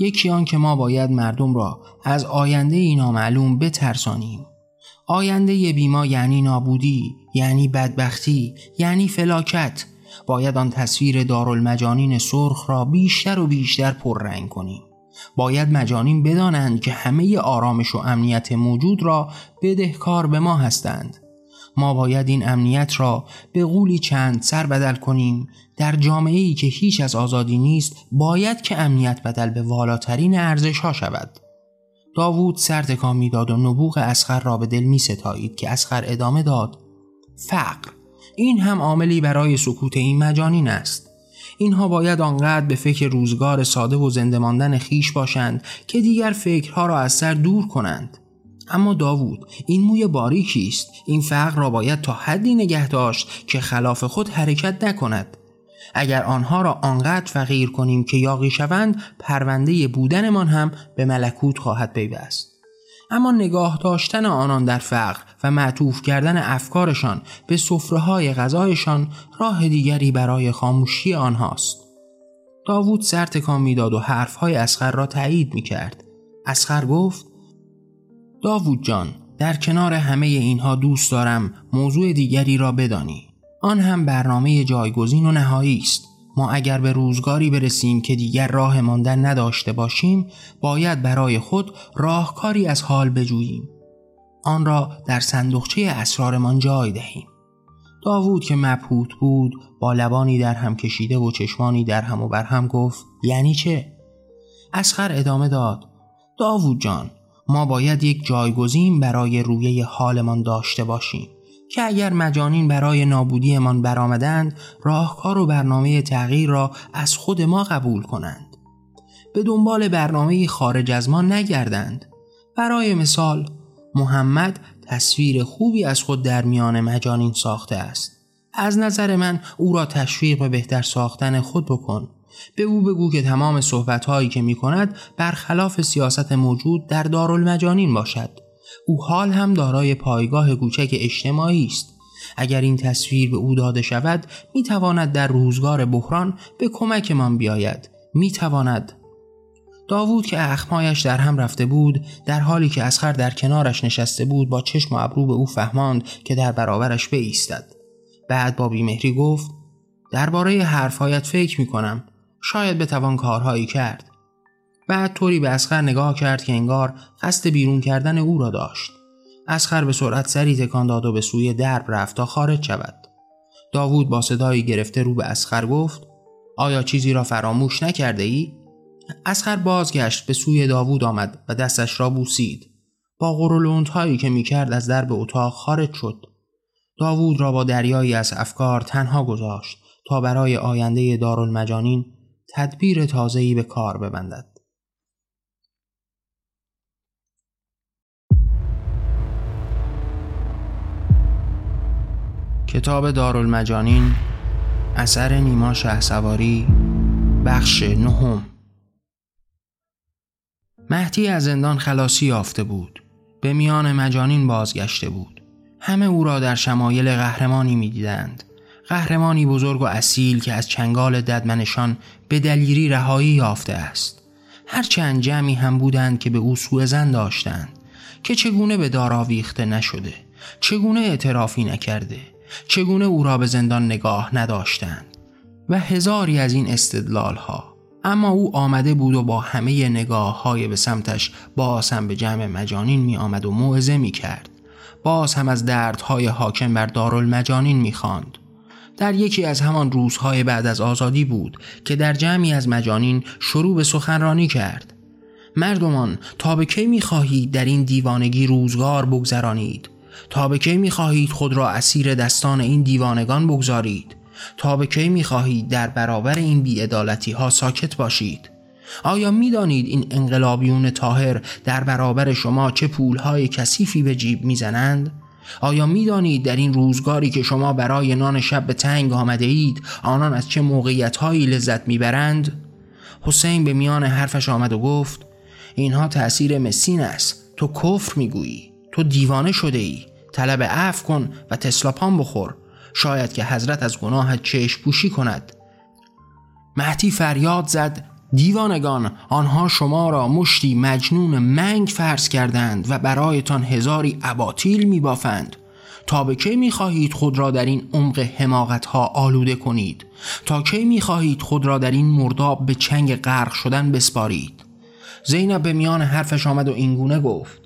یکی آن که ما باید مردم را از آینده ای نامعلوم بترسانیم. آینده بیما یعنی نابودی یعنی بدبختی یعنی فلاکت. باید آن تصویر دارالمجانین سرخ را بیشتر و بیشتر پررنگ کنیم. باید مجانین بدانند که همه آرامش و امنیت موجود را بدهکار به ما هستند. ما باید این امنیت را به قولی چند سر بدل کنیم. در جامعه ای که هیچ از آزادی نیست باید که امنیت بدل به والاترین ارزش ها شود. داوود سر تکان می‌داد و نبوغ اسخر را به دل می ستایید که اسخر ادامه داد. فقر. این هم عاملی برای سکوت این مجانین است. اینها باید آنقدر به فکر روزگار ساده و زنده ماندن خیش باشند که دیگر فکرها را از سر دور کنند. اما داوود این موی باریکی است. این فقر را باید تا حدی نگه داشت که خلاف خود حرکت نکند. اگر آنها را آنقدر فقیر کنیم که یاقی شوند پرونده بودنمان هم به ملکوت خواهد پیوست. اما نگاه داشتن آنان در فقر و معطوف کردن افکارشان به صفره های غذایشان راه دیگری برای خاموشی آنهاست. داوود سر تکان می‌داد و حرفهای اسخر را تایید می کرد اسخر گفت داوود جان در کنار همه اینها دوست دارم موضوع دیگری را بدانی. آن هم برنامه جایگزین و نهایی است. ما اگر به روزگاری برسیم که دیگر راه ماندن نداشته باشیم باید برای خود راهکاری از حال بجوییم. آن را در صندوقچه اسرارمان جای دهیم. داوود که مبهوت بود با لبانی در هم کشیده و چشمانی در هم و بر هم گفت یعنی چه؟ اسخر ادامه داد داوود جان ما باید یک جایگزین برای رویه حالمان داشته باشیم که اگر مجانین برای نابودیمان برآمدند راهکار و برنامه تغییر را از خود ما قبول کنند. به دنبال برنامه خارج از ما نگردند. برای مثال محمد تصویر خوبی از خود در میان مجانین ساخته است. از نظر من او را تشویق به بهتر ساختن خود بکن. به او بگو که تمام صحبتهایی که می کند برخلاف سیاست موجود در دارالمجانین باشد. او حال هم دارای پایگاه کوچک اجتماعی است. اگر این تصویر به او داده شود می تواند در روزگار بحران به کمکمان بیاید. می تواند داوود که اخمایش در هم رفته بود در حالی که اسخر در کنارش نشسته بود با چشم و ابرو به او فهماند که در برابرش بایستد. بعد با بیمهری گفت درباره حرفهایت فکر می کنم شاید بتوان کارهایی کرد. بعد طوری به اسخر نگاه کرد که انگار قصد بیرون کردن او را داشت. اسخر به سرعت سری تکان داد و به سوی درب رفت تا خارج شود. داوود با صدایی گرفته رو به اسخر گفت آیا چیزی را فراموش نکرده ای؟ اسخر بازگشت به سوی داوود آمد و دستش را بوسید. با غرولوند هایی که می‌کرد از درب اتاق خارج شد. داوود را با دریایی از افکار تنها گذاشت تا برای آینده دارالمجانین تدبیر تازه‌ای به کار ببندد. کتاب دارالمجانین اثر نیما سواری بخش نهم. مهدی از زندان خلاصی یافته بود. به میان مجانین بازگشته بود. همه او را در شمایل قهرمانی می‌دیدند. قهرمانی بزرگ و اصیل که از چنگال ددمنشان به دلیری رهایی یافته است. هرچند جمعی هم بودند که به او سوء زن داشتند. که چگونه به دار آویخته نشده؟ چگونه اعترافی نکرده؟ چگونه او را به زندان نگاه نداشتند؟ و هزاری از این استدلال ها اما او آمده بود و با همه نگاه های به سمتش باز هم به جمع مجانین می آمد و موعظه می کرد باز هم از دردهای حاکم بر دارالمجانین می خاند. در یکی از همان روزهای بعد از آزادی بود که در جمعی از مجانین شروع به سخنرانی کرد. مردمان تا به کی می خواهید در این دیوانگی روزگار بگذرانید؟ تا به کی می خواهید خود را اسیر دستان این دیوانگان بگذارید؟ تا به کی می خواهید در برابر این بیعدالتی ها ساکت باشید؟ آیا می دانید این انقلابیون تاهر در برابر شما چه پولهای کثیفی به جیب می‌زنند؟ آیا می دانید در این روزگاری که شما برای نان شب به تنگ آمده اید آنان از چه موقعیت هایی لذت می‌برند؟ حسین به میان حرفش آمد و گفت اینها تأثیر مسین است. تو کفر می‌گویی. تو دیوانه شده ای طلب عفو کن و تسلاپان بخور. شاید که حضرت از گناهت چشم پوشی کند. مهدی فریاد زد دیوانگان آنها شما را مشتی مجنون منگ فرض کردند و برایتان هزاری اباطیل میبافند. تا به کی می‌خواهید خود را در این عمق حماقت ها آلوده کنید؟ تا کی می‌خواهید خود را در این مرداب به چنگ غرق شدن بسپارید؟ زینب به میان حرفش آمد و اینگونه گفت.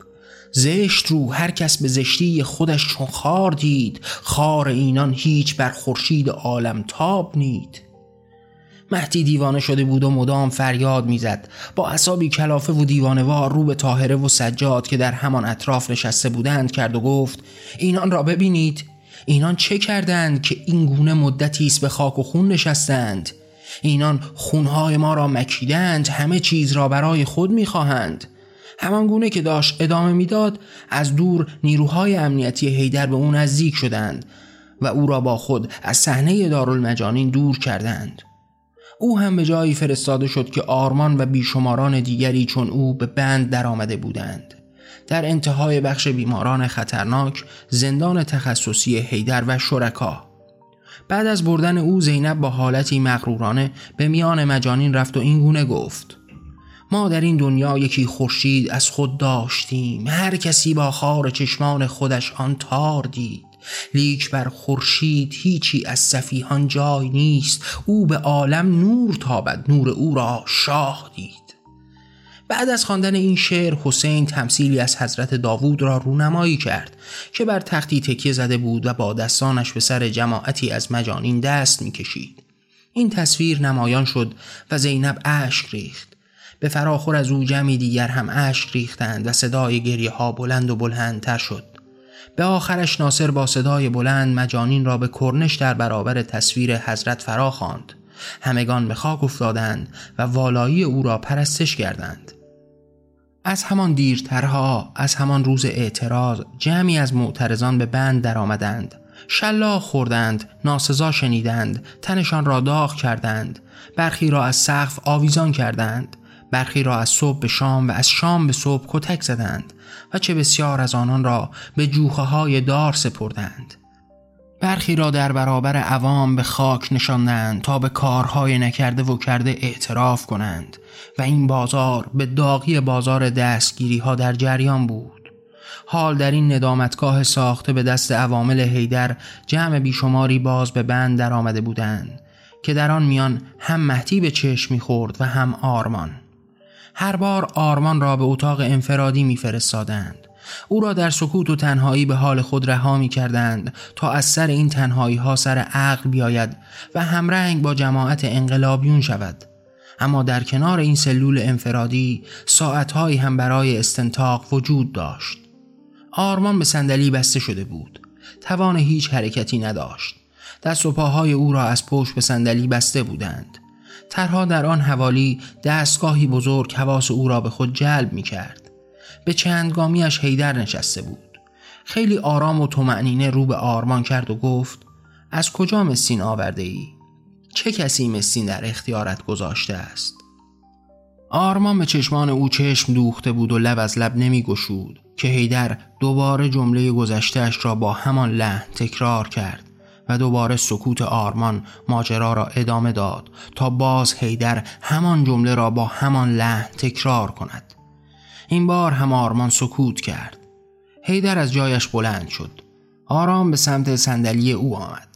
زشت رو هر کس به زشتی خودش چون خار دید خار اینان هیچ بر خورشید عالم تاب نید. مهدی دیوانه شده بود و مدام فریاد می‌زد. با عصابی کلافه و دیوانوار رو به طاهره و سجاد که در همان اطراف نشسته بودند کرد و گفت اینان را ببینید. اینان چه کردند که این گونه مدتی است به خاک و خون نشستند؟ اینان خونهای ما را مکیدند همه چیز را برای خود می‌خواهند. همان گونه که داشت ادامه می‌داد از دور نیروهای امنیتی هیدر به او نزدیک شدند و او را با خود از صحنه دارالمجانین دور کردند. او هم به جایی فرستاده شد که آرمان و بیشماران دیگری چون او به بند درآمده بودند. در انتهای بخش بیماران خطرناک زندان تخصصی هیدر و شرکا. بعد از بردن او زینب با حالتی مغرورانه به میان مجانین رفت و این گونه گفت. ما در این دنیا یکی خورشید از خود داشتیم. هر کسی با خار چشمان خودش آن تار دید. لیک بر خورشید هیچی از سفیهان جای نیست. او به عالم نور تابد نور او را شاه دید. بعد از خواندن این شعر حسین تمثیلی از حضرت داوود را رونمایی کرد که بر تختی تکیه زده بود و با دستانش به سر جماعتی از مجانین دست می‌کشید. این تصویر نمایان شد و زینب اشک ریخت. به فراخور از او جمعی دیگر هم اشک ریختند و صدای گریه ها بلند و بلندتر شد. به آخرش ناصر با صدای بلند مجانین را به کرنش در برابر تصویر حضرت فرا خواند. همگان به خاک افتادند و والایی او را پرستش کردند. از همان دیرترها از همان روز اعتراض جمعی از معترضان به بند درآمدند. شلاق خوردند ناسزا شنیدند تنشان را داغ کردند. برخی را از سقف آویزان کردند. برخی را از صبح به شام و از شام به صبح کتک زدند و چه بسیار از آنان را به جوخه های دار سپردند. برخی را در برابر عوام به خاک نشاندند تا به کارهای نکرده و کرده اعتراف کنند و این بازار به داغی بازار دستگیری ها در جریان بود. حال در این ندامتگاه ساخته به دست عوامل هیدر جمع بیشماری باز به بند در آمده بودند که در آن میان هم مهدی به چشم می‌خورد و هم آرمان. هر بار آرمان را به اتاق انفرادی میفرستادند. او را در سکوت و تنهایی به حال خود رها می کردند تا از سر این تنهایی ها سر عقل بیاید و همرنگ با جماعت انقلابیون شود. اما در کنار این سلول انفرادی ساعتهایی هم برای استنتاق وجود داشت. آرمان به صندلی بسته شده بود. توان هیچ حرکتی نداشت. دست و پاهای او را از پشت به صندلی بسته بودند. ترها در آن حوالی دستگاهی بزرگ حواس او را به خود جلب می کرد به چندگامیش هیدر نشسته بود خیلی آرام و تومعنینه رو به آرمان کرد و گفت از کجا مسین آورده ای؟ چه کسی مسین در اختیارت گذاشته است؟ آرمان به چشمان او چشم دوخته بود و لب از لب نمی گشود که هیدر دوباره جمله گذشتهش را با همان لحن تکرار کرد و دوباره سکوت آرمان ماجرا را ادامه داد تا باز هیدر همان جمله را با همان لحن تکرار کند. این بار هم آرمان سکوت کرد. هیدر از جایش بلند شد. آرام به سمت صندلی او آمد.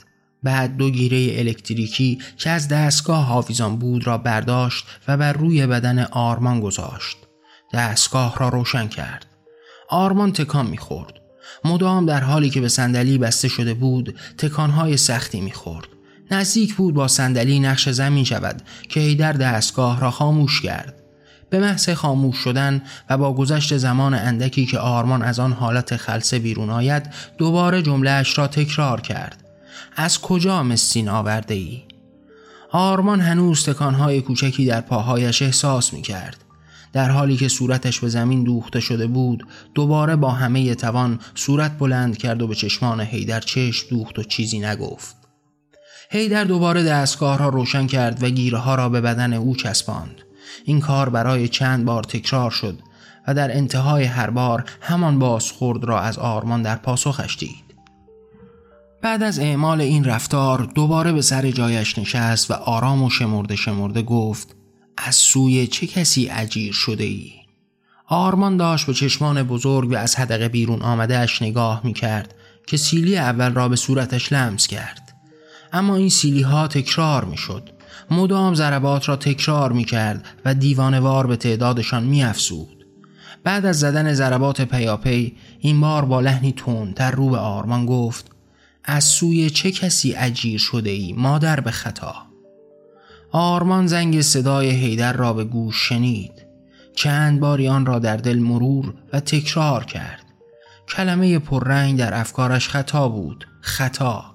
بعد دو گیره الکتریکی که از دستگاه حافظان بود را برداشت و بر روی بدن آرمان گذاشت. دستگاه را روشن کرد. آرمان تکان می‌خورد. مدام در حالی که به صندلی بسته شده بود تکانهای سختی می‌خورد نزدیک بود با صندلی نقش زمین شود که هیدر دستگاه را خاموش کرد به محض خاموش شدن و با گذشت زمان اندکی که آرمان از آن حالت خلصه بیرون آید دوباره جملهش را تکرار کرد از کجا مسین آورده ای؟ آرمان هنوز تکانهای کوچکی در پاهایش احساس می کرد. در حالی که صورتش به زمین دوخته شده بود دوباره با همه توان صورت بلند کرد و به چشمان هیدر چشم دوخت و چیزی نگفت. هیدر دوباره دستگاه را روشن کرد و گیره ها را به بدن او چسباند. این کار برای چند بار تکرار شد و در انتهای هر بار همان بازخورد را از آرمان در پاسخش دید. بعد از اعمال این رفتار دوباره به سر جایش نشست و آرام و شمرده شمرده گفت از سوی چه کسی عجیر شده ای؟ آرمان داشت به چشمان بزرگ و از حدقه بیرون اش نگاه می کرد که سیلی اول را به صورتش لمس کرد اما این سیلی ها تکرار می شد مدام ضربات را تکرار می کرد و دیوانوار به تعدادشان می افسود. بعد از زدن ضربات پیاپی این بار با لحنی تون در رو به آرمان گفت از سوی چه کسی اجیر شده ای مادر به خطا آرمان زنگ صدای هیدر را به گوش شنید. چند باری آن را در دل مرور و تکرار کرد. کلمه پررنگ در افکارش خطا بود. خطا.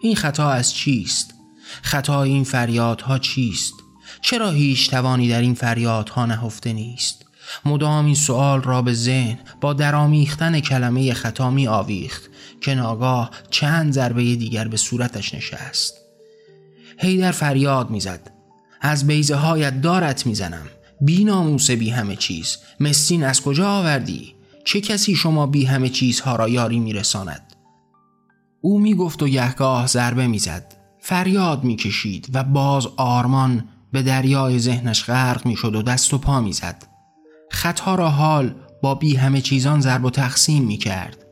این خطا از چیست؟ خطای این فریادها چیست؟ چرا هیچ توانی در این فریادها نهفته نیست؟ مدام این سوال را به ذهن با درامیختن کلمه خطا می آویخت که ناگاه چند ضربه دیگر به صورتش نشست. هیدر فریاد می‌زد از بیزه هایت دارت می‌زنم. بی ناموس بی همه چیز. مسین از کجا آوردی؟ چه کسی شما بی همه چیزها را یاری میرساند؟ او می‌گفت و یهگاه ضربه می‌زد. فریاد می‌کشید و باز آرمان به دریای ذهنش غرق می‌شد و دست و پا می‌زد. خطا را حال با بی همه چیزان ضرب و تقسیم می‌کرد.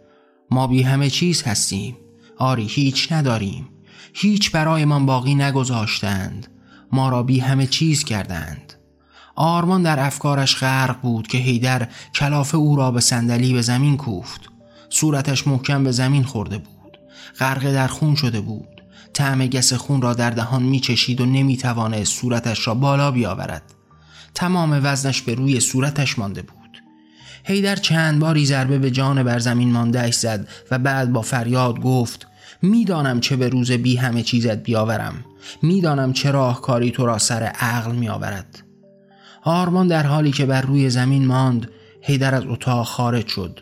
ما بی همه چیز هستیم. آری هیچ نداریم. هیچ برایمان باقی نگذاشتند. ما را بی همه چیز کردند. آرمان در افکارش غرق بود که هیدر کلاف او را به صندلی به زمین کوفت. صورتش محکم به زمین خورده بود. غرق در خون شده بود. طعم گس خون را در دهان میچشید و نمی‌توانست صورتش را بالا بیاورد. تمام وزنش به روی صورتش مانده بود. هیدر چند باری ضربه به جان بر زمین ماندهش زد و بعد با فریاد گفت می‌دانم چه به روز بی همه چیزت بیاورم. می‌دانم چه راهکاری تو را سر عقل میآورد. آرمان در حالی که بر روی زمین ماند هیدر از اتاق خارج شد.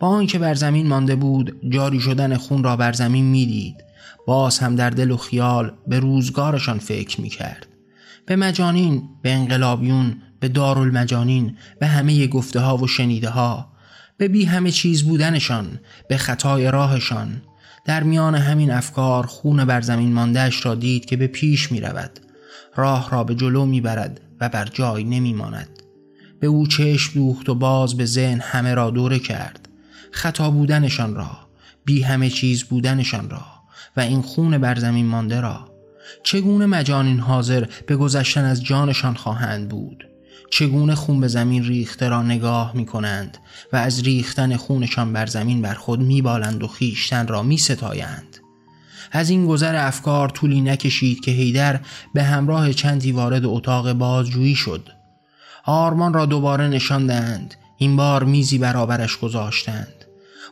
با آنکه بر زمین مانده بود جاری شدن خون را بر زمین می‌دید. باز هم در دل و خیال به روزگارشان فکر می‌کرد. به مجانین به انقلابیون به دارالمجانین به همه گفته ها و شنیده ها به بی همه چیز بودنشان به خطای راهشان در میان همین افکار خون بر زمین ماندهش را دید که به پیش می رود راه را به جلو می برد و بر جای نمی ماند به او چشم دوخت و باز به ذهن همه را دوره کرد. خطا بودنشان را بی همه چیز بودنشان را و این خون بر زمین مانده را. چگونه مجانین حاضر به گذشتن از جانشان خواهند بود؟ چگونه خون به زمین ریخته را نگاه می کنند و از ریختن خونشان بر زمین بر خود می بالند و خیشتن را می ستایند. از این گذر افکار طولی نکشید که هیدر به همراه چندی وارد اتاق بازجویی شد. آرمان را دوباره نشان دهند. این بار میزی برابرش گذاشتند.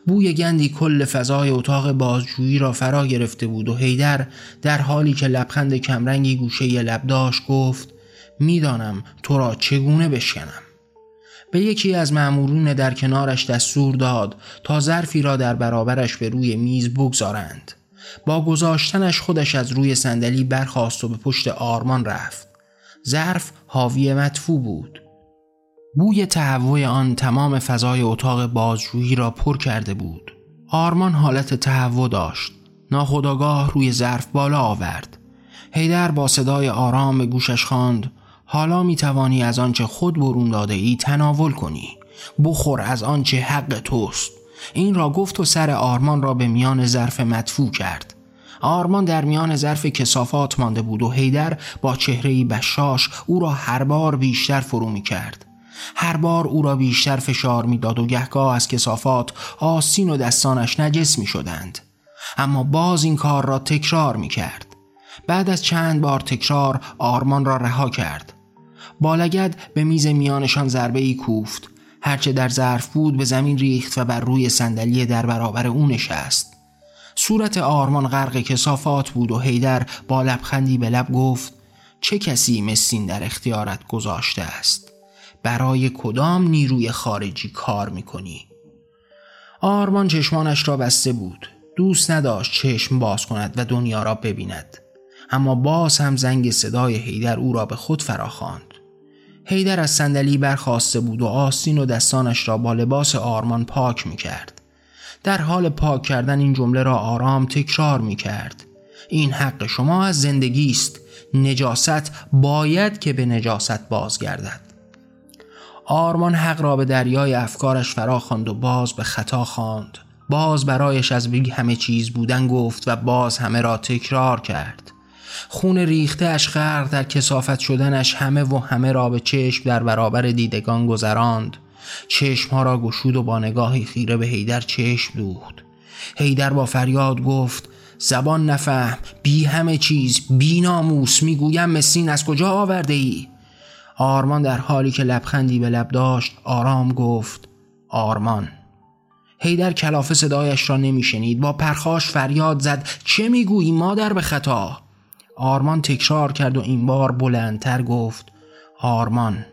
بوی گندی کل فضای اتاق بازجویی را فرا گرفته بود و هیدر در حالی که لبخند کمرنگی گوشه لب داشت گفت می‌دانم تو را چگونه بشکنم. به یکی از مأمورین در کنارش دستور داد تا ظرفی را در برابرش به روی میز بگذارند. با گذاشتنش خودش از روی صندلی برخاست و به پشت آرمان رفت. ظرف حاوی مدفوع بود. بوی تهوع آن تمام فضای اتاق بازجویی را پر کرده بود. آرمان حالت تهوع داشت. ناخداگاه روی ظرف بالا آورد. هیدر با صدای آرام به گوشش خواند. حالا می توانی از آنچه خود برون داده ای تناول کنی. بخور از آنچه حق توست. این را گفت و سر آرمان را به میان ظرف مدفوع کرد. آرمان در میان ظرف کسافات مانده بود و هیدر با چهرهی بشاش او را هر بار بیشتر فرو می کرد هر بار او را بیشتر فشار می‌داد و گهگاه از کسافات آسین و دستانش نجس می شدند اما باز این کار را تکرار می کرد بعد از چند بار تکرار آرمان را رها کرد. بالگد به میز میانشان ضربه ای کوفت. هرچه در ظرف بود به زمین ریخت و بر روی صندلی در برابر او نشست. صورت آرمان غرق کسافات بود و هیدر با لبخندی به لب گفت چه کسی مسین در اختیارت گذاشته است؟ برای کدام نیروی خارجی کار می‌کنی؟ آرمان چشمانش را بسته بود. دوست نداشت چشم باز کند و دنیا را ببیند. اما باز هم زنگ صدای هیدر او را به خود فراخواند. هیدر از صندلی برخواسته بود و آستین و دستانش را با لباس آرمان پاک می کرد. در حال پاک کردن این جمله را آرام تکرار می کرد. این حق شما از زندگی است. نجاست باید که به نجاست بازگردد. آرمان حق را به دریای افکارش فرا خواند و باز به خطا خواند. باز برایش از بی همه چیز بودن گفت و باز همه را تکرار کرد. خون ریخته اش غرق در کسافت شدنش همه و همه را به چشم در برابر دیدگان گذراند. چشمها را گشود و با نگاهی خیره به هیدر چشم دوخت. هیدر با فریاد گفت زبان نفهم بی همه چیز بی ناموس می‌گویم مسین از کجا آورده ای؟ آرمان در حالی که لبخندی به لب داشت آرام گفت آرمان. هیدر کلافه صدایش را نمیشنید. با پرخاش فریاد زد چه می‌گویی مادر به خطا؟ آرمان تکرار کرد و این بار بلندتر گفت آرمان.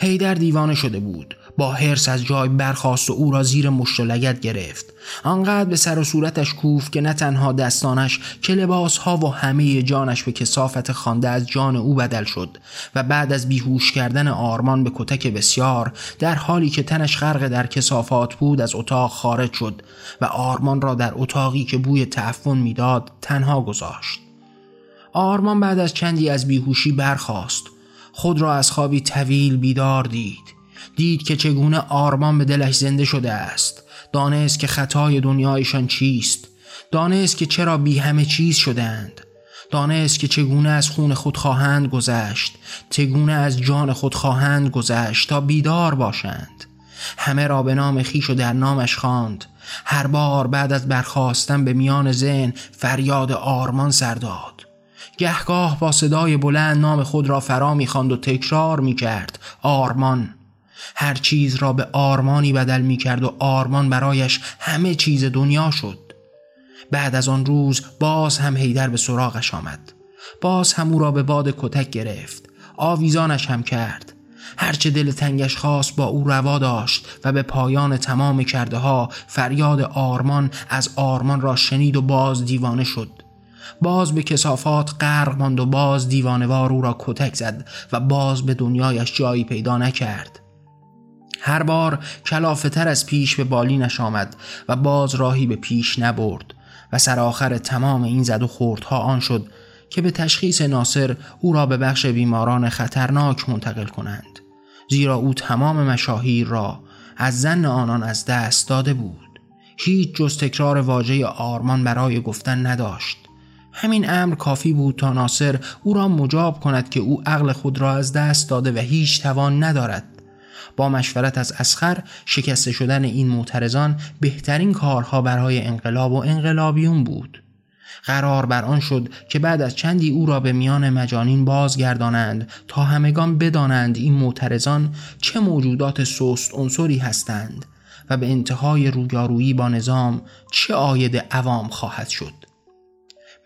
هیدر دیوانه شده بود. با حرس از جای برخاست و او را زیر مشت گرفت. آنقدر به سر و صورتش کوفت که نه تنها دستانش که لباسها و همه جانش به کسافت خانده از جان او بدل شد و بعد از بیهوش کردن آرمان به کتک بسیار در حالی که تنش غرق در کسافات بود از اتاق خارج شد و آرمان را در اتاقی که بوی تعفن می‌داد تنها گذاشت. آرمان بعد از چندی از بیهوشی برخاست. خود را از خوابی طویل بیدار دید. دید که چگونه آرمان به دلش زنده شده است. دانست که خطای دنیایشان چیست. دانست که چرا بی همه چیز شدند. دانست که چگونه از خون خود خواهند گذشت. چگونه از جان خود خواهند گذشت تا بیدار باشند. همه را به نام خیش و در نامش خواند. هر بار بعد از برخواستن به میان ذهن فریاد آرمان سرداد گهگاه با صدای بلند نام خود را فرا می‌خواند و تکرار می‌کرد. آرمان. هر چیز را به آرمانی بدل می‌کرد و آرمان برایش همه چیز دنیا شد. بعد از آن روز باز هم هیدر به سراغش آمد. باز هم او را به باد کتک گرفت. آویزانش هم کرد. هرچه دل تنگش خواست با او روا داشت و به پایان تمام کرده ها فریاد آرمان از آرمان را شنید و باز دیوانه شد. باز به کسافات غرق ماند و باز دیوانوار او را کتک زد و باز به دنیایش جایی پیدا نکرد. هر بار کلافتر از پیش به بالینش آمد و باز راهی به پیش نبرد و سرآخر تمام این زد و خوردها آن شد که به تشخیص ناصر او را به بخش بیماران خطرناک منتقل کنند زیرا او تمام مشاهیر را از زن آنان از دست داده بود. هیچ جز تکرار واژه آرمان برای گفتن نداشت. همین امر کافی بود تا ناصر او را مجاب کند که او عقل خود را از دست داده و هیچ توان ندارد. با مشورت از اسخر شکسته شدن این معترضان بهترین کارها برای انقلاب و انقلابیون بود. قرار بر آن شد که بعد از چندی او را به میان مجانین بازگردانند تا همگان بدانند این معترضان چه موجودات سست عنصری هستند و به انتهای رویارویی با نظام چه آید عوام خواهد شد.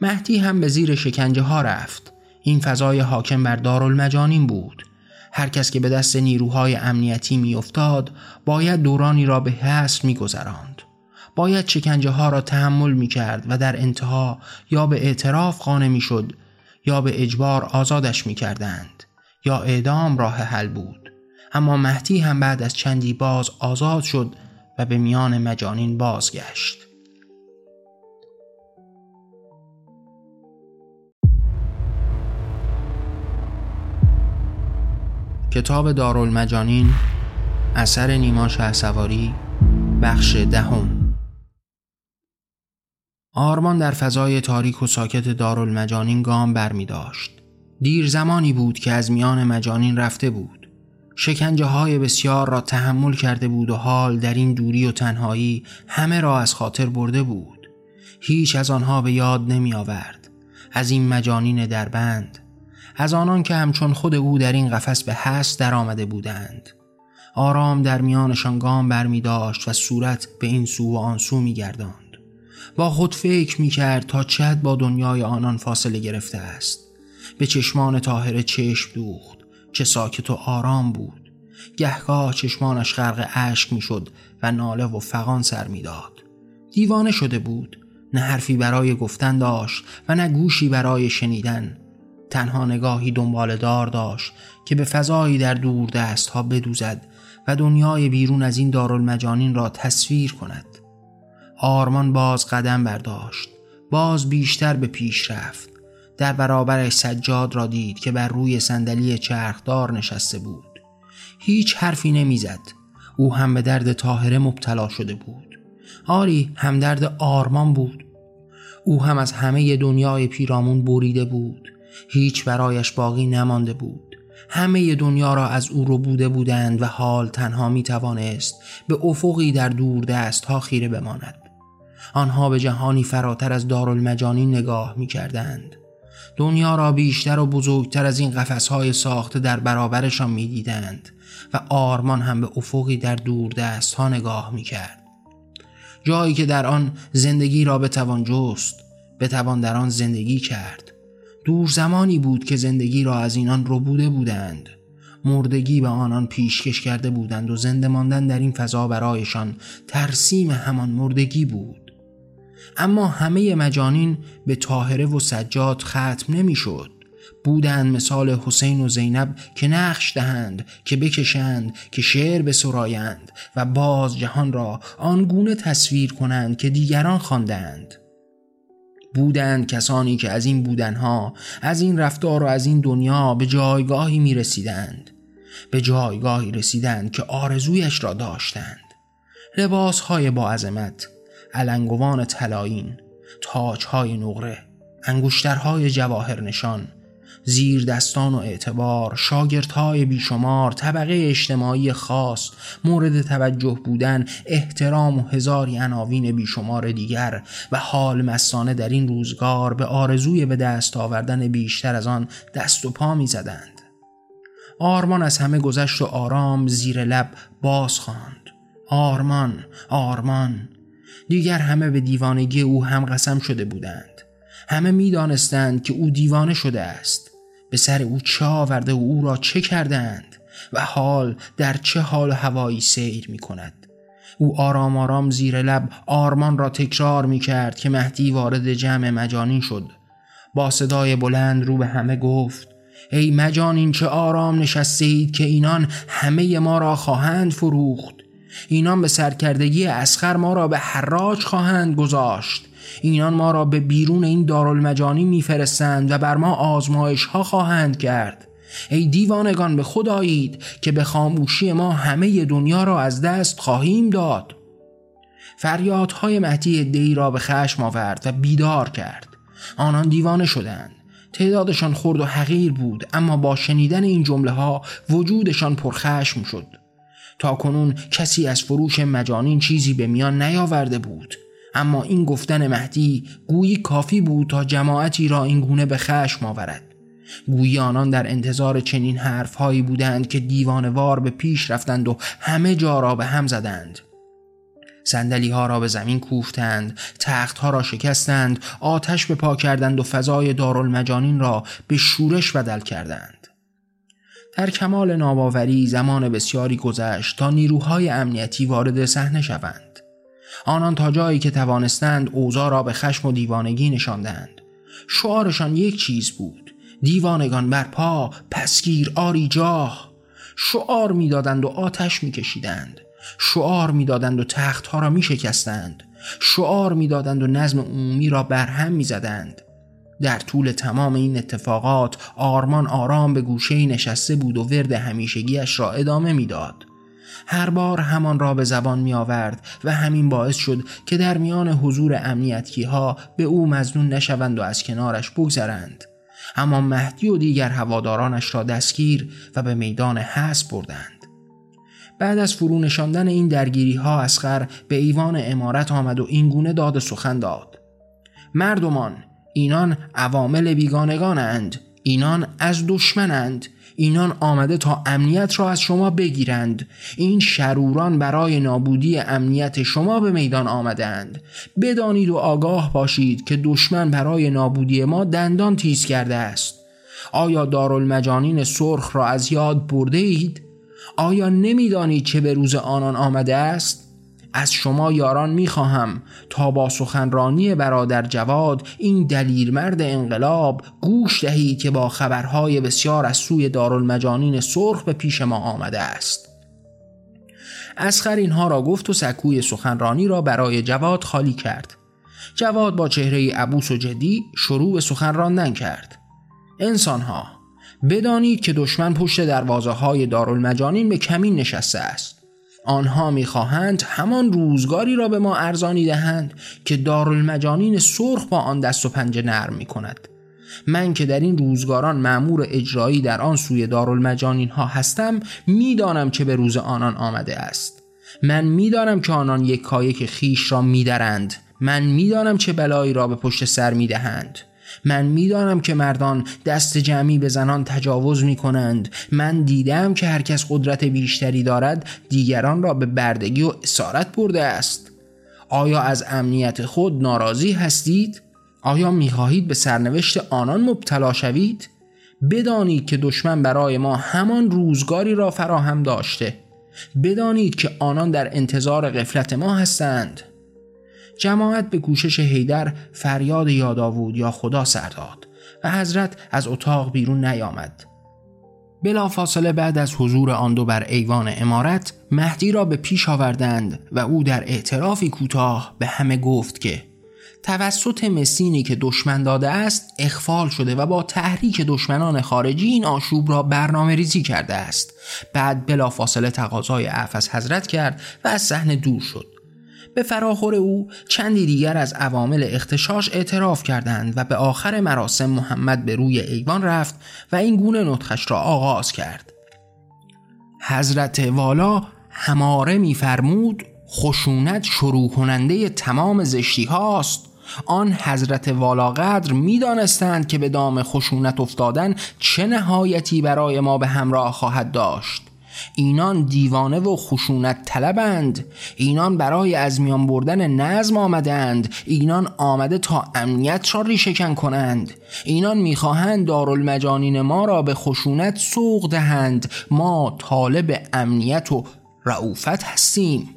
مهدی هم به زیر شکنجه ها رفت. این فضای حاکم بر دارالمجانین بود. هر کس که به دست نیروهای امنیتی میافتاد باید دورانی را به حس میگذراند. باید شکنجه ها را تحمل می کرد و در انتها یا به اعتراف قانع می یا به اجبار آزادش می کردند یا اعدام راه حل بود. اما مهدی هم بعد از چندی باز آزاد شد و به میان مجانین بازگشت. کتاب دارالمجانین اثر نیما شهسواری بخش دهم آرمان در فضای تاریک و ساکت دارالمجانین گام بر می داشت. دیر زمانی بود که از میان مجانین رفته بود. شکنجه های بسیار را تحمل کرده بود و حال در این دوری و تنهایی همه را از خاطر برده بود. هیچ از آنها به یاد نمی آورد. از این مجانین دربند. از آنان که همچون خود او در این قفس به هست در آمده بودند. آرام در میانشان گام بر می داشت و صورت به این سو و آن سو می گردان. با خود فکر می کرد تا چد با دنیای آنان فاصله گرفته است به چشمان تاهره چشم دوخت چه ساکت و آرام بود گهگاه چشمانش غرق اشک می شد و ناله و فقان سر می‌داد. دیوانه شده بود نه حرفی برای گفتن داشت و نه گوشی برای شنیدن تنها نگاهی دنبال دار داشت که به فضایی در دور دست ها بدوزد و دنیای بیرون از این دارالمجانین را تصویر کند. آرمان باز قدم برداشت باز بیشتر به پیش رفت. در برابرش سجاد را دید که بر روی صندلی چرخدار نشسته بود. هیچ حرفی نمی‌زد. او هم به درد تاهره مبتلا شده بود. آری هم درد آرمان بود. او هم از همه دنیای پیرامون بریده بود. هیچ برایش باقی نمانده بود همه دنیا را از او رو بوده بودند و حال تنها می توانست به افقی در دور دست ها خیره بماند آنها به جهانی فراتر از دارالمجانی نگاه می کردند. دنیا را بیشتر و بزرگتر از این قفسهای ساخته در برابرشان می دیدند و آرمان هم به افقی در دور دست ها نگاه می کرد. جایی که در آن زندگی را بتوان جست بتوان در آن زندگی کرد دور زمانی بود که زندگی را از اینان رو بوده بودند مردگی به آنان پیشکش کرده بودند و زنده ماندن در این فضا برایشان ترسیم همان مردگی بود اما همه مجانین به طاهره و سجاد ختم نمی‌شد. بودند مثال حسین و زینب که نقش دهند که بکشند که شعر بسرایند و باز جهان را آنگونه تصویر کنند که دیگران خواندند. بودند کسانی که از این بودنها از این رفتار و از این دنیا به جایگاهی می رسیدند به جایگاهی رسیدند که آرزویش را داشتند. لباس های با عظمت علنگوان طلایین تاجهای نقره انگشترهای جواهر نشان زیر دستان و اعتبار شاگردهای بیشمار طبقه اجتماعی خاص مورد توجه بودن احترام و هزاری عناوین بیشمار دیگر و حال مسانه در این روزگار به آرزوی به دست آوردن بیشتر از آن دست و پا می زدند. آرمان از همه گذشت و آرام زیر لب باز خواند. آرمان آرمان. دیگر همه به دیوانگی او هم قسم شده بودند. همه می‌دانستند که او دیوانه شده است. به سر او چه آورده و او را چه کردند و حال در چه حال هوایی سیر می کند. او آرام آرام زیر لب آرمان را تکرار می کرد که مهدی وارد جمع مجانین شد. با صدای بلند رو به همه گفت ای مجانین چه آرام نشستید که اینان همه ما را خواهند فروخت. اینان به سرکردگی اسخر ما را به حراج خواهند گذاشت. اینان ما را به بیرون این دارالمجانی میفرستند و بر ما آزمایش ها خواهند کرد. ای دیوانگان به خدایید که به خاموشی ما همه دنیا را از دست خواهیم داد. فریادهای مهدی دی را به خشم آورد و بیدار کرد. آنان دیوانه شدند. تعدادشان خرد و حقیر بود اما با شنیدن این جمله ها وجودشان پرخشم شد. تا کنون کسی از فروش مجانین چیزی به میان نیاورده بود. اما این گفتن مهدی گویی کافی بود تا جماعتی را این گونه به خشم آورد. گویی آنان در انتظار چنین حرفهایی بودند که دیوانوار به پیش رفتند و همه جا را به هم زدند. سندلی ها را به زمین کوفتند تخت ها را شکستند آتش به پا کردند و فضای دارالمجانین را به شورش بدل کردند. در کمال ناباوری زمان بسیاری گذشت تا نیروهای امنیتی وارد صحنه شوند. آنان تا جایی که توانستند اوضاع را به خشم و دیوانگی نشاندند. شعارشان یک چیز بود. دیوانگان بر پا پسگیر آری جاه. شعار می‌دادند و آتش میکشیدند. شعار می‌دادند و تختها را میشکستند. شعار می‌دادند و نظم عمومی را برهم می‌زدند. در طول تمام این اتفاقات آرمان آرام به گوشه نشسته بود و ورد همیشگیش را ادامه می‌داد. هر بار همان را به زبان می آورد و همین باعث شد که در میان حضور امنیتی ها به او مزنون نشوند و از کنارش بگذرند. اما مهدی و دیگر هوادارانش را دستگیر و به میدان حس بردند. بعد از فرو نشاندن این درگیری ها اسخر به ایوان امارت آمد و اینگونه داد سخن داد. مردمان اینان عوامل بیگانگانند اینان از دشمنند اینان آمده تا امنیت را از شما بگیرند این شروران برای نابودی امنیت شما به میدان آمدند بدانید و آگاه باشید که دشمن برای نابودی ما دندان تیز کرده است آیا دارالمجانین سرخ را از یاد برده اید؟ آیا نمی‌دانید چه به روز آنان آمده است؟ از شما یاران می‌خواهم. تا با سخنرانی برادر جواد این دلیل مرد انقلاب گوش دهید که با خبرهای بسیار از سوی دارالمجانین سرخ به پیش ما آمده است. اسخر اینها را گفت و سکوی سخنرانی را برای جواد خالی کرد. جواد با چهره عبوس و جدی شروع به سخن راندن کرد. انسانها بدانید که دشمن پشت دروازه های دارالمجانین به کمین نشسته است. آنها می‌خواهند همان روزگاری را به ما ارزانی دهند که دارالمجانین سرخ با آن دست و پنجه نرم می کند من که در این روزگاران معمور اجرایی در آن سوی دارالمجانین ها هستم می‌دانم که به روز آنان آمده است. من می‌دانم که آنان یک که خیش را میدرند. من می‌دانم چه بلایی را به پشت سر می‌دهند. من می‌دانم که مردان دست جمعی به زنان تجاوز می کنند من دیدم که هر کس قدرت بیشتری دارد دیگران را به بردگی و اسارت برده است آیا از امنیت خود ناراضی هستید؟ آیا می‌خواهید به سرنوشت آنان مبتلا شوید؟ بدانید که دشمن برای ما همان روزگاری را فراهم داشته بدانید که آنان در انتظار غفلت ما هستند جماعت به کوشش هیدر فریاد یاد یا خدا سر داد و حضرت از اتاق بیرون نیامد. بلا فاصله بعد از حضور آن دو بر ایوان امارت مهدی را به پیش آوردند و او در اعترافی کوتاه به همه گفت که توسط مسینی که دشمن داده است اخفال شده و با تحریک دشمنان خارجی این آشوب را برنامه ریزی کرده است. بعد بلافاصله تقاضای عفو حضرت کرد و از صحنه دور شد. به فراخور او چندی دیگر از عوامل اختشاش اعتراف کردند و به آخر مراسم محمد به روی ایوان رفت و این گونه نطخش را آغاز کرد. حضرت والا هماره میفرمود خشونت شروع کننده تمام زشتی هاست. آن حضرت والا قدر می‌دانستند که به دام خشونت افتادن چه نهایتی برای ما به همراه خواهد داشت. اینان دیوانه و خشونت طلبند. اینان برای از میان بردن نظم آمدند. اینان آمده تا امنیت را ریشکن کنند. اینان می‌خواهند دارالمجانین ما را به خشونت سوق دهند. ما طالب امنیت و رعوفت هستیم.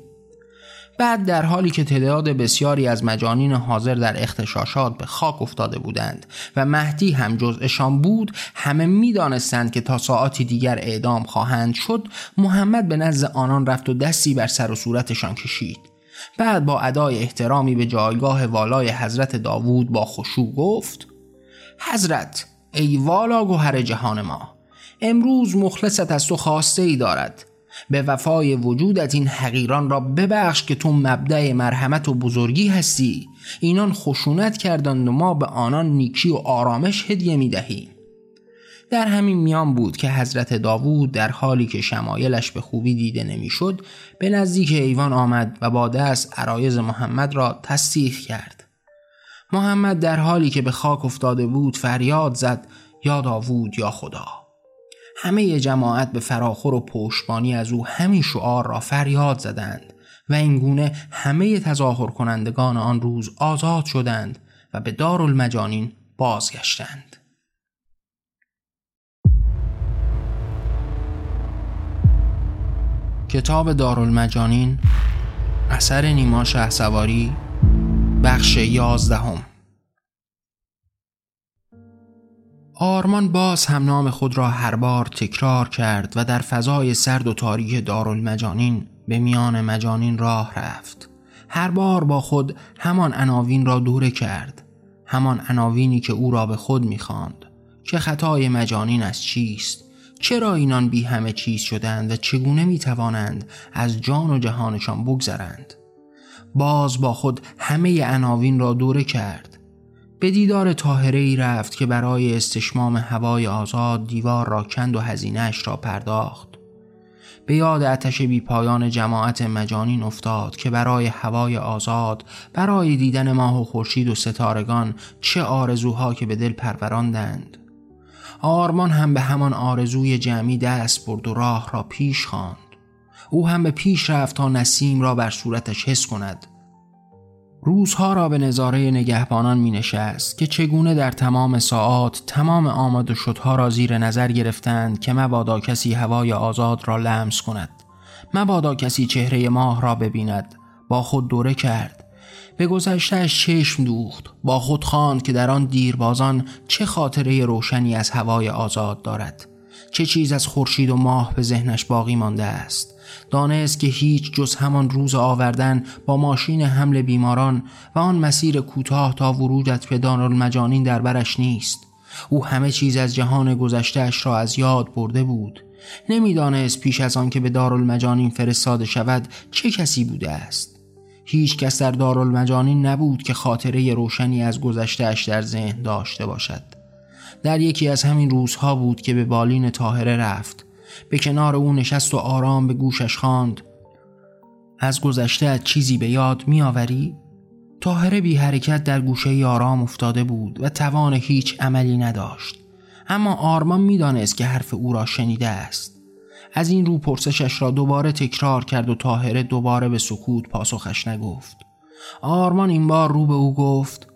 بعد در حالی که تعداد بسیاری از مجانین حاضر در اختشاشات به خاک افتاده بودند و مهدی هم جزءشان بود همه می‌دانستند که تا ساعتی دیگر اعدام خواهند شد محمد به نزد آنان رفت و دستی بر سر و صورتشان کشید. بعد با ادای احترامی به جایگاه والای حضرت داوود با خشوع گفت حضرت ای والا گوهر جهان ما امروز مخلصت از تو خواسته ای دارد. به وفای وجودت این حقیران را ببخش که تو مبدع مرحمت و بزرگی هستی. اینان خشونت کردند و ما به آنان نیکی و آرامش هدیه می دهیم در همین میان بود که حضرت داوود در حالی که شمایلش به خوبی دیده نمی‌شد به نزدیک ایوان آمد و با دست عرایز محمد را تصدیق کرد. محمد در حالی که به خاک افتاده بود فریاد زد یا داوود یا خدا! همه جماعت به فراخور و پشتبانی از او همین شعار را فریاد زدند و اینگونه همه تظاهر کنندگان آن روز آزاد شدند و به دارالمجانین بازگشتند. کتاب دارالمجانین اثر نیما شهسواری بخش یازدهم آرمان باز هم نام خود را هر بار تکرار کرد و در فضای سرد و تاریک دارالمجانین به میان مجانین راه رفت. هر بار با خود همان عناوین را دوره کرد. همان عناوینی که او را به خود می‌خواند. که خطای مجانین از چیست؟ چرا اینان بی همه چیز شدند و چگونه می‌توانند از جان و جهانشان بگذرند؟ باز با خود همه عناوین را دوره کرد. به دیدار تاهره ای رفت که برای استشمام هوای آزاد دیوار را کند و هزینهش را پرداخت. به یاد آتش بی پایان جماعت مجانین افتاد که برای هوای آزاد برای دیدن ماه و خورشید و ستارگان چه آرزوها که به دل پروراندند. آرمان هم به همان آرزوی جمعی دست برد و راه را پیش خواند. او هم به پیش رفت تا نسیم را بر صورتش حس کند. روزها را به نظاره نگهبانان می نشست که چگونه در تمام ساعات تمام آمد و شدها را زیر نظر گرفتند که مبادا کسی هوای آزاد را لمس کند. مبادا کسی چهره ماه را ببیند. با خود دوره کرد. به گذشتهش چشم دوخت. با خود خواند که در آن دیربازان چه خاطره روشنی از هوای آزاد دارد. چه چیز از خورشید و ماه به ذهنش باقی مانده است. دانست که هیچ جز همان روز آوردن با ماشین حمل بیماران و آن مسیر کوتاه تا ورودت به دارالمجانین در برش نیست. او همه چیز از جهان گذشتهش را از یاد برده بود. نمی‌دانست پیش از آن که به دارالمجانین فرستاده شود چه کسی بوده است. هیچ کس در دارالمجانین نبود که خاطره روشنی از گذشتهش در ذهن داشته باشد. در یکی از همین روزها بود که به بالین تاهره رفت. به کنار او نشست و آرام به گوشش خواند. از گذشته چیزی به یاد میآوری؟ تاهره بی حرکت در گوشه آرام افتاده بود و توان هیچ عملی نداشت. اما آرمان می‌دانست که حرف او را شنیده است. از این رو پرسشش را دوباره تکرار کرد و تاهره دوباره به سکوت پاسخش نگفت. آرمان این بار رو به او گفت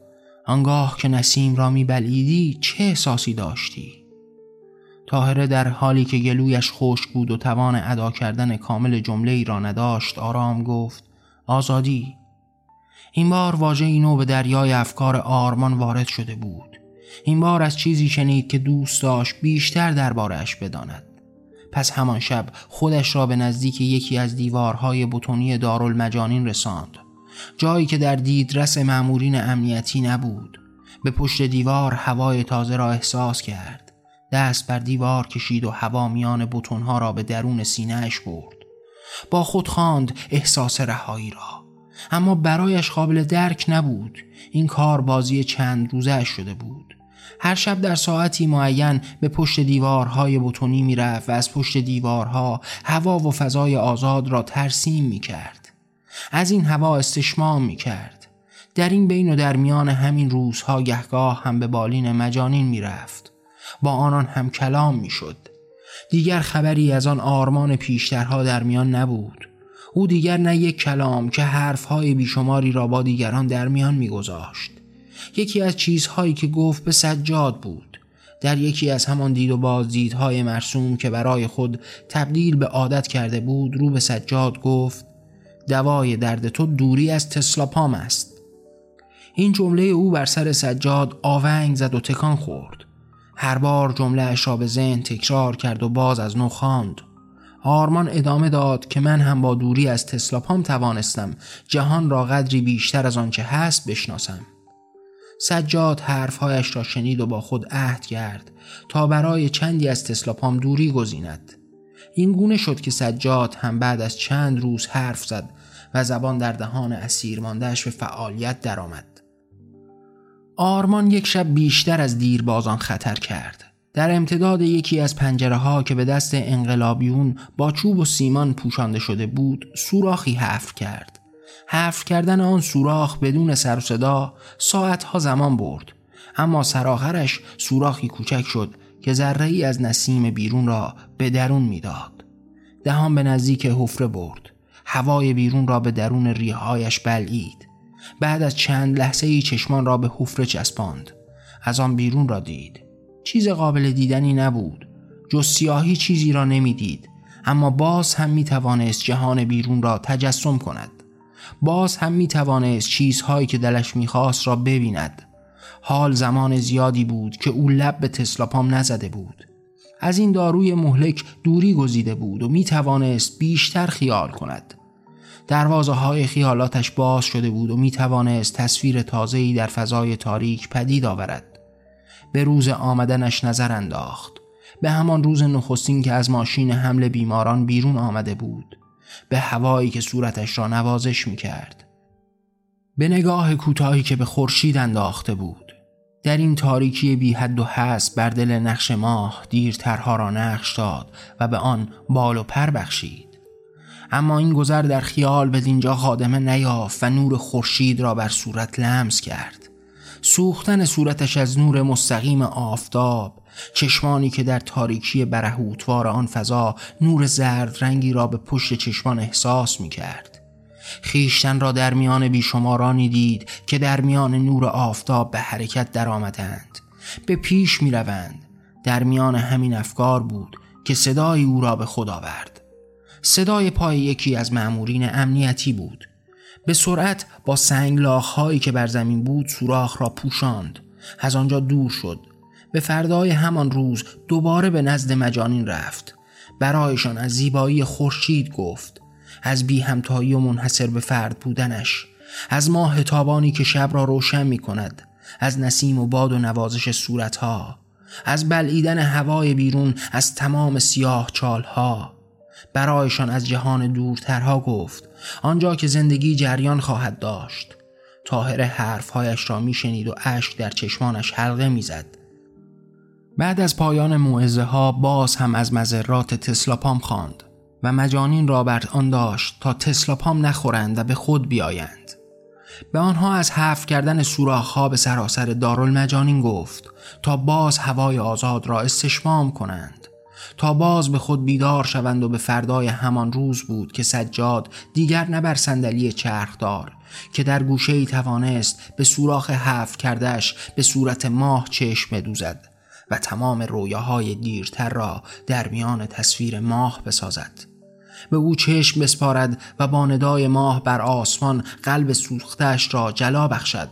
آنگاه که نسیم را میبلیدی چه احساسی داشتی؟ تاهره در حالی که گلویش خشک بود و توان ادا کردن کامل جمله ای را نداشت آرام گفت آزادی. این بار واژه نو به دریای افکار آرمان وارد شده بود. این بار از چیزی شنید که دوست داشت بیشتر دربارهش بداند. پس همان شب خودش را به نزدیک یکی از دیوارهای بتونی دارالمجانین رساند. جایی که در دیدرس معمورین امنیتی نبود. به پشت دیوار هوای تازه را احساس کرد. دست بر دیوار کشید و هوا میان بتونها را به درون سینهش برد با خود خواند احساس رهایی را اما برایش قابل درک نبود این کار بازی چند روزه شده بود هر شب در ساعتی معین به پشت دیوارهای بتونی می‌رفت و از پشت دیوارها هوا و فضای آزاد را ترسیم می کرد. از این هوا استشمام می کرد. در این بین و در میان همین روزها گهگاه هم به بالین مجانین می رفت. با آنان هم کلام می‌شد. دیگر خبری از آن آرمان پیشترها در میان نبود. او دیگر نه یک کلام که حرفهای بیشماری را با دیگران در میان میگذاشت. یکی از چیزهایی که گفت به سجاد بود. در یکی از همان دید و بازدیدهای مرسوم که برای خود تبدیل به عادت کرده بود رو به سجاد گفت دوای درد تو دوری از تسلاپام است. این جمله او بر سر سجاد آونگ زد و تکان خورد. هر بار جمله اش را به ذهن تکرار کرد و باز از نو خواند. آرمان ادامه داد که من هم با دوری از تسلاپام توانستم جهان را قدری بیشتر از آنچه هست بشناسم. سجاد حرفهایش را شنید و با خود عهد کرد تا برای چندی از تسلاپام دوری گزیند. این گونه شد که سجاد هم بعد از چند روز حرف زد و زبان در دهان اسیر ماندهش به فعالیت درآمد. آرمان یک شب بیشتر از دیربازان خطر کرد. در امتداد یکی از پنجره ها که به دست انقلابیون با چوب و سیمان پوشانده شده بود سوراخی حفر کرد. حفر کردن آن سوراخ بدون سر و صدا ساعتها زمان برد اما سرآخرش سوراخی کوچک شد که ذره ای از نسیم بیرون را به درون می‌داد. دهان به نزدیک حفره برد. هوای بیرون را به درون ریههایش بلعید. بعد از چند لحظه ای چشمان را به حفره چسباند. از آن بیرون را دید. چیز قابل دیدنی نبود. جز سیاهی چیزی را نمی‌دید. اما باز هم می توانست جهان بیرون را تجسم کند. باز هم می توانست چیزهایی که دلش می‌خواست را ببیند. حال زمان زیادی بود که او لب به تسلاپام نزده بود. از این داروی مهلک دوری گزیده بود و می توانست بیشتر خیال کند. دروازه های خیالاتش باز شده بود و می توانست تصویر تازه‌ای در فضای تاریک پدید آورد. به روز آمدنش نظر انداخت. به همان روز نخستین که از ماشین حمل بیماران بیرون آمده بود. به هوایی که صورتش را نوازش می کرد. به نگاه کوتاهی که به خورشید انداخته بود. در این تاریکی بی حد و حس بر دل نقش ماه دیرترها را نقش داد و به آن بال و پر بخشید اما این گذر در خیال به دینجا خادمه نیافت و نور خورشید را بر صورت لمس کرد. سوختن صورتش از نور مستقیم آفتاب چشمانی که در تاریکی برهوتوار آن فضا نور زرد رنگی را به پشت چشمان احساس می کرد خیشتن را در میان بیشمارانی دید که در میان نور آفتاب به حرکت درآمدند. به پیش می روند. در میان همین افکار بود که صدای او را به خود آورد. صدای پای یکی از مأمورین امنیتی بود. به سرعت با هایی که بر زمین بود سوراخ را پوشاند. از آنجا دور شد. به فردای همان روز دوباره به نزد مجانین رفت. برایشان از زیبایی خورشید گفت. از بی همتایی و منحصر به فرد بودنش. از ماه تابانی که شب را روشن می کند از نسیم و باد و نوازش صورتها. از بلعیدن هوای بیرون از تمام سیاه چالها. برایشان از جهان دورترها گفت. آنجا که زندگی جریان خواهد داشت. تاهر حرفهایش را میشنید و اشک در چشمانش حلقه می‌زد. بعد از پایان موعظه ها باز هم از مذرات تسلاپام خواند و مجانین را بر آن داشت تا تسلا پام نخورند و به خود بیایند. به آنها از حف کردن سوراخ به سراسر دارالمجانین گفت تا باز هوای آزاد را استشمام کنند. تا باز به خود بیدار شوند و به فردای همان روز بود که سجاد دیگر نه بر صندلی چرخدار که در گوشه ای توانست به سوراخ حف کردش به صورت ماه چشم بدوزد و تمام رویاهای دیرتر را در میان تصویر ماه بسازد. به او چشم بسپارد و با ندای ماه بر آسمان قلب سوختش را جلا بخشد.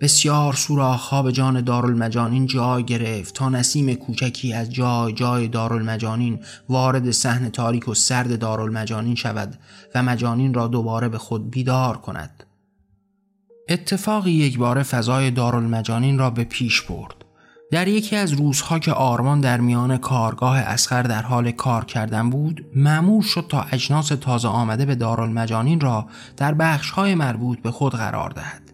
بسیار سوراخ به جان دارالمجانین جای گرفت تا نسیم کوچکی از جای جای دارالمجانین وارد صحن تاریک و سرد دارالمجانین شود و مجانین را دوباره به خود بیدار کند. اتفاقی یک بار فضای دارالمجانین را به پیش برد. در یکی از روزها که آرمان در میان کارگاه اسخر در حال کار کردن بود معمور شد تا اجناس تازه آمده به دارالمجانین را در بخشهای مربوط به خود قرار دهد.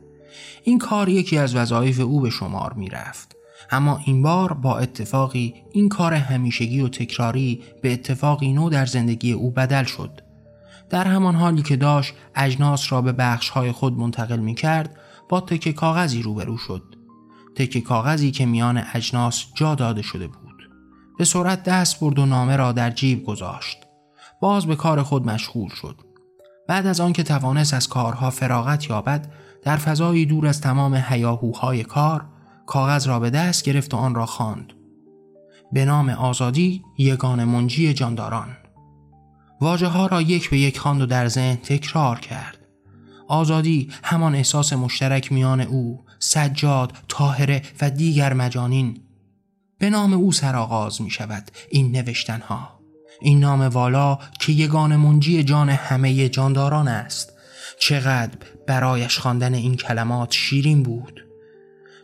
این کار یکی از وظایف او به شمار می رفت. اما این بار با اتفاقی این کار همیشگی و تکراری به اتفاقی نو در زندگی او بدل شد. در همان حالی که داشت اجناس را به بخشهای خود منتقل می کرد با تک کاغذی روبرو شد. تک کاغذی که میان اجناس جا داده شده بود. به سرعت دست برد و نامه را در جیب گذاشت. باز به کار خود مشغول شد. بعد از آنکه توانست از کارها فراغت یابد در فضایی دور از تمام هیاهوهای کار کاغذ را به دست گرفت و آن را خواند. به نام آزادی یگان منجی جانداران. واجه ها را یک به یک خواند و در ذهن تکرار کرد. آزادی همان احساس مشترک میان او سجاد، طاهره و دیگر مجانین. به نام او سرآغاز می شود این نوشتن ها این نام والا که یگان منجی جان همه جانداران است. چقدر برایش خواندن این کلمات شیرین بود.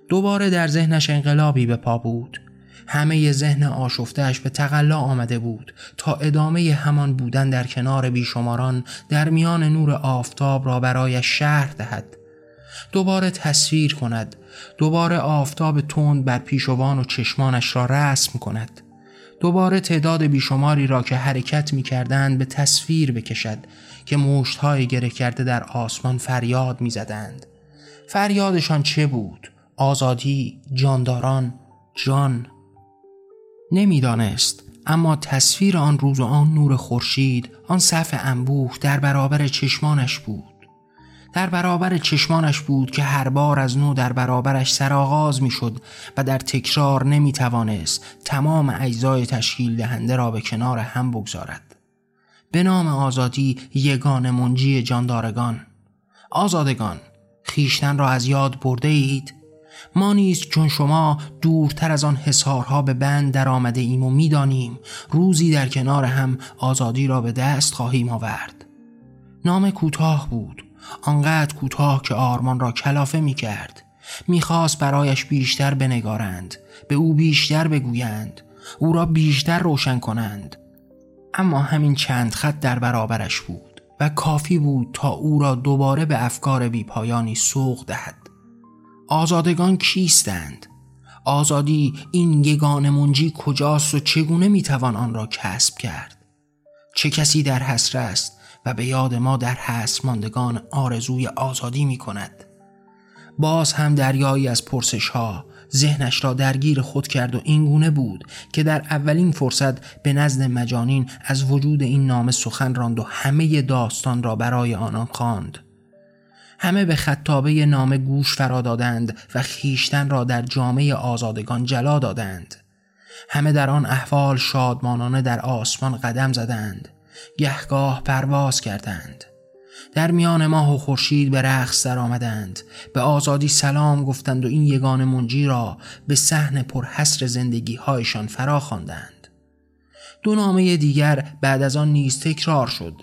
دوباره در ذهنش انقلابی به پا بود. همه ذهن آشفتهش به تقلا آمده بود تا ادامه همان بودن در کنار بیشماران در میان نور آفتاب را برای شهر دهد. دوباره تصویر کند. دوباره آفتاب تند بر پیشوان و چشمانش را رسم کند. دوباره تعداد بیشماری را که حرکت می کردند به تصویر بکشد. که های گره کرده در آسمان فریاد می زدند. فریادشان چه بود؟ آزادی، جانداران، جان نمی‌دانست اما تصویر آن روز و آن نور خورشید آن صف انبوه در برابر چشمانش بود در برابر چشمانش بود که هر بار از نو در برابرش سرآغاز می‌شد و در تکرار نمی توانست تمام اجزای تشکیل دهنده را به کنار هم بگذارد به نام آزادی یگان منجی جاندارگان. آزادگان خیشتن را از یاد برده اید ما نیز چون شما دورتر از آن حسارها به بند در آمده ایم و می‌دانیم روزی در کنار هم آزادی را به دست خواهیم آورد. نام کوتاه بود. آنقدر کوتاه که آرمان را کلافه می کرد می‌خواست برایش بیشتر بنگارند به او بیشتر بگویند او را بیشتر روشن کنند. اما همین چند خط در برابرش بود و کافی بود تا او را دوباره به افکار بیپایانی سوق دهد آزادگان کیستند؟ آزادی این یگان منجی کجاست و چگونه می‌توان آن را کسب کرد؟ چه کسی در حسر است و به یاد ما در حسر ماندگان آرزوی آزادی می کند؟ باز هم دریایی از پرسش ها ذهنش را درگیر خود کرد و اینگونه بود که در اولین فرصت به نزد مجانین از وجود این نام سخن راند و همه داستان را برای آنان خواند. همه به خطابه نام گوش فرا دادند و خیشتن را در جامعه آزادگان جلا دادند. همه در آن احوال شادمانانه در آسمان قدم زدند. گهگاه پرواز کردند. در میان ماه و خورشید به رقص در آمدند به آزادی سلام گفتند و این یگان منجی را به صحن پرحسر زندگی هایشان فرا خواندند دو نامه دیگر بعد از آن نیز تکرار شد.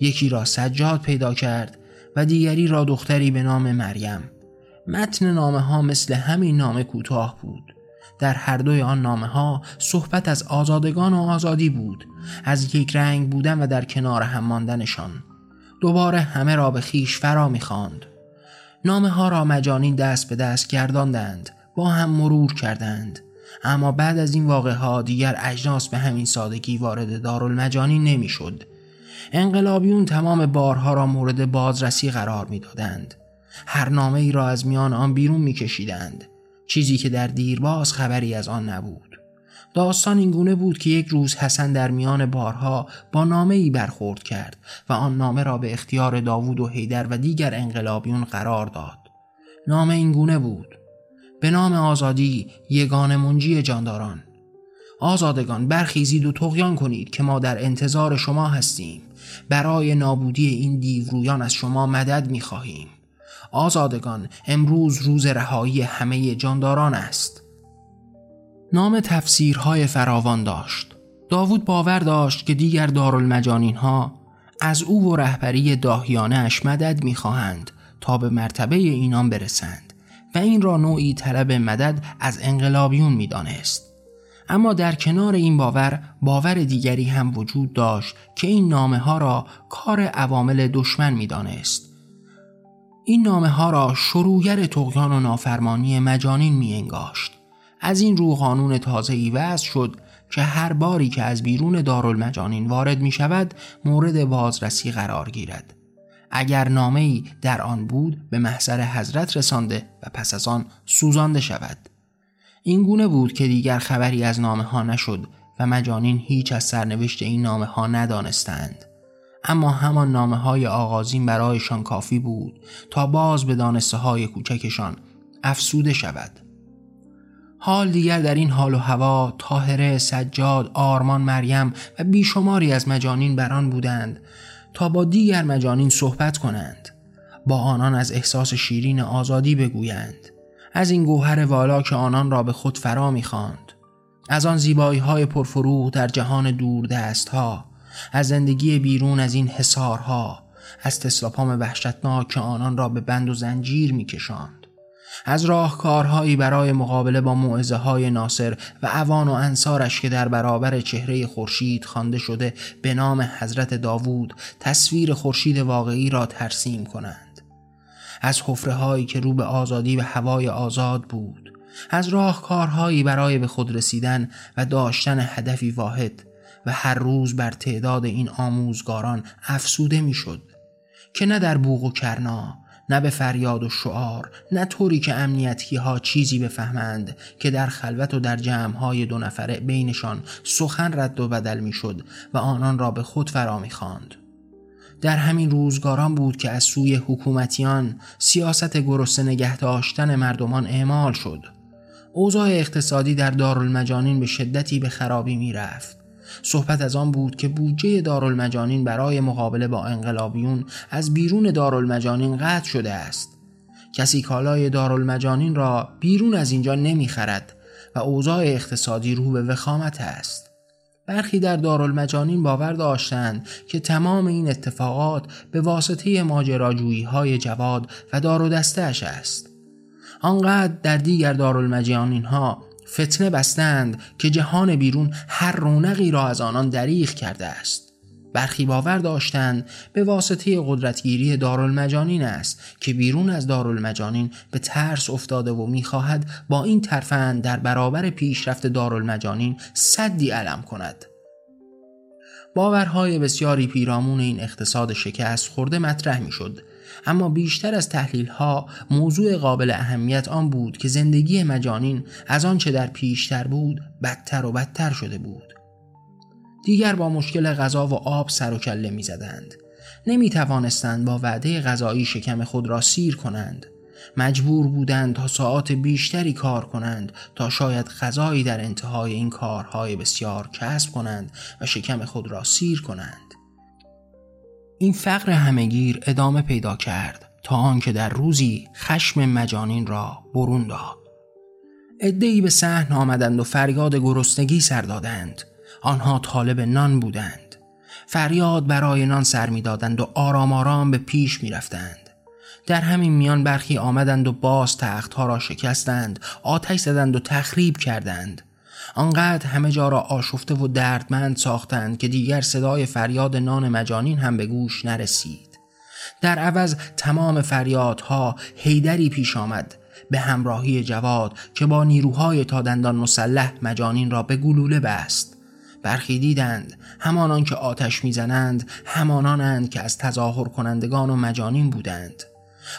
یکی را سجاد پیدا کرد و دیگری را دختری به نام مریم. متن نامه ها مثل همین نامه کوتاه بود. در هر دوی آن نامه ها صحبت از آزادگان و آزادی بود. از یک رنگ بودن و در کنار هم ماندنشان. دوباره همه را به خیش فرا می‌خواند نامه ها را مجانین دست به دست گرداندند با هم مرور کردند اما بعد از این واقعه ها دیگر اجناس به همین سادگی وارد دارالمجانی نمی‌شد انقلابیون تمام بارها را مورد بازرسی قرار می‌دادند. هر نامه ای را از میان آن بیرون میکشیدند. چیزی که در دیرباز خبری از آن نبود. داستان اینگونه بود که یک روز حسن در میان بارها با نامه ای برخورد کرد و آن نامه را به اختیار داوود و حیدر و دیگر انقلابیون قرار داد. نامه اینگونه بود. به نام آزادی یگان منجی جانداران آزادگان برخیزید و تغیان کنید که ما در انتظار شما هستیم برای نابودی این دیورویان از شما مدد می خواهیم آزادگان امروز روز رهایی همه جانداران است نام تفسیرهای فراوان داشت داوود باور داشت که دیگر دارالمجانین ها از او و رهبری داهیانه اش مدد می‌خواهند تا به مرتبه اینان برسند و این را نوعی طلب مدد از انقلابیون می‌دانست اما در کنار این باور باور دیگری هم وجود داشت که این نامه ها را کار عوامل دشمن می دانست. این نامه ها را شروعگر تقیان و نافرمانی مجانین می انگاشت. از این رو قانون تازه ای وضع شد که هر باری که از بیرون دارالمجانین وارد می شود مورد بازرسی قرار گیرد. اگر نامه ای در آن بود به محضر حضرت رسانده و پس از آن سوزانده شود. این گونه بود که دیگر خبری از نامه ها نشد و مجانین هیچ از سرنوشت این نامه ها ندانستند اما همان نامه های آغازین برایشان کافی بود تا باز به دانسته های کوچکشان افسوده شود حال دیگر در این حال و هوا تاهره، سجاد، آرمان مریم و بیشماری از مجانین بران بودند تا با دیگر مجانین صحبت کنند. با آنان از احساس شیرین آزادی بگویند. از این گوهر والا که آنان را به خود فرا می‌خواند. از آن زیبایی های پرفروغ در جهان دور دست ها از زندگی بیرون از این حسارها از تسلاپام وحشتناک که آنان را به بند و زنجیر میکشاند. از راهکارهایی برای مقابله با معزه های ناصر و اوان و انصارش که در برابر چهره خورشید خوانده شده به نام حضرت داوود تصویر خورشید واقعی را ترسیم کنند. از حفره هایی که رو به آزادی و هوای آزاد بود از راهکارهایی برای به خود رسیدن و داشتن هدفی واحد و هر روز بر تعداد این آموزگاران افسوده می‌شد که نه در بوغ و کرنا نه به فریاد و شعار نه طوری که امنیتی ها چیزی بفهمند که در خلوت و در جمع های دو نفره بینشان سخن رد و بدل می‌شد و آنان را به خود فرا می‌خواند. در همین روزگاران بود که از سوی حکومتیان سیاست گرسنه نگه داشتن مردمان اعمال شد. اوضاع اقتصادی در دارالمجانین به شدتی به خرابی می رفت. صحبت از آن بود که بودجه دارالمجانین برای مقابله با انقلابیون از بیرون دارالمجانین قطع شده است. کسی کالای دارالمجانین را بیرون از اینجا نمی‌خرد و اوضاع اقتصادی رو به وخامت است. برخی در دارالمجانین باور داشتند که تمام این اتفاقات به واسطه ماجراجویی های جواد و دار است. آنقدر در دیگر دارالمجانین ها فتنه بستند که جهان بیرون هر رونقی را از آنان دریغ کرده است. برخی باور داشتند به واسطه قدرتگیری دارالمجانین است که بیرون از دارالمجانین به ترس افتاده و می‌خواهد با این ترفند در برابر پیشرفت دارالمجانین صدی علم کند. باورهای بسیاری پیرامون این اقتصاد شکست خورده مطرح می‌شد. اما بیشتر از تحلیل ها موضوع قابل اهمیت آن بود که زندگی مجانین از آنچه در پیشتر بود بدتر و بدتر شده بود. دیگر با مشکل غذا و آب سر و کله می زدند. نمی توانستند با وعده غذایی شکم خود را سیر کنند. مجبور بودند تا ساعات بیشتری کار کنند تا شاید غذایی در انتهای این کارهای بسیار کسب کنند و شکم خود را سیر کنند. این فقر همگیر ادامه پیدا کرد تا آنکه در روزی خشم مجانین را برون داد. ادهی به صحن آمدند و فریاد گرسنگی سر دادند. آنها طالب نان بودند. فریاد برای نان سر می‌دادند و آرام آرام به پیش می رفتند. در همین میان برخی آمدند و باز تختها را شکستند آتش زدند و تخریب کردند. آنقدر همه جا را آشفته و دردمند ساختند که دیگر صدای فریاد نان مجانین هم به گوش نرسید. در عوض تمام فریادها هیدری پیش آمد. به همراهی جواد که با نیروهای تا دندان مسلح مجانین را به گلوله بست. برخی دیدند همانان که آتش می‌زنند همانانند که از تظاهر کنندگان و مجانین بودند.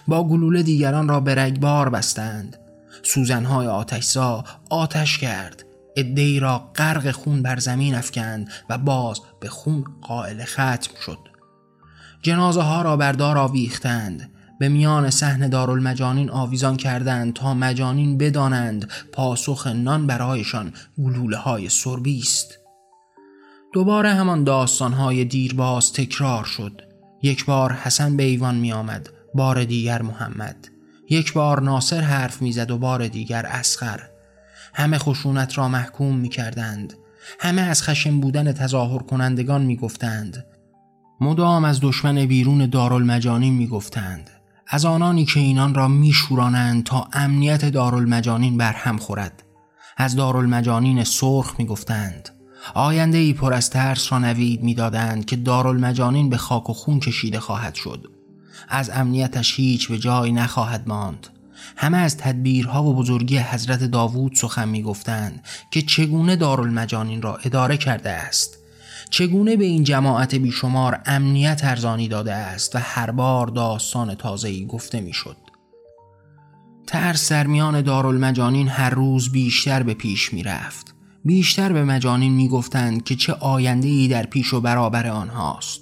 با گلوله دیگران را به رگبار بستند. سوزنهای آتشزا آتش کرد. ادهی را غرق خون بر زمین افکند و باز به خون قائل ختم شد. جنازه ها را بردار آویختند. به میان صحن دارالمجانین آویزان کردند تا مجانین بدانند پاسخ نان برایشان گلوله های سربی است. دوباره همان داستان های دیرباز تکرار شد. یک بار حسن به ایوان می آمد بار دیگر محمد. یک بار ناصر حرف می‌زد و بار دیگر اسخر. همه خشونت را محکوم می کردند. همه از خشم بودن تظاهر کنندگان می گفتند. مدام از دشمن بیرون دارالمجانین می گفتند. از آنانی که اینان را می شورانند تا امنیت دارالمجانین بر هم خورد. از دارالمجانین سرخ می گفتند. آینده ای پر از ترس را نوید می دادند که دارالمجانین به خاک و خون کشیده خواهد شد. از امنیتش هیچ به جای نخواهد ماند. همه از تدبیرها و بزرگی حضرت داوود سخن می گفتند که چگونه دارالمجانین را اداره کرده است چگونه به این جماعت بیشمار امنیت ارزانی داده است و هر بار داستان تازه‌ای گفته می‌شد. ترس در میان دارالمجانین هر روز بیشتر به پیش می رفت. بیشتر به مجانین می‌گفتند که چه آینده ای در پیش و برابر آنهاست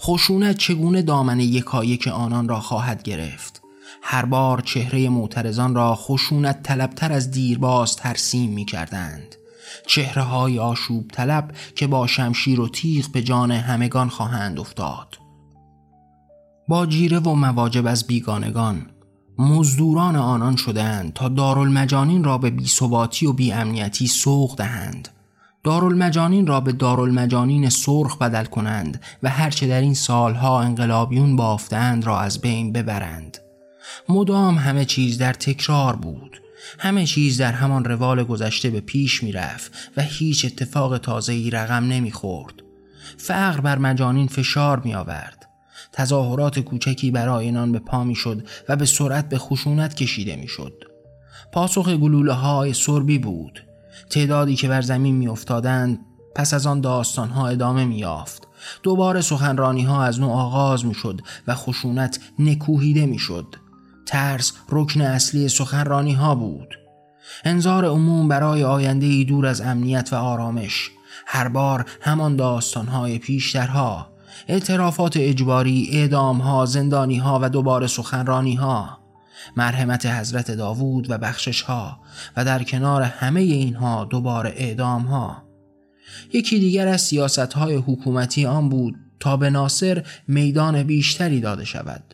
خشونت چگونه دامن یکایک آنان را خواهد گرفت هر بار چهره معترضان را خشونت طلبتر از دیرباز ترسیم می کردند چهره های آشوب طلب که با شمشیر و تیغ به جان همگان خواهند افتاد. با جیره و مواجب از بیگانگان مزدوران آنان شدند تا دارالمجانین را به بیثباتی و بیامنیتی سوق دهند. دارالمجانین را به دارالمجانین سرخ بدل کنند و هرچه در این سالها انقلابیون بافتند را از بین ببرند. مدام همه چیز در تکرار بود همه چیز در همان روال گذشته به پیش می رفت و هیچ اتفاق تازه‌ای رقم نمی خورد. فقر بر مجانین فشار می آورد. تظاهرات کوچکی برای اینان به پا می شد و به سرعت به خشونت کشیده می شد. پاسخ گلوله های سربی بود. تعدادی که بر زمین می افتادند پس از آن داستان ها ادامه می یافت. دوباره سخنرانی ها از نوع آغاز می شد و خشونت نکوهیده می شد. ترس رکن اصلی سخنرانی ها بود. انظار عموم برای آینده ای دور از امنیت و آرامش هر بار همان داستان های پیشترها اعترافات اجباری اعدام ها زندانی ها و دوباره سخنرانی ها مرحمت حضرت داوود و بخشش ها و در کنار همه اینها دوباره اعدام ها یکی دیگر از سیاست های حکومتی آن بود تا به ناصر میدان بیشتری داده شود.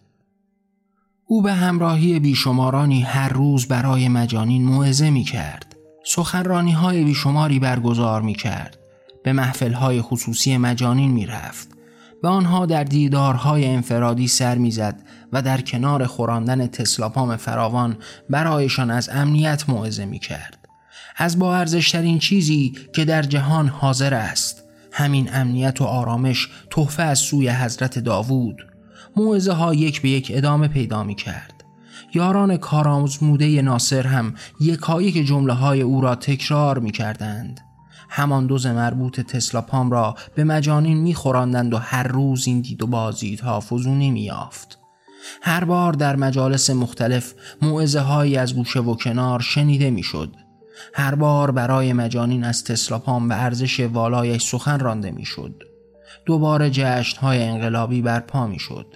او به همراهی بیشمارانی هر روز برای مجانین موعظه می کرد. سخنرانی های بیشماری برگزار می کرد. به محفل های خصوصی مجانین می رفت. به آنها در دیدارهای انفرادی سر می‌زد و در کنار خوراندن تسلاپام فراوان برایشان از امنیت موعظه می کرد. از با ارزشترین چیزی که در جهان حاضر است همین امنیت و آرامش تحفه از سوی حضرت داوود موعظه ها یک به یک ادامه پیدا می کرد. یاران کارآموزموده ناصر هم یکایک جمله های او را تکرار می کردند. همان دوز مربوط تسلا پام را به مجانین می خورندند و هر روز این دید و بازدیدها فزونی می یافت. هر بار در مجالس مختلف موعظه هایی از گوشه و کنار شنیده می شد. هر بار برای مجانین از تسلاپام به ارزش والایش سخن رانده می شد. دوباره جشن های انقلابی برپا می شد.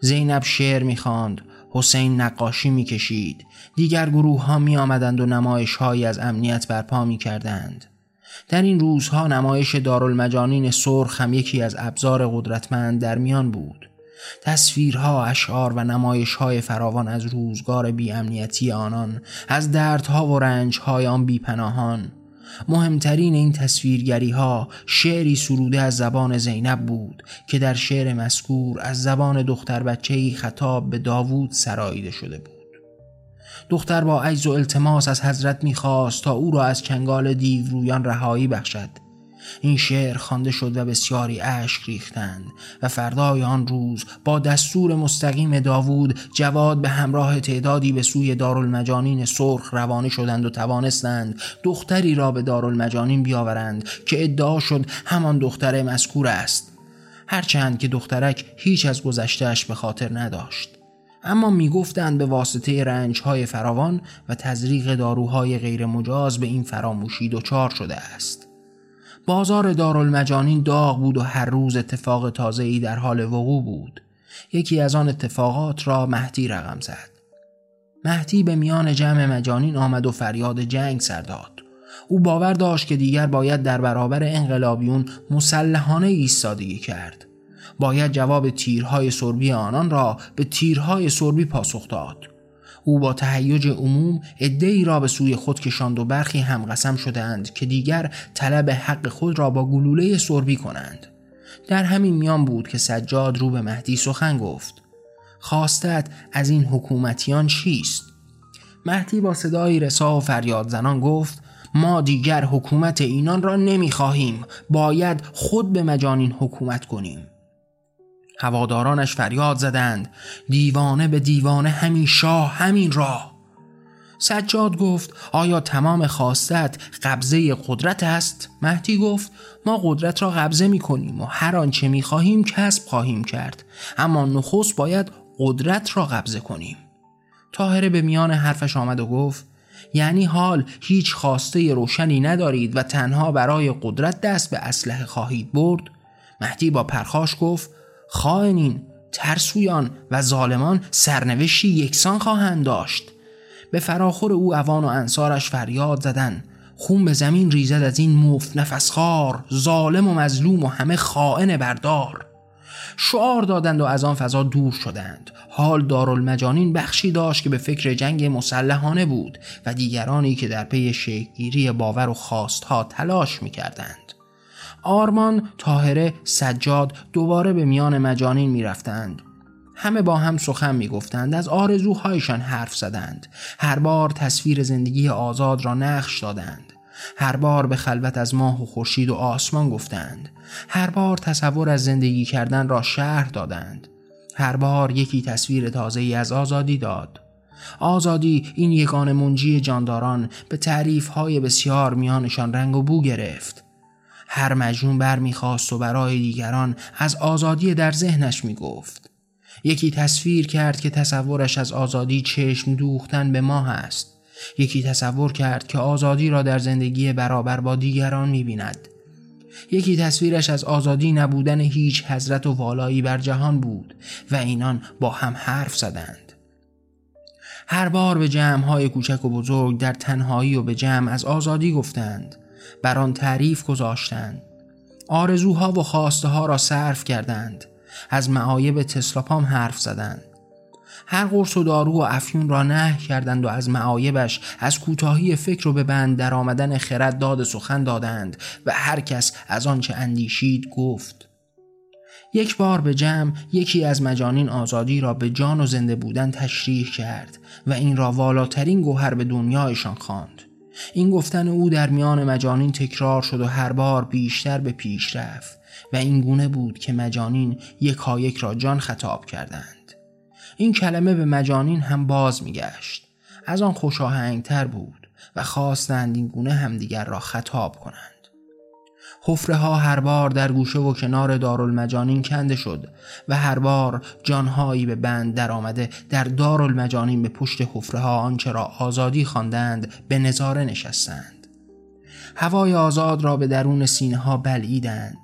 زینب شعر می‌خواند حسین نقاشی می‌کشید دیگر گروه ها می آمدند و نمایش هایی از امنیت برپا می کردند. در این روزها نمایش دارالمجانین سرخ هم یکی از ابزار قدرتمند در میان بود تصویرها، اشعار و نمایش های فراوان از روزگار بی امنیتی آنان از دردها و رنجهای آن بیپناهان مهمترین این تصویرگری ها شعری سروده از زبان زینب بود که در شعر مسکور از زبان دختر بچهی خطاب به داوود سراییده شده بود. دختر با عجز و التماس از حضرت می‌خواست تا او را از چنگال دیورویان رهایی بخشد. این شعر خوانده شد و بسیاری اشک ریختند و فردای آن روز با دستور مستقیم داوود جواد به همراه تعدادی به سوی دارالمجانین سرخ روانه شدند و توانستند دختری را به دارالمجانین بیاورند که ادعا شد همان دختر مذکور است. هرچند که دخترک هیچ از گذشتهش به خاطر نداشت. اما می‌گفتند به واسطه رنجهای فراوان و تزریق داروهای غیر مجاز به این فراموشی دچار شده است. بازار دارالمجانین داغ بود و هر روز اتفاق تازه‌ای در حال وقوع بود. یکی از آن اتفاقات را مهدی رقم زد. مهدی به میان جمع مجانین آمد و فریاد جنگ سر داد. او باور داشت که دیگر باید در برابر انقلابیون مسلحانه ایستادگی کرد. باید جواب تیرهای سربی آنان را به تیرهای سربی پاسخ داد. او با تهیج عموم ای را به سوی خود کشاند و برخی هم قسم شدند که دیگر طلب حق خود را با گلوله سربی کنند. در همین میان بود که سجاد رو به مهدی سخن گفت. خواستت از این حکومتیان چیست؟ مهدی با صدایی رسا و فریاد زنان گفت ما دیگر حکومت اینان را نمی‌خواهیم. باید خود به مجانین حکومت کنیم. هوادارانش فریاد زدند. دیوانه به دیوانه همین شاه همین راه. سجاد گفت آیا تمام خواستت قبضه قدرت است؟ مهدی گفت ما قدرت را قبضه می کنیم و هر آنچه می خواهیم کسب خواهیم کرد. اما نخست باید قدرت را قبضه کنیم. تاهره به میان حرفش آمد و گفت یعنی حال هیچ خواسته روشنی ندارید و تنها برای قدرت دست به اسلحه خواهید برد؟ مهدی با پرخاش گفت خائنین ترسویان و ظالمان سرنوشتی یکسان خواهند داشت. به فراخور او اوان و انصارش فریاد زدن. خون به زمین ریزد از این مفت نفسخار ظالم و مظلوم و همه خائن بردار. شعار دادند و از آن فضا دور شدند. حال دارالمجانین بخشی داشت که به فکر جنگ مسلحانه بود و دیگرانی که در پی شکلگیری باور و خواستها تلاش می کردند. آرمان، تاهره، سجاد دوباره به میان مجانین می رفتند. همه با هم سخن می گفتند از آرزوهایشان حرف زدند. هر بار تصویر زندگی آزاد را نقش دادند. هر بار به خلوت از ماه و خورشید و آسمان گفتند. هر بار تصور از زندگی کردن را شهر دادند. هر بار یکی تصویر تازه ای از آزادی داد. آزادی این یگان منجی جانداران به تعریف های بسیار میانشان رنگ و بو گرفت. هر مجنون بر می‌خواست و برای دیگران از آزادی در ذهنش می‌گفت. یکی تصویر کرد که تصورش از آزادی چشم دوختن به ماه است. یکی تصور کرد که آزادی را در زندگی برابر با دیگران می‌بیند. یکی تصویرش از آزادی نبودن هیچ حضرت و والایی بر جهان بود و اینان با هم حرف زدند. هر بار به جمعهای کوچک و بزرگ در تنهایی و به جمع از آزادی گفتند. بر آن تعریف گذاشتند. آرزوها و خواسته ها را صرف کردند. از معایب تسلاپام حرف زدند. هر قرص و دارو و افیون را نه کردند و از معایبش از کوتاهی فکر و به بند در آمدن خرد داد سخن دادند و هر کس از آنچه اندیشید گفت. یک بار به جمع یکی از مجانین آزادی را به جان و زنده بودن تشریح کرد و این را والاترین گوهر به دنیایشان خواند. این گفتن او در میان مجانین تکرار شد و هر بار بیشتر به پیش رفت و این گونه بود که مجانین یک را جان خطاب کردند. این کلمه به مجانین هم باز میگشت از آن خوشاهنگتر بود و خواستند این گونه همدیگر را خطاب کنند حفره ها هر بار در گوشه و کنار دارالمجانین کنده شد و هر بار جانهایی به بند در آمده در دارالمجانین به پشت حفره ها آنچه را آزادی خواندند به نظاره نشستند. هوای آزاد را به درون سینه ها بلعیدند.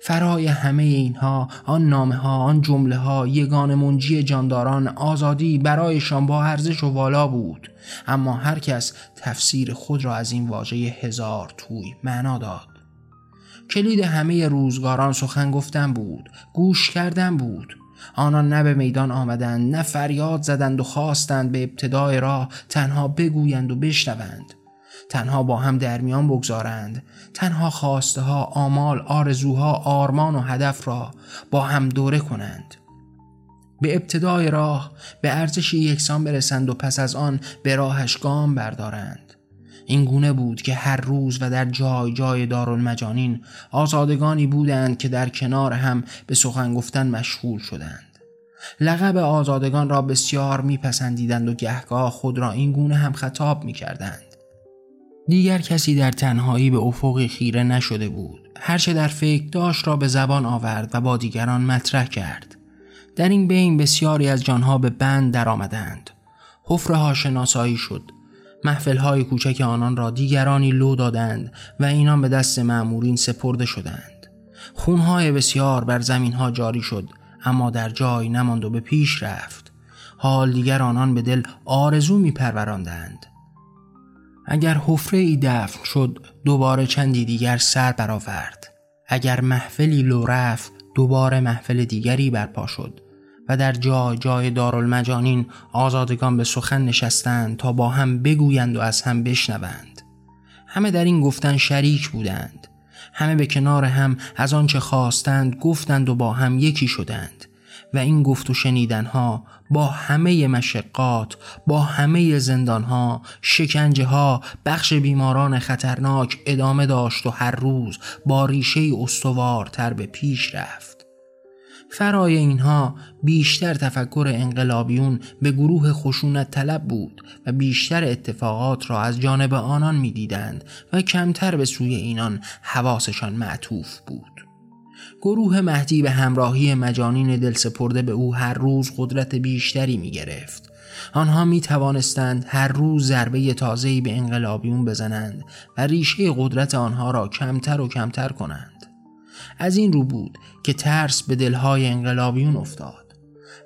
فرای همه اینها آن نامه ها آن جمله ها یگان منجی جانداران آزادی برایشان با ارزش و والا بود. اما هر کس تفسیر خود را از این واژه هزار توی معنا داد. کلید همه روزگاران سخن گفتن بود گوش کردن بود. آنان نه به میدان آمدند نه فریاد زدند و خواستند به ابتدای راه تنها بگویند و بشنوند. تنها با هم در میان بگذارند. تنها خواسته ها آمال آرزوها آرمان و هدف را با هم دوره کنند. به ابتدای راه به ارزش یکسان برسند و پس از آن به راهش گام بردارند. این گونه بود که هر روز و در جای جای دارالمجانین آزادگانی بودند که در کنار هم به سخن گفتن مشغول شدند. لقب آزادگان را بسیار میپسندیدند و گهگاه خود را این گونه هم خطاب می‌کردند. دیگر کسی در تنهایی به افق خیره نشده بود. هرچه در فکر داشت را به زبان آورد و با دیگران مطرح کرد. در این بین بسیاری از جانها به بند در آمدند حفره ها شناسایی شد. محفل های کوچک آنان را دیگرانی لو دادند و اینان به دست معمورین سپرده شدند. خونهای بسیار بر زمین ها جاری شد اما در جای نماند و به پیش رفت. حال دیگر آنان به دل آرزو می پروراندند اگر حفره ای دفن شد دوباره چندی دیگر سر برآورد. اگر محفلی لو رفت دوباره محفل دیگری برپا شد. در جای جای دارالمجانین آزادگان به سخن نشستند تا با هم بگویند و از هم بشنوند. همه در این گفتن شریک بودند. همه به کنار هم از آنچه خواستند گفتند و با هم یکی شدند. و این گفت و شنیدنها با همه مشقات با همه زندانها شکنجه ها بخش بیماران خطرناک ادامه داشت و هر روز با ریشه استوارتر به پیش رفت. فرای اینها بیشتر تفکر انقلابیون به گروه خشونت طلب بود و بیشتر اتفاقات را از جانب آنان می‌دیدند و کمتر به سوی اینان حواسشان معطوف بود گروه مهدی به همراهی مجانین دل سپرده به او هر روز قدرت بیشتری می گرفت. آنها می توانستند هر روز ضربه تازه‌ای به انقلابیون بزنند و ریشه قدرت آنها را کمتر و کمتر کنند. از این رو بود که ترس به دلهای انقلابیون افتاد.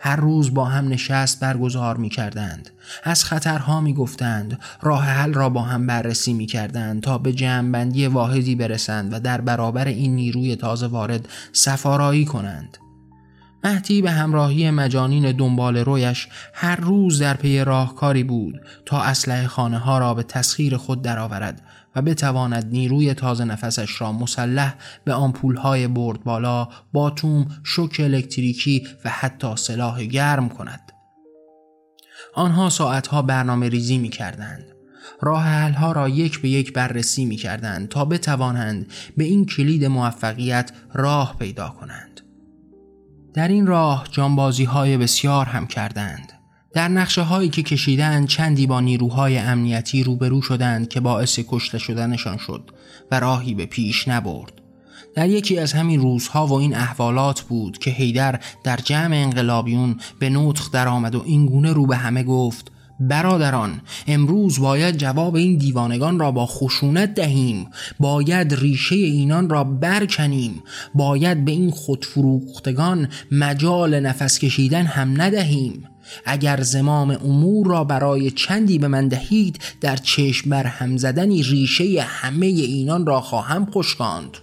هر روز با هم نشست برگزار می کردند. از خطرها می گفتند. راه حل را با هم بررسی می کردند تا به جمعبندی واحدی برسند و در برابر این نیروی تازه وارد سفارایی کنند. مهدی به همراهی مجانین دنبال رویش هر روز در پی راهکاری بود تا اسلحه خانه ها را به تسخیر خود درآورد و بتواند نیروی تازه نفسش را مسلح به آمپول های برد بالا، باتوم، شوک الکتریکی و حتی سلاح گرم کند. آنها ساعتها برنامه ریزی می کردند. راه ها را یک به یک بررسی می کردند تا بتوانند به این کلید موفقیت راه پیدا کنند. در این راه جانبازی های بسیار هم کردند. در نقشه هایی که کشیدن چندی با نیروهای امنیتی روبرو شدند که باعث کشته شدنشان شد و راهی به پیش نبرد. در یکی از همین روزها و این احوالات بود که هیدر در جمع انقلابیون به نطخ درآمد و اینگونه رو به همه گفت برادران امروز باید جواب این دیوانگان را با خشونت دهیم باید ریشه اینان را برکنیم باید به این خودفروختگان مجال نفس کشیدن هم ندهیم اگر زمام امور را برای چندی به من دهید در چشم بر هم زدنی ریشه همه اینان را خواهم خشکاند.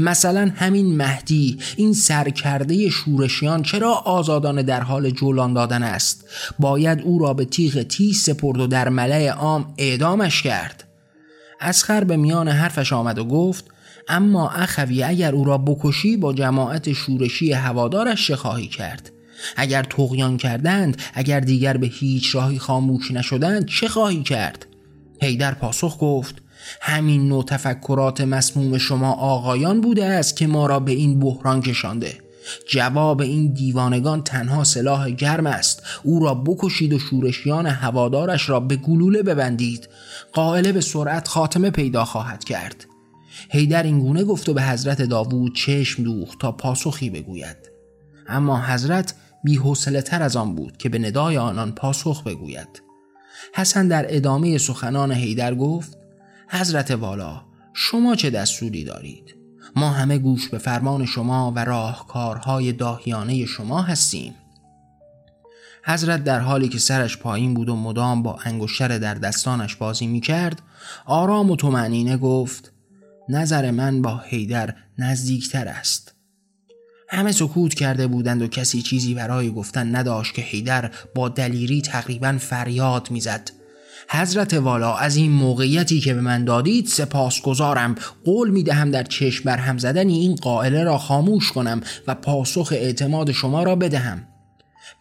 مثلا همین مهدی این سرکرده شورشیان چرا آزادانه در حال جولان دادن است؟ باید او را به تیغ تیز سپرد و در ملع عام اعدامش کرد. اسخر به میان حرفش آمد و گفت اما اخوی اگر او را بکشی با جماعت شورشی هوادارش چه خواهی کرد؟ اگر تغیان کردند اگر دیگر به هیچ راهی خاموش نشدند چه خواهی کرد؟ هیدر پاسخ گفت همین نوع تفکرات مسموم شما آقایان بوده است که ما را به این بحران کشانده. جواب این دیوانگان تنها سلاح گرم است. او را بکشید و شورشیان هوادارش را به گلوله ببندید. قائله به سرعت خاتمه پیدا خواهد کرد. هیدر اینگونه گفت و به حضرت داوود چشم دوخت تا پاسخی بگوید. اما حضرت تر از آن بود که به ندای آنان پاسخ بگوید. حسن در ادامه سخنان هیدر گفت حضرت والا شما چه دستوری دارید؟ ما همه گوش به فرمان شما و راهکارهای داهیانه شما هستیم. حضرت در حالی که سرش پایین بود و مدام با انگشتر در دستانش بازی می کرد آرام و تومنینه گفت نظر من با هیدر نزدیکتر است. همه سکوت کرده بودند و کسی چیزی برای گفتن نداشت که هیدر با دلیری تقریبا فریاد می‌زد. حضرت والا از این موقعیتی که به من دادید سپاسگزارم. قول می دهم در چشم بر هم زدنی این قائله را خاموش کنم و پاسخ اعتماد شما را بدهم.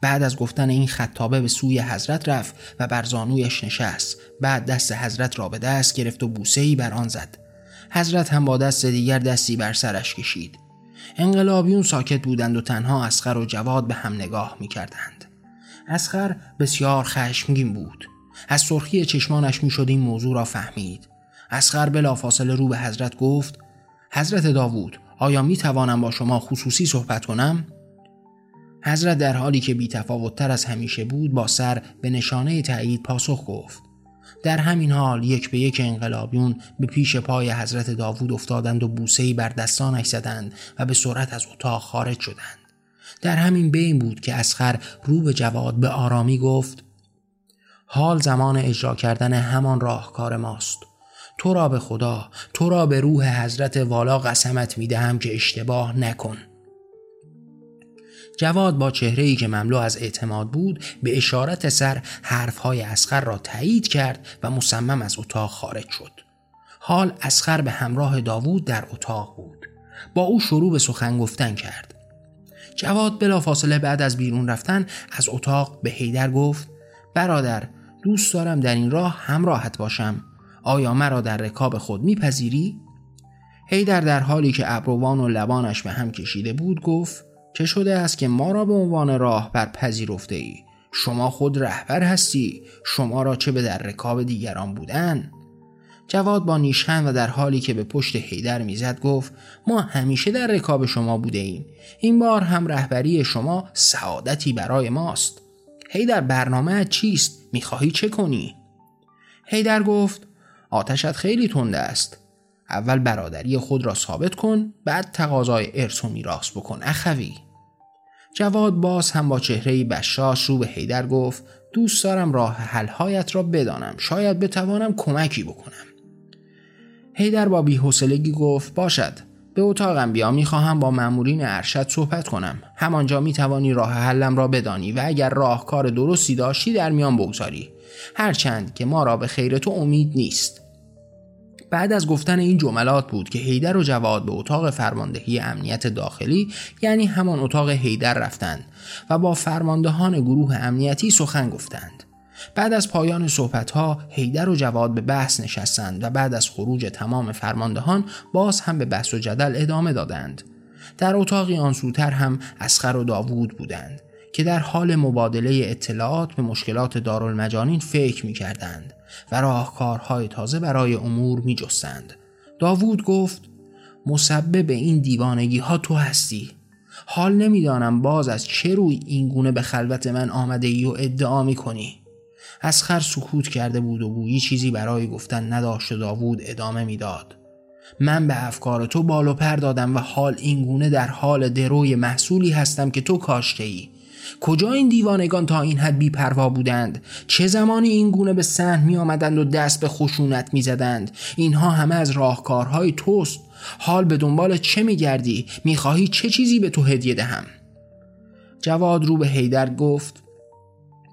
بعد از گفتن این خطابه به سوی حضرت رفت و بر زانویش نشست. بعد دست حضرت را به دست گرفت و بوسهی بر آن زد. حضرت هم با دست دیگر دستی بر سرش کشید. انقلابیون ساکت بودند و تنها اسخر و جواد به هم نگاه می کردند. اسخر بسیار خشمگین بود. از سرخی چشمانش می‌شد این موضوع را فهمید. اسخر بلافاصله رو به حضرت گفت حضرت داوود آیا می توانم با شما خصوصی صحبت کنم؟ حضرت در حالی که بی تر از همیشه بود با سر به نشانه تایید پاسخ گفت در همین حال یک به یک انقلابیون به پیش پای حضرت داوود افتادند و بوسهی بر دستانش زدند و به سرعت از اتاق خارج شدند. در همین بین بود که اسخر رو به جواد به آرامی گفت حال زمان اجرا کردن همان راهکار ماست. تو را به خدا تو را به روح حضرت والا قسمت می‌دهم که اشتباه نکن. جواد با چهره‌ای که مملو از اعتماد بود به اشارت سر حرفهای اسخر را تایید کرد و مصمم از اتاق خارج شد. حال اسخر به همراه داوود در اتاق بود. با او شروع به سخن گفتن کرد. جواد بلافاصله بعد از بیرون رفتن از اتاق به هیدر گفت برادر دوست دارم در این راه همراهت باشم آیا مرا در رکاب خود میپذیری؟ هیدر در حالی که ابروان و لبانش به هم کشیده بود گفت چه شده است که ما را به عنوان راهبر پذیرفته ای؟ شما خود رهبر هستی شما را چه به در رکاب دیگران بودن؟ جواد با نیشخند و در حالی که به پشت هیدر می‌زد گفت ما همیشه در رکاب شما بوده ایم. این بار هم رهبری شما سعادتی برای ماست. هیدر برنامه چیست؟ می‌خواهی چه کنی؟ هیدر گفت آتشت خیلی تنده است. اول برادری خود را ثابت کن بعد تقاضای ارث و میراث بکن اخوی. جواد باز هم با چهره بشاش رو به هیدر گفت دوست دارم راه حلهایت را بدانم شاید بتوانم کمکی بکنم. هیدر با بیحوصلگی گفت باشد به اتاقم بیا می‌خواهم با مأمورین ارشد صحبت کنم. همانجا می‌توانی راه حلم را بدانی و اگر راهکار درستی داشتی در میان بگذاری. هرچند که ما را به خیر تو امید نیست. بعد از گفتن این جملات بود که هیدر و جواد به اتاق فرماندهی امنیت داخلی یعنی همان اتاق هیدر رفتند و با فرماندهان گروه امنیتی سخن گفتند. بعد از پایان صحبتها هیدر و جواد به بحث نشستند و بعد از خروج تمام فرماندهان باز هم به بحث و جدل ادامه دادند. در اتاقی آن سوتر هم اسخر و داوود بودند که در حال مبادله اطلاعات به مشکلات دارالمجانین فکر می کردند و راهکارهای تازه برای امور می جستند. داوود گفت مسبب این دیوانگی ها تو هستی حال نمی‌دانم باز از چه روی این گونه به خلوت من آمده ای و ادعا می کنی اسخر سکوت کرده بود و گویی چیزی برای گفتن نداشت و داوود ادامه می‌داد. من به افکار تو بالو پر دادم و حال این گونه در حال دروی محصولی هستم که تو کاشته ای کجا این دیوانگان تا این حد بیپروا بودند؟ چه زمانی این گونه به سن می آمدند و دست به خشونت می زدند اینها همه از راهکارهای توست. حال به دنبال چه می گردی می خواهی چه چیزی به تو هدیه دهم؟ جواد رو به هیدر گفت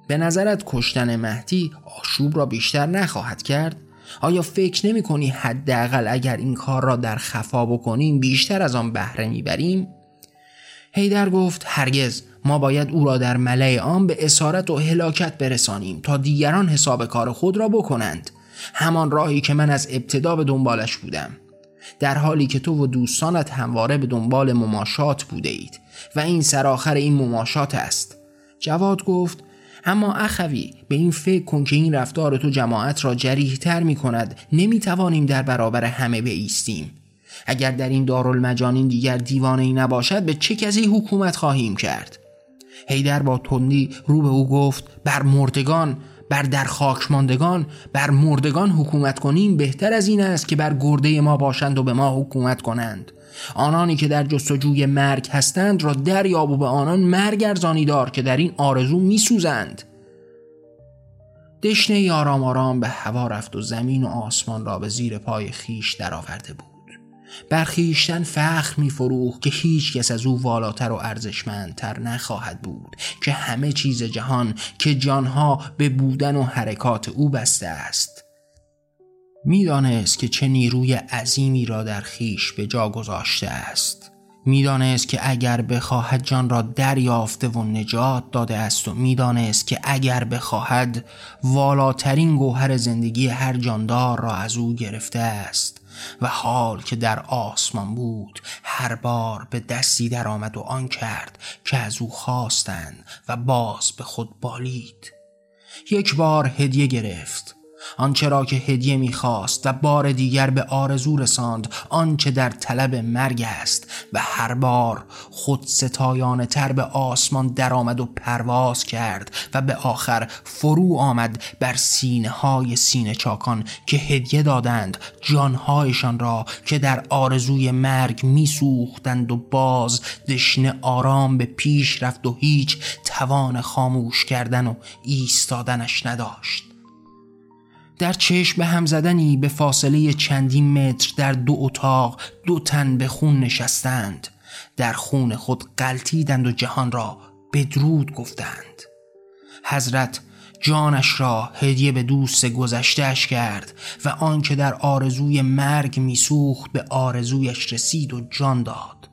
به نظرت کشتن مهدی آشوب را بیشتر نخواهد کرد؟ آیا فکر نمی کنی حداقل اگر این کار را در خفا بکنیم بیشتر از آن بهره می‌بریم؟ هیدر گفت هرگز. ما باید او را در ملع عام به اسارت و هلاکت برسانیم تا دیگران حساب کار خود را بکنند. همان راهی که من از ابتدا به دنبالش بودم. در حالی که تو و دوستانت همواره به دنبال مماشات بوده اید و این سرآخر این مماشات است. جواد گفت اما اخوی به این فکر کن که این رفتار تو جماعت را جریح تر می کند نمی توانیم در برابر همه ایستیم اگر در این دارالمجانین دیگر دیوانه ای نباشد به چه کسی حکومت خواهیم کرد؟ هیدر با تندی رو به او گفت بر مردگان بر در خاک ماندگان بر مردگان حکومت کنیم بهتر از این است که بر گرده ما باشند و به ما حکومت کنند. آنانی که در جستجوی مرگ هستند را دریاب و به آنان مرگ ارزانی دار که در این آرزو میسوزند. دشنه آرام آرام به هوا رفت و زمین و آسمان را به زیر پای خیش درآورده بود. برخیشتن فخر می فروخ که هیچ کس از او والاتر و ارزشمندتر نخواهد بود که همه چیز جهان که جانها به بودن و حرکات او بسته است. می‌دانست که چه نیروی عظیمی را در خیش به جا گذاشته است. می‌دانست که اگر بخواهد جان را دریافته و نجات داده است و می‌دانست که اگر بخواهد والاترین گوهر زندگی هر جاندار را از او گرفته است. و حال که در آسمان بود هر بار به دستی در آمد و آن کرد که از او خواستند و باز به خود بالید. یک بار هدیه گرفت. آنچه را که هدیه می‌خواست و بار دیگر به آرزو رساند آنچه در طلب مرگ است. و هر بار خود ستایانه تر به آسمان درآمد و پرواز کرد و به آخر فرو آمد بر سینه های سینه چاکان که هدیه دادند جانهایشان را که در آرزوی مرگ میسوختند و باز دشنه آرام به پیش رفت و هیچ توان خاموش کردن و ایستادنش نداشت. در چشم به هم زدنی به فاصله چندین متر در دو اتاق دو تن به خون نشستند. در خون خود قلتیدند و جهان را بدرود گفتند. حضرت جانش را هدیه به دوست گذشتهش کرد و آنکه در آرزوی مرگ میسوخت به آرزویش رسید و جان داد.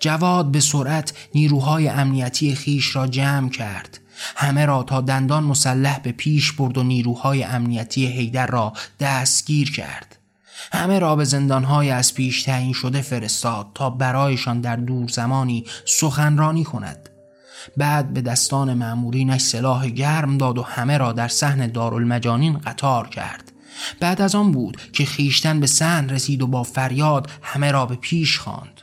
جواد به سرعت نیروهای امنیتی خیش را جمع کرد. همه را تا دندان مسلح به پیش برد و نیروهای امنیتی هیدر را دستگیر کرد همه را به زندانهای از پیش تعیین شده فرستاد تا برایشان در دور زمانی سخنرانی کند بعد به دستان معمورینش سلاح گرم داد و همه را در صحن دارالمجانین قطار کرد بعد از آن بود که خیشتن به سن رسید و با فریاد همه را به پیش خواند.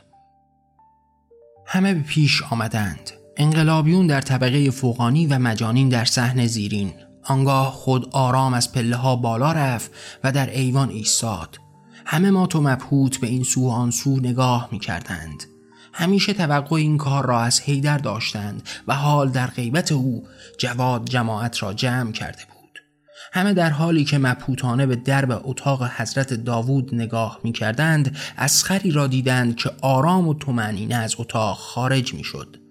همه به پیش آمدند. انقلابیون در طبقه فوقانی و مجانین در صحن زیرین. آنگاه خود آرام از پله ها بالا رفت و در ایوان ایستاد. همه ما تو مبهوت به این سو و آن سو نگاه می کردند. همیشه توقع این کار را از هیدر داشتند و حال در غیبت او جواد جماعت را جمع کرده بود. همه در حالی که مبهوتانه به درب اتاق حضرت داوود نگاه می کردند اسخری را دیدند که آرام و تومنینه از اتاق خارج می شد.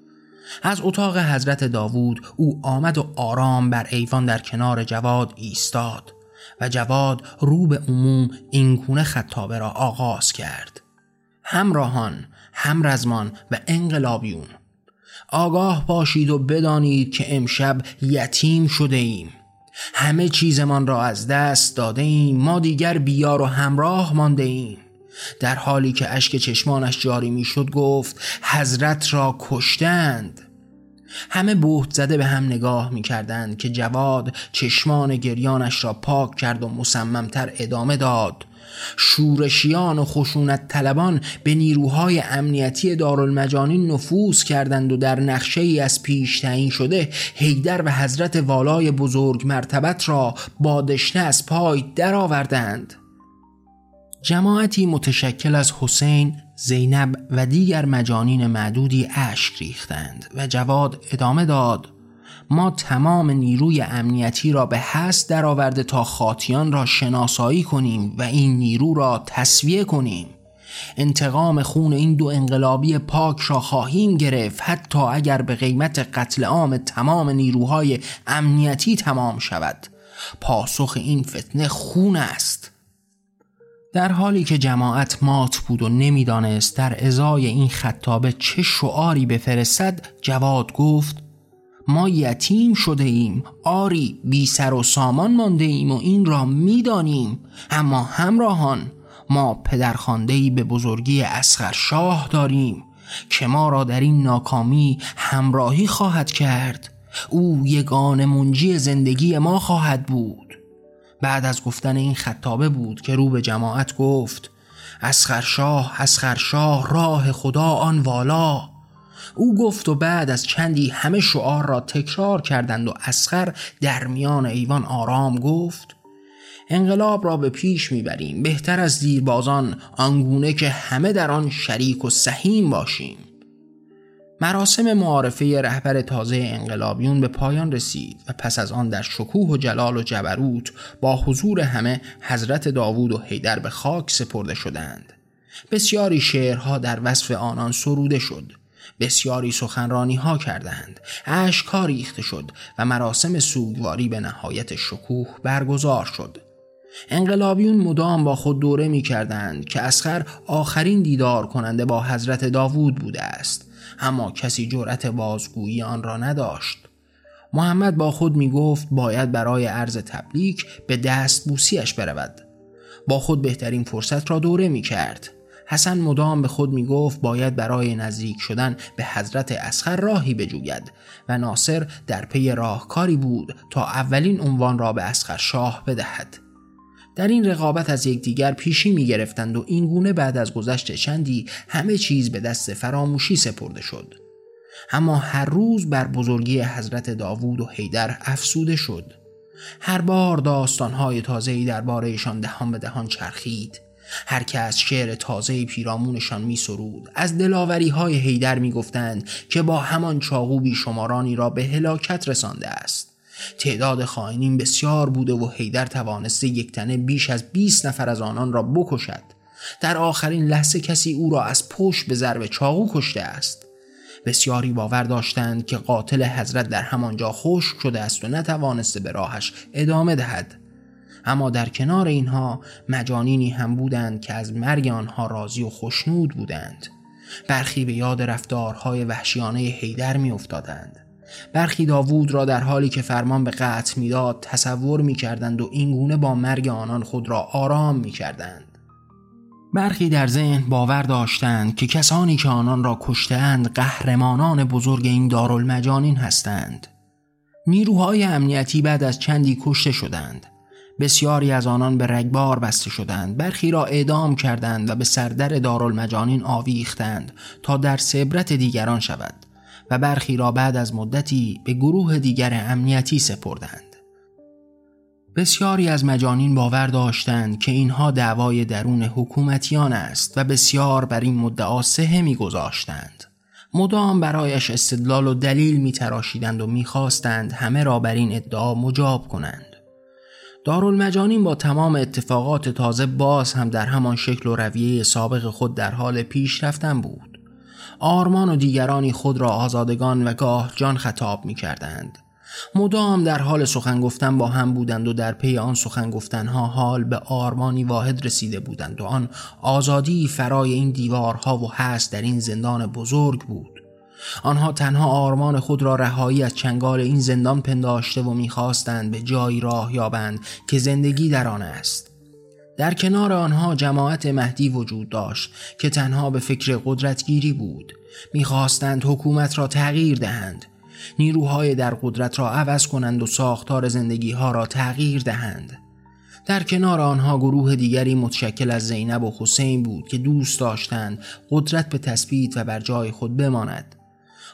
از اتاق حضرت داوود او آمد و آرام بر ایوان در کنار جواد ایستاد و جواد رو به عموم این گونه خطابه را آغاز کرد. همراهان همرزمان و انقلابیون آگاه باشید و بدانید که امشب یتیم شده ایم. همه چیزمان را از دست داده ایم. ما دیگر بیار و همراه مانده ایم. در حالی که اشک چشمانش جاری می‌شد گفت حضرت را کشتند همه بهت زده به هم نگاه می کردند که جواد چشمان گریانش را پاک کرد و مصممتر ادامه داد شورشیان و خشونت طلبان به نیروهای امنیتی دارالمجانین نفوذ کردند و در نقشه ای از پیش تعیین شده حیدر و حضرت والای بزرگ مرتبت را با دشنه از پای درآوردند. جماعتی متشکل از حسین، زینب و دیگر مجانین معدودی اشک ریختند و جواد ادامه داد ما تمام نیروی امنیتی را به هست درآورده تا خاطیان را شناسایی کنیم و این نیرو را تصویه کنیم. انتقام خون این دو انقلابی پاک را خواهیم گرفت حتی اگر به قیمت قتل عام تمام نیروهای امنیتی تمام شود. پاسخ این فتنه خون است. در حالی که جماعت مات بود و نمی‌دانست در ازای این خطابه چه شعاری بفرستد جواد گفت ما یتیم شده ایم آری بی سر و سامان مانده ایم و این را می‌دانیم اما همراهان ما پدرخواندهی به بزرگی اسخر شاه داریم که ما را در این ناکامی همراهی خواهد کرد او یگان منجی زندگی ما خواهد بود. بعد از گفتن این خطابه بود که رو به جماعت گفت اسخر شاه اسخر شاه راه خدا آن والا. او گفت و بعد از چندی همه شعار را تکرار کردند و اسخر در میان ایوان آرام گفت انقلاب را به پیش می‌بریم بهتر از دیربازان آنگونه که همه در آن شریک و سهیم باشیم. مراسم معارفه رهبر تازه انقلابیون به پایان رسید و پس از آن در شکوه و جلال و جبروت با حضور همه حضرت داوود و حیدر به خاک سپرده شدند. بسیاری شعرها در وصف آنان سروده شد. بسیاری سخنرانی ها کردند. اشکها ریخته شد و مراسم سوگواری به نهایت شکوه برگزار شد. انقلابیون مدام با خود دوره می کردند که اسخر آخرین دیدار کننده با حضرت داوود بوده است. اما کسی جرأت بازگویی آن را نداشت. محمد با خود می گفت باید برای عرض تبلیک به دست بوسیش برود. با خود بهترین فرصت را دوره می کرد حسن مدام به خود می گفت باید برای نزدیک شدن به حضرت اسخر راهی بجوید و ناصر در پی راهکاری بود تا اولین عنوان را به اسخر شاه بدهد. در این رقابت از یکدیگر پیشی می گرفتند و این گونه بعد از گذشت چندی همه چیز به دست فراموشی سپرده شد. اما هر روز بر بزرگی حضرت داوود و حیدر افسوده شد. هر بار داستانهای تازه‌ای دربارهشان دهان به دهان چرخید. هر از شعر تازه پیرامونشان می سرود از دلاوری های حیدر می گفتند که با همان چاقو شمارانی را به هلاکت رسانده است. تعداد خائنین بسیار بوده و حیدر توانسته یک تنه بیش از 20 نفر از آنان را بکشد. در آخرین لحظه کسی او را از پشت به ضرب چاقو کشته است. بسیاری باور داشتند که قاتل حضرت در همانجا خشک شده است و نتوانسته به راهش ادامه دهد. اما در کنار اینها مجانینی هم بودند که از مرگ آنها راضی و خوشنود بودند. برخی به یاد رفتارهای وحشیانه حیدر می افتادند برخی داوود را در حالی که فرمان به قطع می‌داد تصور می کردند و اینگونه با مرگ آنان خود را آرام می کردند. برخی در ذهن باور داشتند که کسانی که آنان را کشتهاند قهرمانان بزرگ این دارالمجانین هستند. نیروهای امنیتی بعد از چندی کشته شدند. بسیاری از آنان به رگبار بسته شدند برخی را اعدام کردند و به سردر دارالمجانین آویختند تا در سبرت دیگران شود و برخی را بعد از مدتی به گروه دیگر امنیتی سپردند. بسیاری از مجانین باور داشتند که اینها دعوای درون حکومتیان است و بسیار بر این مدعا سهه میگذاشتند. مدام برایش استدلال و دلیل میتراشیدند و می‌خواستند همه را بر این ادعا مجاب کنند. دارالمجانین با تمام اتفاقات تازه باز هم در همان شکل و رویه سابق خود در حال پیش رفتن بود. آرمان و دیگرانی خود را آزادگان و گاه جان خطاب می کردند مدام در حال سخن گفتن با هم بودند و در پی آن سخن گفتنها حال به آرمانی واحد رسیده بودند و آن آزادی فرای این دیوارها و هست در این زندان بزرگ بود. آنها تنها آرمان خود را رهایی از چنگال این زندان پنداشته و می‌خواستند به جایی راه یابند که زندگی در آن است. در کنار آنها جماعت مهدی وجود داشت که تنها به فکر قدرتگیری بود. می‌خواستند حکومت را تغییر دهند. نیروهای در قدرت را عوض کنند و ساختار زندگی ها را تغییر دهند. در کنار آنها گروه دیگری متشکل از زینب و حسین بود که دوست داشتند قدرت به تثبیت و بر جای خود بماند.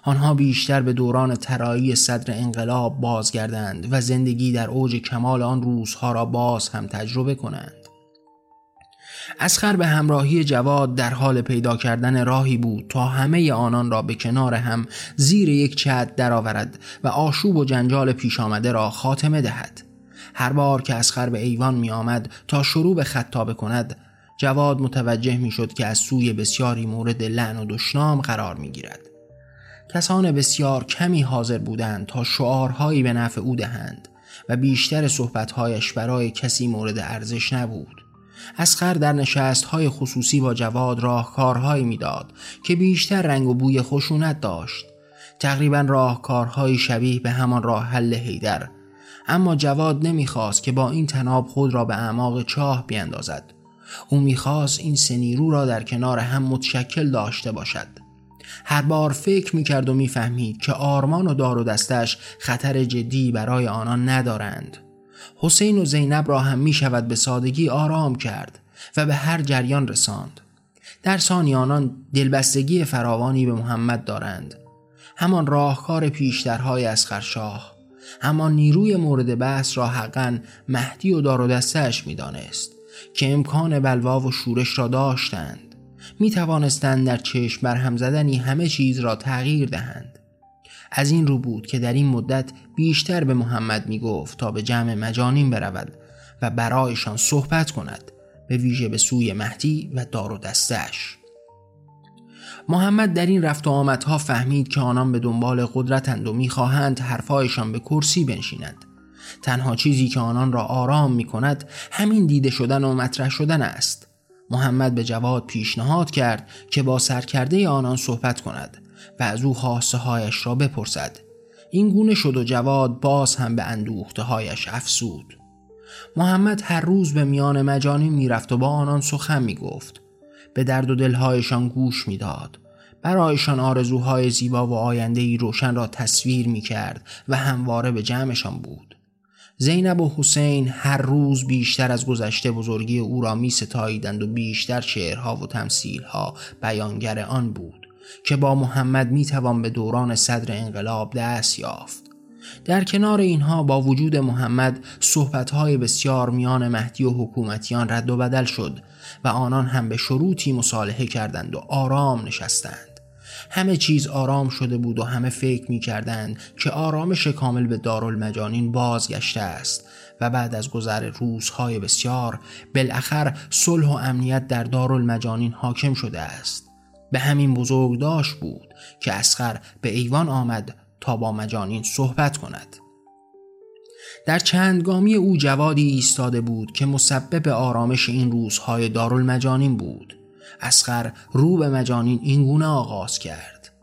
آنها بیشتر به دوران ترایی صدر انقلاب بازگردند و زندگی در اوج کمال آن روزها را باز هم تجربه کنند. اسخر به همراهی جواد در حال پیدا کردن راهی بود تا همه آنان را به کنار هم زیر یک چت درآورد و آشوب و جنجال پیش آمده را خاتمه دهد. هر بار که اسخر به ایوان می آمد تا شروع به خطابه کند جواد متوجه می شد که از سوی بسیاری مورد لعن و دشنام قرار می گیرد کسان بسیار کمی حاضر بودند تا شعارهایی به نفع او دهند و بیشتر صحبتهایش برای کسی مورد ارزش نبود. اسخر در نشست های خصوصی با جواد راهکارهایی می‌داد که بیشتر رنگ و بوی خشونت داشت. تقریبا راهکارهایی شبیه به همان راه حل هیدر اما جواد نمی‌خواست که با این تناب خود را به اعماق چاه بیندازد. او می‌خواست این سنیرو را در کنار هم متشکل داشته باشد. هر بار فکر می‌کرد و می‌فهمید که آرمان و دار و دستش خطر جدی برای آنان ندارند. حسین و زینب را هم می شود به سادگی آرام کرد و به هر جریان رساند. در ثانی آنان دلبستگی فراوانی به محمد دارند. همان راهکار پیشترهای اسخرشاه همان نیروی مورد بحث را حقا مهدی و دار و دستش می دانست که امکان بلوا و شورش را داشتند. می توانستند در چشم برهم زدنی همه چیز را تغییر دهند. از این رو بود که در این مدت بیشتر به محمد می گفت تا به جمع مجانین برود و برایشان صحبت کند به ویژه به سوی مهدی و دار و دستش. محمد در این رفت و آمدها فهمید که آنان به دنبال قدرتند و می‌خواهند حرفایشان به کرسی بنشیند تنها چیزی که آنان را آرام می کند همین دیده شدن و مطرح شدن است. محمد به جواد پیشنهاد کرد که با سرکرده آنان صحبت کند و از او خواسته هایش را بپرسد. این گونه شد و جواد باز هم به اندوخته هایش افسود. محمد هر روز به میان مجانی می‌رفت و با آنان سخن می گفت به درد و دلهایشان گوش می‌داد. برایشان آرزوهای زیبا و آینده ای روشن را تصویر می کرد و همواره به جمعشان بود. زینب و حسین هر روز بیشتر از گذشته بزرگی او را می ستاییدند و بیشتر شعرها و تمثیلها بیانگر آن بود. که با محمد می توان به دوران صدر انقلاب دست یافت. در کنار اینها با وجود محمد صحبتهای بسیار میان مهدی و حکومتیان رد و بدل شد و آنان هم به شروطی مصالحه کردند و آرام نشستند. همه چیز آرام شده بود و همه فکر می کردند که آرامش کامل به دارالمجانین بازگشته است و بعد از گذر روزهای بسیار بالاخر صلح و امنیت در دارالمجانین حاکم شده است. به همین بزرگ داشت بود که اسخر به ایوان آمد تا با مجانین صحبت کند. در چندگامی او جوادی ایستاده بود که مسبب آرامش این روزهای دارالمجانین بود. اسخر رو به مجانین این گونه آغاز کرد.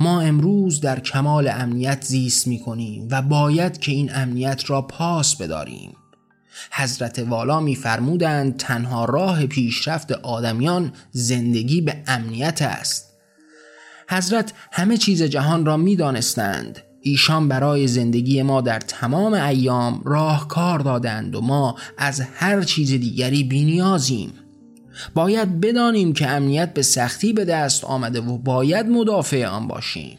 ما امروز در کمال امنیت زیست می کنیم و باید که این امنیت را پاس بداریم. حضرت والا میفرمودند تنها راه پیشرفت آدمیان زندگی به امنیت است. حضرت همه چیز جهان را می دانستند ایشان برای زندگی ما در تمام ایام راهکار دادند و ما از هر چیز دیگری بینیازیم. باید بدانیم که امنیت به سختی به دست آمده و باید مدافع آن باشیم.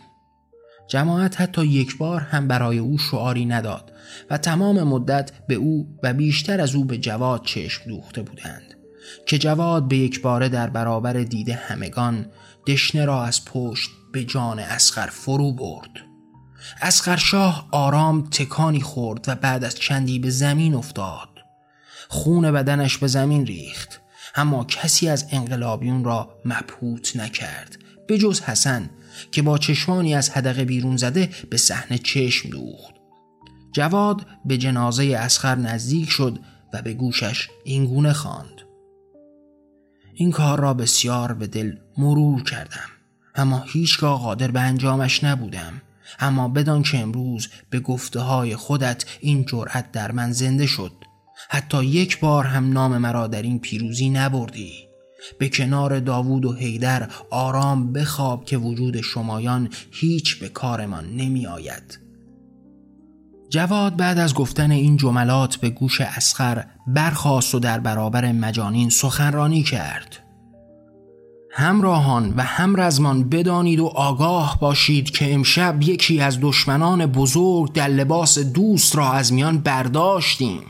جماعت حتی یک بار هم برای او شعاری نداد و تمام مدت به او و بیشتر از او به جواد چشم دوخته بودند که جواد به یک باره در برابر دیده همگان دشنه را از پشت به جان اسخر فرو برد. اسخر شاه آرام تکانی خورد و بعد از چندی به زمین افتاد. خون بدنش به زمین ریخت اما کسی از انقلابیون را مبهوت نکرد به جز حسن که با چشمانی از حدقه بیرون زده به صحنه چشم دوخت. جواد به جنازه اسخر نزدیک شد و به گوشش اینگونه خواند. این کار را بسیار به دل مرور کردم اما هیچگاه قادر به انجامش نبودم. اما بدان که امروز به گفته های خودت این جرأت در من زنده شد. حتی یک بار هم نام مرا در این پیروزی نبردی. به کنار داوود و حیدر آرام بخواب که وجود شمایان هیچ به کارمان نمی آید. جواد بعد از گفتن این جملات به گوش اسخر برخاست و در برابر مجانین سخنرانی کرد همراهان و همرزمان بدانید و آگاه باشید که امشب یکی از دشمنان بزرگ در لباس دوست را از میان برداشتیم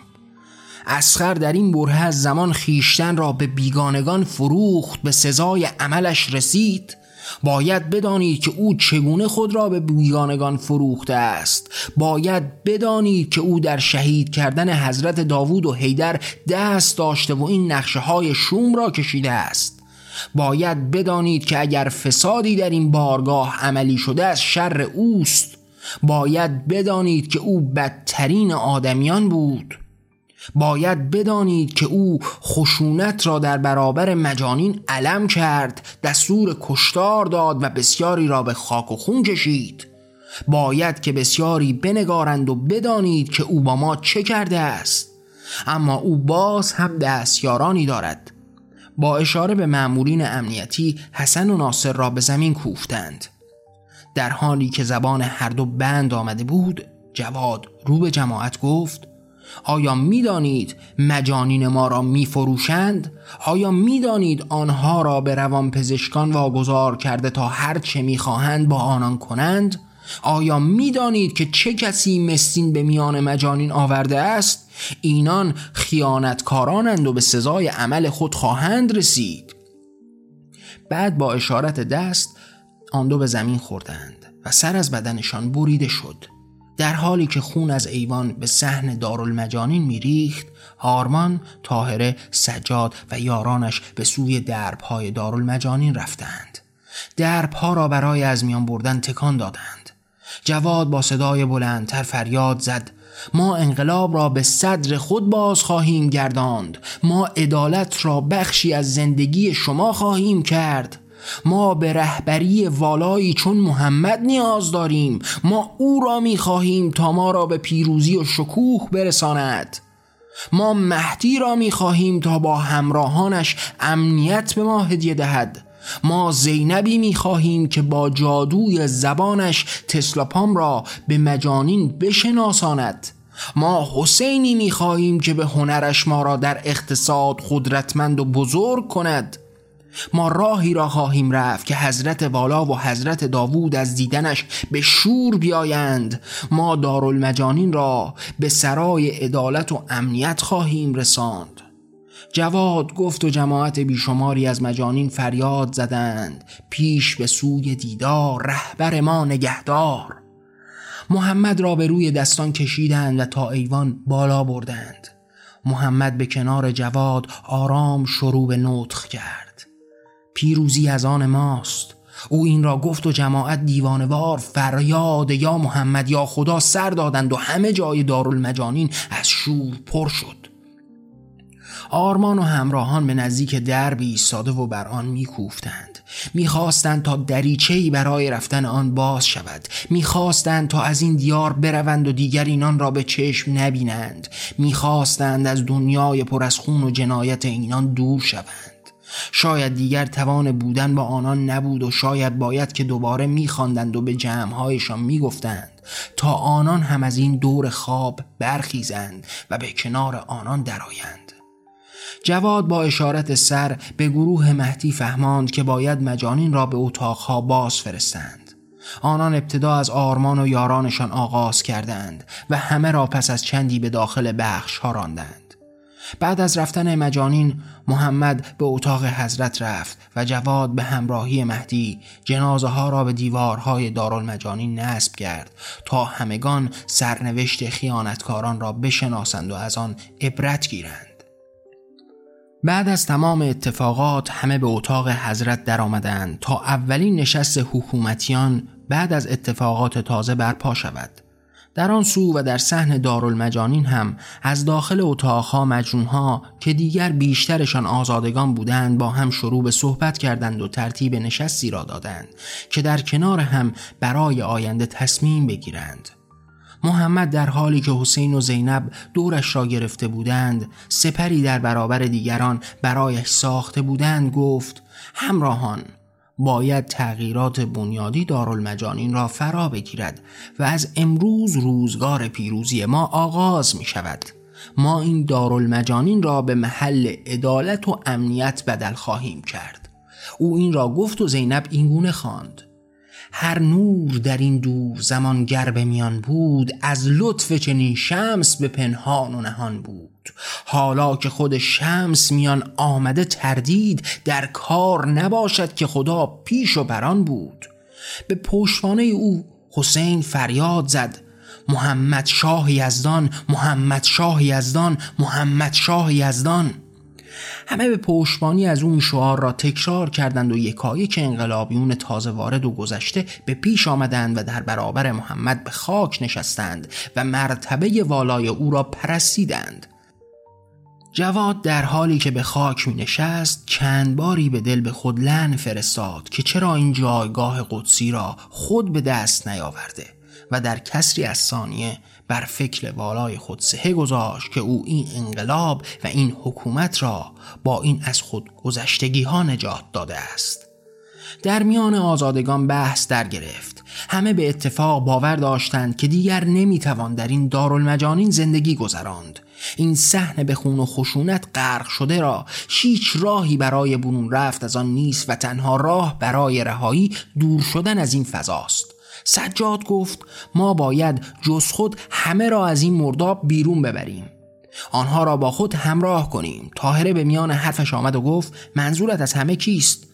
اسخر در این بره از زمان خیشتن را به بیگانگان فروخت به سزای عملش رسید. باید بدانید که او چگونه خود را به بیگانگان فروخته است. باید بدانید که او در شهید کردن حضرت داوود و حیدر دست داشته و این نقشه های شوم را کشیده است. باید بدانید که اگر فسادی در این بارگاه عملی شده از شر اوست باید بدانید که او بدترین آدمیان بود. باید بدانید که او خشونت را در برابر مجانین علم کرد دستور کشتار داد و بسیاری را به خاک و خون کشید. باید که بسیاری بنگارند و بدانید که او با ما چه کرده است. اما او باز هم دستیارانی دارد. با اشاره به مأمورین امنیتی حسن و ناصر را به زمین کوفتند. در حالی که زبان هر دو بند آمده بود جواد رو به جماعت گفت آیا می‌دانید مجانین ما را میفروشند؟ آیا می‌دانید آنها را به روان پزشکان واگذار کرده تا هر چه می‌خواهند با آنان کنند؟ آیا می‌دانید که چه کسی مستین به میان مجانین آورده است؟ اینان خیانتکارانند و به سزای عمل خود خواهند رسید بعد با اشارت دست آن دو به زمین خوردند و سر از بدنشان بریده شد در حالی که خون از ایوان به صحن دارالمجانین میریخت هارمان، تاهره، سجاد و یارانش به سوی دربهای دارالمجانین رفتند. دربها را برای از میان بردن تکان دادند. جواد با صدای بلندتر فریاد زد ما انقلاب را به صدر خود باز خواهیم گرداند. ما عدالت را بخشی از زندگی شما خواهیم کرد. ما به رهبری والایی چون محمد نیاز داریم. ما او را می خواهیم تا ما را به پیروزی و شکوه برساند. ما مهدی را می خواهیم تا با همراهانش امنیت به ما هدیه دهد. ما زینبی می خواهیم که با جادوی زبانش تسلاپام را به مجانین بشناساند. ما حسینی می خواهیم که به هنرش ما را در اقتصاد قدرتمند و بزرگ کند. ما راهی را خواهیم رفت که حضرت والا و حضرت داوود از دیدنش به شور بیایند. ما دارالمجانین را به سرای عدالت و امنیت خواهیم رساند. جواد گفت و جماعت بیشماری از مجانین فریاد زدند. پیش به سوی دیدار رهبر ما نگهدار. محمد را به روی دستان کشیدند و تا ایوان بالا بردند. محمد به کنار جواد آرام شروع به نطخ کرد. پیروزی از آن ماست. او این را گفت و جماعت دیوانوار فریاد یا محمد یا خدا سر دادند و همه جای دارالمجانین از شور پر شد. آرمان و همراهان به نزدیک دربی ایستاده و بر آن میکوفتند. می‌خواستند تا دریچه‌ای برای رفتن آن باز شود. می‌خواستند تا از این دیار بروند و دیگر اینان را به چشم نبینند. می‌خواستند از دنیای پر از خون و جنایت اینان دور شوند. شاید دیگر توان بودن با آنان نبود و شاید باید که دوباره میخواندند و به جمعهایشان می‌گفتند. تا آنان هم از این دور خواب برخیزند و به کنار آنان درآیند. جواد با اشارت سر به گروه مهدی فهماند که باید مجانین را به اتاقها باز فرستند. آنان ابتدا از آرمان و یارانشان آغاز کردند و همه را پس از چندی به داخل بخش ها راندند. بعد از رفتن مجانین محمد به اتاق حضرت رفت و جواد به همراهی مهدی جنازه ها را به دیوارهای دارالمجانین نصب کرد تا همگان سرنوشت خیانتکاران را بشناسند و از آن عبرت گیرند. بعد از تمام اتفاقات همه به اتاق حضرت درآمدند تا اولین نشست حکومتیان بعد از اتفاقات تازه برپا شود. در آن سو و در صحن دارالمجانین هم از داخل اتاقها مجنونها که دیگر بیشترشان آزادگان بودند با هم شروع به صحبت کردند و ترتیب نشستی را دادند که در کنار هم برای آینده تصمیم بگیرند. محمد در حالی که حسین و زینب دورش را گرفته بودند سپری در برابر دیگران برایش ساخته بودند گفت همراهان باید تغییرات بنیادی دارالمجانین را فرا بگیرد و از امروز روزگار پیروزی ما آغاز می شود. ما این دارالمجانین را به محل عدالت و امنیت بدل خواهیم کرد. او این را گفت و زینب اینگونه خواند. هر نور در این دور زمان گرب میان بود از لطف چنین شمس به پنهان و نهان بود. حالا که خود شمس میان آمده تردید در کار نباشد که خدا پیش و بران بود. به پشتوانه او حسین فریاد زد. محمد شاه یزدان محمد شاه یزدان محمد شاه یزدان. همه به پشتبانی از اون شعار را تکرار کردند و یکایک انقلابیون تازه وارد و گذشته به پیش آمدند و در برابر محمد به خاک نشستند و مرتبه والای او را پرستیدند. جواد در حالی که به خاک می نشست چند باری به دل به خود لن فرستاد که چرا این جایگاه قدسی را خود به دست نیاورده و در کسری از ثانیه بر فکر والای خود سهه گذاشت که او این انقلاب و این حکومت را با این از خود گذشتگی ها نجات داده است. در میان آزادگان بحث در گرفت. همه به اتفاق باور داشتند که دیگر نمی‌توان در این دارالمجانین زندگی گذراند. این صحنه به خون و خشونت غرق شده را هیچ راهی برای برون رفت از آن نیست و تنها راه برای رهایی دور شدن از این فضاست. سجاد گفت ما باید جز خود همه را از این مرداب بیرون ببریم. آنها را با خود همراه کنیم. تاهره به میان حرفش آمد و گفت منظورت از همه کیست؟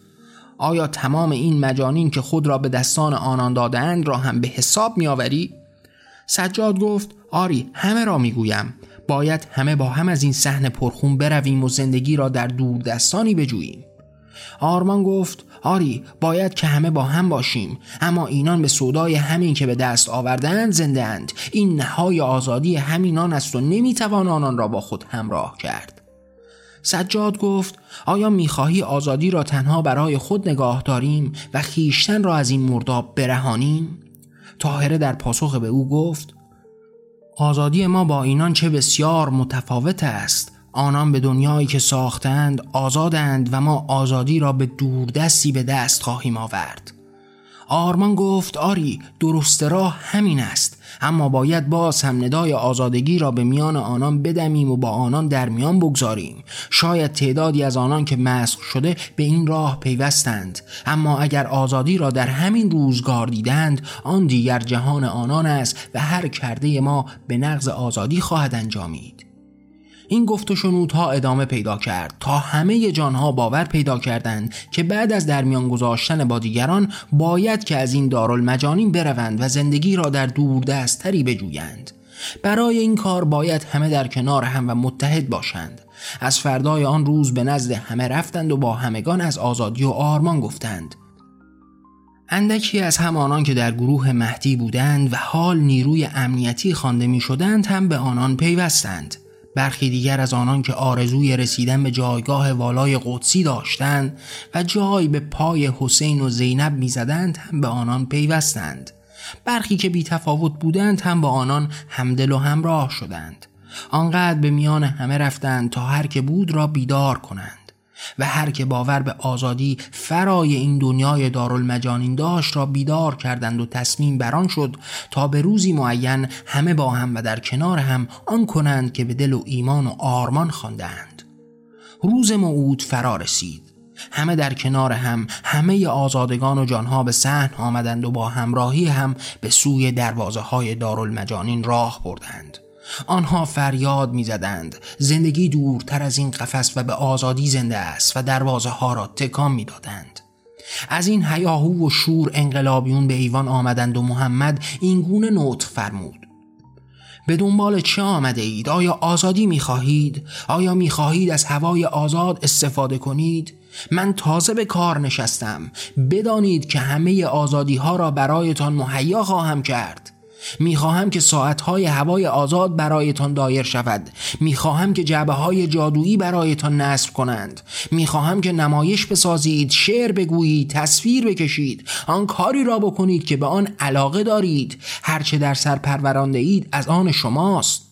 آیا تمام این مجانین که خود را به دستان آنان دادند را هم به حساب میآوری؟ سجاد گفت آری همه را می‌گویم. باید همه با هم از این صحنه پرخون برویم و زندگی را در دور دستانی بجوییم. آرمان گفت آری باید که همه با هم باشیم اما اینان به صدای همین که به دست آوردند زنده اند. این نهای آزادی همینان است و نمی‌توان آنان را با خود همراه کرد. سجاد گفت آیا می‌خواهی آزادی را تنها برای خود نگاه داریم و خیشتن را از این مرداب برهانیم؟ تاهره در پاسخ به او گفت آزادی ما با اینان چه بسیار متفاوت است. آنان به دنیایی که ساختند آزادند و ما آزادی را به دوردستی به دست خواهیم آورد. آرمان گفت آری درست راه همین است. اما باید باز هم ندای آزادگی را به میان آنان بدمیم و با آنان در میان بگذاریم. شاید تعدادی از آنان که مسخ شده به این راه پیوستند. اما اگر آزادی را در همین روزگار دیدند آن دیگر جهان آنان است و هر کرده ما به نقض آزادی خواهد انجامید. این گفت و شنودها ادامه پیدا کرد. تا همه جانها باور پیدا کردند که بعد از درمیان گذاشتن با دیگران باید که از این دارالمجانین بروند و زندگی را در دوردستتری بجویند. برای این کار باید همه در کنار هم و متحد باشند. از فردای آن روز به نزد همه رفتند و با همگان از آزادی و آرمان گفتند. اندکی از همانان که در گروه مهدی بودند و حال نیروی امنیتی خوانده می شدند هم به آنان پیوستند. برخی دیگر از آنان که آرزوی رسیدن به جایگاه والای قدسی داشتند و جای به پای حسین و زینب می‌زدند هم به آنان پیوستند. برخی که بی تفاوت بودند هم با آنان همدل و همراه شدند. آنقدر به میان همه رفتند تا هر که بود را بیدار کنند. و هر که باور به آزادی فرای این دنیای دارالمجانین داشت را بیدار کردند و تصمیم بران شد تا به روزی معین همه با هم و در کنار هم آن کنند که به دل و ایمان و آرمان خواندند. روز موعود فرا رسید همه در کنار هم همه آزادگان و جانها به سحن آمدند و با همراهی هم به سوی دروازه های دارالمجانین راه بردند آنها فریاد می‌زدند زندگی دورتر از این قفس و به آزادی زنده است و دروازه ها را تکان می‌دادند از این هیاهو و شور انقلابیون به ایوان آمدند و محمد این گونه نوت فرمود به دنبال چه آمده اید؟ آیا آزادی می خواهید؟ آیا می خواهید از هوای آزاد استفاده کنید؟ من تازه به کار نشستم بدانید که همه آزادی ها را برایتان مهیا خواهم کرد می‌خواهم که ساعتهای هوای آزاد برایتان دایر شود. می‌خواهم که جعبه های جادویی برایتان نصب کنند. می‌خواهم که نمایش بسازید شعر بگویید تصویر بکشید. آن کاری را بکنید که به آن علاقه دارید. هرچه در سر پرورانده اید از آن شماست.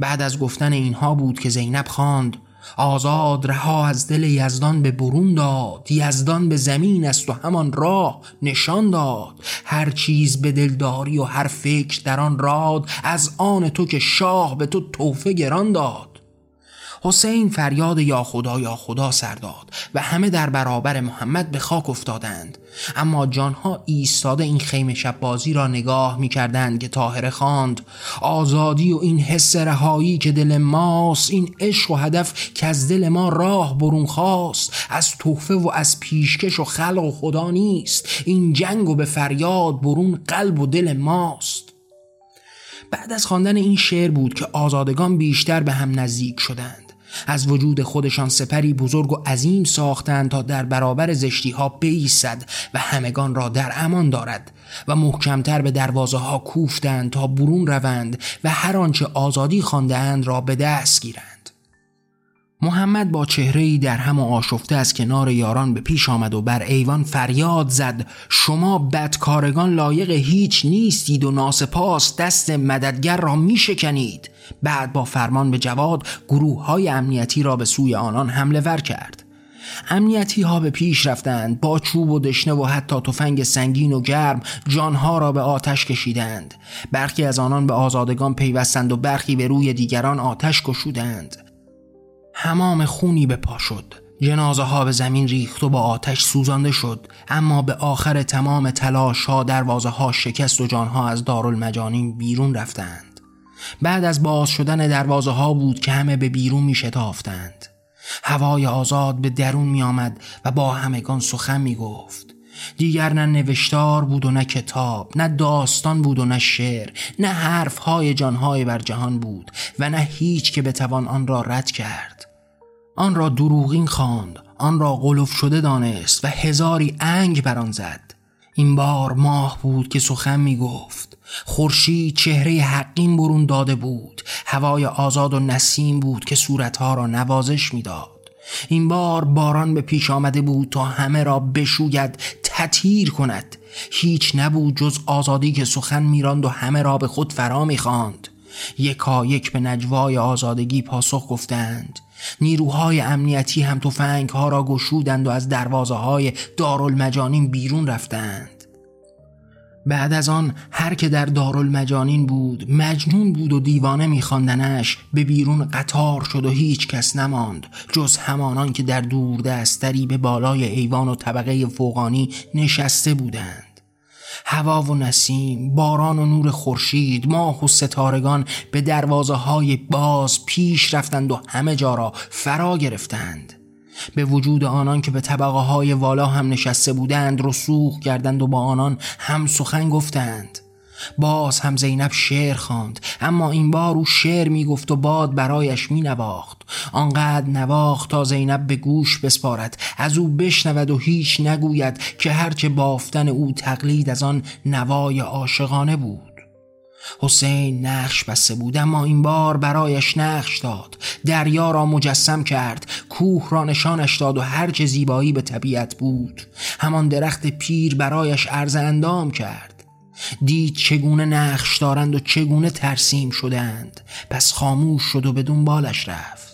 بعد از گفتن اینها بود که زینب خواند. آزاد رها از دل یزدان به برون داد. یزدان به زمین است و همان راه نشان داد. هر چیز به دلداری و هر فکر در آن راد. از آن تو که شاه به تو توفه گران داد. حسین فریاد یا خدا یا خدا سر داد و همه در برابر محمد به خاک افتادند. اما جانها ایستاده این خیمه شب بازی را نگاه می کردند که تاهره خواند. آزادی و این حس رهایی که دل ماست این عشق و هدف که از دل ما راه برون خواست از تحفه و از پیشکش و خلق و خدا نیست. این جنگ و به فریاد برون قلب و دل ماست. بعد از خواندن این شعر بود که آزادگان بیشتر به هم نزدیک شدند. از وجود خودشان سپری بزرگ و عظیم ساختند تا در برابر زشتی ها بیستد و همگان را در امان دارد و محکمتر به دروازه ها کوفتند تا برون روند و هر آنچه آزادی خواندهاند را به دست گیرند. محمد با چهره در هم و آشفته از کنار یاران به پیش آمد و بر ایوان فریاد زد شما بدکارگان لایق هیچ نیستید و ناسپاس دست مددگر را می شکنید بعد با فرمان به جواد گروه های امنیتی را به سوی آنان حمله ور کرد. امنیتی ها به پیش رفتند با چوب و دشنه و حتی تفنگ سنگین و گرم جانها را به آتش کشیدند. برخی از آنان به آزادگان پیوستند و برخی به روی دیگران آتش کشودند همام خونی به پا شد. جنازه ها به زمین ریخت و با آتش سوزانده شد. اما به آخر تمام تلاش ها دروازه ها شکست و جانها از دارالمجانین بیرون رفتند. بعد از باز شدن دروازه ها بود که همه به بیرون می شتافتند. هوای آزاد به درون می آمد و با همگان سخن می گفت. دیگر نه نوشتار بود و نه کتاب نه داستان بود و نه شعر نه حرف های جانهای بر جهان بود و نه هیچ که بتوان آن را رد کرد. آن را دروغین خواند آن را قلوف شده دانست و هزاری انگ بر آن زد. این بار ماه بود که سخن می گفت. خورشید چهره حقین برون داده بود. هوای آزاد و نسیم بود که صورتها را نوازش می‌داد. این بار باران به پیش آمده بود تا همه را بشوید تطهیر کند. هیچ نبود جز آزادی که سخن میراند و همه را به خود فرا می‌خواند. یکا یک به نجوای آزادگی پاسخ گفتند. نیروهای امنیتی هم تفنگ ها را گشودند و از دروازه های دارالمجانین بیرون رفتند. بعد از آن هر که در دارالمجانین بود مجنون بود و دیوانه میخواندنش به بیرون قطار شد و هیچ کس نماند جز همانان که در دستری به بالای ایوان و طبقه فوقانی نشسته بودند. هوا و نسیم باران و نور خورشید ماه و ستارگان به دروازه های باز پیش رفتند و همه جا را فرا گرفتند. به وجود آنان که به طبقه های والا هم نشسته بودند رسوخ کردند و با آنان هم سخن گفتند. باز هم زینب شعر خواند اما این بار او شعر می گفت و باد برایش می نواخت آنقدر نواخت تا زینب به گوش بسپارد. از او بشنود و هیچ نگوید که هرچه بافتن او تقلید از آن نوای عاشقانه بود. حسین نقش بسته بود اما این بار برایش نقش داد. دریا را مجسم کرد کوه را نشانش داد و هرچه زیبایی به طبیعت بود. همان درخت پیر برایش عرض اندام کرد. دید چگونه نقش دارند و چگونه ترسیم شدند. پس خاموش شد و به دنبالش رفت.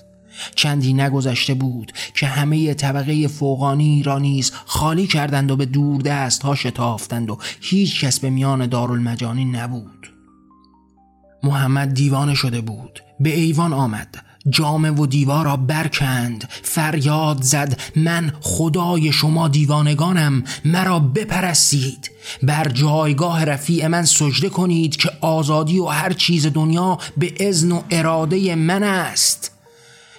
چندی نگذشته بود که همه طبقه فوقانی را نیز خالی کردند و به دور دست ها شتافتند و هیچ کس به میان دارالمجانی نبود. محمد دیوانه شده بود. به ایوان آمد. جامه و دیوار را برکند. فریاد زد. من خدای شما دیوانگانم. مرا بپرستید. بر جایگاه رفیع من سجده کنید که آزادی و هر چیز دنیا به ازن و اراده من است.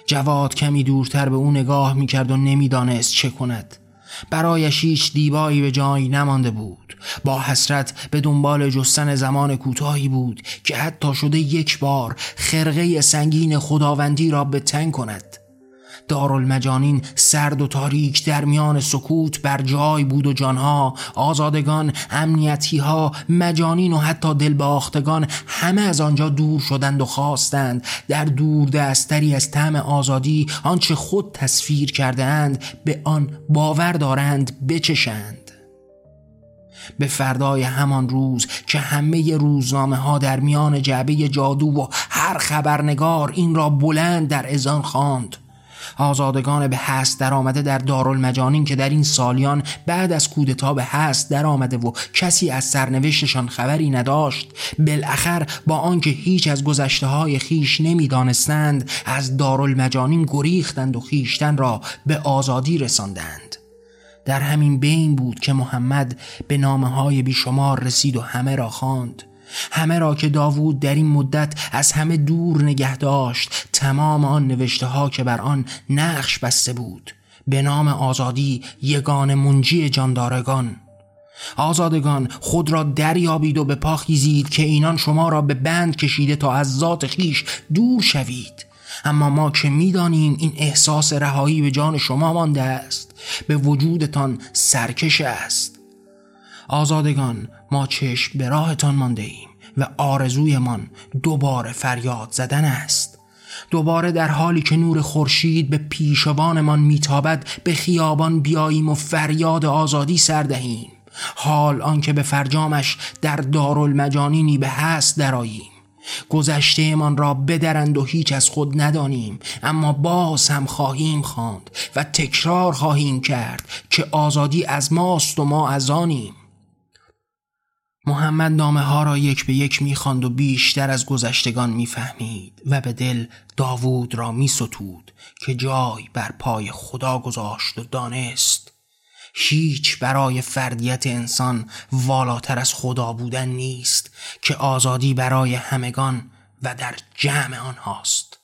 جواد کمی دورتر به او نگاه می‌کرد و نمی‌دانست چه کند. برایش هیچ دیبایی به جایی نمانده بود. با حسرت به دنبال جستن زمان کوتاهی بود که حتی شده یک بار خرقه سنگین خداوندی را به تنگ کند. دارالمجانین سرد و تاریک در میان سکوت بر جای بود و جانها آزادگان امنیتی ها مجانین و حتی دلباختگان همه از آنجا دور شدند و خواستند. در دور دستری از طعم آزادی آنچه خود تصویر کرده اند به آن باور دارند بچشند. به فردای همان روز که همه روزنامه ها در میان جعبه جادو و هر خبرنگار این را بلند در ازان خواند. آزادگان به هست در آمده در دارالمجانین که در این سالیان بعد از کودتا به هست در آمده و کسی از سرنوشتشان خبری نداشت بالاخر با آنکه هیچ از گذشته های خیش نمی‌دانستند از دارالمجانین گریختند و خیشتن را به آزادی رساندند. در همین بین بود که محمد به نامه های بیشمار رسید و همه را خواند. همه را که داوود در این مدت از همه دور نگه داشت تمام آن نوشته ها که بر آن نقش بسته بود. به نام آزادی یگان منجی جاندارگان. آزادگان خود را دریابید و به پا خیزید که اینان شما را به بند کشیده تا از ذات خیش دور شوید. اما ما که می‌دانیم این احساس رهایی به جان شما مانده است به وجودتان سرکش است. آزادگان ما چشم به راهتان مانده ایم و آرزویمان دوباره فریاد زدن است. دوباره در حالی که نور خورشید به پیشوانمان میتابد به خیابان بیاییم و فریاد آزادی سردهیم حال آنکه به فرجامش در دارالمجانینی به هست دراییم گذشتهمان را بدرند و هیچ از خود ندانیم اما باز هم خواهیم خواند و تکرار خواهیم کرد که آزادی از ماست و ما از آنیم. محمد نامه ها را یک به یک می‌خواند و بیشتر از گذشتگان می‌فهمید و به دل داوود را میستود که جای بر پای خدا گذاشت و دانست. هیچ برای فردیت انسان والاتر از خدا بودن نیست که آزادی برای همگان و در جمع آنهاست.